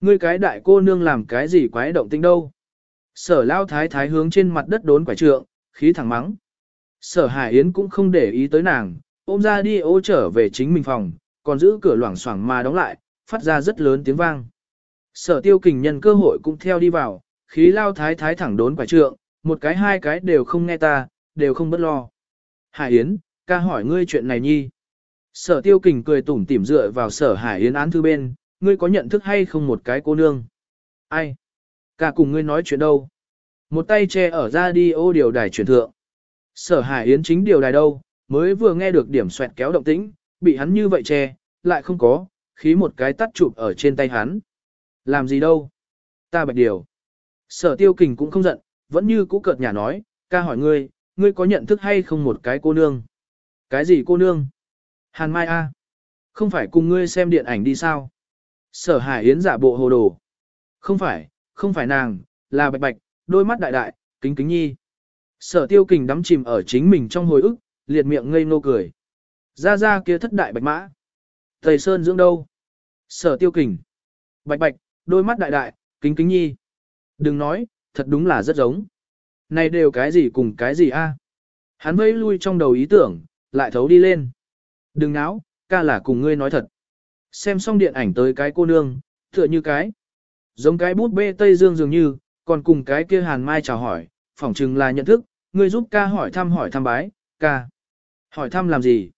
Ngươi cái đại cô nương làm cái gì quái động tinh đâu. Sở lao thái thái hướng trên mặt đất đốn quả trượng, khí thẳng mắng. Sở Hải Yến cũng không để ý tới nàng, ôm ra đi ô trở về chính mình phòng, còn giữ cửa loảng xoảng mà đóng lại, phát ra rất lớn tiếng vang. Sở tiêu kình nhân cơ hội cũng theo đi vào, khí lao thái thái thẳng đốn quả trượng, một cái hai cái đều không nghe ta, đều không bất lo. Hải Yến, ca hỏi ngươi chuyện này nhi. Sở tiêu kình cười tủm tỉm dựa vào sở Hải Yến án thư bên, ngươi có nhận thức hay không một cái cô nương? Ai? Ca cùng ngươi nói chuyện đâu? Một tay che ở ra đi ô điều đài truyền thượng. Sở Hải Yến chính điều đài đâu, mới vừa nghe được điểm xoẹt kéo động tĩnh, bị hắn như vậy che, lại không có, khí một cái tắt chụp ở trên tay hắn. Làm gì đâu? Ta bạch điều. Sở tiêu kình cũng không giận, vẫn như cũ cợt nhà nói, ca hỏi ngươi, ngươi có nhận thức hay không một cái cô nương? Cái gì cô nương? Hàn Mai A. Không phải cùng ngươi xem điện ảnh đi sao? Sở Hải Yến giả bộ hồ đồ. Không phải, không phải nàng, là bạch bạch, đôi mắt đại đại, kính kính nhi. Sở tiêu kình đắm chìm ở chính mình trong hồi ức, liệt miệng ngây ngô cười. Ra ra kia thất đại bạch mã. Thầy Sơn dưỡng đâu? Sở tiêu kình. Bạch bạch, đôi mắt đại đại, kính kính nhi. Đừng nói, thật đúng là rất giống. Này đều cái gì cùng cái gì a? Hắn vẫy lui trong đầu ý tưởng, lại thấu đi lên. Đừng náo, ca là cùng ngươi nói thật. Xem xong điện ảnh tới cái cô nương, tựa như cái. Giống cái bút bê Tây Dương dường như, còn cùng cái kia hàn mai chào hỏi, phỏng chừng là nhận thức, ngươi giúp ca hỏi thăm hỏi thăm bái, ca. Hỏi thăm làm gì?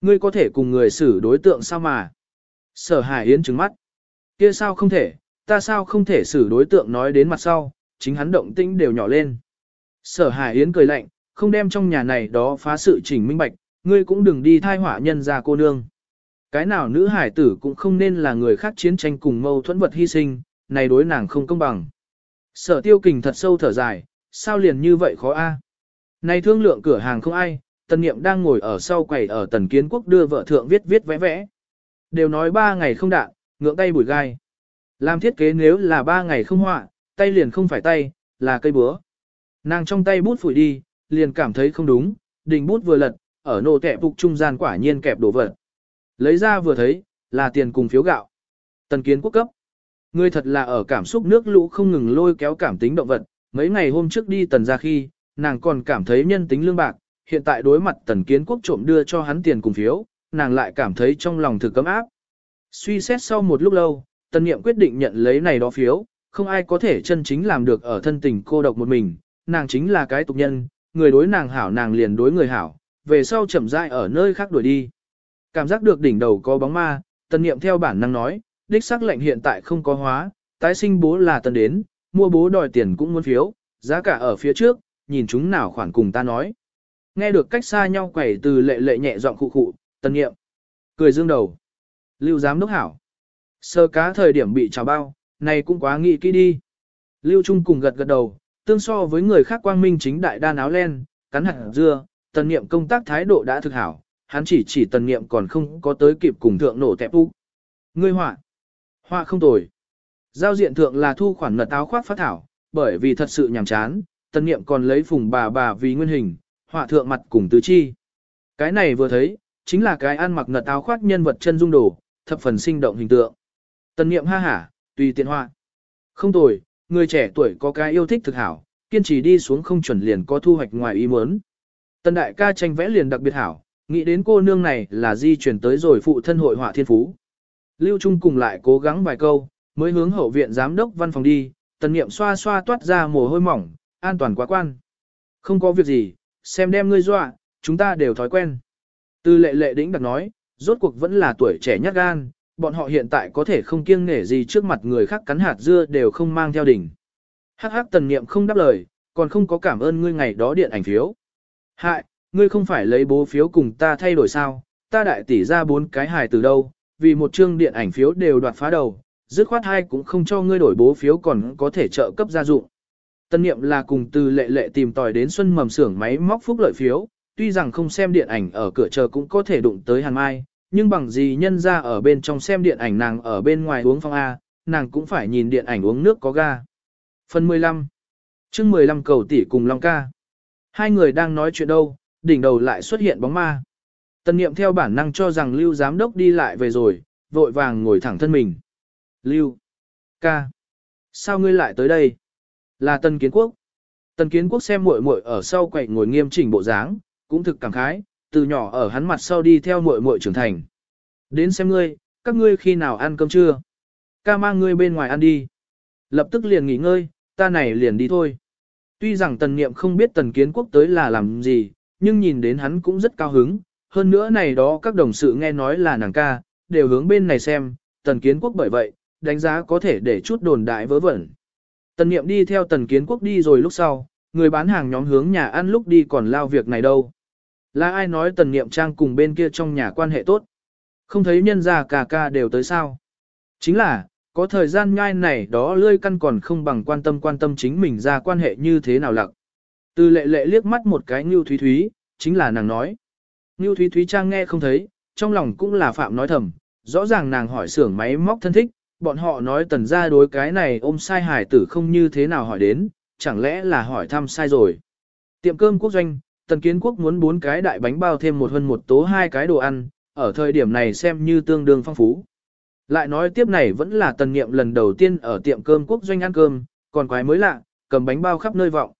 Ngươi có thể cùng người xử đối tượng sao mà? Sở Hải Yến trừng mắt. Kia sao không thể, ta sao không thể xử đối tượng nói đến mặt sau, chính hắn động tĩnh đều nhỏ lên. Sở Hải Yến cười lạnh, không đem trong nhà này đó phá sự chỉnh minh bạch, ngươi cũng đừng đi thai họa nhân ra cô nương. Cái nào nữ hải tử cũng không nên là người khác chiến tranh cùng mâu thuẫn vật hy sinh, này đối nàng không công bằng. Sở tiêu kình thật sâu thở dài, sao liền như vậy khó a? Này thương lượng cửa hàng không ai, tần niệm đang ngồi ở sau quầy ở tần kiến quốc đưa vợ thượng viết viết vẽ vẽ. đều nói ba ngày không đạn, ngưỡng tay bùi gai. Làm thiết kế nếu là ba ngày không họa, tay liền không phải tay, là cây búa. Nàng trong tay bút phủi đi, liền cảm thấy không đúng, đình bút vừa lật, ở nô kẹp phục trung gian quả nhiên kẹp đồ vật. Lấy ra vừa thấy, là tiền cùng phiếu gạo. Tần kiến quốc cấp. Ngươi thật là ở cảm xúc nước lũ không ngừng lôi kéo cảm tính động vật, mấy ngày hôm trước đi tần ra khi, nàng còn cảm thấy nhân tính lương bạc, hiện tại đối mặt tần kiến quốc trộm đưa cho hắn tiền cùng phiếu, nàng lại cảm thấy trong lòng thực cấm áp. Suy xét sau một lúc lâu, tần niệm quyết định nhận lấy này đó phiếu, không ai có thể chân chính làm được ở thân tình cô độc một mình, nàng chính là cái tục nhân, người đối nàng hảo nàng liền đối người hảo, về sau chậm rãi ở nơi khác đuổi đi. Cảm giác được đỉnh đầu có bóng ma, tần niệm theo bản năng nói, đích xác lệnh hiện tại không có hóa, tái sinh bố là tần đến, mua bố đòi tiền cũng muốn phiếu, giá cả ở phía trước, nhìn chúng nào khoản cùng ta nói. Nghe được cách xa nhau quẩy từ lệ lệ nhẹ giọng khụ khụ, tần niệm. Cười dương đầu. Lưu giám đốc hảo. Sơ cá thời điểm bị trào bao, này cũng quá nghị kỹ đi. Lưu Trung cùng gật gật đầu, tương so với người khác quang minh chính đại đan áo len, cắn hạt dưa, tần niệm công tác thái độ đã thực hảo, hắn chỉ chỉ tần niệm còn không có tới kịp cùng thượng nổ tẹp úc. Ngươi họa, họa không tồi. Giao diện thượng là thu khoản ngật áo khoác phát thảo, bởi vì thật sự nhàm chán, tần niệm còn lấy phùng bà bà vì nguyên hình, họa thượng mặt cùng tứ chi. Cái này vừa thấy, chính là cái ăn mặc ngật áo khoác nhân vật chân dung đồ, thập phần sinh động hình tượng. Tần niệm ha hả, tùy tiện họa. Không tồi, người trẻ tuổi có cái yêu thích thực hảo, kiên trì đi xuống không chuẩn liền có thu hoạch ngoài ý muốn. Tần đại ca tranh vẽ liền đặc biệt hảo, nghĩ đến cô nương này là di chuyển tới rồi phụ thân hội họa thiên phú. Lưu Trung cùng lại cố gắng vài câu, mới hướng hậu viện giám đốc văn phòng đi, tần niệm xoa xoa toát ra mồ hôi mỏng, an toàn quá quan. Không có việc gì, xem đem ngươi dọa, chúng ta đều thói quen. Từ lệ lệ đĩnh đặc nói, rốt cuộc vẫn là tuổi trẻ nhất gan, bọn họ hiện tại có thể không kiêng nể gì trước mặt người khác cắn hạt dưa đều không mang theo đỉnh. Hắc hắc tần niệm không đáp lời, còn không có cảm ơn ngươi ngày đó điện ảnh phiếu. Hại, ngươi không phải lấy bố phiếu cùng ta thay đổi sao, ta đại tỷ ra bốn cái hài từ đâu, vì một chương điện ảnh phiếu đều đoạt phá đầu, dứt khoát hai cũng không cho ngươi đổi bố phiếu còn có thể trợ cấp gia dụng. Tân niệm là cùng từ lệ lệ tìm tòi đến xuân mầm xưởng máy móc phúc lợi phiếu, tuy rằng không xem điện ảnh ở cửa chờ cũng có thể đụng tới hàn mai, nhưng bằng gì nhân ra ở bên trong xem điện ảnh nàng ở bên ngoài uống phong A, nàng cũng phải nhìn điện ảnh uống nước có ga. Phần 15 chương 15 cầu tỷ cùng Long ca. Hai người đang nói chuyện đâu, đỉnh đầu lại xuất hiện bóng ma. Tần niệm theo bản năng cho rằng Lưu Giám Đốc đi lại về rồi, vội vàng ngồi thẳng thân mình. Lưu. Ca. Sao ngươi lại tới đây? Là Tần Kiến Quốc. Tần Kiến Quốc xem muội muội ở sau quậy ngồi nghiêm chỉnh bộ dáng, cũng thực cảm khái, từ nhỏ ở hắn mặt sau đi theo muội muội trưởng thành. Đến xem ngươi, các ngươi khi nào ăn cơm trưa? Ca mang ngươi bên ngoài ăn đi. Lập tức liền nghỉ ngơi, ta này liền đi thôi. Tuy rằng tần niệm không biết tần kiến quốc tới là làm gì, nhưng nhìn đến hắn cũng rất cao hứng. Hơn nữa này đó các đồng sự nghe nói là nàng ca, đều hướng bên này xem, tần kiến quốc bởi vậy, đánh giá có thể để chút đồn đại vớ vẩn. Tần niệm đi theo tần kiến quốc đi rồi lúc sau, người bán hàng nhóm hướng nhà ăn lúc đi còn lao việc này đâu. Là ai nói tần niệm trang cùng bên kia trong nhà quan hệ tốt? Không thấy nhân gia cả ca đều tới sao? Chính là, có thời gian nhai này đó lươi căn còn không bằng quan tâm quan tâm chính mình ra quan hệ như thế nào lặc. Từ lệ lệ liếc mắt một cái Ngưu Thúy Thúy, chính là nàng nói. Ngưu Thúy Thúy Trang nghe không thấy, trong lòng cũng là phạm nói thầm, rõ ràng nàng hỏi xưởng máy móc thân thích, bọn họ nói tần ra đối cái này ôm sai hải tử không như thế nào hỏi đến, chẳng lẽ là hỏi thăm sai rồi. Tiệm cơm quốc doanh, tần kiến quốc muốn bốn cái đại bánh bao thêm một hơn một tố hai cái đồ ăn, ở thời điểm này xem như tương đương phong phú. Lại nói tiếp này vẫn là tần nghiệm lần đầu tiên ở tiệm cơm quốc doanh ăn cơm, còn quái mới lạ, cầm bánh bao khắp nơi vọng.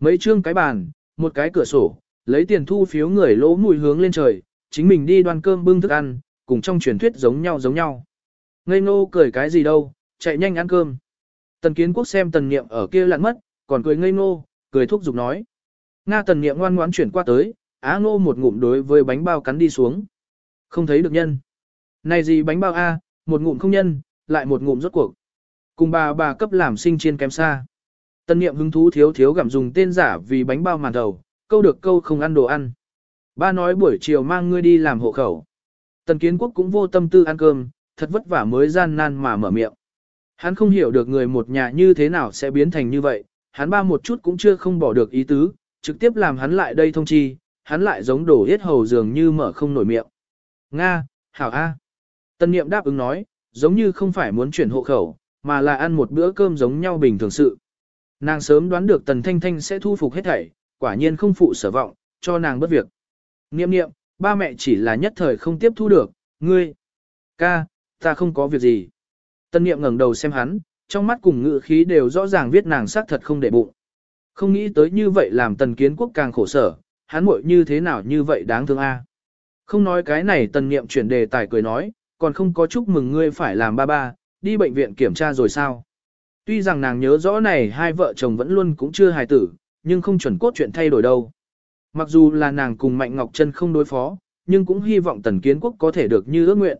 Mấy chương cái bàn, một cái cửa sổ, lấy tiền thu phiếu người lỗ mùi hướng lên trời, chính mình đi đoan cơm bưng thức ăn, cùng trong truyền thuyết giống nhau giống nhau. Ngây ngô cười cái gì đâu, chạy nhanh ăn cơm. Tần kiến quốc xem tần niệm ở kia lặn mất, còn cười ngây ngô, cười thúc giục nói. Nga tần niệm ngoan ngoãn chuyển qua tới, á ngô một ngụm đối với bánh bao cắn đi xuống. Không thấy được nhân. Này gì bánh bao a, một ngụm không nhân, lại một ngụm rốt cuộc. Cùng bà bà cấp làm sinh chiên kém xa. Tân niệm hứng thú thiếu thiếu gặm dùng tên giả vì bánh bao màn đầu, câu được câu không ăn đồ ăn. Ba nói buổi chiều mang ngươi đi làm hộ khẩu. Tần kiến quốc cũng vô tâm tư ăn cơm, thật vất vả mới gian nan mà mở miệng. Hắn không hiểu được người một nhà như thế nào sẽ biến thành như vậy, hắn ba một chút cũng chưa không bỏ được ý tứ, trực tiếp làm hắn lại đây thông chi, hắn lại giống đổ hết hầu dường như mở không nổi miệng. Nga, hảo A. Tân niệm đáp ứng nói, giống như không phải muốn chuyển hộ khẩu, mà là ăn một bữa cơm giống nhau bình thường sự. Nàng sớm đoán được Tần Thanh Thanh sẽ thu phục hết thảy, quả nhiên không phụ sở vọng, cho nàng bất việc. Niệm niệm, ba mẹ chỉ là nhất thời không tiếp thu được, ngươi. Ca, ta không có việc gì. Tân niệm ngẩng đầu xem hắn, trong mắt cùng ngữ khí đều rõ ràng viết nàng xác thật không để bụng. Không nghĩ tới như vậy làm tần kiến quốc càng khổ sở, hắn muội như thế nào như vậy đáng thương a. Không nói cái này tần niệm chuyển đề tài cười nói, còn không có chúc mừng ngươi phải làm ba ba, đi bệnh viện kiểm tra rồi sao. Tuy rằng nàng nhớ rõ này hai vợ chồng vẫn luôn cũng chưa hài tử, nhưng không chuẩn cốt chuyện thay đổi đâu. Mặc dù là nàng cùng Mạnh Ngọc Trân không đối phó, nhưng cũng hy vọng Tần Kiến Quốc có thể được như ước nguyện.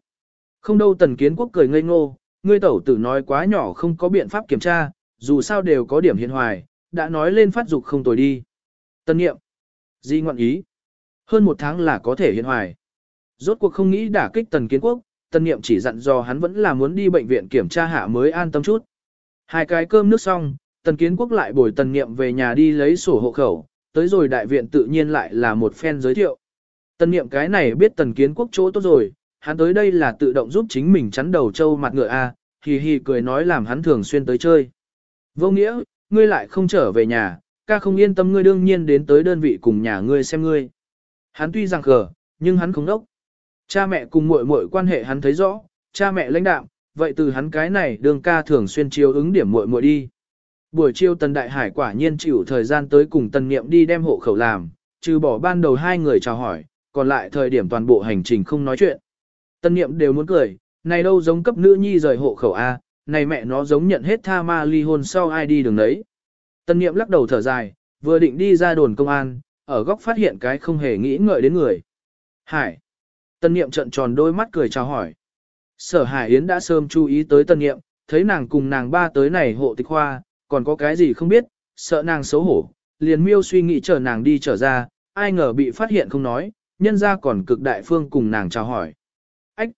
Không đâu Tần Kiến Quốc cười ngây ngô, ngươi tẩu tử nói quá nhỏ không có biện pháp kiểm tra, dù sao đều có điểm hiện hoài, đã nói lên phát dục không tồi đi. Tân nghiệm. Di ngoạn ý. Hơn một tháng là có thể hiện hoài. Rốt cuộc không nghĩ đả kích Tần Kiến Quốc, Tân nghiệm chỉ dặn dò hắn vẫn là muốn đi bệnh viện kiểm tra hạ mới an tâm chút. Hai cái cơm nước xong, Tần Kiến Quốc lại bồi Tần nghiệm về nhà đi lấy sổ hộ khẩu, tới rồi đại viện tự nhiên lại là một phen giới thiệu. Tần nghiệm cái này biết Tần Kiến Quốc chỗ tốt rồi, hắn tới đây là tự động giúp chính mình chắn đầu trâu mặt ngựa A, hì hì cười nói làm hắn thường xuyên tới chơi. Vô nghĩa, ngươi lại không trở về nhà, ca không yên tâm ngươi đương nhiên đến tới đơn vị cùng nhà ngươi xem ngươi. Hắn tuy rằng khờ, nhưng hắn không đốc. Cha mẹ cùng muội muội quan hệ hắn thấy rõ, cha mẹ lãnh đạm, vậy từ hắn cái này đường ca thường xuyên chiếu ứng điểm muội muội đi. Buổi chiều Tần Đại Hải quả nhiên chịu thời gian tới cùng Tần Niệm đi đem hộ khẩu làm, trừ bỏ ban đầu hai người chào hỏi, còn lại thời điểm toàn bộ hành trình không nói chuyện. Tần Niệm đều muốn cười, này đâu giống cấp nữ nhi rời hộ khẩu A, này mẹ nó giống nhận hết tha ma ly hôn sau ai đi đường đấy. Tần niệm lắc đầu thở dài, vừa định đi ra đồn công an, ở góc phát hiện cái không hề nghĩ ngợi đến người. Hải. Tân niệm trận tròn đôi mắt cười chào hỏi. Sở Hải Yến đã sớm chú ý tới tân niệm, thấy nàng cùng nàng ba tới này hộ tịch khoa, còn có cái gì không biết, sợ nàng xấu hổ, liền miêu suy nghĩ chờ nàng đi trở ra, ai ngờ bị phát hiện không nói, nhân ra còn cực đại phương cùng nàng chào hỏi. ách,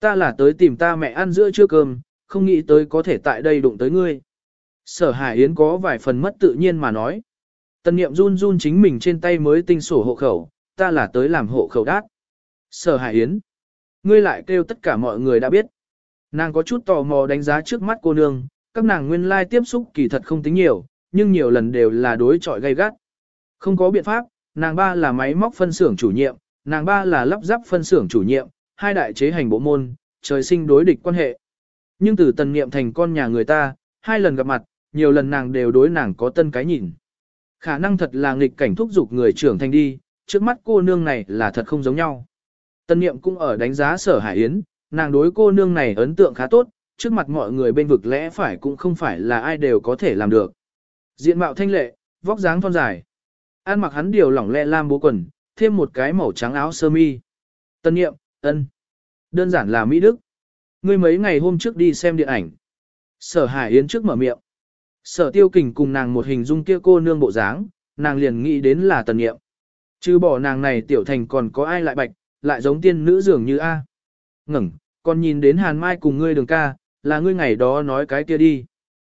Ta là tới tìm ta mẹ ăn giữa trưa cơm, không nghĩ tới có thể tại đây đụng tới ngươi. Sở Hải Yến có vài phần mất tự nhiên mà nói. Tân niệm run run chính mình trên tay mới tinh sổ hộ khẩu, ta là tới làm hộ khẩu đát. Sở Hải Yến. Ngươi lại kêu tất cả mọi người đã biết. Nàng có chút tò mò đánh giá trước mắt cô nương, các nàng nguyên lai tiếp xúc kỳ thật không tính nhiều, nhưng nhiều lần đều là đối trọi gay gắt. Không có biện pháp, nàng ba là máy móc phân xưởng chủ nhiệm, nàng ba là lắp ráp phân xưởng chủ nhiệm, hai đại chế hành bộ môn, trời sinh đối địch quan hệ. Nhưng từ tần niệm thành con nhà người ta, hai lần gặp mặt, nhiều lần nàng đều đối nàng có tân cái nhìn. Khả năng thật là nghịch cảnh thúc giục người trưởng thành đi, trước mắt cô nương này là thật không giống nhau. Tân niệm cũng ở đánh giá sở hải yến, nàng đối cô nương này ấn tượng khá tốt, trước mặt mọi người bên vực lẽ phải cũng không phải là ai đều có thể làm được. Diện mạo thanh lệ, vóc dáng thon dài. An mặc hắn điều lỏng lẹ lam bố quần, thêm một cái màu trắng áo sơ mi. Tân niệm, ân. Đơn giản là Mỹ Đức. Ngươi mấy ngày hôm trước đi xem điện ảnh. Sở Hải Yến trước mở miệng. Sở tiêu kình cùng nàng một hình dung kia cô nương bộ dáng, nàng liền nghĩ đến là tần nghiệm. Chứ bỏ nàng này tiểu thành còn có ai lại bạch, lại giống tiên nữ dường như A. Ngẩng, còn nhìn đến hàn mai cùng ngươi đường ca, là ngươi ngày đó nói cái kia đi.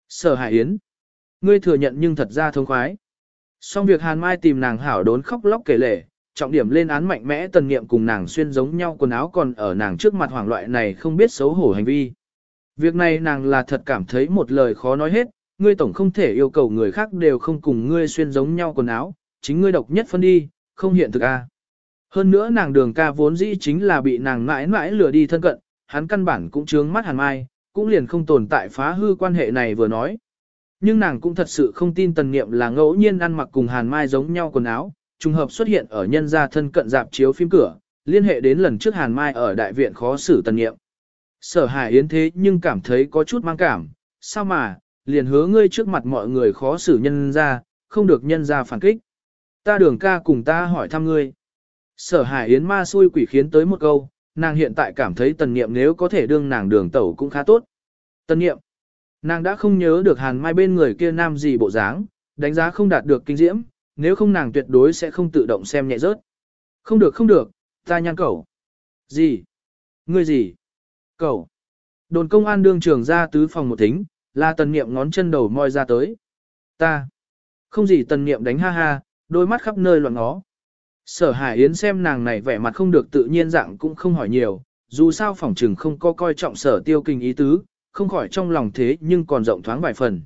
Sở Hải Yến. Ngươi thừa nhận nhưng thật ra thông khoái. Xong việc hàn mai tìm nàng hảo đốn khóc lóc kể lể, trọng điểm lên án mạnh mẽ tần nghiệm cùng nàng xuyên giống nhau quần áo còn ở nàng trước mặt hoảng loại này không biết xấu hổ hành vi. Việc này nàng là thật cảm thấy một lời khó nói hết, ngươi tổng không thể yêu cầu người khác đều không cùng ngươi xuyên giống nhau quần áo, chính ngươi độc nhất phân đi, không hiện thực a. Hơn nữa nàng đường ca vốn dĩ chính là bị nàng mãi mãi lừa đi thân cận, hắn căn bản cũng trướng mắt hàn mai, cũng liền không tồn tại phá hư quan hệ này vừa nói. Nhưng nàng cũng thật sự không tin tần niệm là ngẫu nhiên ăn mặc cùng hàn mai giống nhau quần áo, trùng hợp xuất hiện ở nhân gia thân cận dạp chiếu phim cửa, liên hệ đến lần trước Hàn Mai ở đại viện khó xử tần nghiệm. Sở Hải Yến thế nhưng cảm thấy có chút mang cảm, sao mà, liền hứa ngươi trước mặt mọi người khó xử nhân ra, không được nhân ra phản kích. Ta đường ca cùng ta hỏi thăm ngươi. Sở Hải Yến ma xui quỷ khiến tới một câu, nàng hiện tại cảm thấy tần niệm nếu có thể đương nàng đường tẩu cũng khá tốt. Tần niệm, nàng đã không nhớ được hàn mai bên người kia nam gì bộ dáng, đánh giá không đạt được kinh diễm, nếu không nàng tuyệt đối sẽ không tự động xem nhẹ rớt. Không được không được, ta nhan cẩu. Gì? Ngươi gì? Cẩu. Đồn công an đương trường ra tứ phòng một thính, là tần niệm ngón chân đầu moi ra tới. Ta. Không gì tần niệm đánh ha ha, đôi mắt khắp nơi loạn ngó. Sở Hải Yến xem nàng này vẻ mặt không được tự nhiên dạng cũng không hỏi nhiều, dù sao phỏng trừng không có coi trọng sở tiêu kinh ý tứ, không khỏi trong lòng thế nhưng còn rộng thoáng vài phần.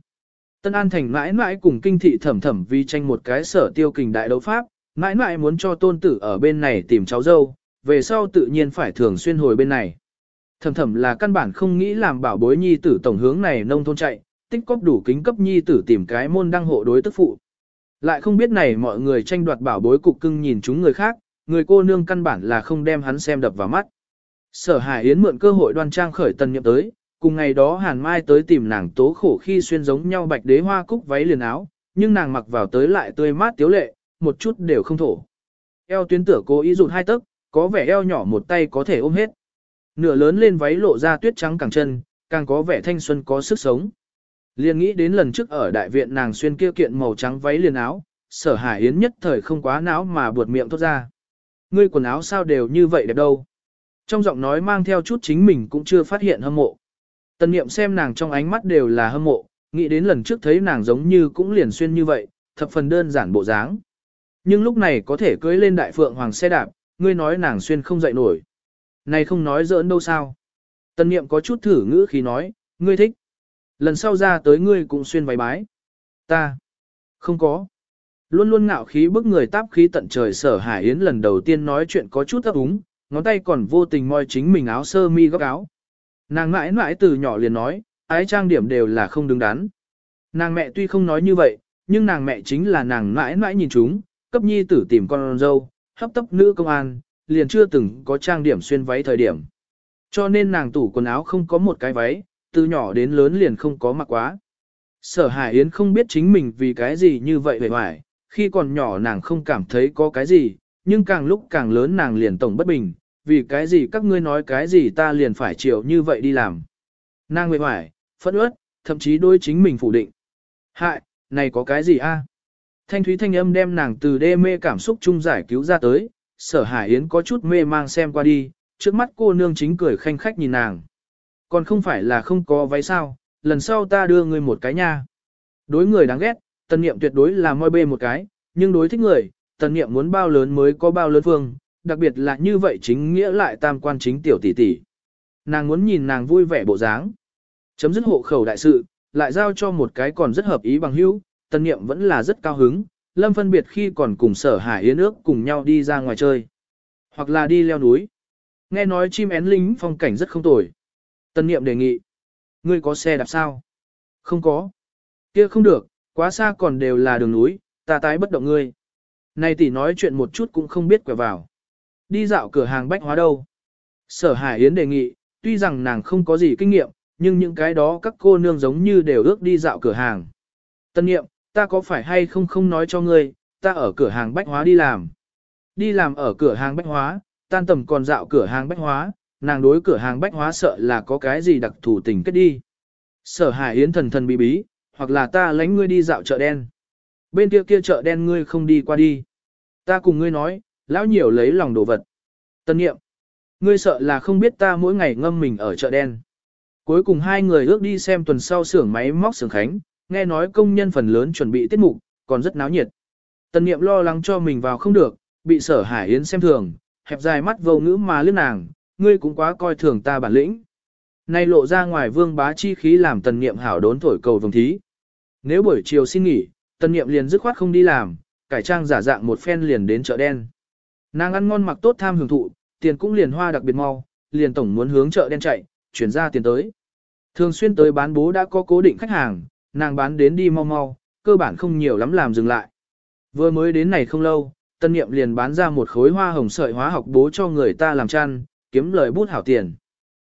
Tân An Thành mãi mãi cùng kinh thị thẩm thẩm vì tranh một cái sở tiêu kình đại đấu pháp, mãi mãi muốn cho tôn tử ở bên này tìm cháu dâu, về sau tự nhiên phải thường xuyên hồi bên này. Thẩm thẩm là căn bản không nghĩ làm bảo bối nhi tử tổng hướng này nông thôn chạy, tích cóp đủ kính cấp nhi tử tìm cái môn đăng hộ đối tức phụ. Lại không biết này mọi người tranh đoạt bảo bối cục cưng nhìn chúng người khác, người cô nương căn bản là không đem hắn xem đập vào mắt. Sở Hải Yến mượn cơ hội đoan trang khởi tần nhậm tới, cùng ngày đó Hàn Mai tới tìm nàng tố khổ khi xuyên giống nhau bạch đế hoa cúc váy liền áo, nhưng nàng mặc vào tới lại tươi mát tiếu lệ, một chút đều không thổ. Eo tuyến tửa cố ý rụt hai tấc, có vẻ eo nhỏ một tay có thể ôm hết. Nửa lớn lên váy lộ ra tuyết trắng càng chân, càng có vẻ thanh xuân có sức sống. Liên nghĩ đến lần trước ở đại viện nàng xuyên kia kiện màu trắng váy liền áo, sở hải yến nhất thời không quá não mà buột miệng thốt ra. Ngươi quần áo sao đều như vậy đẹp đâu. Trong giọng nói mang theo chút chính mình cũng chưa phát hiện hâm mộ. Tần niệm xem nàng trong ánh mắt đều là hâm mộ, nghĩ đến lần trước thấy nàng giống như cũng liền xuyên như vậy, thập phần đơn giản bộ dáng. Nhưng lúc này có thể cưới lên đại phượng hoàng xe đạp, ngươi nói nàng xuyên không dậy nổi. Này không nói giỡn đâu sao. Tần niệm có chút thử ngữ khi nói, ngươi thích. Lần sau ra tới ngươi cũng xuyên váy bái. Ta. Không có. Luôn luôn ngạo khí bức người táp khí tận trời sở hải yến lần đầu tiên nói chuyện có chút ấp úng, ngón tay còn vô tình moi chính mình áo sơ mi góc áo. Nàng mãi mãi từ nhỏ liền nói, ái trang điểm đều là không đứng đắn. Nàng mẹ tuy không nói như vậy, nhưng nàng mẹ chính là nàng mãi mãi nhìn chúng, cấp nhi tử tìm con dâu, hấp tấp nữ công an, liền chưa từng có trang điểm xuyên váy thời điểm. Cho nên nàng tủ quần áo không có một cái váy, từ nhỏ đến lớn liền không có mặc quá. Sở Hải Yến không biết chính mình vì cái gì như vậy vẻ hoài, khi còn nhỏ nàng không cảm thấy có cái gì, nhưng càng lúc càng lớn nàng liền tổng bất bình, vì cái gì các ngươi nói cái gì ta liền phải chịu như vậy đi làm. Nàng vẻ hoài, phẫn ướt, thậm chí đôi chính mình phủ định. Hại, này có cái gì a? À? Thanh thúy thanh âm đem nàng từ đê mê cảm xúc chung giải cứu ra tới, sở hải yến có chút mê mang xem qua đi, trước mắt cô nương chính cười khanh khách nhìn nàng. Còn không phải là không có váy sao, lần sau ta đưa ngươi một cái nha. Đối người đáng ghét, tần niệm tuyệt đối là môi bê một cái, nhưng đối thích người, tần niệm muốn bao lớn mới có bao lớn phương, đặc biệt là như vậy chính nghĩa lại tam quan chính tiểu tỷ tỷ. Nàng muốn nhìn nàng vui vẻ bộ dáng. Chấm dứt hộ khẩu đại sự, lại giao cho một cái còn rất hợp ý bằng hữu, tân niệm vẫn là rất cao hứng, lâm phân biệt khi còn cùng sở hải yến ước cùng nhau đi ra ngoài chơi. Hoặc là đi leo núi. Nghe nói chim én lính phong cảnh rất không tồi. Tân niệm đề nghị. Ngươi có xe đạp sao? Không có. kia không được, quá xa còn đều là đường núi, ta tái bất động ngươi. Này tỷ nói chuyện một chút cũng không biết quẹo vào. Đi dạo cửa hàng bách hóa đâu? Sở Hải Yến đề nghị, tuy rằng nàng không có gì kinh nghiệm, nhưng những cái đó các cô nương giống như đều ước đi dạo cửa hàng. Tân nghiệm, ta có phải hay không không nói cho ngươi, ta ở cửa hàng bách hóa đi làm. Đi làm ở cửa hàng bách hóa, tan tầm còn dạo cửa hàng bách hóa, nàng đối cửa hàng bách hóa sợ là có cái gì đặc thù tình kết đi. Sở Hải Yến thần thần bí bí, hoặc là ta lánh ngươi đi dạo chợ đen. Bên kia kia chợ đen ngươi không đi qua đi. Ta cùng ngươi nói, lão nhiều lấy lòng đồ vật. Tân nghiệm, ngươi sợ là không biết ta mỗi ngày ngâm mình ở chợ đen. Cuối cùng hai người ước đi xem tuần sau xưởng máy móc xưởng khánh, nghe nói công nhân phần lớn chuẩn bị tiết mục, còn rất náo nhiệt. Tần niệm lo lắng cho mình vào không được, bị sở hải yến xem thường, hẹp dài mắt vô ngữ mà liếc nàng, ngươi cũng quá coi thường ta bản lĩnh. Nay lộ ra ngoài vương bá chi khí làm tần niệm hảo đốn thổi cầu vồng thí. Nếu buổi chiều xin nghỉ, tần niệm liền dứt khoát không đi làm, cải trang giả dạng một phen liền đến chợ đen. Nàng ăn ngon mặc tốt tham hưởng thụ, tiền cũng liền hoa đặc biệt mau, liền tổng muốn hướng chợ đen chạy, chuyển ra tiền tới. Thường xuyên tới bán bố đã có cố định khách hàng, nàng bán đến đi mau mau, cơ bản không nhiều lắm làm dừng lại. Vừa mới đến này không lâu, tân niệm liền bán ra một khối hoa hồng sợi hóa học bố cho người ta làm chăn, kiếm lời bút hảo tiền.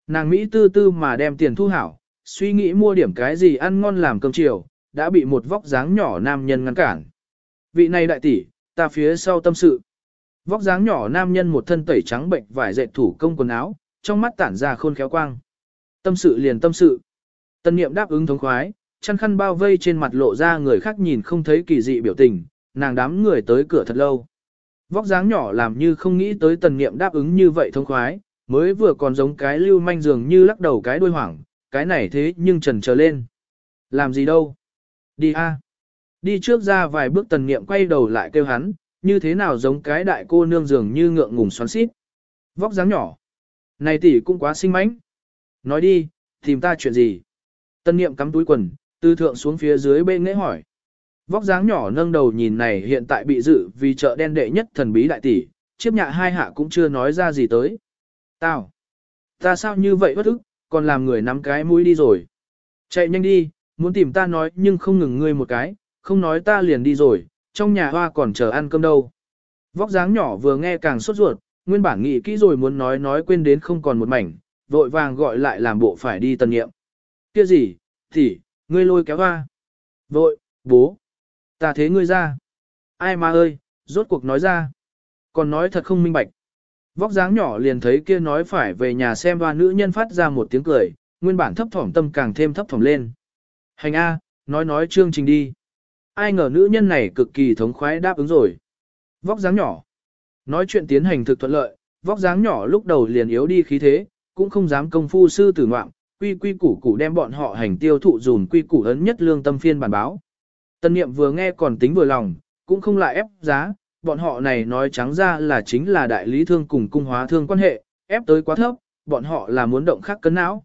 Nàng Mỹ tư tư mà đem tiền thu hảo, suy nghĩ mua điểm cái gì ăn ngon làm cơm chiều, đã bị một vóc dáng nhỏ nam nhân ngăn cản. Vị này đại tỷ, ta phía sau tâm sự. Vóc dáng nhỏ nam nhân một thân tẩy trắng bệnh vải dệt thủ công quần áo, trong mắt tản ra khôn khéo quang. Tâm sự liền tâm sự. Tân niệm đáp ứng thống khoái, chăn khăn bao vây trên mặt lộ ra người khác nhìn không thấy kỳ dị biểu tình, nàng đám người tới cửa thật lâu. Vóc dáng nhỏ làm như không nghĩ tới tần niệm đáp ứng như vậy thông khoái, mới vừa còn giống cái lưu manh dường như lắc đầu cái đuôi hoảng, cái này thế nhưng trần trở lên. Làm gì đâu? Đi a. Đi trước ra vài bước tần niệm quay đầu lại kêu hắn, như thế nào giống cái đại cô nương dường như ngượng ngùng xoắn xít. Vóc dáng nhỏ. Này tỷ cũng quá xinh mánh. Nói đi, tìm ta chuyện gì? Tân niệm cắm túi quần, tư thượng xuống phía dưới bên nghe hỏi. Vóc dáng nhỏ nâng đầu nhìn này hiện tại bị dự vì chợ đen đệ nhất thần bí đại tỷ, chiếp nhạ hai hạ cũng chưa nói ra gì tới. Tao! Ta sao như vậy bất ức, còn làm người nắm cái mũi đi rồi. Chạy nhanh đi, muốn tìm ta nói nhưng không ngừng ngươi một cái, không nói ta liền đi rồi, trong nhà hoa còn chờ ăn cơm đâu. Vóc dáng nhỏ vừa nghe càng sốt ruột, nguyên bản nghĩ kỹ rồi muốn nói nói quên đến không còn một mảnh, vội vàng gọi lại làm bộ phải đi tân nghiệm. Kia gì, thì, ngươi lôi kéo hoa. Vội, bố, ta thế ngươi ra. Ai mà ơi, rốt cuộc nói ra. Còn nói thật không minh bạch. Vóc dáng nhỏ liền thấy kia nói phải về nhà xem và nữ nhân phát ra một tiếng cười, nguyên bản thấp thỏm tâm càng thêm thấp thỏm lên. Hành A, nói nói chương trình đi. Ai ngờ nữ nhân này cực kỳ thống khoái đáp ứng rồi. Vóc dáng nhỏ. Nói chuyện tiến hành thực thuận lợi, vóc dáng nhỏ lúc đầu liền yếu đi khí thế, cũng không dám công phu sư tử ngoạm, quy quy củ củ đem bọn họ hành tiêu thụ dùn quy củ ấn nhất lương tâm phiên bản báo. Tân niệm vừa nghe còn tính vừa lòng, cũng không lại ép giá, bọn họ này nói trắng ra là chính là đại lý thương cùng cung hóa thương quan hệ, ép tới quá thấp, bọn họ là muốn động khắc cấn não.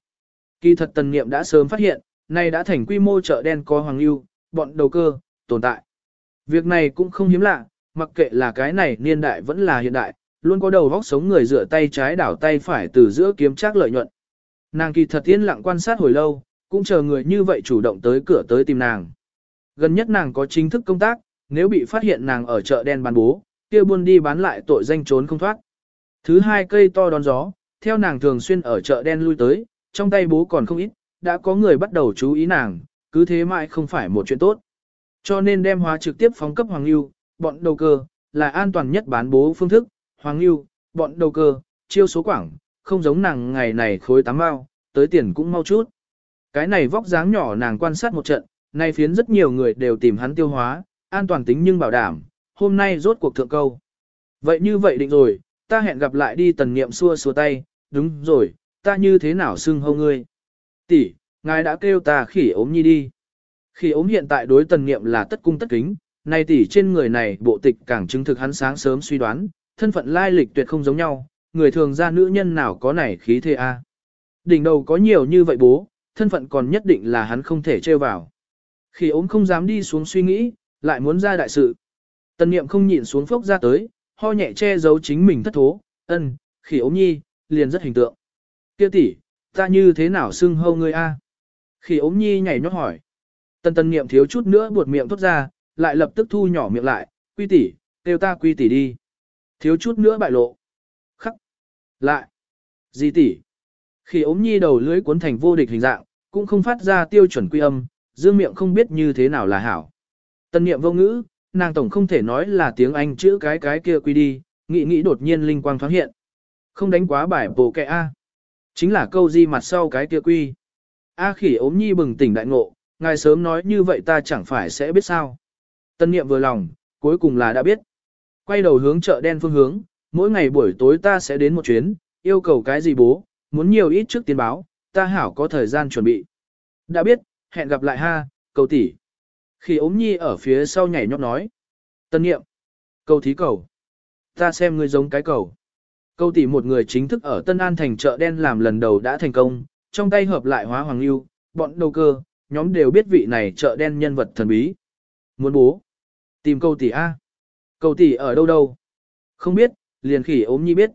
Kỳ thật tần niệm đã sớm phát hiện, nay đã thành quy mô chợ đen có hoàng lưu, bọn đầu cơ, tồn tại. Việc này cũng không hiếm lạ, mặc kệ là cái này niên đại vẫn là hiện đại, luôn có đầu vóc sống người dựa tay trái đảo tay phải từ giữa kiếm chắc lợi nhuận. Nàng kỳ thật yên lặng quan sát hồi lâu, cũng chờ người như vậy chủ động tới cửa tới tìm nàng. Gần nhất nàng có chính thức công tác, nếu bị phát hiện nàng ở chợ đen bán bố, kia buôn đi bán lại tội danh trốn không thoát. Thứ hai cây to đón gió, theo nàng thường xuyên ở chợ đen lui tới, trong tay bố còn không ít, đã có người bắt đầu chú ý nàng, cứ thế mãi không phải một chuyện tốt. Cho nên đem hóa trực tiếp phóng cấp Hoàng Lưu, bọn đầu cơ, là an toàn nhất bán bố phương thức, Hoàng Lưu, bọn đầu cơ, chiêu số quảng, không giống nàng ngày này khối tám bao, tới tiền cũng mau chút. Cái này vóc dáng nhỏ nàng quan sát một trận, nay phiến rất nhiều người đều tìm hắn tiêu hóa, an toàn tính nhưng bảo đảm, hôm nay rốt cuộc thượng câu. Vậy như vậy định rồi, ta hẹn gặp lại đi tần nghiệm xua xua tay, đúng rồi, ta như thế nào xưng hâu ngươi. Tỷ, ngài đã kêu ta khỉ ốm nhi đi. Khỉ ốm hiện tại đối tần nghiệm là tất cung tất kính, nay tỷ trên người này bộ tịch càng chứng thực hắn sáng sớm suy đoán, thân phận lai lịch tuyệt không giống nhau, người thường ra nữ nhân nào có này khí thế a. Đỉnh đầu có nhiều như vậy bố, thân phận còn nhất định là hắn không thể trêu vào. Khỉ ốm không dám đi xuống suy nghĩ, lại muốn ra đại sự. Tần niệm không nhịn xuống phốc ra tới, ho nhẹ che giấu chính mình thất thố, ân, khỉ ấu nhi, liền rất hình tượng. Kia tỷ, ta như thế nào xưng hâu ngươi a? Khỉ ấu nhi nhảy nhót hỏi. Tần tần niệm thiếu chút nữa buột miệng thốt ra, lại lập tức thu nhỏ miệng lại, quy tỷ, kêu ta quy tỷ đi. Thiếu chút nữa bại lộ. Khắc. Lại. Gì tỷ? Khỉ ấu nhi đầu lưới cuốn thành vô địch hình dạng, cũng không phát ra tiêu chuẩn quy âm, dương miệng không biết như thế nào là hảo. Tân niệm vô ngữ, nàng tổng không thể nói là tiếng Anh chữ cái cái kia quy đi, nghĩ nghĩ đột nhiên linh quang thoáng hiện. Không đánh quá bài bổ kẹ A. Chính là câu gì mặt sau cái kia quy. A khỉ ốm nhi bừng tỉnh đại ngộ, ngài sớm nói như vậy ta chẳng phải sẽ biết sao. Tân niệm vừa lòng, cuối cùng là đã biết. Quay đầu hướng chợ đen phương hướng, mỗi ngày buổi tối ta sẽ đến một chuyến, yêu cầu cái gì bố, muốn nhiều ít trước tiên báo, ta hảo có thời gian chuẩn bị. Đã biết, hẹn gặp lại ha, cầu tỷ. Khi ốm nhi ở phía sau nhảy nhót nói. Tân nghiệm. Cầu thí cầu. Ta xem ngươi giống cái cầu. Câu tỷ một người chính thức ở Tân An thành chợ đen làm lần đầu đã thành công, trong tay hợp lại hóa hoàng lưu, bọn đầu cơ, nhóm đều biết vị này chợ đen nhân vật thần bí. Muốn bố. Tìm câu tỷ A. Câu tỷ ở đâu đâu? Không biết, liền khỉ ốm nhi biết.